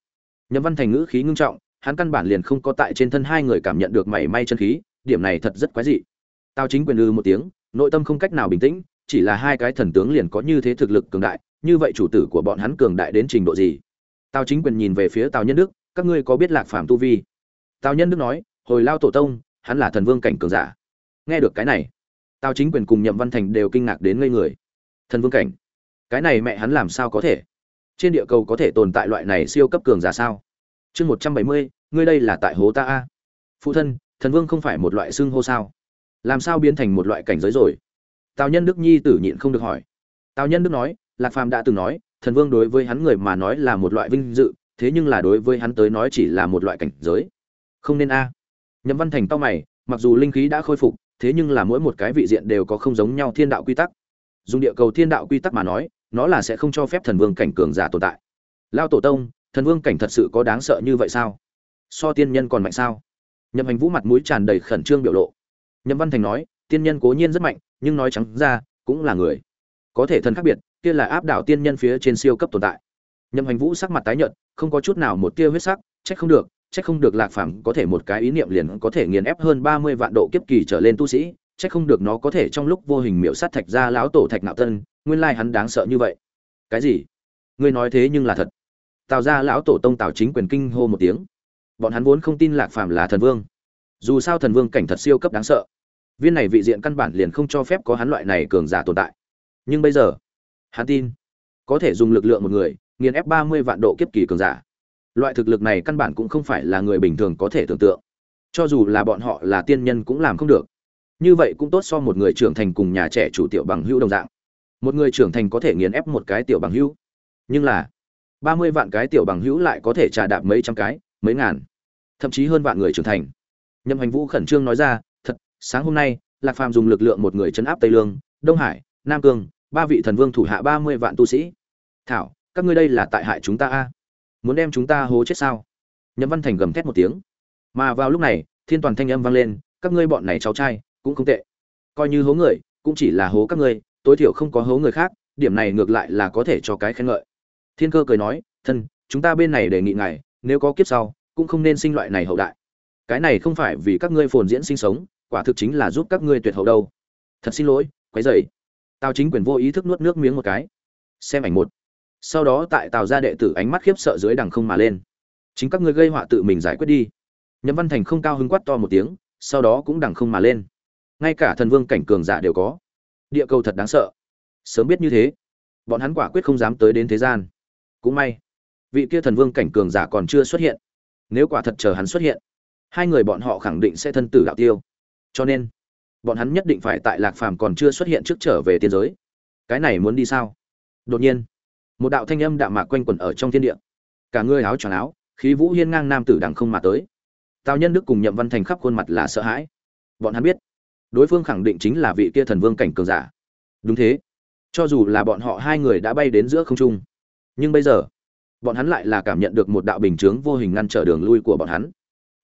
Speaker 1: Nhậm văn thành ngữ khí ngưng trọng, hắn căn bản liền không có tại trên thân hai người cảm nhận được mảy may chân khí, điểm này thật rất quái dị. Tao chính quyền ư một tiếng, nội tâm không cách nào bình tĩnh, chỉ là hai cái thần tướng liền có như thế thực lực cường đại, như vậy chủ tử của bọn hắn cường đại đến trình độ gì? Tào chính quyền nhìn về phía tào nhân đức, các ngươi có biết lạc phàm tu vi? Tào nhân đức nói hồi lao tổ tông, hắn là thần vương cảnh cường giả. Nghe được cái này, tào chính quyền cùng nhậm văn thành đều kinh ngạc đến ngây người. Thần vương cảnh? Cái này mẹ hắn làm sao có thể? Trên địa cầu có thể tồn tại loại này siêu cấp cường giả sao? Chương một trăm bảy mươi, ngươi đây là tại hố ta a. Phụ thân, thần vương không phải một loại xưng hô sao? Làm sao biến thành một loại cảnh giới rồi? Tào nhân đức nhi tử nhịn không được hỏi. Tào nhân đức nói, lạc phàm đã từng nói, thần vương đối với hắn người mà nói là một loại vinh dự, thế nhưng là đối với hắn tới nói chỉ là một loại cảnh giới. Không nên a nhậm văn thành to mày, mặc dù linh khí đã khôi phục, thế nhưng là mỗi một cái vị diện đều có không giống nhau thiên đạo quy tắc. Dùng địa cầu thiên đạo quy tắc mà nói, nó là sẽ không cho phép thần vương cảnh cường giả tồn tại. Lao tổ tông, thần vương cảnh thật sự có đáng sợ như vậy sao? So tiên nhân còn mạnh sao? Nhậm hành vũ mặt mũi tràn đầy khẩn trương biểu lộ. Nhậm văn thành nói, tiên nhân cố nhiên rất mạnh, nhưng nói trắng ra, cũng là người. Có thể thần khác biệt, kia là áp đảo tiên nhân phía trên siêu cấp tồn tại. Nhậm hành vũ sắc mặt tái nhợt, không có chút nào một tia huyết sắc trách không được chắc không được lạc phàm có thể một cái ý niệm liền có thể nghiền ép hơn ba mươi vạn độ kiếp kỳ trở lên tu sĩ, chắc không được nó có thể trong lúc vô hình miễu sát thạch ra lão tổ thạch nạo tân, nguyên lai hắn đáng sợ như vậy. Cái gì? Ngươi nói thế nhưng là thật. Tào ra lão tổ tông tào chính quyền kinh hô một tiếng. Bọn hắn vốn không tin lạc phàm là thần vương. Dù sao thần vương cảnh thật siêu cấp đáng sợ. Viên này vị diện căn bản liền không cho phép có hắn loại này cường giả tồn tại. Nhưng bây giờ, hắn tin. Có thể dùng lực lượng một người, nghiền ép ba mươi vạn độ kiếp kỳ cường giả loại thực lực này căn bản cũng không phải là người bình thường có thể tưởng tượng. Cho dù là bọn họ là tiên nhân cũng làm không được. Như vậy cũng tốt so một người trưởng thành cùng nhà trẻ chủ tiểu bằng hữu đồng dạng. Một người trưởng thành có thể nghiền ép một cái tiểu bằng hữu. Nhưng là, ba mươi vạn cái tiểu bằng hữu lại có thể trà đạp mấy trăm cái, mấy ngàn, thậm chí hơn vạn người trưởng thành. Nhâm hành vũ khẩn trương nói ra, thật, sáng hôm nay, lạc phàm dùng lực lượng một người chấn áp tây lương, đông hải, nam cương, ba vị thần vương thủ hạ ba mươi vạn tu sĩ. Thảo, các ngươi đây là tại hại chúng ta a? Muốn đem chúng ta hố chết sao? Nhậm văn thành gầm thét một tiếng. Mà vào lúc này, thiên toàn thanh âm vang lên, các ngươi bọn này cháu trai, cũng không tệ. Coi như hố người, cũng chỉ là hố các ngươi, tối thiểu không có hố người khác, điểm này ngược lại là có thể cho cái khen ngợi. Thiên cơ cười nói, thân, chúng ta bên này đề nghị ngài, nếu có kiếp sau, cũng không nên sinh loại này hậu đại. Cái này không phải vì các ngươi phồn diễn sinh sống, quả thực chính là giúp các ngươi tuyệt hậu đâu. Thật xin lỗi, quấy dày tào chính quyền vô ý thức nuốt nước miếng một cái. Xem ảnh một sau đó tại tào ra đệ tử ánh mắt khiếp sợ dưới đằng không mà lên. Chính các ngươi gây họa tự mình giải quyết đi. Nhậm văn thành không cao hứng quát to một tiếng, sau đó cũng đằng không mà lên. Ngay cả thần vương cảnh cường giả đều có. Địa cầu thật đáng sợ. Sớm biết như thế, bọn hắn quả quyết không dám tới đến thế gian. Cũng may, vị kia thần vương cảnh cường giả còn chưa xuất hiện. Nếu quả thật chờ hắn xuất hiện, hai người bọn họ khẳng định sẽ thân tử đạo tiêu. Cho nên, bọn hắn nhất định phải tại lạc phàm còn chưa xuất hiện trước trở về tiên giới. Cái này muốn đi sao? Đột nhiên một đạo thanh âm đạm mạc quanh quẩn ở trong thiên địa. Cả người áo choàng áo, khí vũ hiên ngang nam tử đằng không mà tới. Tào nhân đức cùng nhậm văn thành khắp khuôn mặt là sợ hãi. Bọn hắn biết, đối phương khẳng định chính là vị kia thần vương cảnh cường giả. Đúng thế. Cho dù là bọn họ hai người đã bay đến giữa không trung, nhưng bây giờ, bọn hắn lại là cảm nhận được một đạo bình chướng vô hình ngăn trở đường lui của bọn hắn.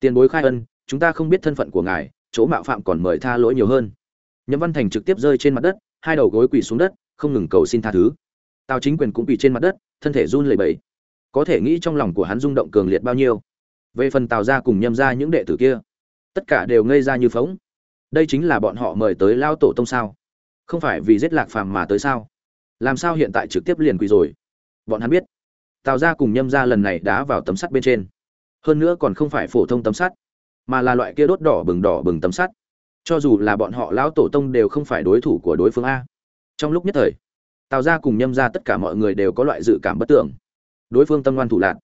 Speaker 1: Tiền bối khai ân, chúng ta không biết thân phận của ngài, chỗ mạo phạm còn mời tha lỗi nhiều hơn. Nhậm văn thành trực tiếp rơi trên mặt đất, hai đầu gối quỳ xuống đất, không ngừng cầu xin tha thứ tào chính quyền cũng bị trên mặt đất, thân thể run lẩy bẩy. Có thể nghĩ trong lòng của hắn rung động cường liệt bao nhiêu. Về phần tào ra cùng nhâm ra những đệ tử kia, tất cả đều ngây ra như phóng. Đây chính là bọn họ mời tới lao tổ tông sao? Không phải vì giết lạc phàm mà tới sao? Làm sao hiện tại trực tiếp liền quỳ rồi? Bọn hắn biết. Tào ra cùng nhâm ra lần này đá vào tấm sắt bên trên. Hơn nữa còn không phải phổ thông tấm sắt, mà là loại kia đốt đỏ bừng đỏ bừng tấm sắt. Cho dù là bọn họ lão tổ tông đều không phải đối thủ của đối phương a. Trong lúc nhất thời tào ra cùng nhâm ra tất cả mọi người đều có loại dự cảm bất tưởng. Đối phương tâm ngoan thủ lạc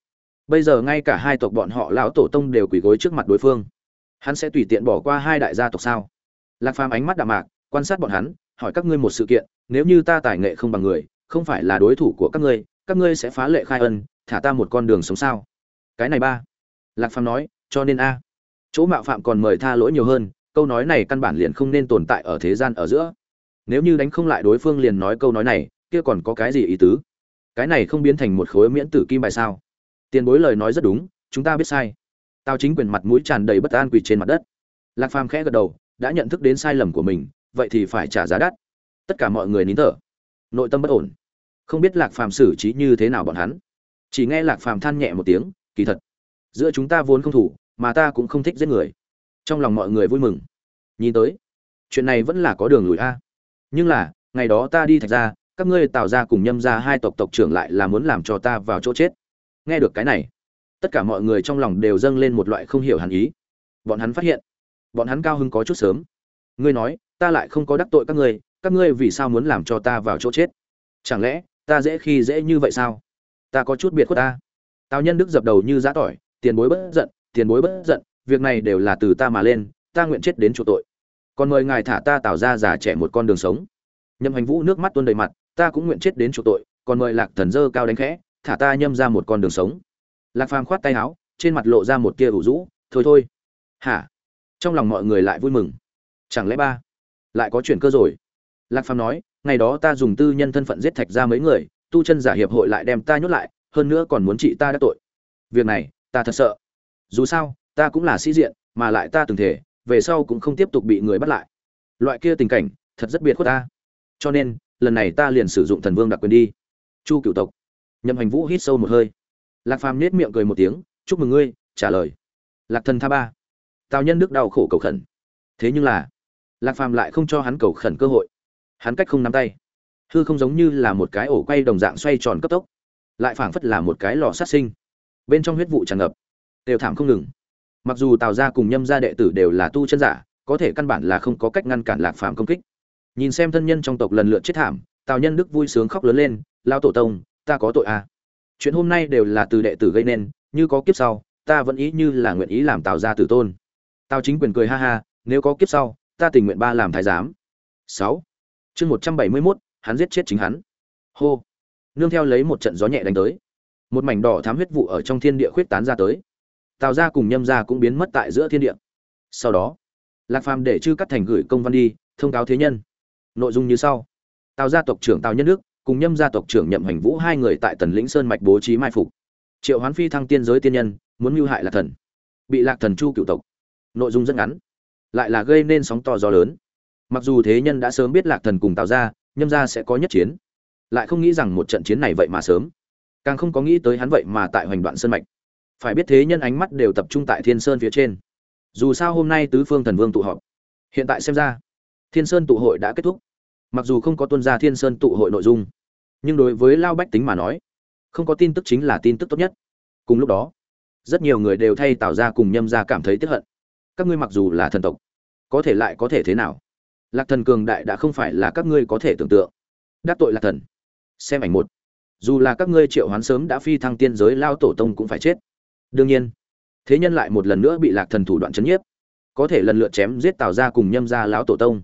Speaker 1: bây giờ ngay cả hai tộc bọn họ lão tổ tông đều quỳ gối trước mặt đối phương. Hắn sẽ tùy tiện bỏ qua hai đại gia tộc sao? Lạc phàm ánh mắt đạm mạc, quan sát bọn hắn, hỏi các ngươi một sự kiện, nếu như ta tài nghệ không bằng người, không phải là đối thủ của các ngươi các ngươi sẽ phá lệ khai ân, thả ta một con đường sống sao? Cái này ba. Lạc phàm nói, cho nên a. Chỗ mạo phạm còn mời tha lỗi nhiều hơn, câu nói này căn bản liền không nên tồn tại ở thế gian ở giữa nếu như đánh không lại đối phương liền nói câu nói này, kia còn có cái gì ý tứ? Cái này không biến thành một khối miễn tử kim bài sao? Tiền bối lời nói rất đúng, chúng ta biết sai. Tao chính quyền mặt mũi tràn đầy bất an quỳ trên mặt đất. Lạc phàm khẽ gật đầu, đã nhận thức đến sai lầm của mình, vậy thì phải trả giá đắt. Tất cả mọi người nín thở. Nội tâm bất ổn. Không biết lạc phàm xử trí như thế nào bọn hắn. Chỉ nghe lạc phàm than nhẹ một tiếng, kỳ thật, giữa chúng ta vốn không thủ, mà ta cũng không thích giết người. Trong lòng mọi người vui mừng. Nhìn tới, chuyện này vẫn là có đường lùi a nhưng là, ngày đó ta đi thạch ra các ngươi tạo ra cùng nhâm ra hai tộc tộc trưởng lại là muốn làm cho ta vào chỗ chết. Nghe được cái này, tất cả mọi người trong lòng đều dâng lên một loại không hiểu hẳn ý. Bọn hắn phát hiện, bọn hắn cao hứng có chút sớm. Ngươi nói, ta lại không có đắc tội các ngươi các ngươi vì sao muốn làm cho ta vào chỗ chết? Chẳng lẽ, ta dễ khi dễ như vậy sao? Ta có chút biệt khuất ta. Tào nhân đức dập đầu như giã tỏi, tiền bối bất giận, tiền bối bất giận, việc này đều là từ ta mà lên, ta nguyện chết đến chỗ tội còn mời ngài thả ta tạo ra giả trẻ một con đường sống. Nhâm hành vũ nước mắt tuôn đầy mặt, ta cũng nguyện chết đến chỗ tội, còn mời lạc thần dơ cao đánh khẽ, thả ta nhâm ra một con đường sống. Lạc phàm khoát tay áo, trên mặt lộ ra một tia ủ rũ, thôi thôi. Hả? Trong lòng mọi người lại vui mừng. Chẳng lẽ ba lại có chuyện cơ rồi? Lạc phàm nói, ngày đó ta dùng tư nhân thân phận giết thạch ra mấy người, tu chân giả hiệp hội lại đem ta nhốt lại, hơn nữa còn muốn trị ta đã tội. Việc này, ta thật sợ. Dù sao, ta cũng là sĩ diện, mà lại ta từng thể về sau cũng không tiếp tục bị người bắt lại. Loại kia tình cảnh, thật rất biệt khuất ta. Cho nên, lần này ta liền sử dụng thần vương đặc quyền đi. Chu cựu tộc. Nhậm hành vũ hít sâu một hơi. Lạc phàm nết miệng cười một tiếng, chúc mừng ngươi, trả lời. Lạc thần tha ba. Tào nhân đức đau khổ cầu khẩn. Thế nhưng là, lạc phàm lại không cho hắn cầu khẩn cơ hội. Hắn cách không nắm tay. Hư không giống như là một cái ổ quay đồng dạng xoay tròn cấp tốc. Lại phảng phất là một cái lò sát sinh. Bên trong huyết vụ tràn ngập. Đều thảm không ngừng mặc dù tào gia cùng nhâm gia đệ tử đều là tu chân giả, có thể căn bản là không có cách ngăn cản lạc phàm công kích. Nhìn xem thân nhân trong tộc lần lượt chết thảm, tào nhân đức vui sướng khóc lớn lên lao tổ tông, ta có tội à. chuyện hôm nay đều là từ đệ tử gây nên, như có kiếp sau, ta vẫn ý như là nguyện ý làm tào gia tử tôn. Tào chính quyền cười ha ha, nếu có kiếp sau, ta tình nguyện ba làm thái giám. Sáu. Chương một trăm bảy mươi mốt, hắn giết chết chính hắn. Hô. Nương theo lấy một trận gió nhẹ đánh tới. Một mảnh đỏ thám huyết vụ ở trong thiên địa khuyết tán ra tới tào gia cùng nhâm gia cũng biến mất tại giữa thiên địa. Sau đó, lạc phàm để chư cắt thành gửi công văn đi, thông cáo thế nhân. Nội dung như sau. Tào gia tộc trưởng tào nhân đức cùng nhâm gia tộc trưởng nhậm hành vũ hai người tại tần lĩnh sơn mạch bố trí mai phục. Triệu hoán phi thăng tiên giới tiên nhân, muốn mưu hại lạc thần. Bị lạc thần chu cựu tộc. Nội dung rất ngắn, lại là gây nên sóng to gió lớn. Mặc dù thế nhân đã sớm biết lạc thần cùng tào gia, nhâm gia sẽ có nhất chiến. Lại không nghĩ rằng một trận chiến này vậy mà sớm. Càng không có nghĩ tới hắn vậy mà tại hoành đoạn sơn mạch phải biết thế nhân ánh mắt đều tập trung tại thiên sơn phía trên. Dù sao hôm nay tứ phương thần vương tụ họp. Hiện tại xem ra, thiên sơn tụ hội đã kết thúc. Mặc dù không có tuân ra thiên sơn tụ hội nội dung, nhưng đối với lao bách tính mà nói, không có tin tức chính là tin tức tốt nhất. Cùng lúc đó, rất nhiều người đều thay tạo ra cùng nhâm ra cảm thấy tiếc hận. Các ngươi mặc dù là thần tộc, có thể lại có thể thế nào? Lạc thần cường đại đã không phải là các ngươi có thể tưởng tượng. Đắc tội lạc thần. Xem ảnh một. Dù là các ngươi triệu hoán sớm đã phi thăng tiên giới, lao tổ tông cũng phải chết đương nhiên, thế nhân lại một lần nữa bị lạc thần thủ đoạn chấn nhiếp, có thể lần lượt chém giết tào ra cùng nhâm ra lão tổ tông.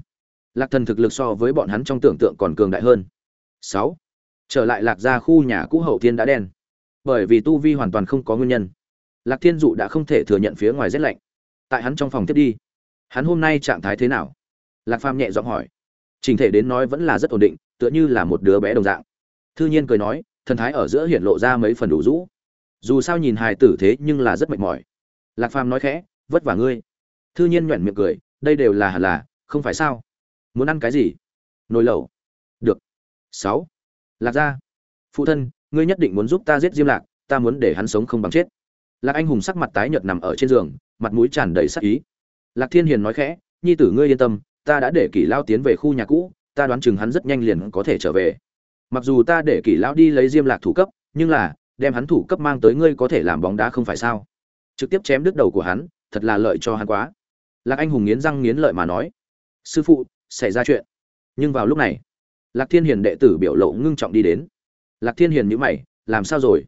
Speaker 1: Lạc thần thực lực so với bọn hắn trong tưởng tượng còn cường đại hơn. Sáu, trở lại lạc gia khu nhà cũ hậu thiên đã đen. Bởi vì tu vi hoàn toàn không có nguyên nhân, lạc thiên dụ đã không thể thừa nhận phía ngoài rét lạnh. Tại hắn trong phòng tiếp đi, hắn hôm nay trạng thái thế nào? Lạc phàm nhẹ giọng hỏi. Trình thể đến nói vẫn là rất ổn định, tựa như là một đứa bé đồng dạng. Thư nhiên cười nói, thần thái ở giữa hiện lộ ra mấy phần đủ rũ dù sao nhìn hài tử thế nhưng là rất mệt mỏi. Lạc phàm nói khẽ, vất vả ngươi. Thư nhiên nhoẻn miệng cười, đây đều là hẳn là, không phải sao? Muốn ăn cái gì? Nồi lẩu. Được. Sáu. Lạc gia. Phụ thân, ngươi nhất định muốn giúp ta giết diêm lạc, ta muốn để hắn sống không bằng chết. Lạc anh hùng sắc mặt tái nhợt nằm ở trên giường, mặt mũi tràn đầy sắc ý. Lạc thiên hiền nói khẽ, nhi tử ngươi yên tâm, ta đã để kỷ lao tiến về khu nhà cũ, ta đoán chừng hắn rất nhanh liền có thể trở về. Mặc dù ta để kỷ lão đi lấy diêm lạc thủ cấp, nhưng là đem hắn thủ cấp mang tới ngươi có thể làm bóng đá không phải sao? Trực tiếp chém đứt đầu của hắn, thật là lợi cho hắn quá. Lạc anh hùng nghiến răng nghiến lợi mà nói, sư phụ, xảy ra chuyện. Nhưng vào lúc này, lạc thiên hiền đệ tử biểu lộ ngưng trọng đi đến. Lạc thiên hiền nhíu mày, làm sao rồi?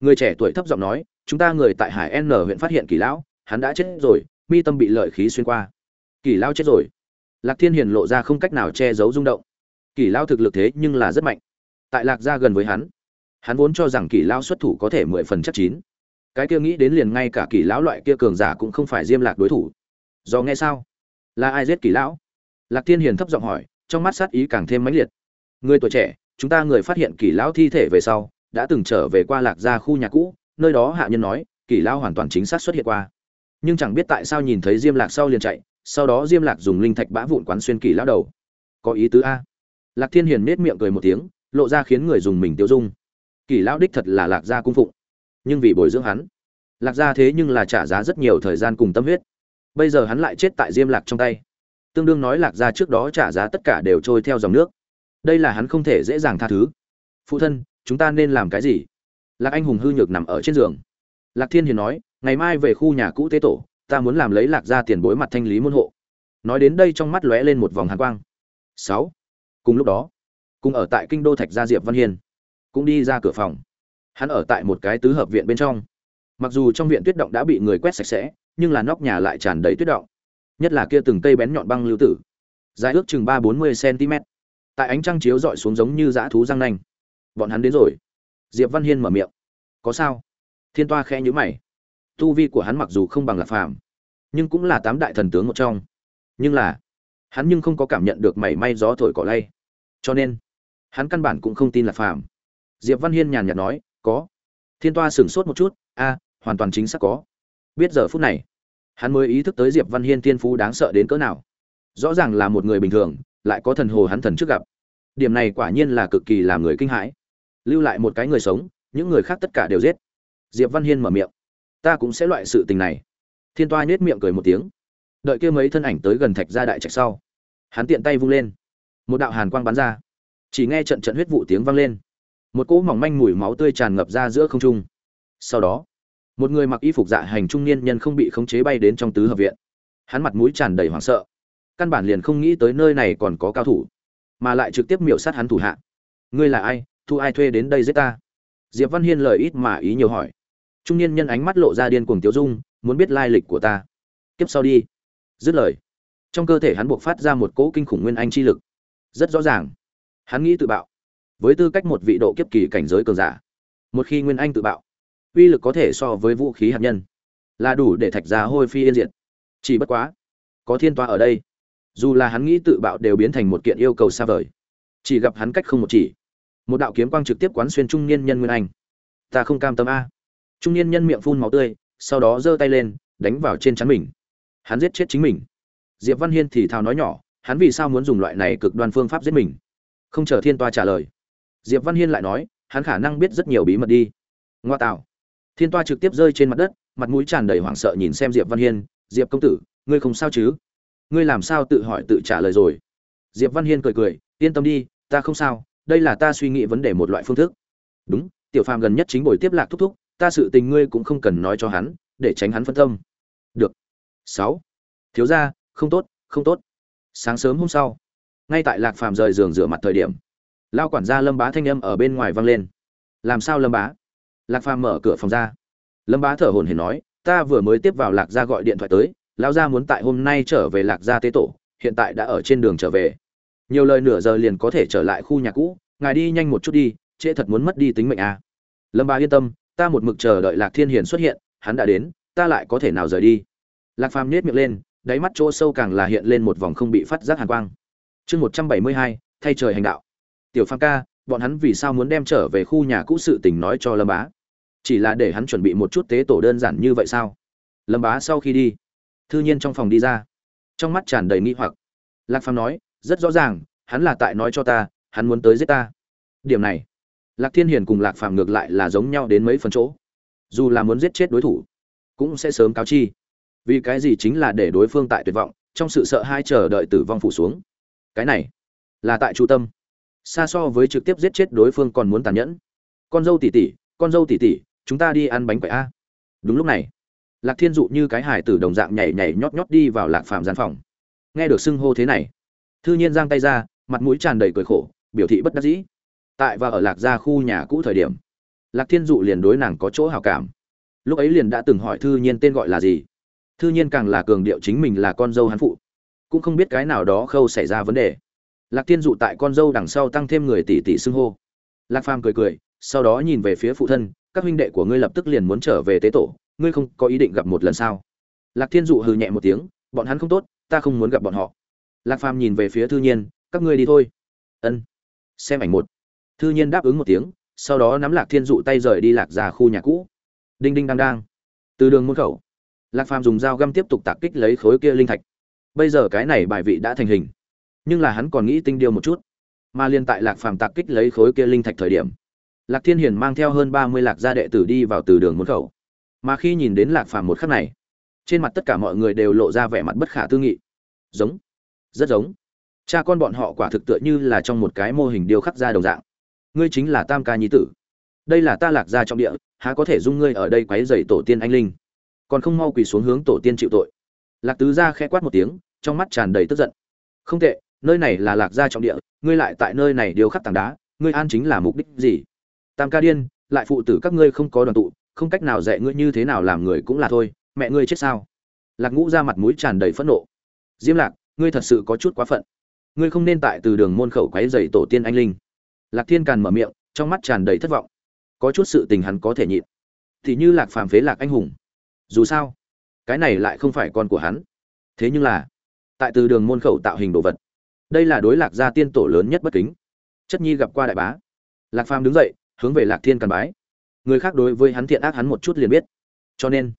Speaker 1: Người trẻ tuổi thấp giọng nói, chúng ta người tại hải n huyện phát hiện kỳ lão, hắn đã chết rồi, mi tâm bị lợi khí xuyên qua. Kỳ lão chết rồi? Lạc thiên hiền lộ ra không cách nào che giấu rung động. Kỳ lão thực lực thế nhưng là rất mạnh. Tại lạc gia gần với hắn hắn vốn cho rằng kỳ lão xuất thủ có thể mười phần chắc chín. Cái kia nghĩ đến liền ngay cả kỳ lão loại kia cường giả cũng không phải diêm lạc đối thủ. Do nghe sao? Là ai giết kỳ lão? Lạc thiên hiền thấp giọng hỏi, trong mắt sát ý càng thêm mãnh liệt. Người tuổi trẻ, chúng ta người phát hiện kỳ lão thi thể về sau, đã từng trở về qua lạc gia khu nhà cũ, nơi đó hạ nhân nói kỳ lão hoàn toàn chính xác xuất hiện qua. Nhưng chẳng biết tại sao nhìn thấy diêm lạc sau liền chạy, sau đó diêm lạc dùng linh thạch bã vụn quán xuyên kỳ lão đầu. Có ý tứ a. Lạc thiên hiền nết miệng cười một tiếng, lộ ra khiến người dùng mình tiêu dung kỳ lão đích thật là lạc gia cung phụng. Nhưng vì bồi dưỡng hắn, lạc gia thế nhưng là trả giá rất nhiều thời gian cùng tâm huyết. Bây giờ hắn lại chết tại diêm lạc trong tay. Tương đương nói lạc gia trước đó trả giá tất cả đều trôi theo dòng nước. Đây là hắn không thể dễ dàng tha thứ. Phụ thân, chúng ta nên làm cái gì? Lạc anh hùng hư nhược nằm ở trên giường. Lạc thiên hiền nói, ngày mai về khu nhà cũ tế tổ, ta muốn làm lấy lạc gia tiền bối mặt thanh lý môn hộ. Nói đến đây trong mắt lóe lên một vòng hàn quang. Sáu. Cùng lúc đó, cùng ở tại kinh đô thạch gia diệp văn hiền cũng đi ra cửa phòng. Hắn ở tại một cái tứ hợp viện bên trong. Mặc dù trong viện tuyết động đã bị người quét sạch sẽ, nhưng là nóc nhà lại tràn đầy tuyết động. Nhất là kia từng cây bén nhọn băng lưu tử, dài ước chừng ba bốn mươi cm tại ánh trăng chiếu dọi xuống giống như dã thú răng nanh. Bọn hắn đến rồi. Diệp văn hiên mở miệng. Có sao? Thiên toa khẽ nhữ mày. Tu vi của hắn mặc dù không bằng lạc phàm, nhưng cũng là tám đại thần tướng một trong. Nhưng là, hắn nhưng không có cảm nhận được mảy may gió thổi cỏ lay. Cho nên, hắn căn bản cũng không tin lạc phàm diệp văn hiên nhàn nhạt nói, có. Thiên toa sửng sốt một chút, a, hoàn toàn chính xác có. Biết giờ phút này, hắn mới ý thức tới diệp văn hiên tiên phú đáng sợ đến cỡ nào. Rõ ràng là một người bình thường, lại có thần hồ hắn thần trước gặp. Điểm này quả nhiên là cực kỳ làm người kinh hãi. Lưu lại một cái người sống, những người khác tất cả đều giết. Diệp văn hiên mở miệng, ta cũng sẽ loại sự tình này. Thiên toa nhếch miệng cười một tiếng, đợi kia mấy thân ảnh tới gần thạch gia đại trạch sau. Hắn tiện tay vung lên, một đạo hàn quang bắn ra. Chỉ nghe trận trận huyết vụ tiếng vang lên một cỗ mỏng manh mùi máu tươi tràn ngập ra giữa không trung. Sau đó, một người mặc y phục dạ hành trung niên nhân không bị khống chế bay đến trong tứ hợp viện. Hắn mặt mũi tràn đầy hoảng sợ. Căn bản liền không nghĩ tới nơi này còn có cao thủ, mà lại trực tiếp miểu sát hắn thủ hạ. Ngươi là ai? Thu ai thuê đến đây giết ta? Diệp văn hiên lời ít mà ý nhiều hỏi. Trung niên nhân ánh mắt lộ ra điên cuồng tiêu dung, muốn biết lai lịch của ta? Kiếp sau đi. Dứt lời, trong cơ thể hắn buộc phát ra một cỗ kinh khủng nguyên anh chi lực. Rất rõ ràng, hắn nghĩ tự bạo với tư cách một vị độ kiếp kỳ cảnh giới cường giả. Một khi nguyên anh tự bạo, uy lực có thể so với vũ khí hạt nhân, là đủ để thạch ra hôi phi yên diệt. Chỉ bất quá, có thiên toa ở đây. Dù là hắn nghĩ tự bạo đều biến thành một kiện yêu cầu xa vời. Chỉ gặp hắn cách không một chỉ. Một đạo kiếm quang trực tiếp quán xuyên trung niên nhân nguyên anh. Ta không cam tâm a. Trung niên nhân miệng phun máu tươi, sau đó giơ tay lên, đánh vào trên chắn mình. Hắn giết chết chính mình. Diệp văn hiên thì thào nói nhỏ, hắn vì sao muốn dùng loại này cực đoan phương pháp giết mình? Không chờ thiên toa trả lời diệp văn hiên lại nói, hắn khả năng biết rất nhiều bí mật đi. Ngoa tạo. Thiên toa trực tiếp rơi trên mặt đất, mặt mũi tràn đầy hoảng sợ nhìn xem diệp văn hiên, diệp công tử, ngươi không sao chứ? Ngươi làm sao tự hỏi tự trả lời rồi? Diệp văn hiên cười cười, yên tâm đi, ta không sao, đây là ta suy nghĩ vấn đề một loại phương thức. Đúng, tiểu phàm gần nhất chính buổi tiếp lạc thúc thúc, ta sự tình ngươi cũng không cần nói cho hắn, để tránh hắn phân tâm. Được. Sáu. Thiếu gia, không tốt không tốt. Sáng sớm hôm sau, ngay tại lạc phàm rời giường rửa mặt thời điểm lao quản gia lâm bá thanh âm ở bên ngoài vang lên. Làm sao lâm bá? Lạc phàm mở cửa phòng ra. Lâm bá thở hồn hển nói, ta vừa mới tiếp vào lạc gia gọi điện thoại tới, lão gia muốn tại hôm nay trở về lạc gia tế tổ, hiện tại đã ở trên đường trở về. Nhiều lời nửa giờ liền có thể trở lại khu nhà cũ, ngài đi nhanh một chút đi, trễ thật muốn mất đi tính mệnh à. lâm bá yên tâm, ta một mực chờ đợi lạc thiên hiền xuất hiện, hắn đã đến, ta lại có thể nào rời đi? Lạc phàm nhét miệng lên, đáy mắt chỗ sâu càng là hiện lên một vòng không bị phát giác hàn quang. Chương một trăm bảy mươi hai, thay trời hành đạo tiểu phàm ca, bọn hắn vì sao muốn đem trở về khu nhà cũ sự tình nói cho lâm bá? Chỉ là để hắn chuẩn bị một chút tế tổ đơn giản như vậy sao? Lâm bá sau khi đi, thư nhiên trong phòng đi ra. Trong mắt tràn đầy nghi hoặc. Lạc phàm nói, rất rõ ràng, hắn là tại nói cho ta, hắn muốn tới giết ta. Điểm này, lạc thiên hiền cùng lạc phàm ngược lại là giống nhau đến mấy phần chỗ. Dù là muốn giết chết đối thủ, cũng sẽ sớm cáo chi. Vì cái gì chính là để đối phương tại tuyệt vọng, trong sự sợ hai chờ đợi tử vong phủ xuống. Cái này là tại chu tâm xa so với trực tiếp giết chết đối phương còn muốn tàn nhẫn. Con dâu tỷ tỷ, con dâu tỷ tỷ, chúng ta đi ăn bánh quậy a. Đúng lúc này, lạc thiên dụ như cái hải tử đồng dạng nhảy nhảy nhót nhót đi vào lạc phàm gian phòng. Nghe được xưng hô thế này, thư nhiên giang tay ra, mặt mũi tràn đầy cười khổ, biểu thị bất đắc dĩ. Tại và ở lạc gia khu nhà cũ thời điểm, lạc thiên dụ liền đối nàng có chỗ hào cảm. Lúc ấy liền đã từng hỏi thư nhiên tên gọi là gì. Thư nhiên càng là cường điệu chính mình là con dâu hắn phụ. Cũng không biết cái nào đó khâu xảy ra vấn đề lạc thiên dụ tại con dâu đằng sau tăng thêm người tỷ tỷ xưng hô. Lạc phàm cười cười, sau đó nhìn về phía phụ thân, các huynh đệ của ngươi lập tức liền muốn trở về tế tổ, ngươi không có ý định gặp một lần sao? Lạc thiên dụ hừ nhẹ một tiếng, bọn hắn không tốt, ta không muốn gặp bọn họ. Lạc phàm nhìn về phía thư nhiên, các ngươi đi thôi. Ân. Xem ảnh một. Thư nhiên đáp ứng một tiếng, sau đó nắm lạc thiên dụ tay rời đi lạc ra khu nhà cũ. Đinh đinh đang đang. Từ đường môn khẩu. Lạc phàm dùng dao găm tiếp tục tạc kích lấy khối kia linh thạch. Bây giờ cái này bài vị đã thành hình nhưng là hắn còn nghĩ tinh điều một chút. Mà liên tại lạc phàm tạc kích lấy khối kia linh thạch thời điểm, lạc thiên hiền mang theo hơn ba mươi lạc gia đệ tử đi vào từ đường môn khẩu. Mà khi nhìn đến lạc phàm một khắc này, trên mặt tất cả mọi người đều lộ ra vẻ mặt bất khả tư nghị. Giống, rất giống. Cha con bọn họ quả thực tựa như là trong một cái mô hình điêu khắc ra đồng dạng. Ngươi chính là tam ca nhi tử. Đây là ta lạc gia trọng địa, há có thể dung ngươi ở đây quấy dày tổ tiên anh linh? Còn không mau quỳ xuống hướng tổ tiên chịu tội. Lạc tứ gia khẽ quát một tiếng, trong mắt tràn đầy tức giận. Không tệ nơi này là lạc gia trọng địa, ngươi lại tại nơi này điều khắc tảng đá, ngươi an chính là mục đích gì? Tam ca điên, lại phụ tử các ngươi không có đoàn tụ, không cách nào dạy ngươi như thế nào làm người cũng là thôi, mẹ ngươi chết sao? Lạc ngũ ra mặt mũi tràn đầy phẫn nộ. Diêm lạc, ngươi thật sự có chút quá phận. Ngươi không nên tại từ đường môn khẩu quấy dày tổ tiên anh linh. Lạc thiên càn mở miệng, trong mắt tràn đầy thất vọng. Có chút sự tình hắn có thể nhịn. Thì như lạc phàm phế lạc anh hùng. Dù sao, cái này lại không phải con của hắn. Thế nhưng là, tại từ đường môn khẩu tạo hình đồ vật đây là đối lạc gia tiên tổ lớn nhất bất kính. Chất nhi gặp qua đại bá. Lạc phàm đứng dậy, hướng về lạc thiên càn bái. Người khác đối với hắn thiện ác hắn một chút liền biết. Cho nên,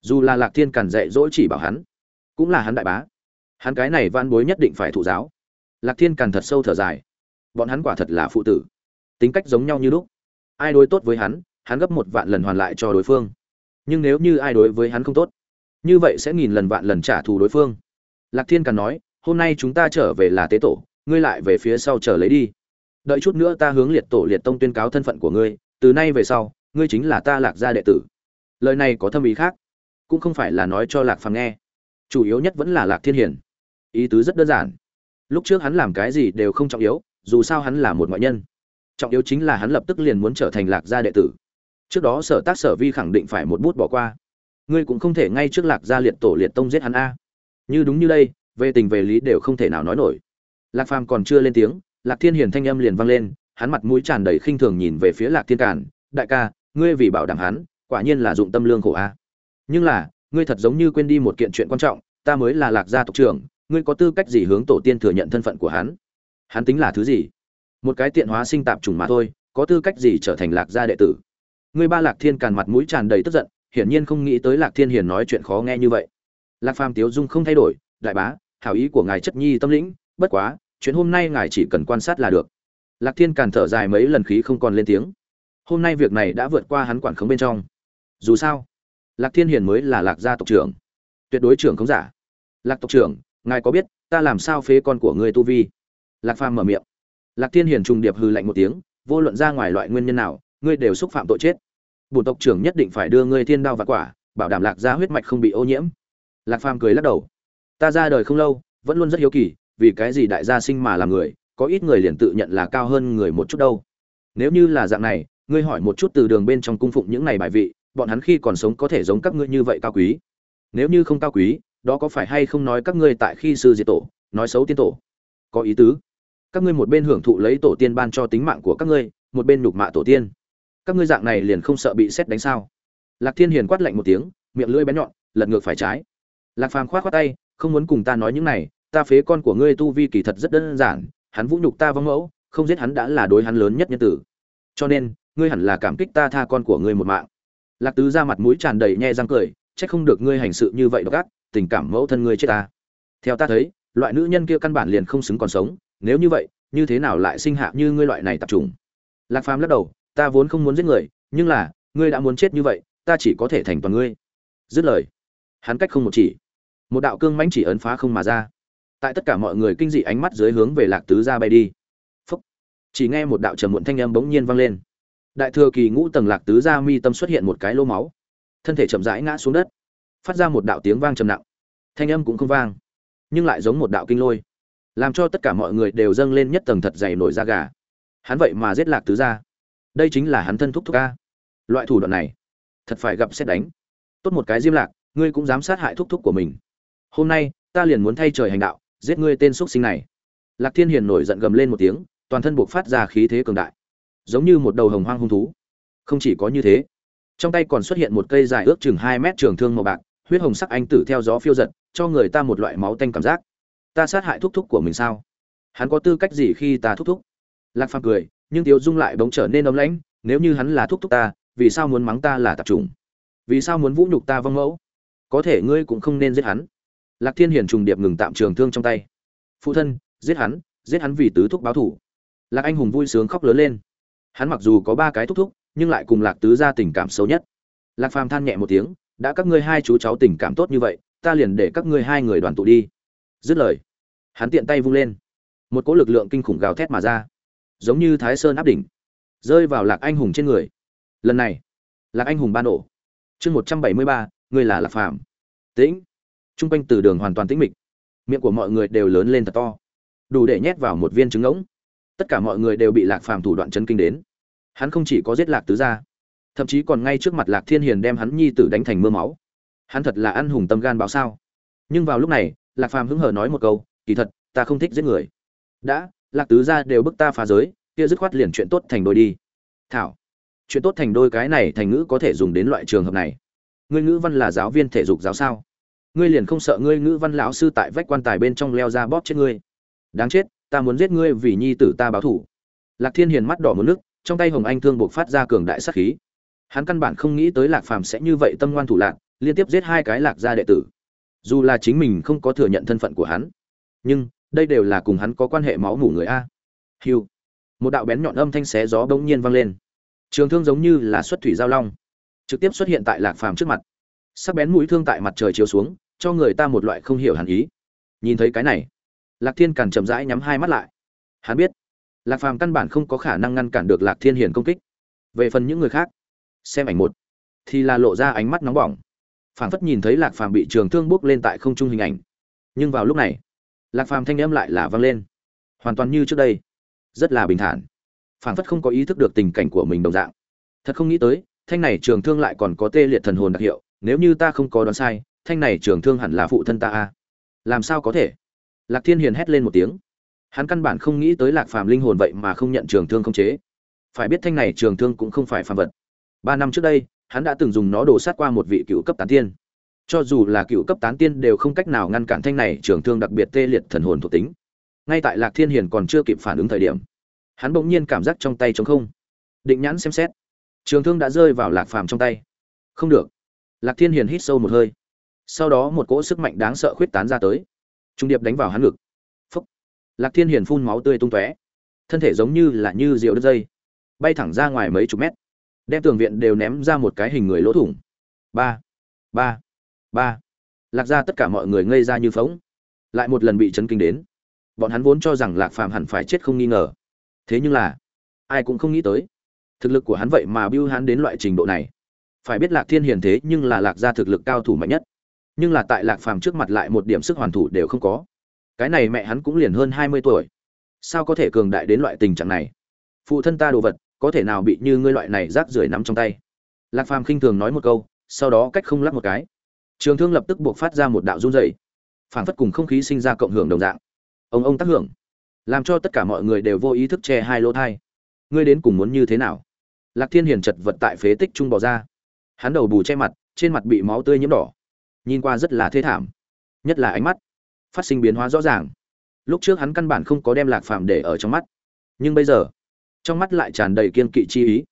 Speaker 1: dù là lạc thiên càn dạy dỗ chỉ bảo hắn, cũng là hắn đại bá. Hắn cái này van bối nhất định phải thụ giáo. Lạc thiên càn thật sâu thở dài. Bọn hắn quả thật là phụ tử. Tính cách giống nhau như lúc. Ai đối tốt với hắn hắn gấp một vạn lần hoàn lại cho đối phương. Nhưng nếu như ai đối với hắn không tốt, như vậy sẽ nghìn lần vạn lần trả thù đối phương. Lạc thiên càn nói hôm nay chúng ta trở về là tế tổ, ngươi lại về phía sau chờ lấy đi. Đợi chút nữa ta hướng liệt tổ liệt tông tuyên cáo thân phận của ngươi, từ nay về sau, ngươi chính là ta lạc gia đệ tử. Lời này có thâm ý khác, cũng không phải là nói cho lạc phàm nghe. Chủ yếu nhất vẫn là lạc thiên hiển ý tứ rất đơn giản. Lúc trước hắn làm cái gì đều không trọng yếu, dù sao hắn là một ngoại nhân. Trọng yếu chính là hắn lập tức liền muốn trở thành lạc gia đệ tử. Trước đó sở tác sở vi khẳng định phải một bút bỏ qua. Ngươi cũng không thể ngay trước lạc gia liệt tổ liệt tông giết hắn a. Như đúng như đây về tình về lý đều không thể nào nói nổi. Lạc phàm còn chưa lên tiếng, lạc thiên hiền thanh âm liền vang lên, hắn mặt mũi tràn đầy khinh thường nhìn về phía lạc thiên cản đại ca, ngươi vì bảo đảm hắn, quả nhiên là dụng tâm lương khổ a. Nhưng là, ngươi thật giống như quên đi một kiện chuyện quan trọng, ta mới là lạc gia tộc trưởng, ngươi có tư cách gì hướng tổ tiên thừa nhận thân phận của hắn? Hắn tính là thứ gì? Một cái tiện hóa sinh tạp trùng mà thôi, có tư cách gì trở thành lạc gia đệ tử? Ngươi ba lạc thiên càn mặt mũi tràn đầy tức giận, hiển nhiên không nghĩ tới lạc thiên hiền nói chuyện khó nghe như vậy. Lạc phàm tiếu dung không thay đổi, đại bá hảo ý của ngài chất nhi tâm lĩnh, bất quá, chuyện hôm nay ngài chỉ cần quan sát là được. Lạc thiên càn thở dài mấy lần khí không còn lên tiếng. Hôm nay việc này đã vượt qua hắn quản khống bên trong. Dù sao, lạc thiên hiền mới là lạc gia tộc trưởng, tuyệt đối trưởng không giả. Lạc tộc trưởng, ngài có biết, ta làm sao phế con của ngươi tu vi? Lạc phàm mở miệng. Lạc thiên hiền trùng điệp hư lạnh một tiếng, vô luận ra ngoài loại nguyên nhân nào, ngươi đều xúc phạm tội chết. Bổn tộc trưởng nhất định phải đưa ngươi thiên đao và quả, bảo đảm lạc gia huyết mạch không bị ô nhiễm. Lạc phàm cười lắc đầu ta ra đời không lâu, vẫn luôn rất hiếu kỳ, vì cái gì đại gia sinh mà làm người, có ít người liền tự nhận là cao hơn người một chút đâu. Nếu như là dạng này, ngươi hỏi một chút từ đường bên trong cung phụng những này bài vị, bọn hắn khi còn sống có thể giống các ngươi như vậy cao quý? Nếu như không cao quý, đó có phải hay không nói các ngươi tại khi sư diệt tổ, nói xấu tiên tổ? Có ý tứ. Các ngươi một bên hưởng thụ lấy tổ tiên ban cho tính mạng của các ngươi, một bên nhục mạ tổ tiên. Các ngươi dạng này liền không sợ bị xét đánh sao? Lạc thiên hiền quát lạnh một tiếng, miệng lưỡi bén nhọn, lật ngược phải trái. Lạc phàm khoát khoát tay không muốn cùng ta nói những này, ta phế con của ngươi tu vi kỳ thật rất đơn giản, hắn vũ nhục ta vong mẫu, không giết hắn đã là đối hắn lớn nhất nhân tử. Cho nên, ngươi hẳn là cảm kích ta tha con của ngươi một mạng. Lạc tứ ra mặt mũi tràn đầy nhe răng cười trách không được ngươi hành sự như vậy độc ác, tình cảm mẫu thân ngươi chết ta. Theo ta thấy, loại nữ nhân kia căn bản liền không xứng còn sống, nếu như vậy, như thế nào lại sinh hạ như ngươi loại này tập trung lạc phàm lắc đầu, ta vốn không muốn giết người, nhưng là, ngươi đã muốn chết như vậy, ta chỉ có thể thành toàn ngươi. Dứt lời, hắn cách không một chỉ một đạo cương mãnh chỉ ấn phá không mà ra. Tại tất cả mọi người kinh dị ánh mắt dưới hướng về lạc tứ ra bay đi. Phúc. chỉ nghe một đạo trầm muộn thanh âm bỗng nhiên vang lên. Đại thừa kỳ ngũ tầng lạc tứ ra mi tâm xuất hiện một cái lô máu. Thân thể chậm rãi ngã xuống đất. Phát ra một đạo tiếng vang trầm nặng. Thanh âm cũng không vang, nhưng lại giống một đạo kinh lôi. Làm cho tất cả mọi người đều dâng lên nhất tầng thật dày nổi da gà. Hắn vậy mà giết lạc tứ ra đây chính là hắn thân thúc thúc ca loại thủ đoạn này, thật phải gặp xét đánh. Tốt một cái diêm lạc, ngươi cũng dám sát hại thúc thúc của mình hôm nay, ta liền muốn thay trời hành đạo, giết ngươi tên xúc sinh này. Lạc thiên hiền nổi giận gầm lên một tiếng, toàn thân buộc phát ra khí thế cường đại. Giống như một đầu hồng hoang hung thú. Không chỉ có như thế, trong tay còn xuất hiện một cây dài ước chừng hai mét trường thương màu bạc, huyết hồng sắc anh tử theo gió phiêu giật, cho người ta một loại máu tanh cảm giác. Ta sát hại thúc thúc của mình sao? Hắn có tư cách gì khi ta thúc thúc? Lạc phàm cười, nhưng tiếu dung lại bỗng trở nên ấm lãnh, nếu như hắn là thúc thúc ta, vì sao muốn mắng ta là tạp trùng vì sao muốn vũ nhục ta vong mẫu? Có thể ngươi cũng không nên giết hắn lạc thiên hiền trùng điệp ngừng tạm trường thương trong tay. Phụ thân, giết hắn giết hắn vì tứ thúc báo thủ. Lạc anh hùng vui sướng khóc lớn lên. Hắn mặc dù có ba cái thúc thúc, nhưng lại cùng lạc tứ ra tình cảm xấu nhất. Lạc phàm than nhẹ một tiếng, đã các ngươi hai chú cháu tình cảm tốt như vậy, ta liền để các ngươi hai người đoàn tụ đi. Dứt lời, hắn tiện tay vung lên. Một cỗ lực lượng kinh khủng gào thét mà ra. Giống như thái sơn áp đỉnh, rơi vào lạc anh hùng trên người. Lần này, lạc anh hùng ban nổ. Chương một trăm bảy mươi ba, ngươi là lạc phàm. Tĩnh t r u n g quanh từ đường hoàn toàn tĩnh mịch. Miệng của mọi người đều lớn lên thật to. Đủ để nhét vào một viên trứng ngỗng. Tất cả mọi người đều bị lạc phàm thủ đoạn chấn kinh đến. Hắn không chỉ có giết lạc tứ gia, thậm chí còn ngay trước mặt lạc thiên hiền đem hắn nhi tử đánh thành mưa máu. Hắn thật là ăn hùng tâm gan báo sao. Nhưng vào lúc này, lạc phàm hứng hờ nói một câu, kỳ thật, ta không thích giết người. Đã, lạc tứ gia đều bức ta phá giới, kia dứt khoát liền chuyện tốt thành đôi đi. Thảo, chuyện tốt thành đôi cái này thành ngữ có thể dùng đến loại trường hợp này. Ngươi ngữ văn là giáo viên thể dục giáo sao? Ngươi liền không sợ ngươi ngữ văn lão sư tại vách quan tài bên trong leo ra bóp chết ngươi. Đáng chết, ta muốn giết ngươi vì nhi tử ta báo thủ lạc thiên hiền mắt đỏ một nước, trong tay hồng anh thương buộc phát ra cường đại sát khí. Hắn căn bản không nghĩ tới lạc phàm sẽ như vậy tâm ngoan thủ lạc, liên tiếp giết hai cái lạc gia đệ tử. Dù là chính mình không có thừa nhận thân phận của hắn, nhưng đây đều là cùng hắn có quan hệ máu mủ người a. Hiu một đạo bén nhọn âm thanh xé gió bỗng nhiên vang lên. Trường thương giống như là xuất thủy giao long, trực tiếp xuất hiện tại lạc phàm trước mặt. Sắc bén mũi thương tại mặt trời chiếu xuống cho người ta một loại không hiểu hẳn ý. Nhìn thấy cái này, lạc thiên càn chậm rãi nhắm hai mắt lại. Hắn biết, lạc phàm căn bản không có khả năng ngăn cản được lạc thiên hiền công kích. Về phần những người khác, xem ảnh một, thì là lộ ra ánh mắt nóng bỏng. Phảng phất nhìn thấy lạc phàm bị trường thương bước lên tại không trung hình ảnh. Nhưng vào lúc này, lạc phàm thanh âm lại là vang lên. Hoàn toàn như trước đây, rất là bình thản. Phảng phất không có ý thức được tình cảnh của mình đồng dạng. Thật không nghĩ tới, thanh này trường thương lại còn có tê liệt thần hồn đặc hiệu, nếu như ta không có đoán sai thanh này trường thương hẳn là phụ thân ta a. Làm sao có thể? Lạc thiên hiền hét lên một tiếng. Hắn căn bản không nghĩ tới lạc phàm linh hồn vậy mà không nhận trường thương không chế. Phải biết thanh này trường thương cũng không phải phàm vật. Ba năm trước đây, hắn đã từng dùng nó đổ sát qua một vị cựu cấp tán tiên. Cho dù là cựu cấp tán tiên đều không cách nào ngăn cản thanh này trường thương đặc biệt tê liệt thần hồn thuộc tính. Ngay tại lạc thiên hiền còn chưa kịp phản ứng thời điểm, hắn bỗng nhiên cảm giác trong tay trống không. Định nhãn xem xét. Trường thương đã rơi vào lạc phàm trong tay. Không được. Lạc thiên hiền hít sâu một hơi sau đó một cỗ sức mạnh đáng sợ khuyết tán ra tới. Trung điệp đánh vào hắn ngực. Phúc. Lạc thiên hiền phun máu tươi tung tóe. Thân thể giống như là như rượu đứt dây. Bay thẳng ra ngoài mấy chục mét. Đem tường viện đều ném ra một cái hình người lỗ thủng. Ba. Ba. Ba. Lạc ra tất cả mọi người ngây ra như phóng lại một lần bị chấn kinh đến. Bọn hắn vốn cho rằng lạc phàm hẳn phải chết không nghi ngờ. Thế nhưng là, ai cũng không nghĩ tới. Thực lực của hắn vậy mà bưu hắn đến loại trình độ này. Phải biết lạc thiên hiền thế nhưng là lạc gia thực lực cao thủ mạnh nhất nhưng là tại lạc phàm trước mặt lại một điểm sức hoàn thủ đều không có. Cái này mẹ hắn cũng liền hơn hai mươi tuổi. Sao có thể cường đại đến loại tình trạng này? Phụ thân ta đồ vật, có thể nào bị như ngươi loại này rác rưởi nắm trong tay? Lạc phàm khinh thường nói một câu, sau đó cách không lắc một cái. Trường thương lập tức buộc phát ra một đạo run dày phảng phất cùng không khí sinh ra cộng hưởng đồng dạng. Ông ông tác hưởng, làm cho tất cả mọi người đều vô ý thức che hai lỗ thai. Ngươi đến cùng muốn như thế nào? Lạc thiên hiền chật vật tại phế tích trung bỏ ra. Hắn đầu bù che mặt, trên mặt bị máu tươi nhiễm đỏ nhìn qua rất là thê thảm, nhất là ánh mắt phát sinh biến hóa rõ ràng. Lúc trước hắn căn bản không có đem lạc phàm để ở trong mắt, nhưng bây giờ, trong mắt lại tràn đầy kiên kỵ chi ý.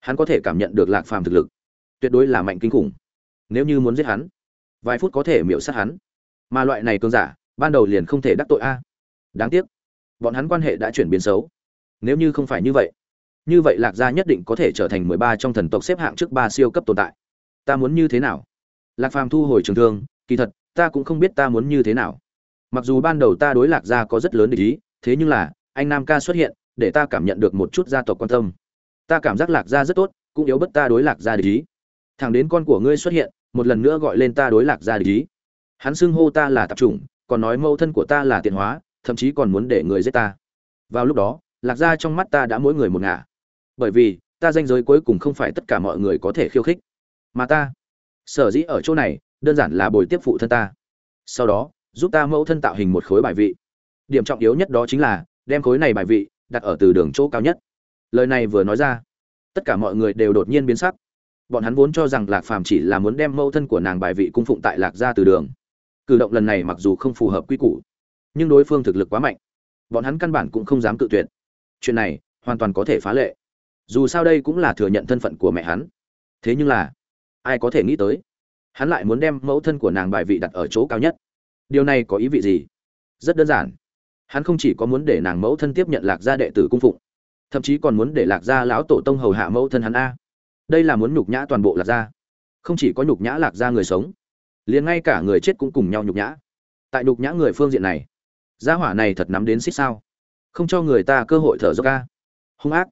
Speaker 1: Hắn có thể cảm nhận được lạc phàm thực lực, tuyệt đối là mạnh kinh khủng. Nếu như muốn giết hắn, vài phút có thể miễu sát hắn. Mà loại này cơn giả, ban đầu liền không thể đắc tội a. Đáng tiếc, bọn hắn quan hệ đã chuyển biến xấu. Nếu như không phải như vậy như vậy lạc gia nhất định có thể trở thành mười ba trong thần tộc xếp hạng trước ba siêu cấp tồn tại. Ta muốn như thế nào? Lạc phàm thu hồi trường thương, kỳ thật, ta cũng không biết ta muốn như thế nào. Mặc dù ban đầu ta đối lạc gia có rất lớn để ý, thế nhưng là, anh nam ca xuất hiện, để ta cảm nhận được một chút gia tộc quan tâm. Ta cảm giác lạc gia rất tốt, cũng yếu bất ta đối lạc gia để ý. Thẳng đến con của ngươi xuất hiện, một lần nữa gọi lên ta đối lạc gia để ý. Hắn xưng hô ta là tạp chủng, còn nói mâu thân của ta là tiện hóa, thậm chí còn muốn để người giết ta. Vào lúc đó, lạc gia trong mắt ta đã mỗi người một ngả. Bởi vì, ta danh giới cuối cùng không phải tất cả mọi người có thể khiêu khích. Mà ta sở dĩ ở chỗ này, đơn giản là bồi tiếp phụ thân ta. Sau đó, giúp ta mẫu thân tạo hình một khối bài vị. Điểm trọng yếu nhất đó chính là, đem khối này bài vị đặt ở từ đường chỗ cao nhất. Lời này vừa nói ra, tất cả mọi người đều đột nhiên biến sắc. Bọn hắn vốn cho rằng lạc phàm chỉ là muốn đem mẫu thân của nàng bài vị cung phụng tại lạc gia từ đường. Cử động lần này mặc dù không phù hợp quy củ, nhưng đối phương thực lực quá mạnh. Bọn hắn căn bản cũng không dám cự tuyệt. Chuyện này hoàn toàn có thể phá lệ. Dù sao đây cũng là thừa nhận thân phận của mẹ hắn. Thế nhưng là ai có thể nghĩ tới? Hắn lại muốn đem mẫu thân của nàng bài vị đặt ở chỗ cao nhất. Điều này có ý vị gì? Rất đơn giản. Hắn không chỉ có muốn để nàng mẫu thân tiếp nhận lạc gia đệ tử cung phụng, thậm chí còn muốn để lạc gia lão tổ tông hầu hạ mẫu thân hắn a. Đây là muốn nhục nhã toàn bộ lạc gia. Không chỉ có nhục nhã lạc gia người sống, liền ngay cả người chết cũng cùng nhau nhục nhã. Tại nhục nhã người phương diện này, gia hỏa này thật nắm đến xích sao? Không cho người ta cơ hội thở dốc ca hung ác.